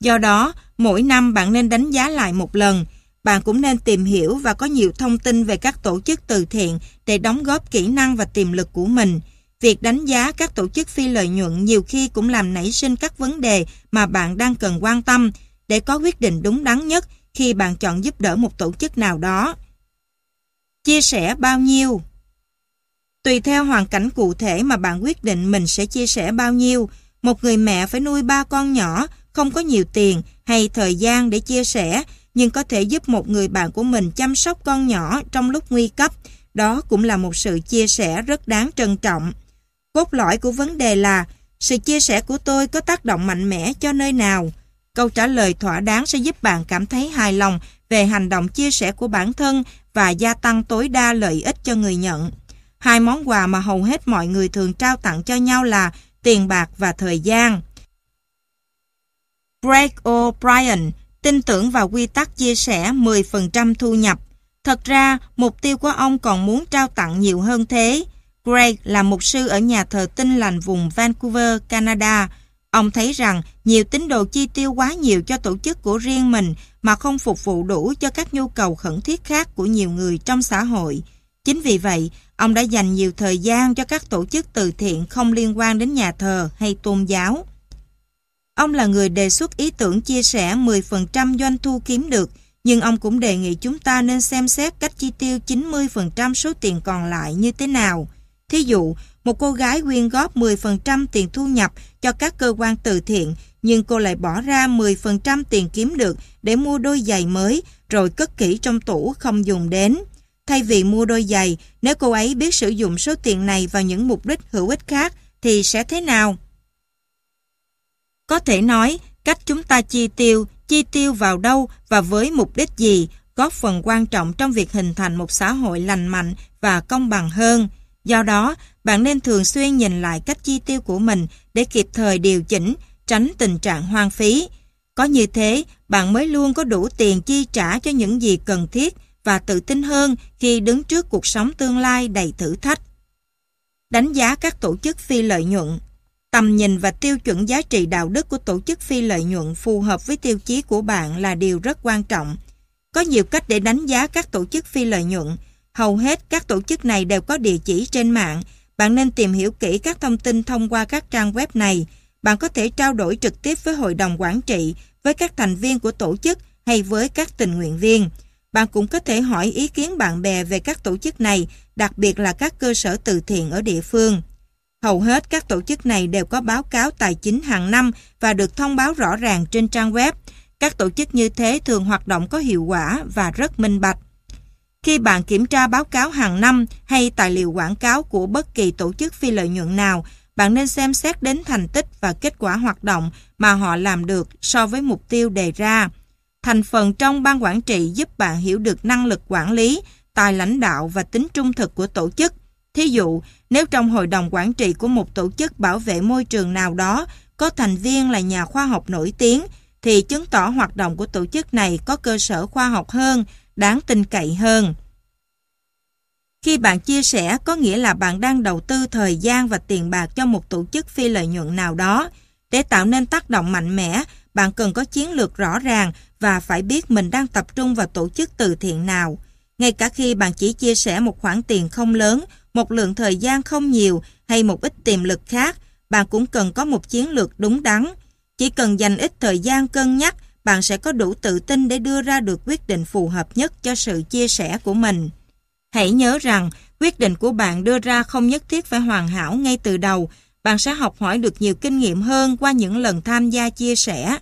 Do đó, mỗi năm bạn nên đánh giá lại một lần. Bạn cũng nên tìm hiểu và có nhiều thông tin về các tổ chức từ thiện để đóng góp kỹ năng và tiềm lực của mình. Việc đánh giá các tổ chức phi lợi nhuận nhiều khi cũng làm nảy sinh các vấn đề mà bạn đang cần quan tâm để có quyết định đúng đắn nhất khi bạn chọn giúp đỡ một tổ chức nào đó. Chia sẻ bao nhiêu? Tùy theo hoàn cảnh cụ thể mà bạn quyết định mình sẽ chia sẻ bao nhiêu. Một người mẹ phải nuôi ba con nhỏ, không có nhiều tiền hay thời gian để chia sẻ, nhưng có thể giúp một người bạn của mình chăm sóc con nhỏ trong lúc nguy cấp. Đó cũng là một sự chia sẻ rất đáng trân trọng. Cốt lõi của vấn đề là, sự chia sẻ của tôi có tác động mạnh mẽ cho nơi nào? Câu trả lời thỏa đáng sẽ giúp bạn cảm thấy hài lòng về hành động chia sẻ của bản thân và gia tăng tối đa lợi ích cho người nhận. Hai món quà mà hầu hết mọi người thường trao tặng cho nhau là tiền bạc và thời gian. Greg O'Brien tin tưởng vào quy tắc chia sẻ 10% thu nhập. Thật ra, mục tiêu của ông còn muốn trao tặng nhiều hơn thế. Greg là mục sư ở nhà thờ tinh lành vùng Vancouver, Canada. Ông thấy rằng nhiều tín đồ chi tiêu quá nhiều cho tổ chức của riêng mình mà không phục vụ đủ cho các nhu cầu khẩn thiết khác của nhiều người trong xã hội. Chính vì vậy, ông đã dành nhiều thời gian cho các tổ chức từ thiện không liên quan đến nhà thờ hay tôn giáo. Ông là người đề xuất ý tưởng chia sẻ 10% doanh thu kiếm được, nhưng ông cũng đề nghị chúng ta nên xem xét cách chi tiêu 90% số tiền còn lại như thế nào. Thí dụ, một cô gái quyên góp 10% tiền thu nhập cho các cơ quan từ thiện, nhưng cô lại bỏ ra 10% tiền kiếm được để mua đôi giày mới, rồi cất kỹ trong tủ không dùng đến. Thay vì mua đôi giày, nếu cô ấy biết sử dụng số tiền này vào những mục đích hữu ích khác, thì sẽ thế nào? Có thể nói, cách chúng ta chi tiêu, chi tiêu vào đâu và với mục đích gì góp phần quan trọng trong việc hình thành một xã hội lành mạnh và công bằng hơn. Do đó, bạn nên thường xuyên nhìn lại cách chi tiêu của mình để kịp thời điều chỉnh, tránh tình trạng hoang phí. Có như thế, bạn mới luôn có đủ tiền chi trả cho những gì cần thiết và tự tin hơn khi đứng trước cuộc sống tương lai đầy thử thách. Đánh giá các tổ chức phi lợi nhuận Tầm nhìn và tiêu chuẩn giá trị đạo đức của tổ chức phi lợi nhuận phù hợp với tiêu chí của bạn là điều rất quan trọng. Có nhiều cách để đánh giá các tổ chức phi lợi nhuận. Hầu hết các tổ chức này đều có địa chỉ trên mạng. Bạn nên tìm hiểu kỹ các thông tin thông qua các trang web này. Bạn có thể trao đổi trực tiếp với hội đồng quản trị, với các thành viên của tổ chức hay với các tình nguyện viên. bạn cũng có thể hỏi ý kiến bạn bè về các tổ chức này, đặc biệt là các cơ sở từ thiện ở địa phương. Hầu hết các tổ chức này đều có báo cáo tài chính hàng năm và được thông báo rõ ràng trên trang web. Các tổ chức như thế thường hoạt động có hiệu quả và rất minh bạch. Khi bạn kiểm tra báo cáo hàng năm hay tài liệu quảng cáo của bất kỳ tổ chức phi lợi nhuận nào, bạn nên xem xét đến thành tích và kết quả hoạt động mà họ làm được so với mục tiêu đề ra. Thành phần trong ban quản trị giúp bạn hiểu được năng lực quản lý, tài lãnh đạo và tính trung thực của tổ chức. Thí dụ, nếu trong hội đồng quản trị của một tổ chức bảo vệ môi trường nào đó có thành viên là nhà khoa học nổi tiếng, thì chứng tỏ hoạt động của tổ chức này có cơ sở khoa học hơn, đáng tin cậy hơn. Khi bạn chia sẻ có nghĩa là bạn đang đầu tư thời gian và tiền bạc cho một tổ chức phi lợi nhuận nào đó. Để tạo nên tác động mạnh mẽ, bạn cần có chiến lược rõ ràng và phải biết mình đang tập trung vào tổ chức từ thiện nào. Ngay cả khi bạn chỉ chia sẻ một khoản tiền không lớn, một lượng thời gian không nhiều hay một ít tiềm lực khác, bạn cũng cần có một chiến lược đúng đắn. Chỉ cần dành ít thời gian cân nhắc, bạn sẽ có đủ tự tin để đưa ra được quyết định phù hợp nhất cho sự chia sẻ của mình. Hãy nhớ rằng, quyết định của bạn đưa ra không nhất thiết phải hoàn hảo ngay từ đầu. Bạn sẽ học hỏi được nhiều kinh nghiệm hơn qua những lần tham gia chia sẻ.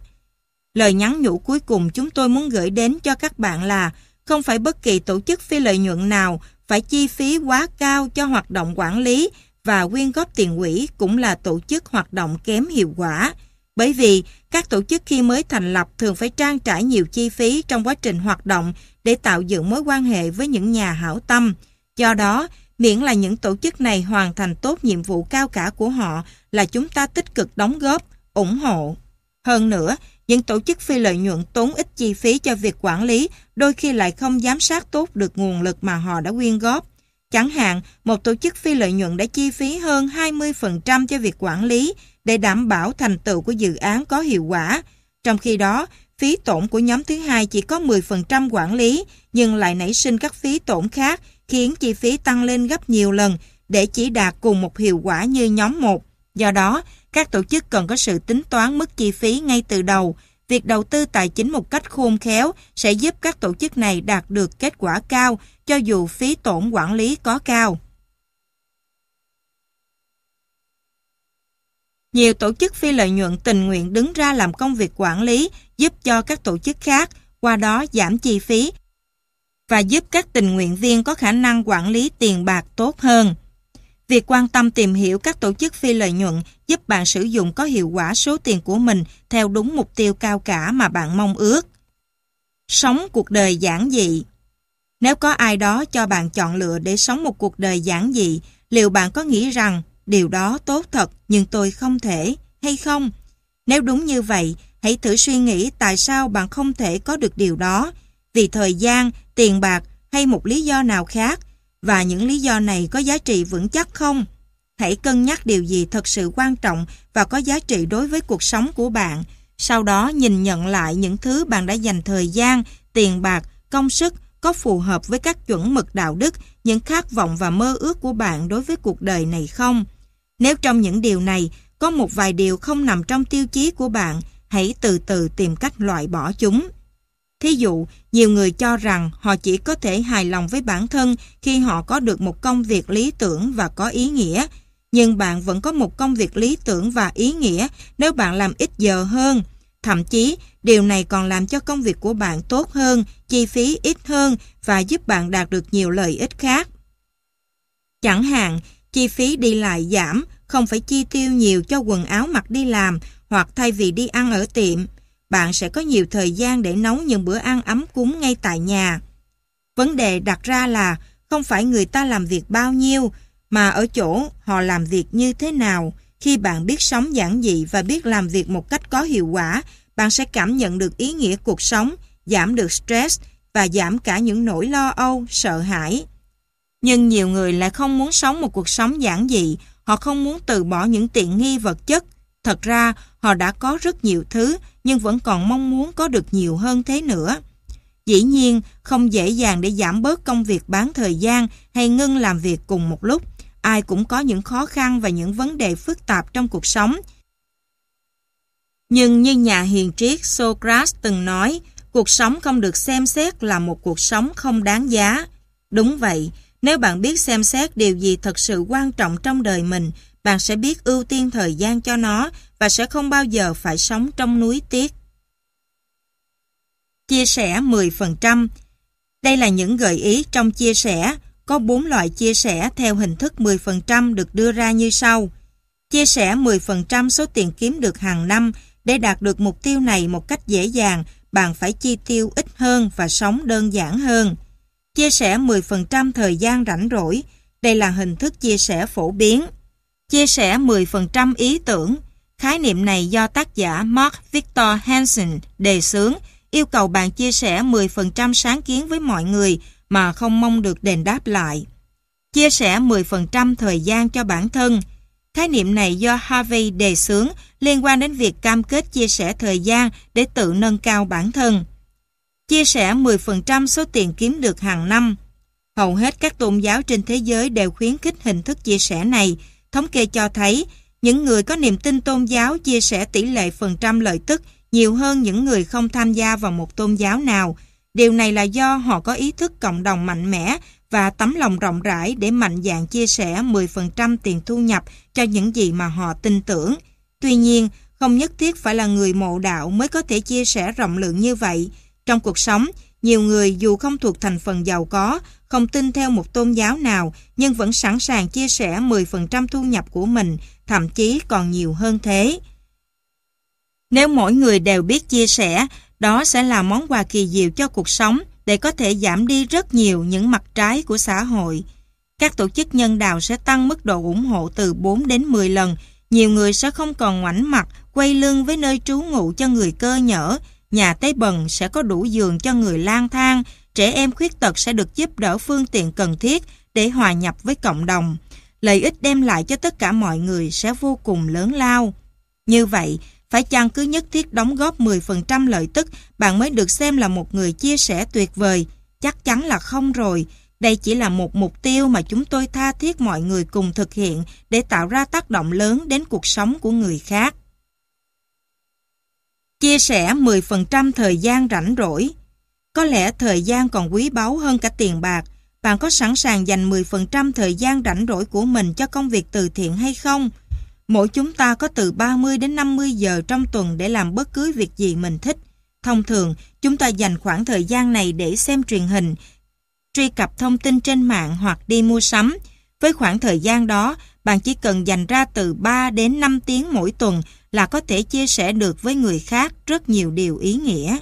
Lời nhắn nhủ cuối cùng chúng tôi muốn gửi đến cho các bạn là không phải bất kỳ tổ chức phi lợi nhuận nào phải chi phí quá cao cho hoạt động quản lý và quyên góp tiền quỹ cũng là tổ chức hoạt động kém hiệu quả. Bởi vì các tổ chức khi mới thành lập thường phải trang trải nhiều chi phí trong quá trình hoạt động để tạo dựng mối quan hệ với những nhà hảo tâm. Do đó, miễn là những tổ chức này hoàn thành tốt nhiệm vụ cao cả của họ là chúng ta tích cực đóng góp, ủng hộ. Hơn nữa, những tổ chức phi lợi nhuận tốn ít chi phí cho việc quản lý, đôi khi lại không giám sát tốt được nguồn lực mà họ đã quyên góp. Chẳng hạn, một tổ chức phi lợi nhuận đã chi phí hơn 20% cho việc quản lý để đảm bảo thành tựu của dự án có hiệu quả. Trong khi đó, phí tổn của nhóm thứ hai chỉ có 10% quản lý, nhưng lại nảy sinh các phí tổn khác, khiến chi phí tăng lên gấp nhiều lần để chỉ đạt cùng một hiệu quả như nhóm 1. Do đó, các tổ chức cần có sự tính toán mức chi phí ngay từ đầu. Việc đầu tư tài chính một cách khôn khéo sẽ giúp các tổ chức này đạt được kết quả cao cho dù phí tổn quản lý có cao. Nhiều tổ chức phi lợi nhuận tình nguyện đứng ra làm công việc quản lý giúp cho các tổ chức khác, qua đó giảm chi phí và giúp các tình nguyện viên có khả năng quản lý tiền bạc tốt hơn. Việc quan tâm tìm hiểu các tổ chức phi lợi nhuận giúp bạn sử dụng có hiệu quả số tiền của mình theo đúng mục tiêu cao cả mà bạn mong ước. Sống cuộc đời giản dị Nếu có ai đó cho bạn chọn lựa để sống một cuộc đời giản dị, liệu bạn có nghĩ rằng điều đó tốt thật nhưng tôi không thể, hay không? Nếu đúng như vậy, hãy thử suy nghĩ tại sao bạn không thể có được điều đó. Vì thời gian, tiền bạc hay một lý do nào khác và những lý do này có giá trị vững chắc không? Hãy cân nhắc điều gì thật sự quan trọng và có giá trị đối với cuộc sống của bạn. Sau đó nhìn nhận lại những thứ bạn đã dành thời gian, tiền bạc, công sức có phù hợp với các chuẩn mực đạo đức, những khát vọng và mơ ước của bạn đối với cuộc đời này không? Nếu trong những điều này có một vài điều không nằm trong tiêu chí của bạn, hãy từ từ tìm cách loại bỏ chúng. Thí dụ, nhiều người cho rằng họ chỉ có thể hài lòng với bản thân khi họ có được một công việc lý tưởng và có ý nghĩa. Nhưng bạn vẫn có một công việc lý tưởng và ý nghĩa nếu bạn làm ít giờ hơn. Thậm chí, điều này còn làm cho công việc của bạn tốt hơn, chi phí ít hơn và giúp bạn đạt được nhiều lợi ích khác. Chẳng hạn, chi phí đi lại giảm, không phải chi tiêu nhiều cho quần áo mặc đi làm hoặc thay vì đi ăn ở tiệm bạn sẽ có nhiều thời gian để nấu những bữa ăn ấm cúng ngay tại nhà. Vấn đề đặt ra là không phải người ta làm việc bao nhiêu, mà ở chỗ họ làm việc như thế nào. Khi bạn biết sống giản dị và biết làm việc một cách có hiệu quả, bạn sẽ cảm nhận được ý nghĩa cuộc sống, giảm được stress và giảm cả những nỗi lo âu, sợ hãi. Nhưng nhiều người lại không muốn sống một cuộc sống giản dị, họ không muốn từ bỏ những tiện nghi vật chất. Thật ra, họ đã có rất nhiều thứ, nhưng vẫn còn mong muốn có được nhiều hơn thế nữa. Dĩ nhiên, không dễ dàng để giảm bớt công việc bán thời gian hay ngưng làm việc cùng một lúc. Ai cũng có những khó khăn và những vấn đề phức tạp trong cuộc sống. Nhưng như nhà hiền triết Socrates từng nói, cuộc sống không được xem xét là một cuộc sống không đáng giá. Đúng vậy, nếu bạn biết xem xét điều gì thật sự quan trọng trong đời mình, bạn sẽ biết ưu tiên thời gian cho nó và sẽ không bao giờ phải sống trong núi tiếc. Chia sẻ 10% Đây là những gợi ý trong chia sẻ. Có 4 loại chia sẻ theo hình thức 10% được đưa ra như sau. Chia sẻ 10% số tiền kiếm được hàng năm để đạt được mục tiêu này một cách dễ dàng, bạn phải chi tiêu ít hơn và sống đơn giản hơn. Chia sẻ 10% thời gian rảnh rỗi, đây là hình thức chia sẻ phổ biến. Chia sẻ 10% ý tưởng, khái niệm này do tác giả Mark Victor Hansen đề xướng, yêu cầu bạn chia sẻ 10% sáng kiến với mọi người mà không mong được đền đáp lại. Chia sẻ 10% thời gian cho bản thân, Khái niệm này do Harvey đề xướng liên quan đến việc cam kết chia sẻ thời gian để tự nâng cao bản thân. Chia sẻ 10% số tiền kiếm được hàng năm. Hầu hết các tôn giáo trên thế giới đều khuyến khích hình thức chia sẻ này. Thống kê cho thấy, những người có niềm tin tôn giáo chia sẻ tỷ lệ phần trăm lợi tức nhiều hơn những người không tham gia vào một tôn giáo nào. Điều này là do họ có ý thức cộng đồng mạnh mẽ và tấm lòng rộng rãi để mạnh dạn chia sẻ 10% tiền thu nhập cho những gì mà họ tin tưởng. Tuy nhiên, không nhất thiết phải là người mộ đạo mới có thể chia sẻ rộng lượng như vậy. Trong cuộc sống, nhiều người dù không thuộc thành phần giàu có, không tin theo một tôn giáo nào, nhưng vẫn sẵn sàng chia sẻ 10% thu nhập của mình, thậm chí còn nhiều hơn thế. Nếu mỗi người đều biết chia sẻ, đó sẽ là món quà kỳ diệu cho cuộc sống, để có thể giảm đi rất nhiều những mặt trái của xã hội. Các tổ chức nhân đạo sẽ tăng mức độ ủng hộ từ 4 đến 10 lần. Nhiều người sẽ không còn ngoảnh mặt, quay lưng với nơi trú ngụ cho người cơ nhở. Nhà tế bần sẽ có đủ giường cho người lang thang. Trẻ em khuyết tật sẽ được giúp đỡ phương tiện cần thiết để hòa nhập với cộng đồng. Lợi ích đem lại cho tất cả mọi người sẽ vô cùng lớn lao. Như vậy, phải chăng cứ nhất thiết đóng góp 10% lợi tức bạn mới được xem là một người chia sẻ tuyệt vời? Chắc chắn là không rồi. Đây chỉ là một mục tiêu mà chúng tôi tha thiết mọi người cùng thực hiện để tạo ra tác động lớn đến cuộc sống của người khác. Chia sẻ 10% thời gian rảnh rỗi Có lẽ thời gian còn quý báu hơn cả tiền bạc. Bạn có sẵn sàng dành 10% thời gian rảnh rỗi của mình cho công việc từ thiện hay không? Mỗi chúng ta có từ 30 đến 50 giờ trong tuần để làm bất cứ việc gì mình thích. Thông thường, chúng ta dành khoảng thời gian này để xem truyền hình, truy cập thông tin trên mạng hoặc đi mua sắm. Với khoảng thời gian đó, bạn chỉ cần dành ra từ 3 đến 5 tiếng mỗi tuần là có thể chia sẻ được với người khác rất nhiều điều ý nghĩa.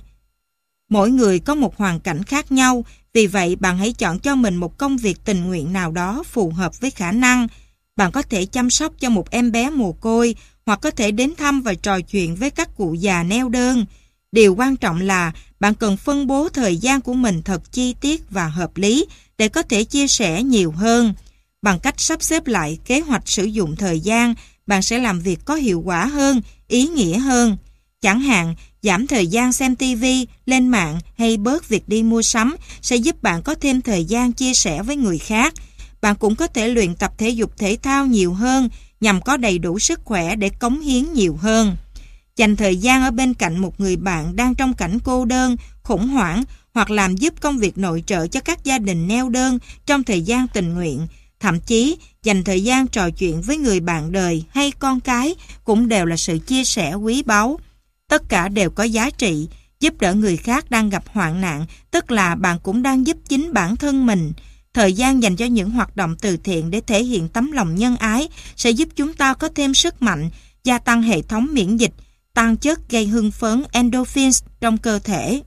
Mỗi người có một hoàn cảnh khác nhau, vì vậy bạn hãy chọn cho mình một công việc tình nguyện nào đó phù hợp với khả năng, bạn có thể chăm sóc cho một em bé mồ côi hoặc có thể đến thăm và trò chuyện với các cụ già neo đơn. Điều quan trọng là bạn cần phân bố thời gian của mình thật chi tiết và hợp lý để có thể chia sẻ nhiều hơn. Bằng cách sắp xếp lại kế hoạch sử dụng thời gian, bạn sẽ làm việc có hiệu quả hơn, ý nghĩa hơn. Chẳng hạn, giảm thời gian xem TV, lên mạng hay bớt việc đi mua sắm sẽ giúp bạn có thêm thời gian chia sẻ với người khác, bạn cũng có thể luyện tập thể dục thể thao nhiều hơn nhằm có đầy đủ sức khỏe để cống hiến nhiều hơn. Dành thời gian ở bên cạnh một người bạn đang trong cảnh cô đơn, khủng hoảng hoặc làm giúp công việc nội trợ cho các gia đình neo đơn trong thời gian tình nguyện, thậm chí dành thời gian trò chuyện với người bạn đời hay con cái cũng đều là sự chia sẻ quý báu. Tất cả đều có giá trị, giúp đỡ người khác đang gặp hoạn nạn, tức là bạn cũng đang giúp chính bản thân mình. Thời gian dành cho những hoạt động từ thiện để thể hiện tấm lòng nhân ái sẽ giúp chúng ta có thêm sức mạnh, gia tăng hệ thống miễn dịch, tăng chất gây hưng phấn endorphins trong cơ thể.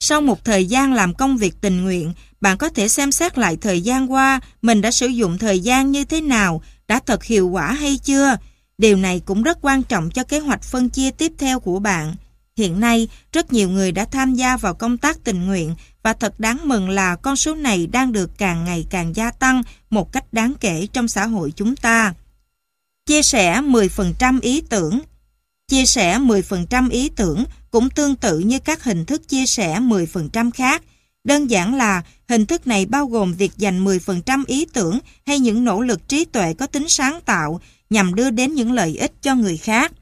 Sau một thời gian làm công việc tình nguyện, bạn có thể xem xét lại thời gian qua mình đã sử dụng thời gian như thế nào, đã thật hiệu quả hay chưa. Điều này cũng rất quan trọng cho kế hoạch phân chia tiếp theo của bạn. Hiện nay, rất nhiều người đã tham gia vào công tác tình nguyện và thật đáng mừng là con số này đang được càng ngày càng gia tăng một cách đáng kể trong xã hội chúng ta. Chia sẻ 10% ý tưởng Chia sẻ 10% ý tưởng cũng tương tự như các hình thức chia sẻ 10% khác. Đơn giản là hình thức này bao gồm việc dành 10% ý tưởng hay những nỗ lực trí tuệ có tính sáng tạo nhằm đưa đến những lợi ích cho người khác.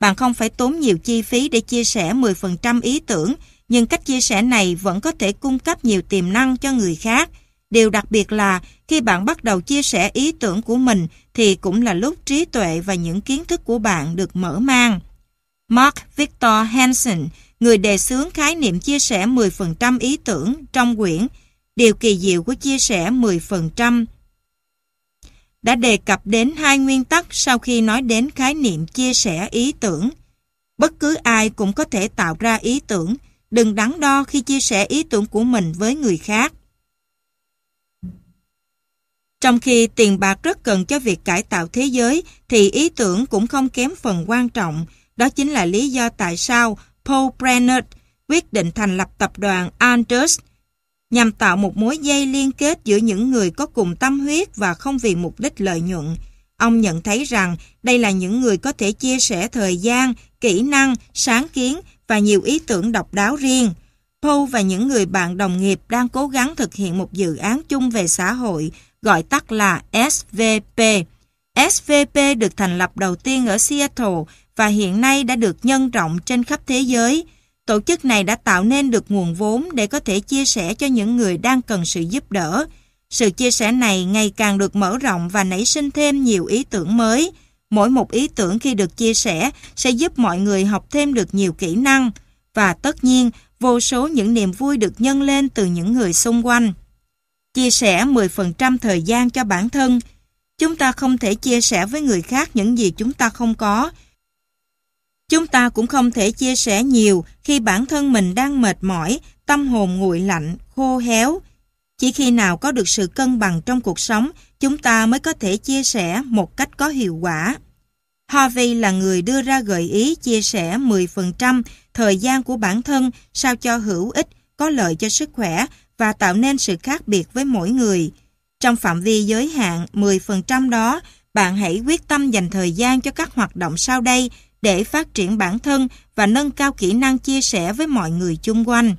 Bạn không phải tốn nhiều chi phí để chia sẻ 10% ý tưởng, nhưng cách chia sẻ này vẫn có thể cung cấp nhiều tiềm năng cho người khác. Điều đặc biệt là khi bạn bắt đầu chia sẻ ý tưởng của mình thì cũng là lúc trí tuệ và những kiến thức của bạn được mở mang. Mark Victor Hansen, người đề xướng khái niệm chia sẻ 10% ý tưởng trong quyển Điều kỳ diệu của chia sẻ 10% đã đề cập đến hai nguyên tắc sau khi nói đến khái niệm chia sẻ ý tưởng. Bất cứ ai cũng có thể tạo ra ý tưởng, đừng đắn đo khi chia sẻ ý tưởng của mình với người khác. Trong khi tiền bạc rất cần cho việc cải tạo thế giới, thì ý tưởng cũng không kém phần quan trọng. Đó chính là lý do tại sao Paul Brenner quyết định thành lập tập đoàn Anders nhằm tạo một mối dây liên kết giữa những người có cùng tâm huyết và không vì mục đích lợi nhuận. Ông nhận thấy rằng đây là những người có thể chia sẻ thời gian, kỹ năng, sáng kiến và nhiều ý tưởng độc đáo riêng. Paul và những người bạn đồng nghiệp đang cố gắng thực hiện một dự án chung về xã hội, gọi tắt là SVP. SVP được thành lập đầu tiên ở Seattle và hiện nay đã được nhân rộng trên khắp thế giới. Tổ chức này đã tạo nên được nguồn vốn để có thể chia sẻ cho những người đang cần sự giúp đỡ. Sự chia sẻ này ngày càng được mở rộng và nảy sinh thêm nhiều ý tưởng mới. Mỗi một ý tưởng khi được chia sẻ sẽ giúp mọi người học thêm được nhiều kỹ năng. Và tất nhiên, vô số những niềm vui được nhân lên từ những người xung quanh. Chia sẻ 10% thời gian cho bản thân. Chúng ta không thể chia sẻ với người khác những gì chúng ta không có, Chúng ta cũng không thể chia sẻ nhiều khi bản thân mình đang mệt mỏi, tâm hồn nguội lạnh, khô héo. Chỉ khi nào có được sự cân bằng trong cuộc sống, chúng ta mới có thể chia sẻ một cách có hiệu quả. Harvey là người đưa ra gợi ý chia sẻ 10% thời gian của bản thân sao cho hữu ích, có lợi cho sức khỏe và tạo nên sự khác biệt với mỗi người. Trong phạm vi giới hạn 10% đó, bạn hãy quyết tâm dành thời gian cho các hoạt động sau đây để phát triển bản thân và nâng cao kỹ năng chia sẻ với mọi người chung quanh.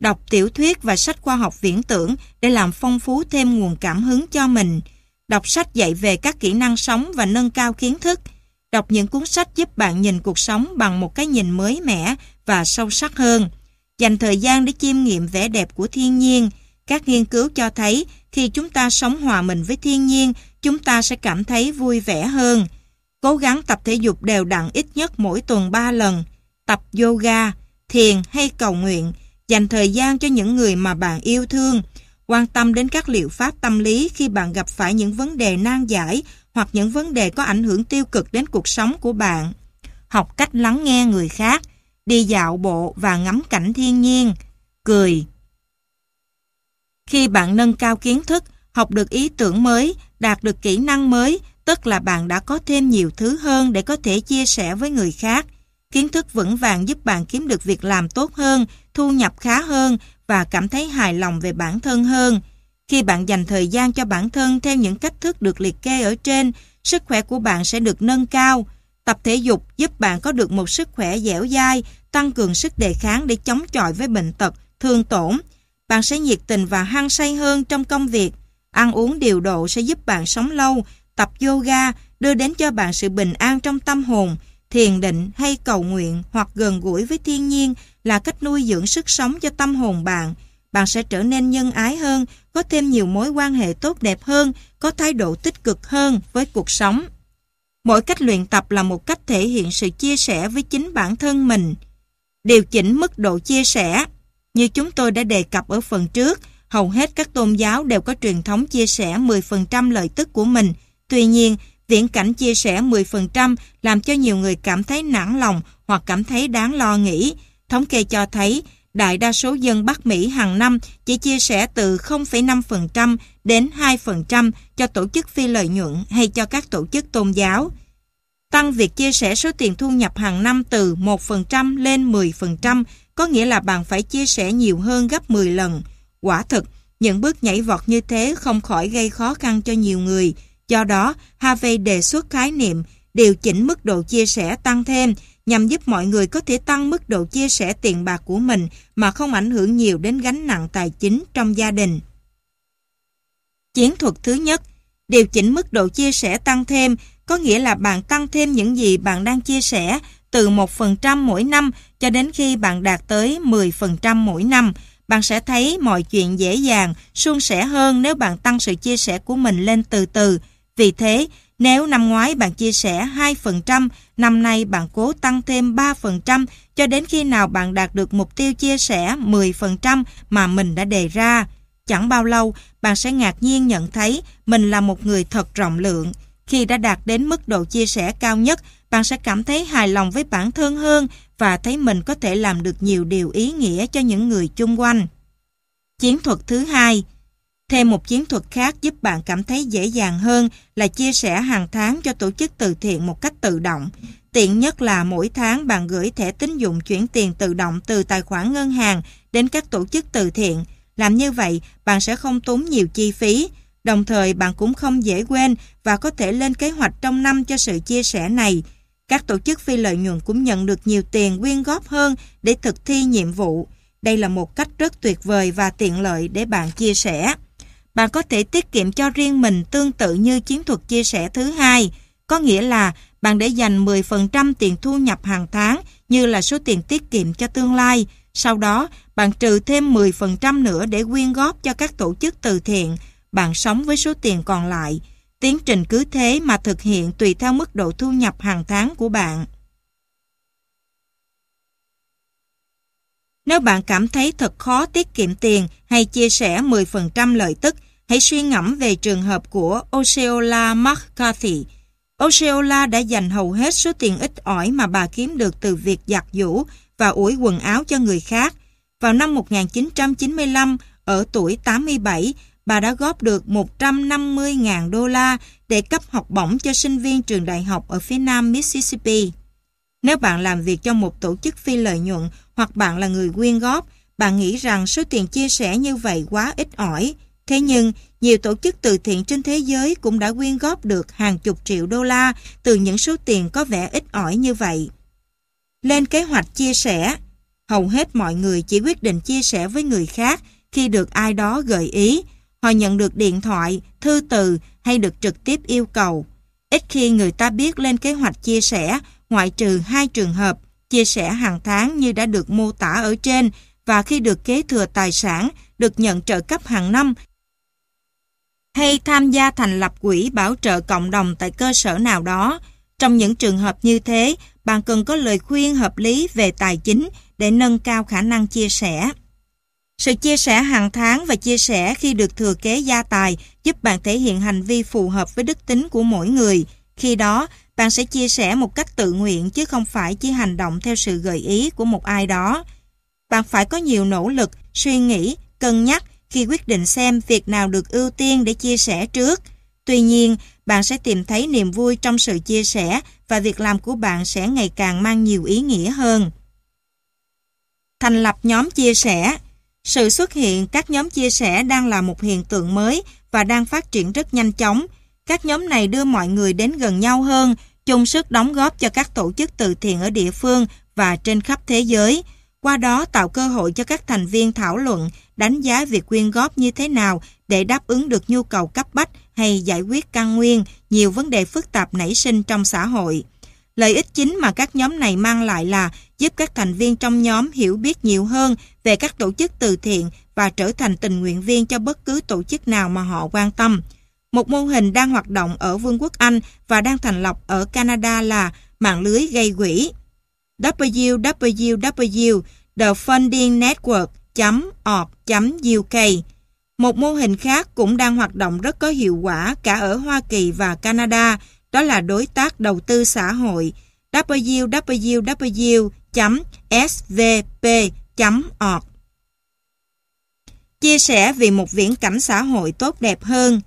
Đọc tiểu thuyết và sách khoa học viễn tưởng để làm phong phú thêm nguồn cảm hứng cho mình. Đọc sách dạy về các kỹ năng sống và nâng cao kiến thức. Đọc những cuốn sách giúp bạn nhìn cuộc sống bằng một cái nhìn mới mẻ và sâu sắc hơn. Dành thời gian để chiêm nghiệm vẻ đẹp của thiên nhiên. Các nghiên cứu cho thấy khi chúng ta sống hòa mình với thiên nhiên, chúng ta sẽ cảm thấy vui vẻ hơn. Cố gắng tập thể dục đều đặn ít nhất mỗi tuần 3 lần, tập yoga, thiền hay cầu nguyện, dành thời gian cho những người mà bạn yêu thương, quan tâm đến các liệu pháp tâm lý khi bạn gặp phải những vấn đề nan giải hoặc những vấn đề có ảnh hưởng tiêu cực đến cuộc sống của bạn. Học cách lắng nghe người khác, đi dạo bộ và ngắm cảnh thiên nhiên, cười. Khi bạn nâng cao kiến thức, học được ý tưởng mới, đạt được kỹ năng mới, tức là bạn đã có thêm nhiều thứ hơn để có thể chia sẻ với người khác. Kiến thức vững vàng giúp bạn kiếm được việc làm tốt hơn, thu nhập khá hơn và cảm thấy hài lòng về bản thân hơn. Khi bạn dành thời gian cho bản thân theo những cách thức được liệt kê ở trên, sức khỏe của bạn sẽ được nâng cao. Tập thể dục giúp bạn có được một sức khỏe dẻo dai, tăng cường sức đề kháng để chống chọi với bệnh tật, thương tổn. Bạn sẽ nhiệt tình và hăng say hơn trong công việc. Ăn uống điều độ sẽ giúp bạn sống lâu, Tập yoga đưa đến cho bạn sự bình an trong tâm hồn, thiền định hay cầu nguyện hoặc gần gũi với thiên nhiên là cách nuôi dưỡng sức sống cho tâm hồn bạn. Bạn sẽ trở nên nhân ái hơn, có thêm nhiều mối quan hệ tốt đẹp hơn, có thái độ tích cực hơn với cuộc sống. Mỗi cách luyện tập là một cách thể hiện sự chia sẻ với chính bản thân mình. Điều chỉnh mức độ chia sẻ Như chúng tôi đã đề cập ở phần trước, hầu hết các tôn giáo đều có truyền thống chia sẻ 10% lợi tức của mình Tuy nhiên, viễn cảnh chia sẻ 10% làm cho nhiều người cảm thấy nản lòng hoặc cảm thấy đáng lo nghĩ. Thống kê cho thấy, đại đa số dân Bắc Mỹ hàng năm chỉ chia sẻ từ 0,5% đến 2% cho tổ chức phi lợi nhuận hay cho các tổ chức tôn giáo. Tăng việc chia sẻ số tiền thu nhập hàng năm từ 1% lên 10% có nghĩa là bạn phải chia sẻ nhiều hơn gấp 10 lần. Quả thực, những bước nhảy vọt như thế không khỏi gây khó khăn cho nhiều người. Do đó, Harvey đề xuất khái niệm điều chỉnh mức độ chia sẻ tăng thêm nhằm giúp mọi người có thể tăng mức độ chia sẻ tiền bạc của mình mà không ảnh hưởng nhiều đến gánh nặng tài chính trong gia đình. Chiến thuật thứ nhất, điều chỉnh mức độ chia sẻ tăng thêm có nghĩa là bạn tăng thêm những gì bạn đang chia sẻ từ 1% mỗi năm cho đến khi bạn đạt tới 10% mỗi năm. Bạn sẽ thấy mọi chuyện dễ dàng, suôn sẻ hơn nếu bạn tăng sự chia sẻ của mình lên từ từ. Vì thế, nếu năm ngoái bạn chia sẻ 2%, năm nay bạn cố tăng thêm 3% cho đến khi nào bạn đạt được mục tiêu chia sẻ 10% mà mình đã đề ra. Chẳng bao lâu, bạn sẽ ngạc nhiên nhận thấy mình là một người thật rộng lượng. Khi đã đạt đến mức độ chia sẻ cao nhất, bạn sẽ cảm thấy hài lòng với bản thân hơn và thấy mình có thể làm được nhiều điều ý nghĩa cho những người chung quanh. Chiến thuật thứ hai Thêm một chiến thuật khác giúp bạn cảm thấy dễ dàng hơn là chia sẻ hàng tháng cho tổ chức từ thiện một cách tự động. Tiện nhất là mỗi tháng bạn gửi thẻ tín dụng chuyển tiền tự động từ tài khoản ngân hàng đến các tổ chức từ thiện. Làm như vậy, bạn sẽ không tốn nhiều chi phí. Đồng thời, bạn cũng không dễ quên và có thể lên kế hoạch trong năm cho sự chia sẻ này. Các tổ chức phi lợi nhuận cũng nhận được nhiều tiền quyên góp hơn để thực thi nhiệm vụ. Đây là một cách rất tuyệt vời và tiện lợi để bạn chia sẻ. Bạn có thể tiết kiệm cho riêng mình tương tự như chiến thuật chia sẻ thứ hai, có nghĩa là bạn để dành 10% tiền thu nhập hàng tháng như là số tiền tiết kiệm cho tương lai. Sau đó, bạn trừ thêm 10% nữa để quyên góp cho các tổ chức từ thiện. Bạn sống với số tiền còn lại. Tiến trình cứ thế mà thực hiện tùy theo mức độ thu nhập hàng tháng của bạn. Nếu bạn cảm thấy thật khó tiết kiệm tiền hay chia sẻ 10% lợi tức, hãy suy ngẫm về trường hợp của Osceola McCarthy. Osceola đã dành hầu hết số tiền ít ỏi mà bà kiếm được từ việc giặt giũ và ủi quần áo cho người khác. Vào năm 1995, ở tuổi 87, bà đã góp được 150.000 đô la để cấp học bổng cho sinh viên trường đại học ở phía nam Mississippi. Nếu bạn làm việc cho một tổ chức phi lợi nhuận hoặc bạn là người quyên góp, bạn nghĩ rằng số tiền chia sẻ như vậy quá ít ỏi. Thế nhưng, nhiều tổ chức từ thiện trên thế giới cũng đã quyên góp được hàng chục triệu đô la từ những số tiền có vẻ ít ỏi như vậy. Lên kế hoạch chia sẻ Hầu hết mọi người chỉ quyết định chia sẻ với người khác khi được ai đó gợi ý. Họ nhận được điện thoại, thư từ hay được trực tiếp yêu cầu. Ít khi người ta biết lên kế hoạch chia sẻ, ngoại trừ hai trường hợp, chia sẻ hàng tháng như đã được mô tả ở trên và khi được kế thừa tài sản, được nhận trợ cấp hàng năm hay tham gia thành lập quỹ bảo trợ cộng đồng tại cơ sở nào đó. Trong những trường hợp như thế, bạn cần có lời khuyên hợp lý về tài chính để nâng cao khả năng chia sẻ. Sự chia sẻ hàng tháng và chia sẻ khi được thừa kế gia tài giúp bạn thể hiện hành vi phù hợp với đức tính của mỗi người. Khi đó, bạn sẽ chia sẻ một cách tự nguyện chứ không phải chỉ hành động theo sự gợi ý của một ai đó. Bạn phải có nhiều nỗ lực, suy nghĩ, cân nhắc khi quyết định xem việc nào được ưu tiên để chia sẻ trước. Tuy nhiên, bạn sẽ tìm thấy niềm vui trong sự chia sẻ và việc làm của bạn sẽ ngày càng mang nhiều ý nghĩa hơn. Thành lập nhóm chia sẻ Sự xuất hiện các nhóm chia sẻ đang là một hiện tượng mới và đang phát triển rất nhanh chóng. Các nhóm này đưa mọi người đến gần nhau hơn, chung sức đóng góp cho các tổ chức từ thiện ở địa phương và trên khắp thế giới qua đó tạo cơ hội cho các thành viên thảo luận, đánh giá việc quyên góp như thế nào để đáp ứng được nhu cầu cấp bách hay giải quyết căn nguyên nhiều vấn đề phức tạp nảy sinh trong xã hội. Lợi ích chính mà các nhóm này mang lại là giúp các thành viên trong nhóm hiểu biết nhiều hơn về các tổ chức từ thiện và trở thành tình nguyện viên cho bất cứ tổ chức nào mà họ quan tâm. Một mô hình đang hoạt động ở Vương quốc Anh và đang thành lập ở Canada là mạng lưới gây quỹ www.thefundingnetwork.org.uk. Một mô hình khác cũng đang hoạt động rất có hiệu quả cả ở Hoa Kỳ và Canada, đó là đối tác đầu tư xã hội www.svp.org. Chia sẻ vì một viễn cảnh xã hội tốt đẹp hơn.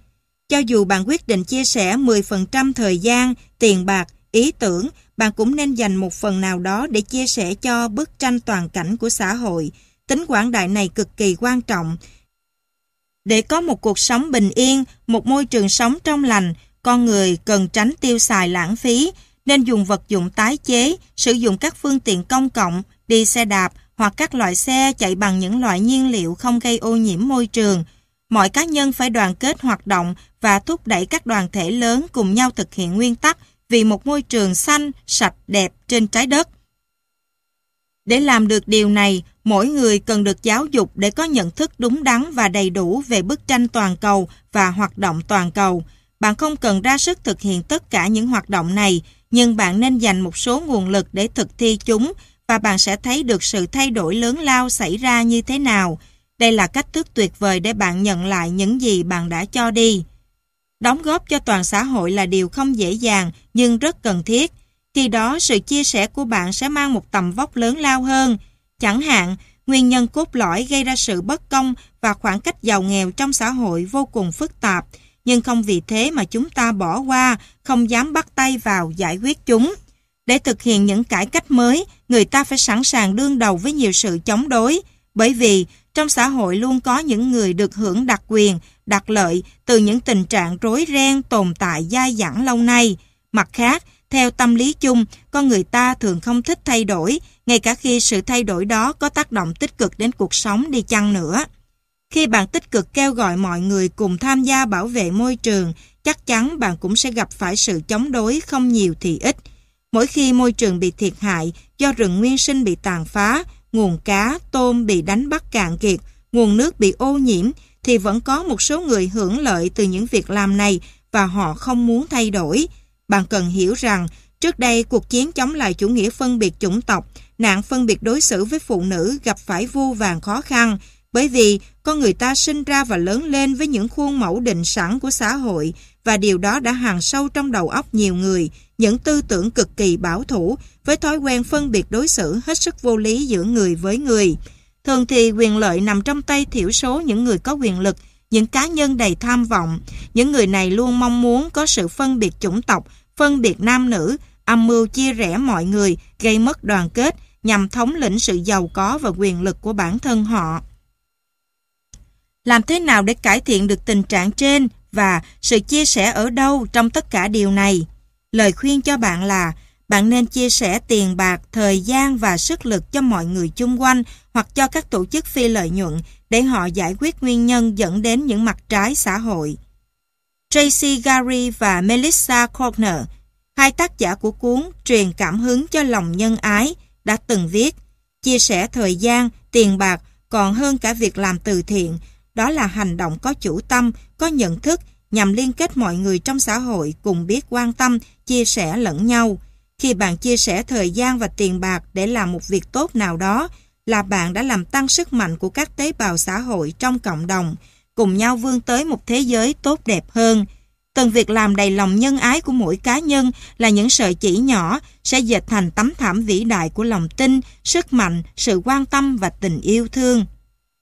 Cho dù bạn quyết định chia sẻ 10% thời gian, tiền bạc, ý tưởng bạn cũng nên dành một phần nào đó để chia sẻ cho bức tranh toàn cảnh của xã hội. Tính quảng đại này cực kỳ quan trọng. Để có một cuộc sống bình yên, một môi trường sống trong lành, con người cần tránh tiêu xài lãng phí, nên dùng vật dụng tái chế, sử dụng các phương tiện công cộng, đi xe đạp hoặc các loại xe chạy bằng những loại nhiên liệu không gây ô nhiễm môi trường. Mọi cá nhân phải đoàn kết hoạt động và thúc đẩy các đoàn thể lớn cùng nhau thực hiện nguyên tắc vì một môi trường xanh, sạch, đẹp trên trái đất. Để làm được điều này, mỗi người cần được giáo dục để có nhận thức đúng đắn và đầy đủ về bức tranh toàn cầu và hoạt động toàn cầu. Bạn không cần ra sức thực hiện tất cả những hoạt động này, nhưng bạn nên dành một số nguồn lực để thực thi chúng và bạn sẽ thấy được sự thay đổi lớn lao xảy ra như thế nào. Đây là cách thức tuyệt vời để bạn nhận lại những gì bạn đã cho đi. Đóng góp cho toàn xã hội là điều không dễ dàng nhưng rất cần thiết. Khi đó sự chia sẻ của bạn sẽ mang một tầm vóc lớn lao hơn. Chẳng hạn, nguyên nhân cốt lõi gây ra sự bất công và khoảng cách giàu nghèo trong xã hội vô cùng phức tạp, nhưng không vì thế mà chúng ta bỏ qua, không dám bắt tay vào giải quyết chúng. Để thực hiện những cải cách mới, người ta phải sẵn sàng đương đầu với nhiều sự chống đối, bởi vì trong xã hội luôn có những người được hưởng đặc quyền, đặc lợi từ những tình trạng rối ren tồn tại dai dẳng lâu nay. Mặt khác, theo tâm lý chung, con người ta thường không thích thay đổi, ngay cả khi sự thay đổi đó có tác động tích cực đến cuộc sống đi chăng nữa. Khi bạn tích cực kêu gọi mọi người cùng tham gia bảo vệ môi trường, chắc chắn bạn cũng sẽ gặp phải sự chống đối không nhiều thì ít. Mỗi khi môi trường bị thiệt hại do rừng nguyên sinh bị tàn phá, nguồn cá, tôm bị đánh bắt cạn kiệt, nguồn nước bị ô nhiễm, thì vẫn có một số người hưởng lợi từ những việc làm này và họ không muốn thay đổi. Bạn cần hiểu rằng, trước đây cuộc chiến chống lại chủ nghĩa phân biệt chủng tộc, nạn phân biệt đối xử với phụ nữ gặp phải vô vàng khó khăn, bởi vì con người ta sinh ra và lớn lên với những khuôn mẫu định sẵn của xã hội và điều đó đã hàng sâu trong đầu óc nhiều người, những tư tưởng cực kỳ bảo thủ với thói quen phân biệt đối xử hết sức vô lý giữa người với người. Thường thì quyền lợi nằm trong tay thiểu số những người có quyền lực, những cá nhân đầy tham vọng. Những người này luôn mong muốn có sự phân biệt chủng tộc, phân biệt nam nữ, âm mưu chia rẽ mọi người, gây mất đoàn kết nhằm thống lĩnh sự giàu có và quyền lực của bản thân họ. Làm thế nào để cải thiện được tình trạng trên và sự chia sẻ ở đâu trong tất cả điều này? Lời khuyên cho bạn là bạn nên chia sẻ tiền bạc, thời gian và sức lực cho mọi người chung quanh hoặc cho các tổ chức phi lợi nhuận để họ giải quyết nguyên nhân dẫn đến những mặt trái xã hội. Tracy Gary và Melissa Corner, hai tác giả của cuốn Truyền cảm hứng cho lòng nhân ái, đã từng viết chia sẻ thời gian, tiền bạc còn hơn cả việc làm từ thiện. Đó là hành động có chủ tâm, có nhận thức nhằm liên kết mọi người trong xã hội cùng biết quan tâm, chia sẻ lẫn nhau. Khi bạn chia sẻ thời gian và tiền bạc để làm một việc tốt nào đó, là bạn đã làm tăng sức mạnh của các tế bào xã hội trong cộng đồng, cùng nhau vươn tới một thế giới tốt đẹp hơn. Từng việc làm đầy lòng nhân ái của mỗi cá nhân là những sợi chỉ nhỏ sẽ dệt thành tấm thảm vĩ đại của lòng tin, sức mạnh, sự quan tâm và tình yêu thương.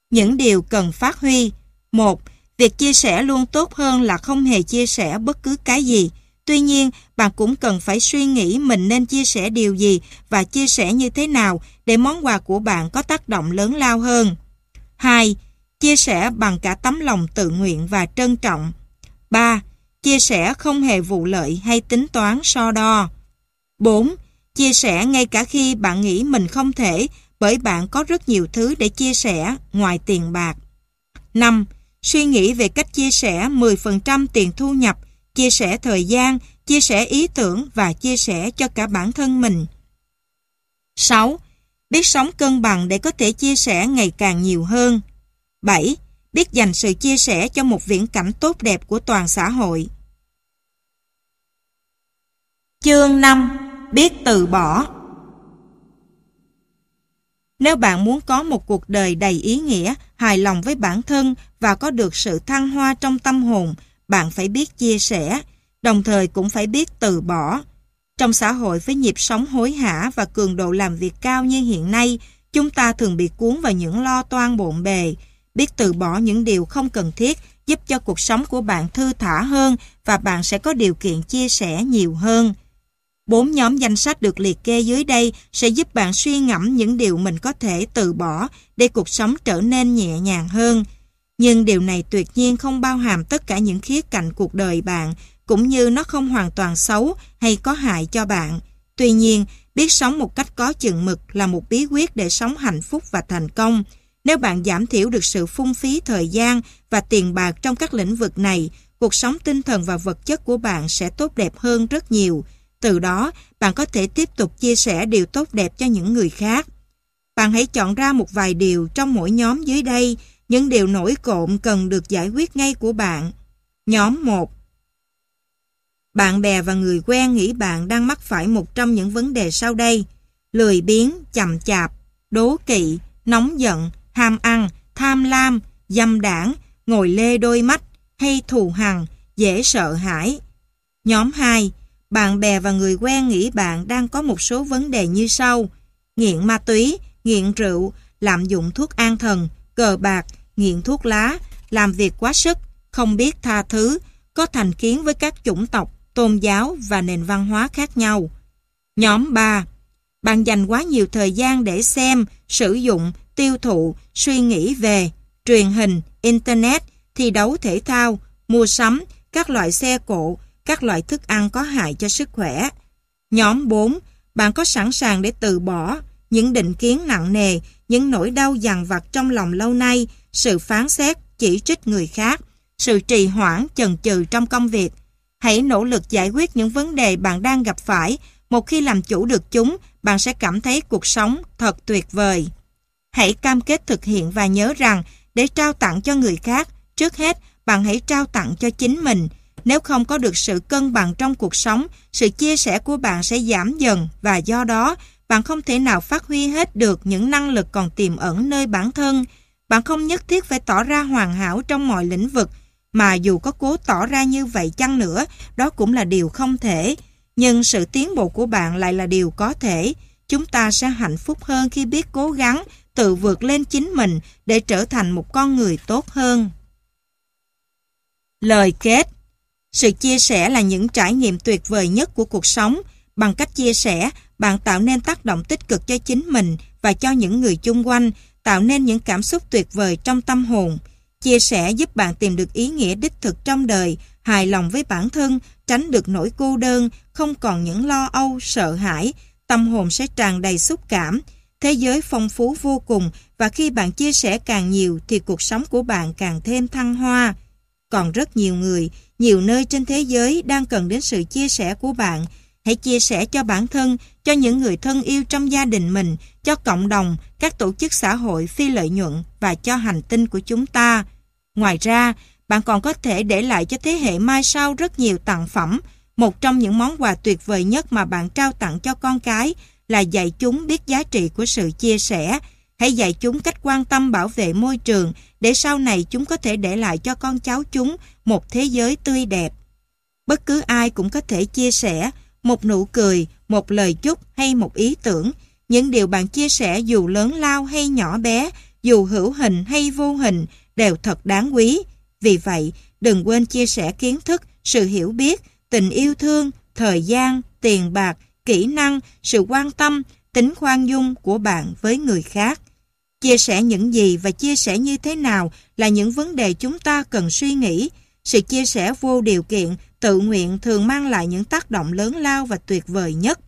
Những điều cần phát huy. một Việc chia sẻ luôn tốt hơn là không hề chia sẻ bất cứ cái gì. Tuy nhiên, bạn cũng cần phải suy nghĩ mình nên chia sẻ điều gì và chia sẻ như thế nào để món quà của bạn có tác động lớn lao hơn. 2. Chia sẻ bằng cả tấm lòng tự nguyện và trân trọng. 3. Chia sẻ không hề vụ lợi hay tính toán so đo. 4. Chia sẻ ngay cả khi bạn nghĩ mình không thể bởi bạn có rất nhiều thứ để chia sẻ ngoài tiền bạc. 5. Suy nghĩ về cách chia sẻ 10% tiền thu nhập, chia sẻ thời gian, chia sẻ ý tưởng và chia sẻ cho cả bản thân mình. 6. Biết sống cân bằng để có thể chia sẻ ngày càng nhiều hơn. 7. Biết dành sự chia sẻ cho một viễn cảnh tốt đẹp của toàn xã hội. Chương 5. Biết từ bỏ Nếu bạn muốn có một cuộc đời đầy ý nghĩa, hài lòng với bản thân và có được sự thăng hoa trong tâm hồn, bạn phải biết chia sẻ, đồng thời cũng phải biết từ bỏ. Trong xã hội với nhịp sống hối hả và cường độ làm việc cao như hiện nay, chúng ta thường bị cuốn vào những lo toan bộn bề. Biết từ bỏ những điều không cần thiết giúp cho cuộc sống của bạn thư thả hơn và bạn sẽ có điều kiện chia sẻ nhiều hơn. Bốn nhóm danh sách được liệt kê dưới đây sẽ giúp bạn suy ngẫm những điều mình có thể từ bỏ để cuộc sống trở nên nhẹ nhàng hơn. Nhưng điều này tuyệt nhiên không bao hàm tất cả những khía cạnh cuộc đời bạn, cũng như nó không hoàn toàn xấu hay có hại cho bạn. Tuy nhiên, biết sống một cách có chừng mực là một bí quyết để sống hạnh phúc và thành công. Nếu bạn giảm thiểu được sự phung phí thời gian và tiền bạc trong các lĩnh vực này, cuộc sống tinh thần và vật chất của bạn sẽ tốt đẹp hơn rất nhiều. Từ đó, bạn có thể tiếp tục chia sẻ điều tốt đẹp cho những người khác. Bạn hãy chọn ra một vài điều trong mỗi nhóm dưới đây, những điều nổi cộm cần được giải quyết ngay của bạn. Nhóm 1 Bạn bè và người quen nghĩ bạn đang mắc phải một trong những vấn đề sau đây. Lười biếng, chậm chạp, đố kỵ, nóng giận, ham ăn, tham lam, dâm đảng, ngồi lê đôi mắt, hay thù hằn, dễ sợ hãi. Nhóm 2. Bạn bè và người quen nghĩ bạn đang có một số vấn đề như sau. Nghiện ma túy, nghiện rượu, lạm dụng thuốc an thần, cờ bạc, nghiện thuốc lá, làm việc quá sức, không biết tha thứ, có thành kiến với các chủng tộc, tôn giáo và nền văn hóa khác nhau. Nhóm 3. Bạn dành quá nhiều thời gian để xem, sử dụng, tiêu thụ, suy nghĩ về truyền hình, internet, thi đấu thể thao, mua sắm, các loại xe cộ, các loại thức ăn có hại cho sức khỏe. Nhóm 4. Bạn có sẵn sàng để từ bỏ những định kiến nặng nề, những nỗi đau dằn vặt trong lòng lâu nay, sự phán xét, chỉ trích người khác, sự trì hoãn, chần chừ trong công việc. Hãy nỗ lực giải quyết những vấn đề bạn đang gặp phải. Một khi làm chủ được chúng, bạn sẽ cảm thấy cuộc sống thật tuyệt vời. Hãy cam kết thực hiện và nhớ rằng để trao tặng cho người khác, trước hết bạn hãy trao tặng cho chính mình. Nếu không có được sự cân bằng trong cuộc sống, sự chia sẻ của bạn sẽ giảm dần và do đó bạn không thể nào phát huy hết được những năng lực còn tiềm ẩn nơi bản thân. Bạn không nhất thiết phải tỏ ra hoàn hảo trong mọi lĩnh vực, mà dù có cố tỏ ra như vậy chăng nữa, đó cũng là điều không thể. Nhưng sự tiến bộ của bạn lại là điều có thể. Chúng ta sẽ hạnh phúc hơn khi biết cố gắng tự vượt lên chính mình để trở thành một con người tốt hơn. Lời kết Sự chia sẻ là những trải nghiệm tuyệt vời nhất của cuộc sống. Bằng cách chia sẻ, bạn tạo nên tác động tích cực cho chính mình và cho những người chung quanh, tạo nên những cảm xúc tuyệt vời trong tâm hồn. Chia sẻ giúp bạn tìm được ý nghĩa đích thực trong đời, hài lòng với bản thân, tránh được nỗi cô đơn, không còn những lo âu, sợ hãi, tâm hồn sẽ tràn đầy xúc cảm. Thế giới phong phú vô cùng và khi bạn chia sẻ càng nhiều thì cuộc sống của bạn càng thêm thăng hoa. Còn rất nhiều người, nhiều nơi trên thế giới đang cần đến sự chia sẻ của bạn. Hãy chia sẻ cho bản thân, cho những người thân yêu trong gia đình mình, cho cộng đồng, các tổ chức xã hội phi lợi nhuận và cho hành tinh của chúng ta. Ngoài ra, bạn còn có thể để lại cho thế hệ mai sau rất nhiều tặng phẩm. Một trong những món quà tuyệt vời nhất mà bạn trao tặng cho con cái là dạy chúng biết giá trị của sự chia sẻ. Hãy dạy chúng cách quan tâm bảo vệ môi trường để sau này chúng có thể để lại cho con cháu chúng một thế giới tươi đẹp. Bất cứ ai cũng có thể chia sẻ một nụ cười, một lời chúc hay một ý tưởng. Những điều bạn chia sẻ dù lớn lao hay nhỏ bé, dù hữu hình hay vô hình đều thật đáng quý. Vì vậy, đừng quên chia sẻ kiến thức, sự hiểu biết, tình yêu thương, thời gian, tiền bạc, kỹ năng, sự quan tâm, tính khoan dung của bạn với người khác. Chia sẻ những gì và chia sẻ như thế nào là những vấn đề chúng ta cần suy nghĩ. Sự chia sẻ vô điều kiện, tự nguyện thường mang lại những tác động lớn lao và tuyệt vời nhất.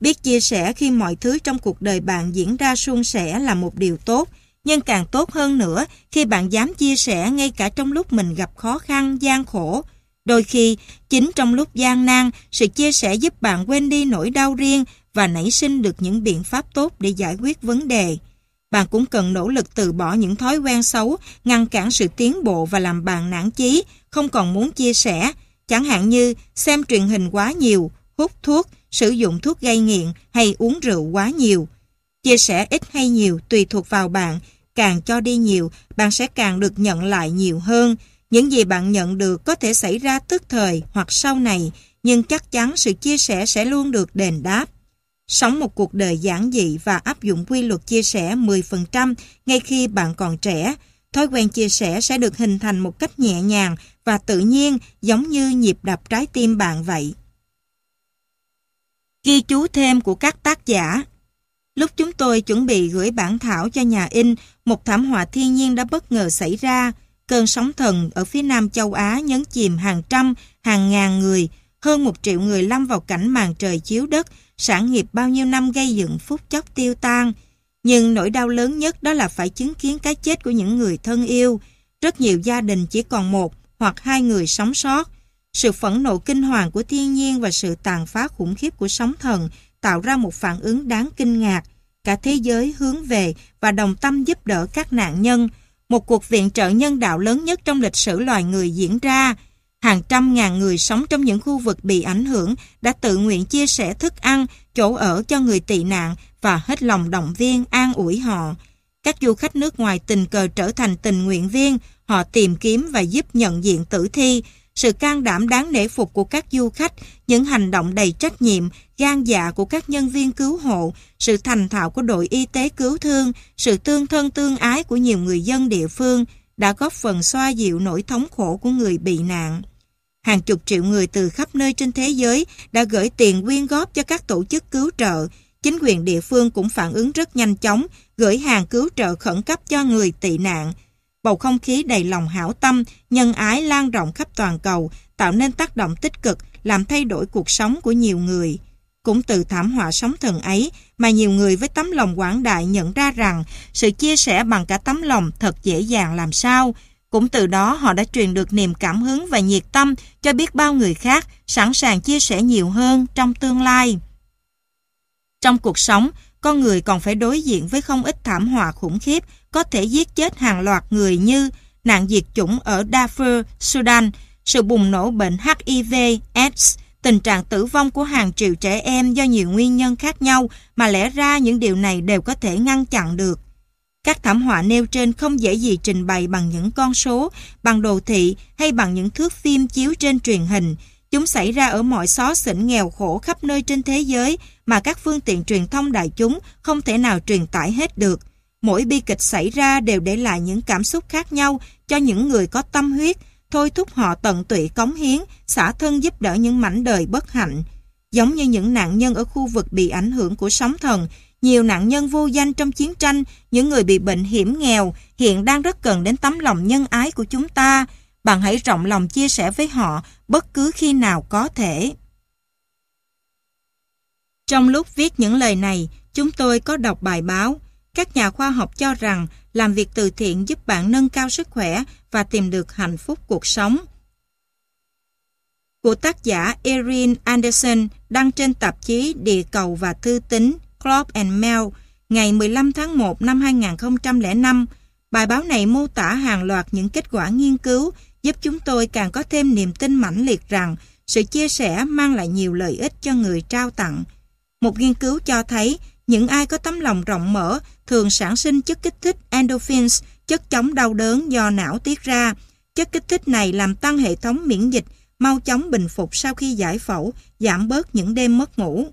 Biết chia sẻ khi mọi thứ trong cuộc đời bạn diễn ra suôn sẻ là một điều tốt, nhưng càng tốt hơn nữa khi bạn dám chia sẻ ngay cả trong lúc mình gặp khó khăn, gian khổ. Đôi khi, chính trong lúc gian nan, sự chia sẻ giúp bạn quên đi nỗi đau riêng và nảy sinh được những biện pháp tốt để giải quyết vấn đề. Bạn cũng cần nỗ lực từ bỏ những thói quen xấu, ngăn cản sự tiến bộ và làm bạn nản chí, không còn muốn chia sẻ, chẳng hạn như xem truyền hình quá nhiều, hút thuốc, sử dụng thuốc gây nghiện hay uống rượu quá nhiều. Chia sẻ ít hay nhiều tùy thuộc vào bạn, càng cho đi nhiều, bạn sẽ càng được nhận lại nhiều hơn. Những gì bạn nhận được có thể xảy ra tức thời hoặc sau này, nhưng chắc chắn sự chia sẻ sẽ luôn được đền đáp. Sống một cuộc đời giản dị và áp dụng quy luật chia sẻ 10% ngay khi bạn còn trẻ, thói quen chia sẻ sẽ được hình thành một cách nhẹ nhàng và tự nhiên giống như nhịp đập trái tim bạn vậy. Ghi chú thêm của các tác giả Lúc chúng tôi chuẩn bị gửi bản thảo cho nhà in, một thảm họa thiên nhiên đã bất ngờ xảy ra. Cơn sóng thần ở phía nam châu Á nhấn chìm hàng trăm, hàng ngàn người, hơn một triệu người lâm vào cảnh màn trời chiếu đất, sản nghiệp bao nhiêu năm gây dựng phút chốc tiêu tan. Nhưng nỗi đau lớn nhất đó là phải chứng kiến cái chết của những người thân yêu. Rất nhiều gia đình chỉ còn một hoặc hai người sống sót. Sự phẫn nộ kinh hoàng của thiên nhiên và sự tàn phá khủng khiếp của sóng thần tạo ra một phản ứng đáng kinh ngạc. Cả thế giới hướng về và đồng tâm giúp đỡ các nạn nhân. Một cuộc viện trợ nhân đạo lớn nhất trong lịch sử loài người diễn ra. Hàng trăm ngàn người sống trong những khu vực bị ảnh hưởng đã tự nguyện chia sẻ thức ăn, chỗ ở cho người tị nạn và hết lòng động viên, an ủi họ. Các du khách nước ngoài tình cờ trở thành tình nguyện viên, họ tìm kiếm và giúp nhận diện tử thi, sự can đảm đáng nể phục của các du khách, những hành động đầy trách nhiệm, gan dạ của các nhân viên cứu hộ, sự thành thạo của đội y tế cứu thương, sự tương thân tương ái của nhiều người dân địa phương đã góp phần xoa dịu nỗi thống khổ của người bị nạn. Hàng chục triệu người từ khắp nơi trên thế giới đã gửi tiền quyên góp cho các tổ chức cứu trợ. Chính quyền địa phương cũng phản ứng rất nhanh chóng, gửi hàng cứu trợ khẩn cấp cho người tị nạn. Bầu không khí đầy lòng hảo tâm, nhân ái lan rộng khắp toàn cầu, tạo nên tác động tích cực, làm thay đổi cuộc sống của nhiều người. Cũng từ thảm họa sóng thần ấy mà nhiều người với tấm lòng quảng đại nhận ra rằng sự chia sẻ bằng cả tấm lòng thật dễ dàng làm sao. Cũng từ đó họ đã truyền được niềm cảm hứng và nhiệt tâm cho biết bao người khác sẵn sàng chia sẻ nhiều hơn trong tương lai. Trong cuộc sống, con người còn phải đối diện với không ít thảm họa khủng khiếp có thể giết chết hàng loạt người như nạn diệt chủng ở Darfur, Sudan, sự bùng nổ bệnh HIV, AIDS, tình trạng tử vong của hàng triệu trẻ em do nhiều nguyên nhân khác nhau mà lẽ ra những điều này đều có thể ngăn chặn được. Các thảm họa nêu trên không dễ gì trình bày bằng những con số, bằng đồ thị hay bằng những thước phim chiếu trên truyền hình. Chúng xảy ra ở mọi xó xỉnh nghèo khổ khắp nơi trên thế giới mà các phương tiện truyền thông đại chúng không thể nào truyền tải hết được. Mỗi bi kịch xảy ra đều để lại những cảm xúc khác nhau cho những người có tâm huyết, thôi thúc họ tận tụy cống hiến, xả thân giúp đỡ những mảnh đời bất hạnh. Giống như những nạn nhân ở khu vực bị ảnh hưởng của sóng thần, nhiều nạn nhân vô danh trong chiến tranh, những người bị bệnh hiểm nghèo hiện đang rất cần đến tấm lòng nhân ái của chúng ta. Bạn hãy rộng lòng chia sẻ với họ bất cứ khi nào có thể. Trong lúc viết những lời này, chúng tôi có đọc bài báo. Các nhà khoa học cho rằng làm việc từ thiện giúp bạn nâng cao sức khỏe và tìm được hạnh phúc cuộc sống. Của tác giả Erin Anderson đăng trên tạp chí Địa cầu và Thư tín, Club and Mail, ngày 15 tháng 1 năm 2005. Bài báo này mô tả hàng loạt những kết quả nghiên cứu, giúp chúng tôi càng có thêm niềm tin mãnh liệt rằng sự chia sẻ mang lại nhiều lợi ích cho người trao tặng. Một nghiên cứu cho thấy, những ai có tấm lòng rộng mở thường sản sinh chất kích thích endorphins, chất chống đau đớn do não tiết ra. Chất kích thích này làm tăng hệ thống miễn dịch, mau chóng bình phục sau khi giải phẫu, giảm bớt những đêm mất ngủ.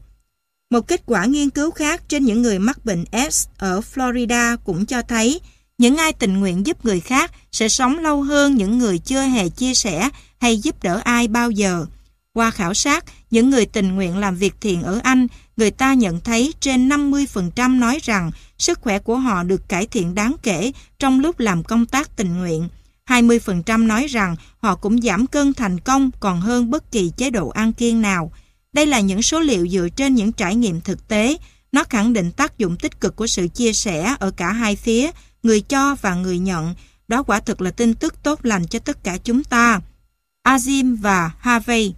Một kết quả nghiên cứu khác trên những người mắc bệnh S ở Florida cũng cho thấy những ai tình nguyện giúp người khác sẽ sống lâu hơn những người chưa hề chia sẻ hay giúp đỡ ai bao giờ. Qua khảo sát, những người tình nguyện làm việc thiện ở Anh, người ta nhận thấy trên 50% nói rằng sức khỏe của họ được cải thiện đáng kể trong lúc làm công tác tình nguyện. 20% nói rằng họ cũng giảm cân thành công còn hơn bất kỳ chế độ ăn kiêng nào. Đây là những số liệu dựa trên những trải nghiệm thực tế. Nó khẳng định tác dụng tích cực của sự chia sẻ ở cả hai phía, người cho và người nhận. Đó quả thực là tin tức tốt lành cho tất cả chúng ta. Azim và Harvey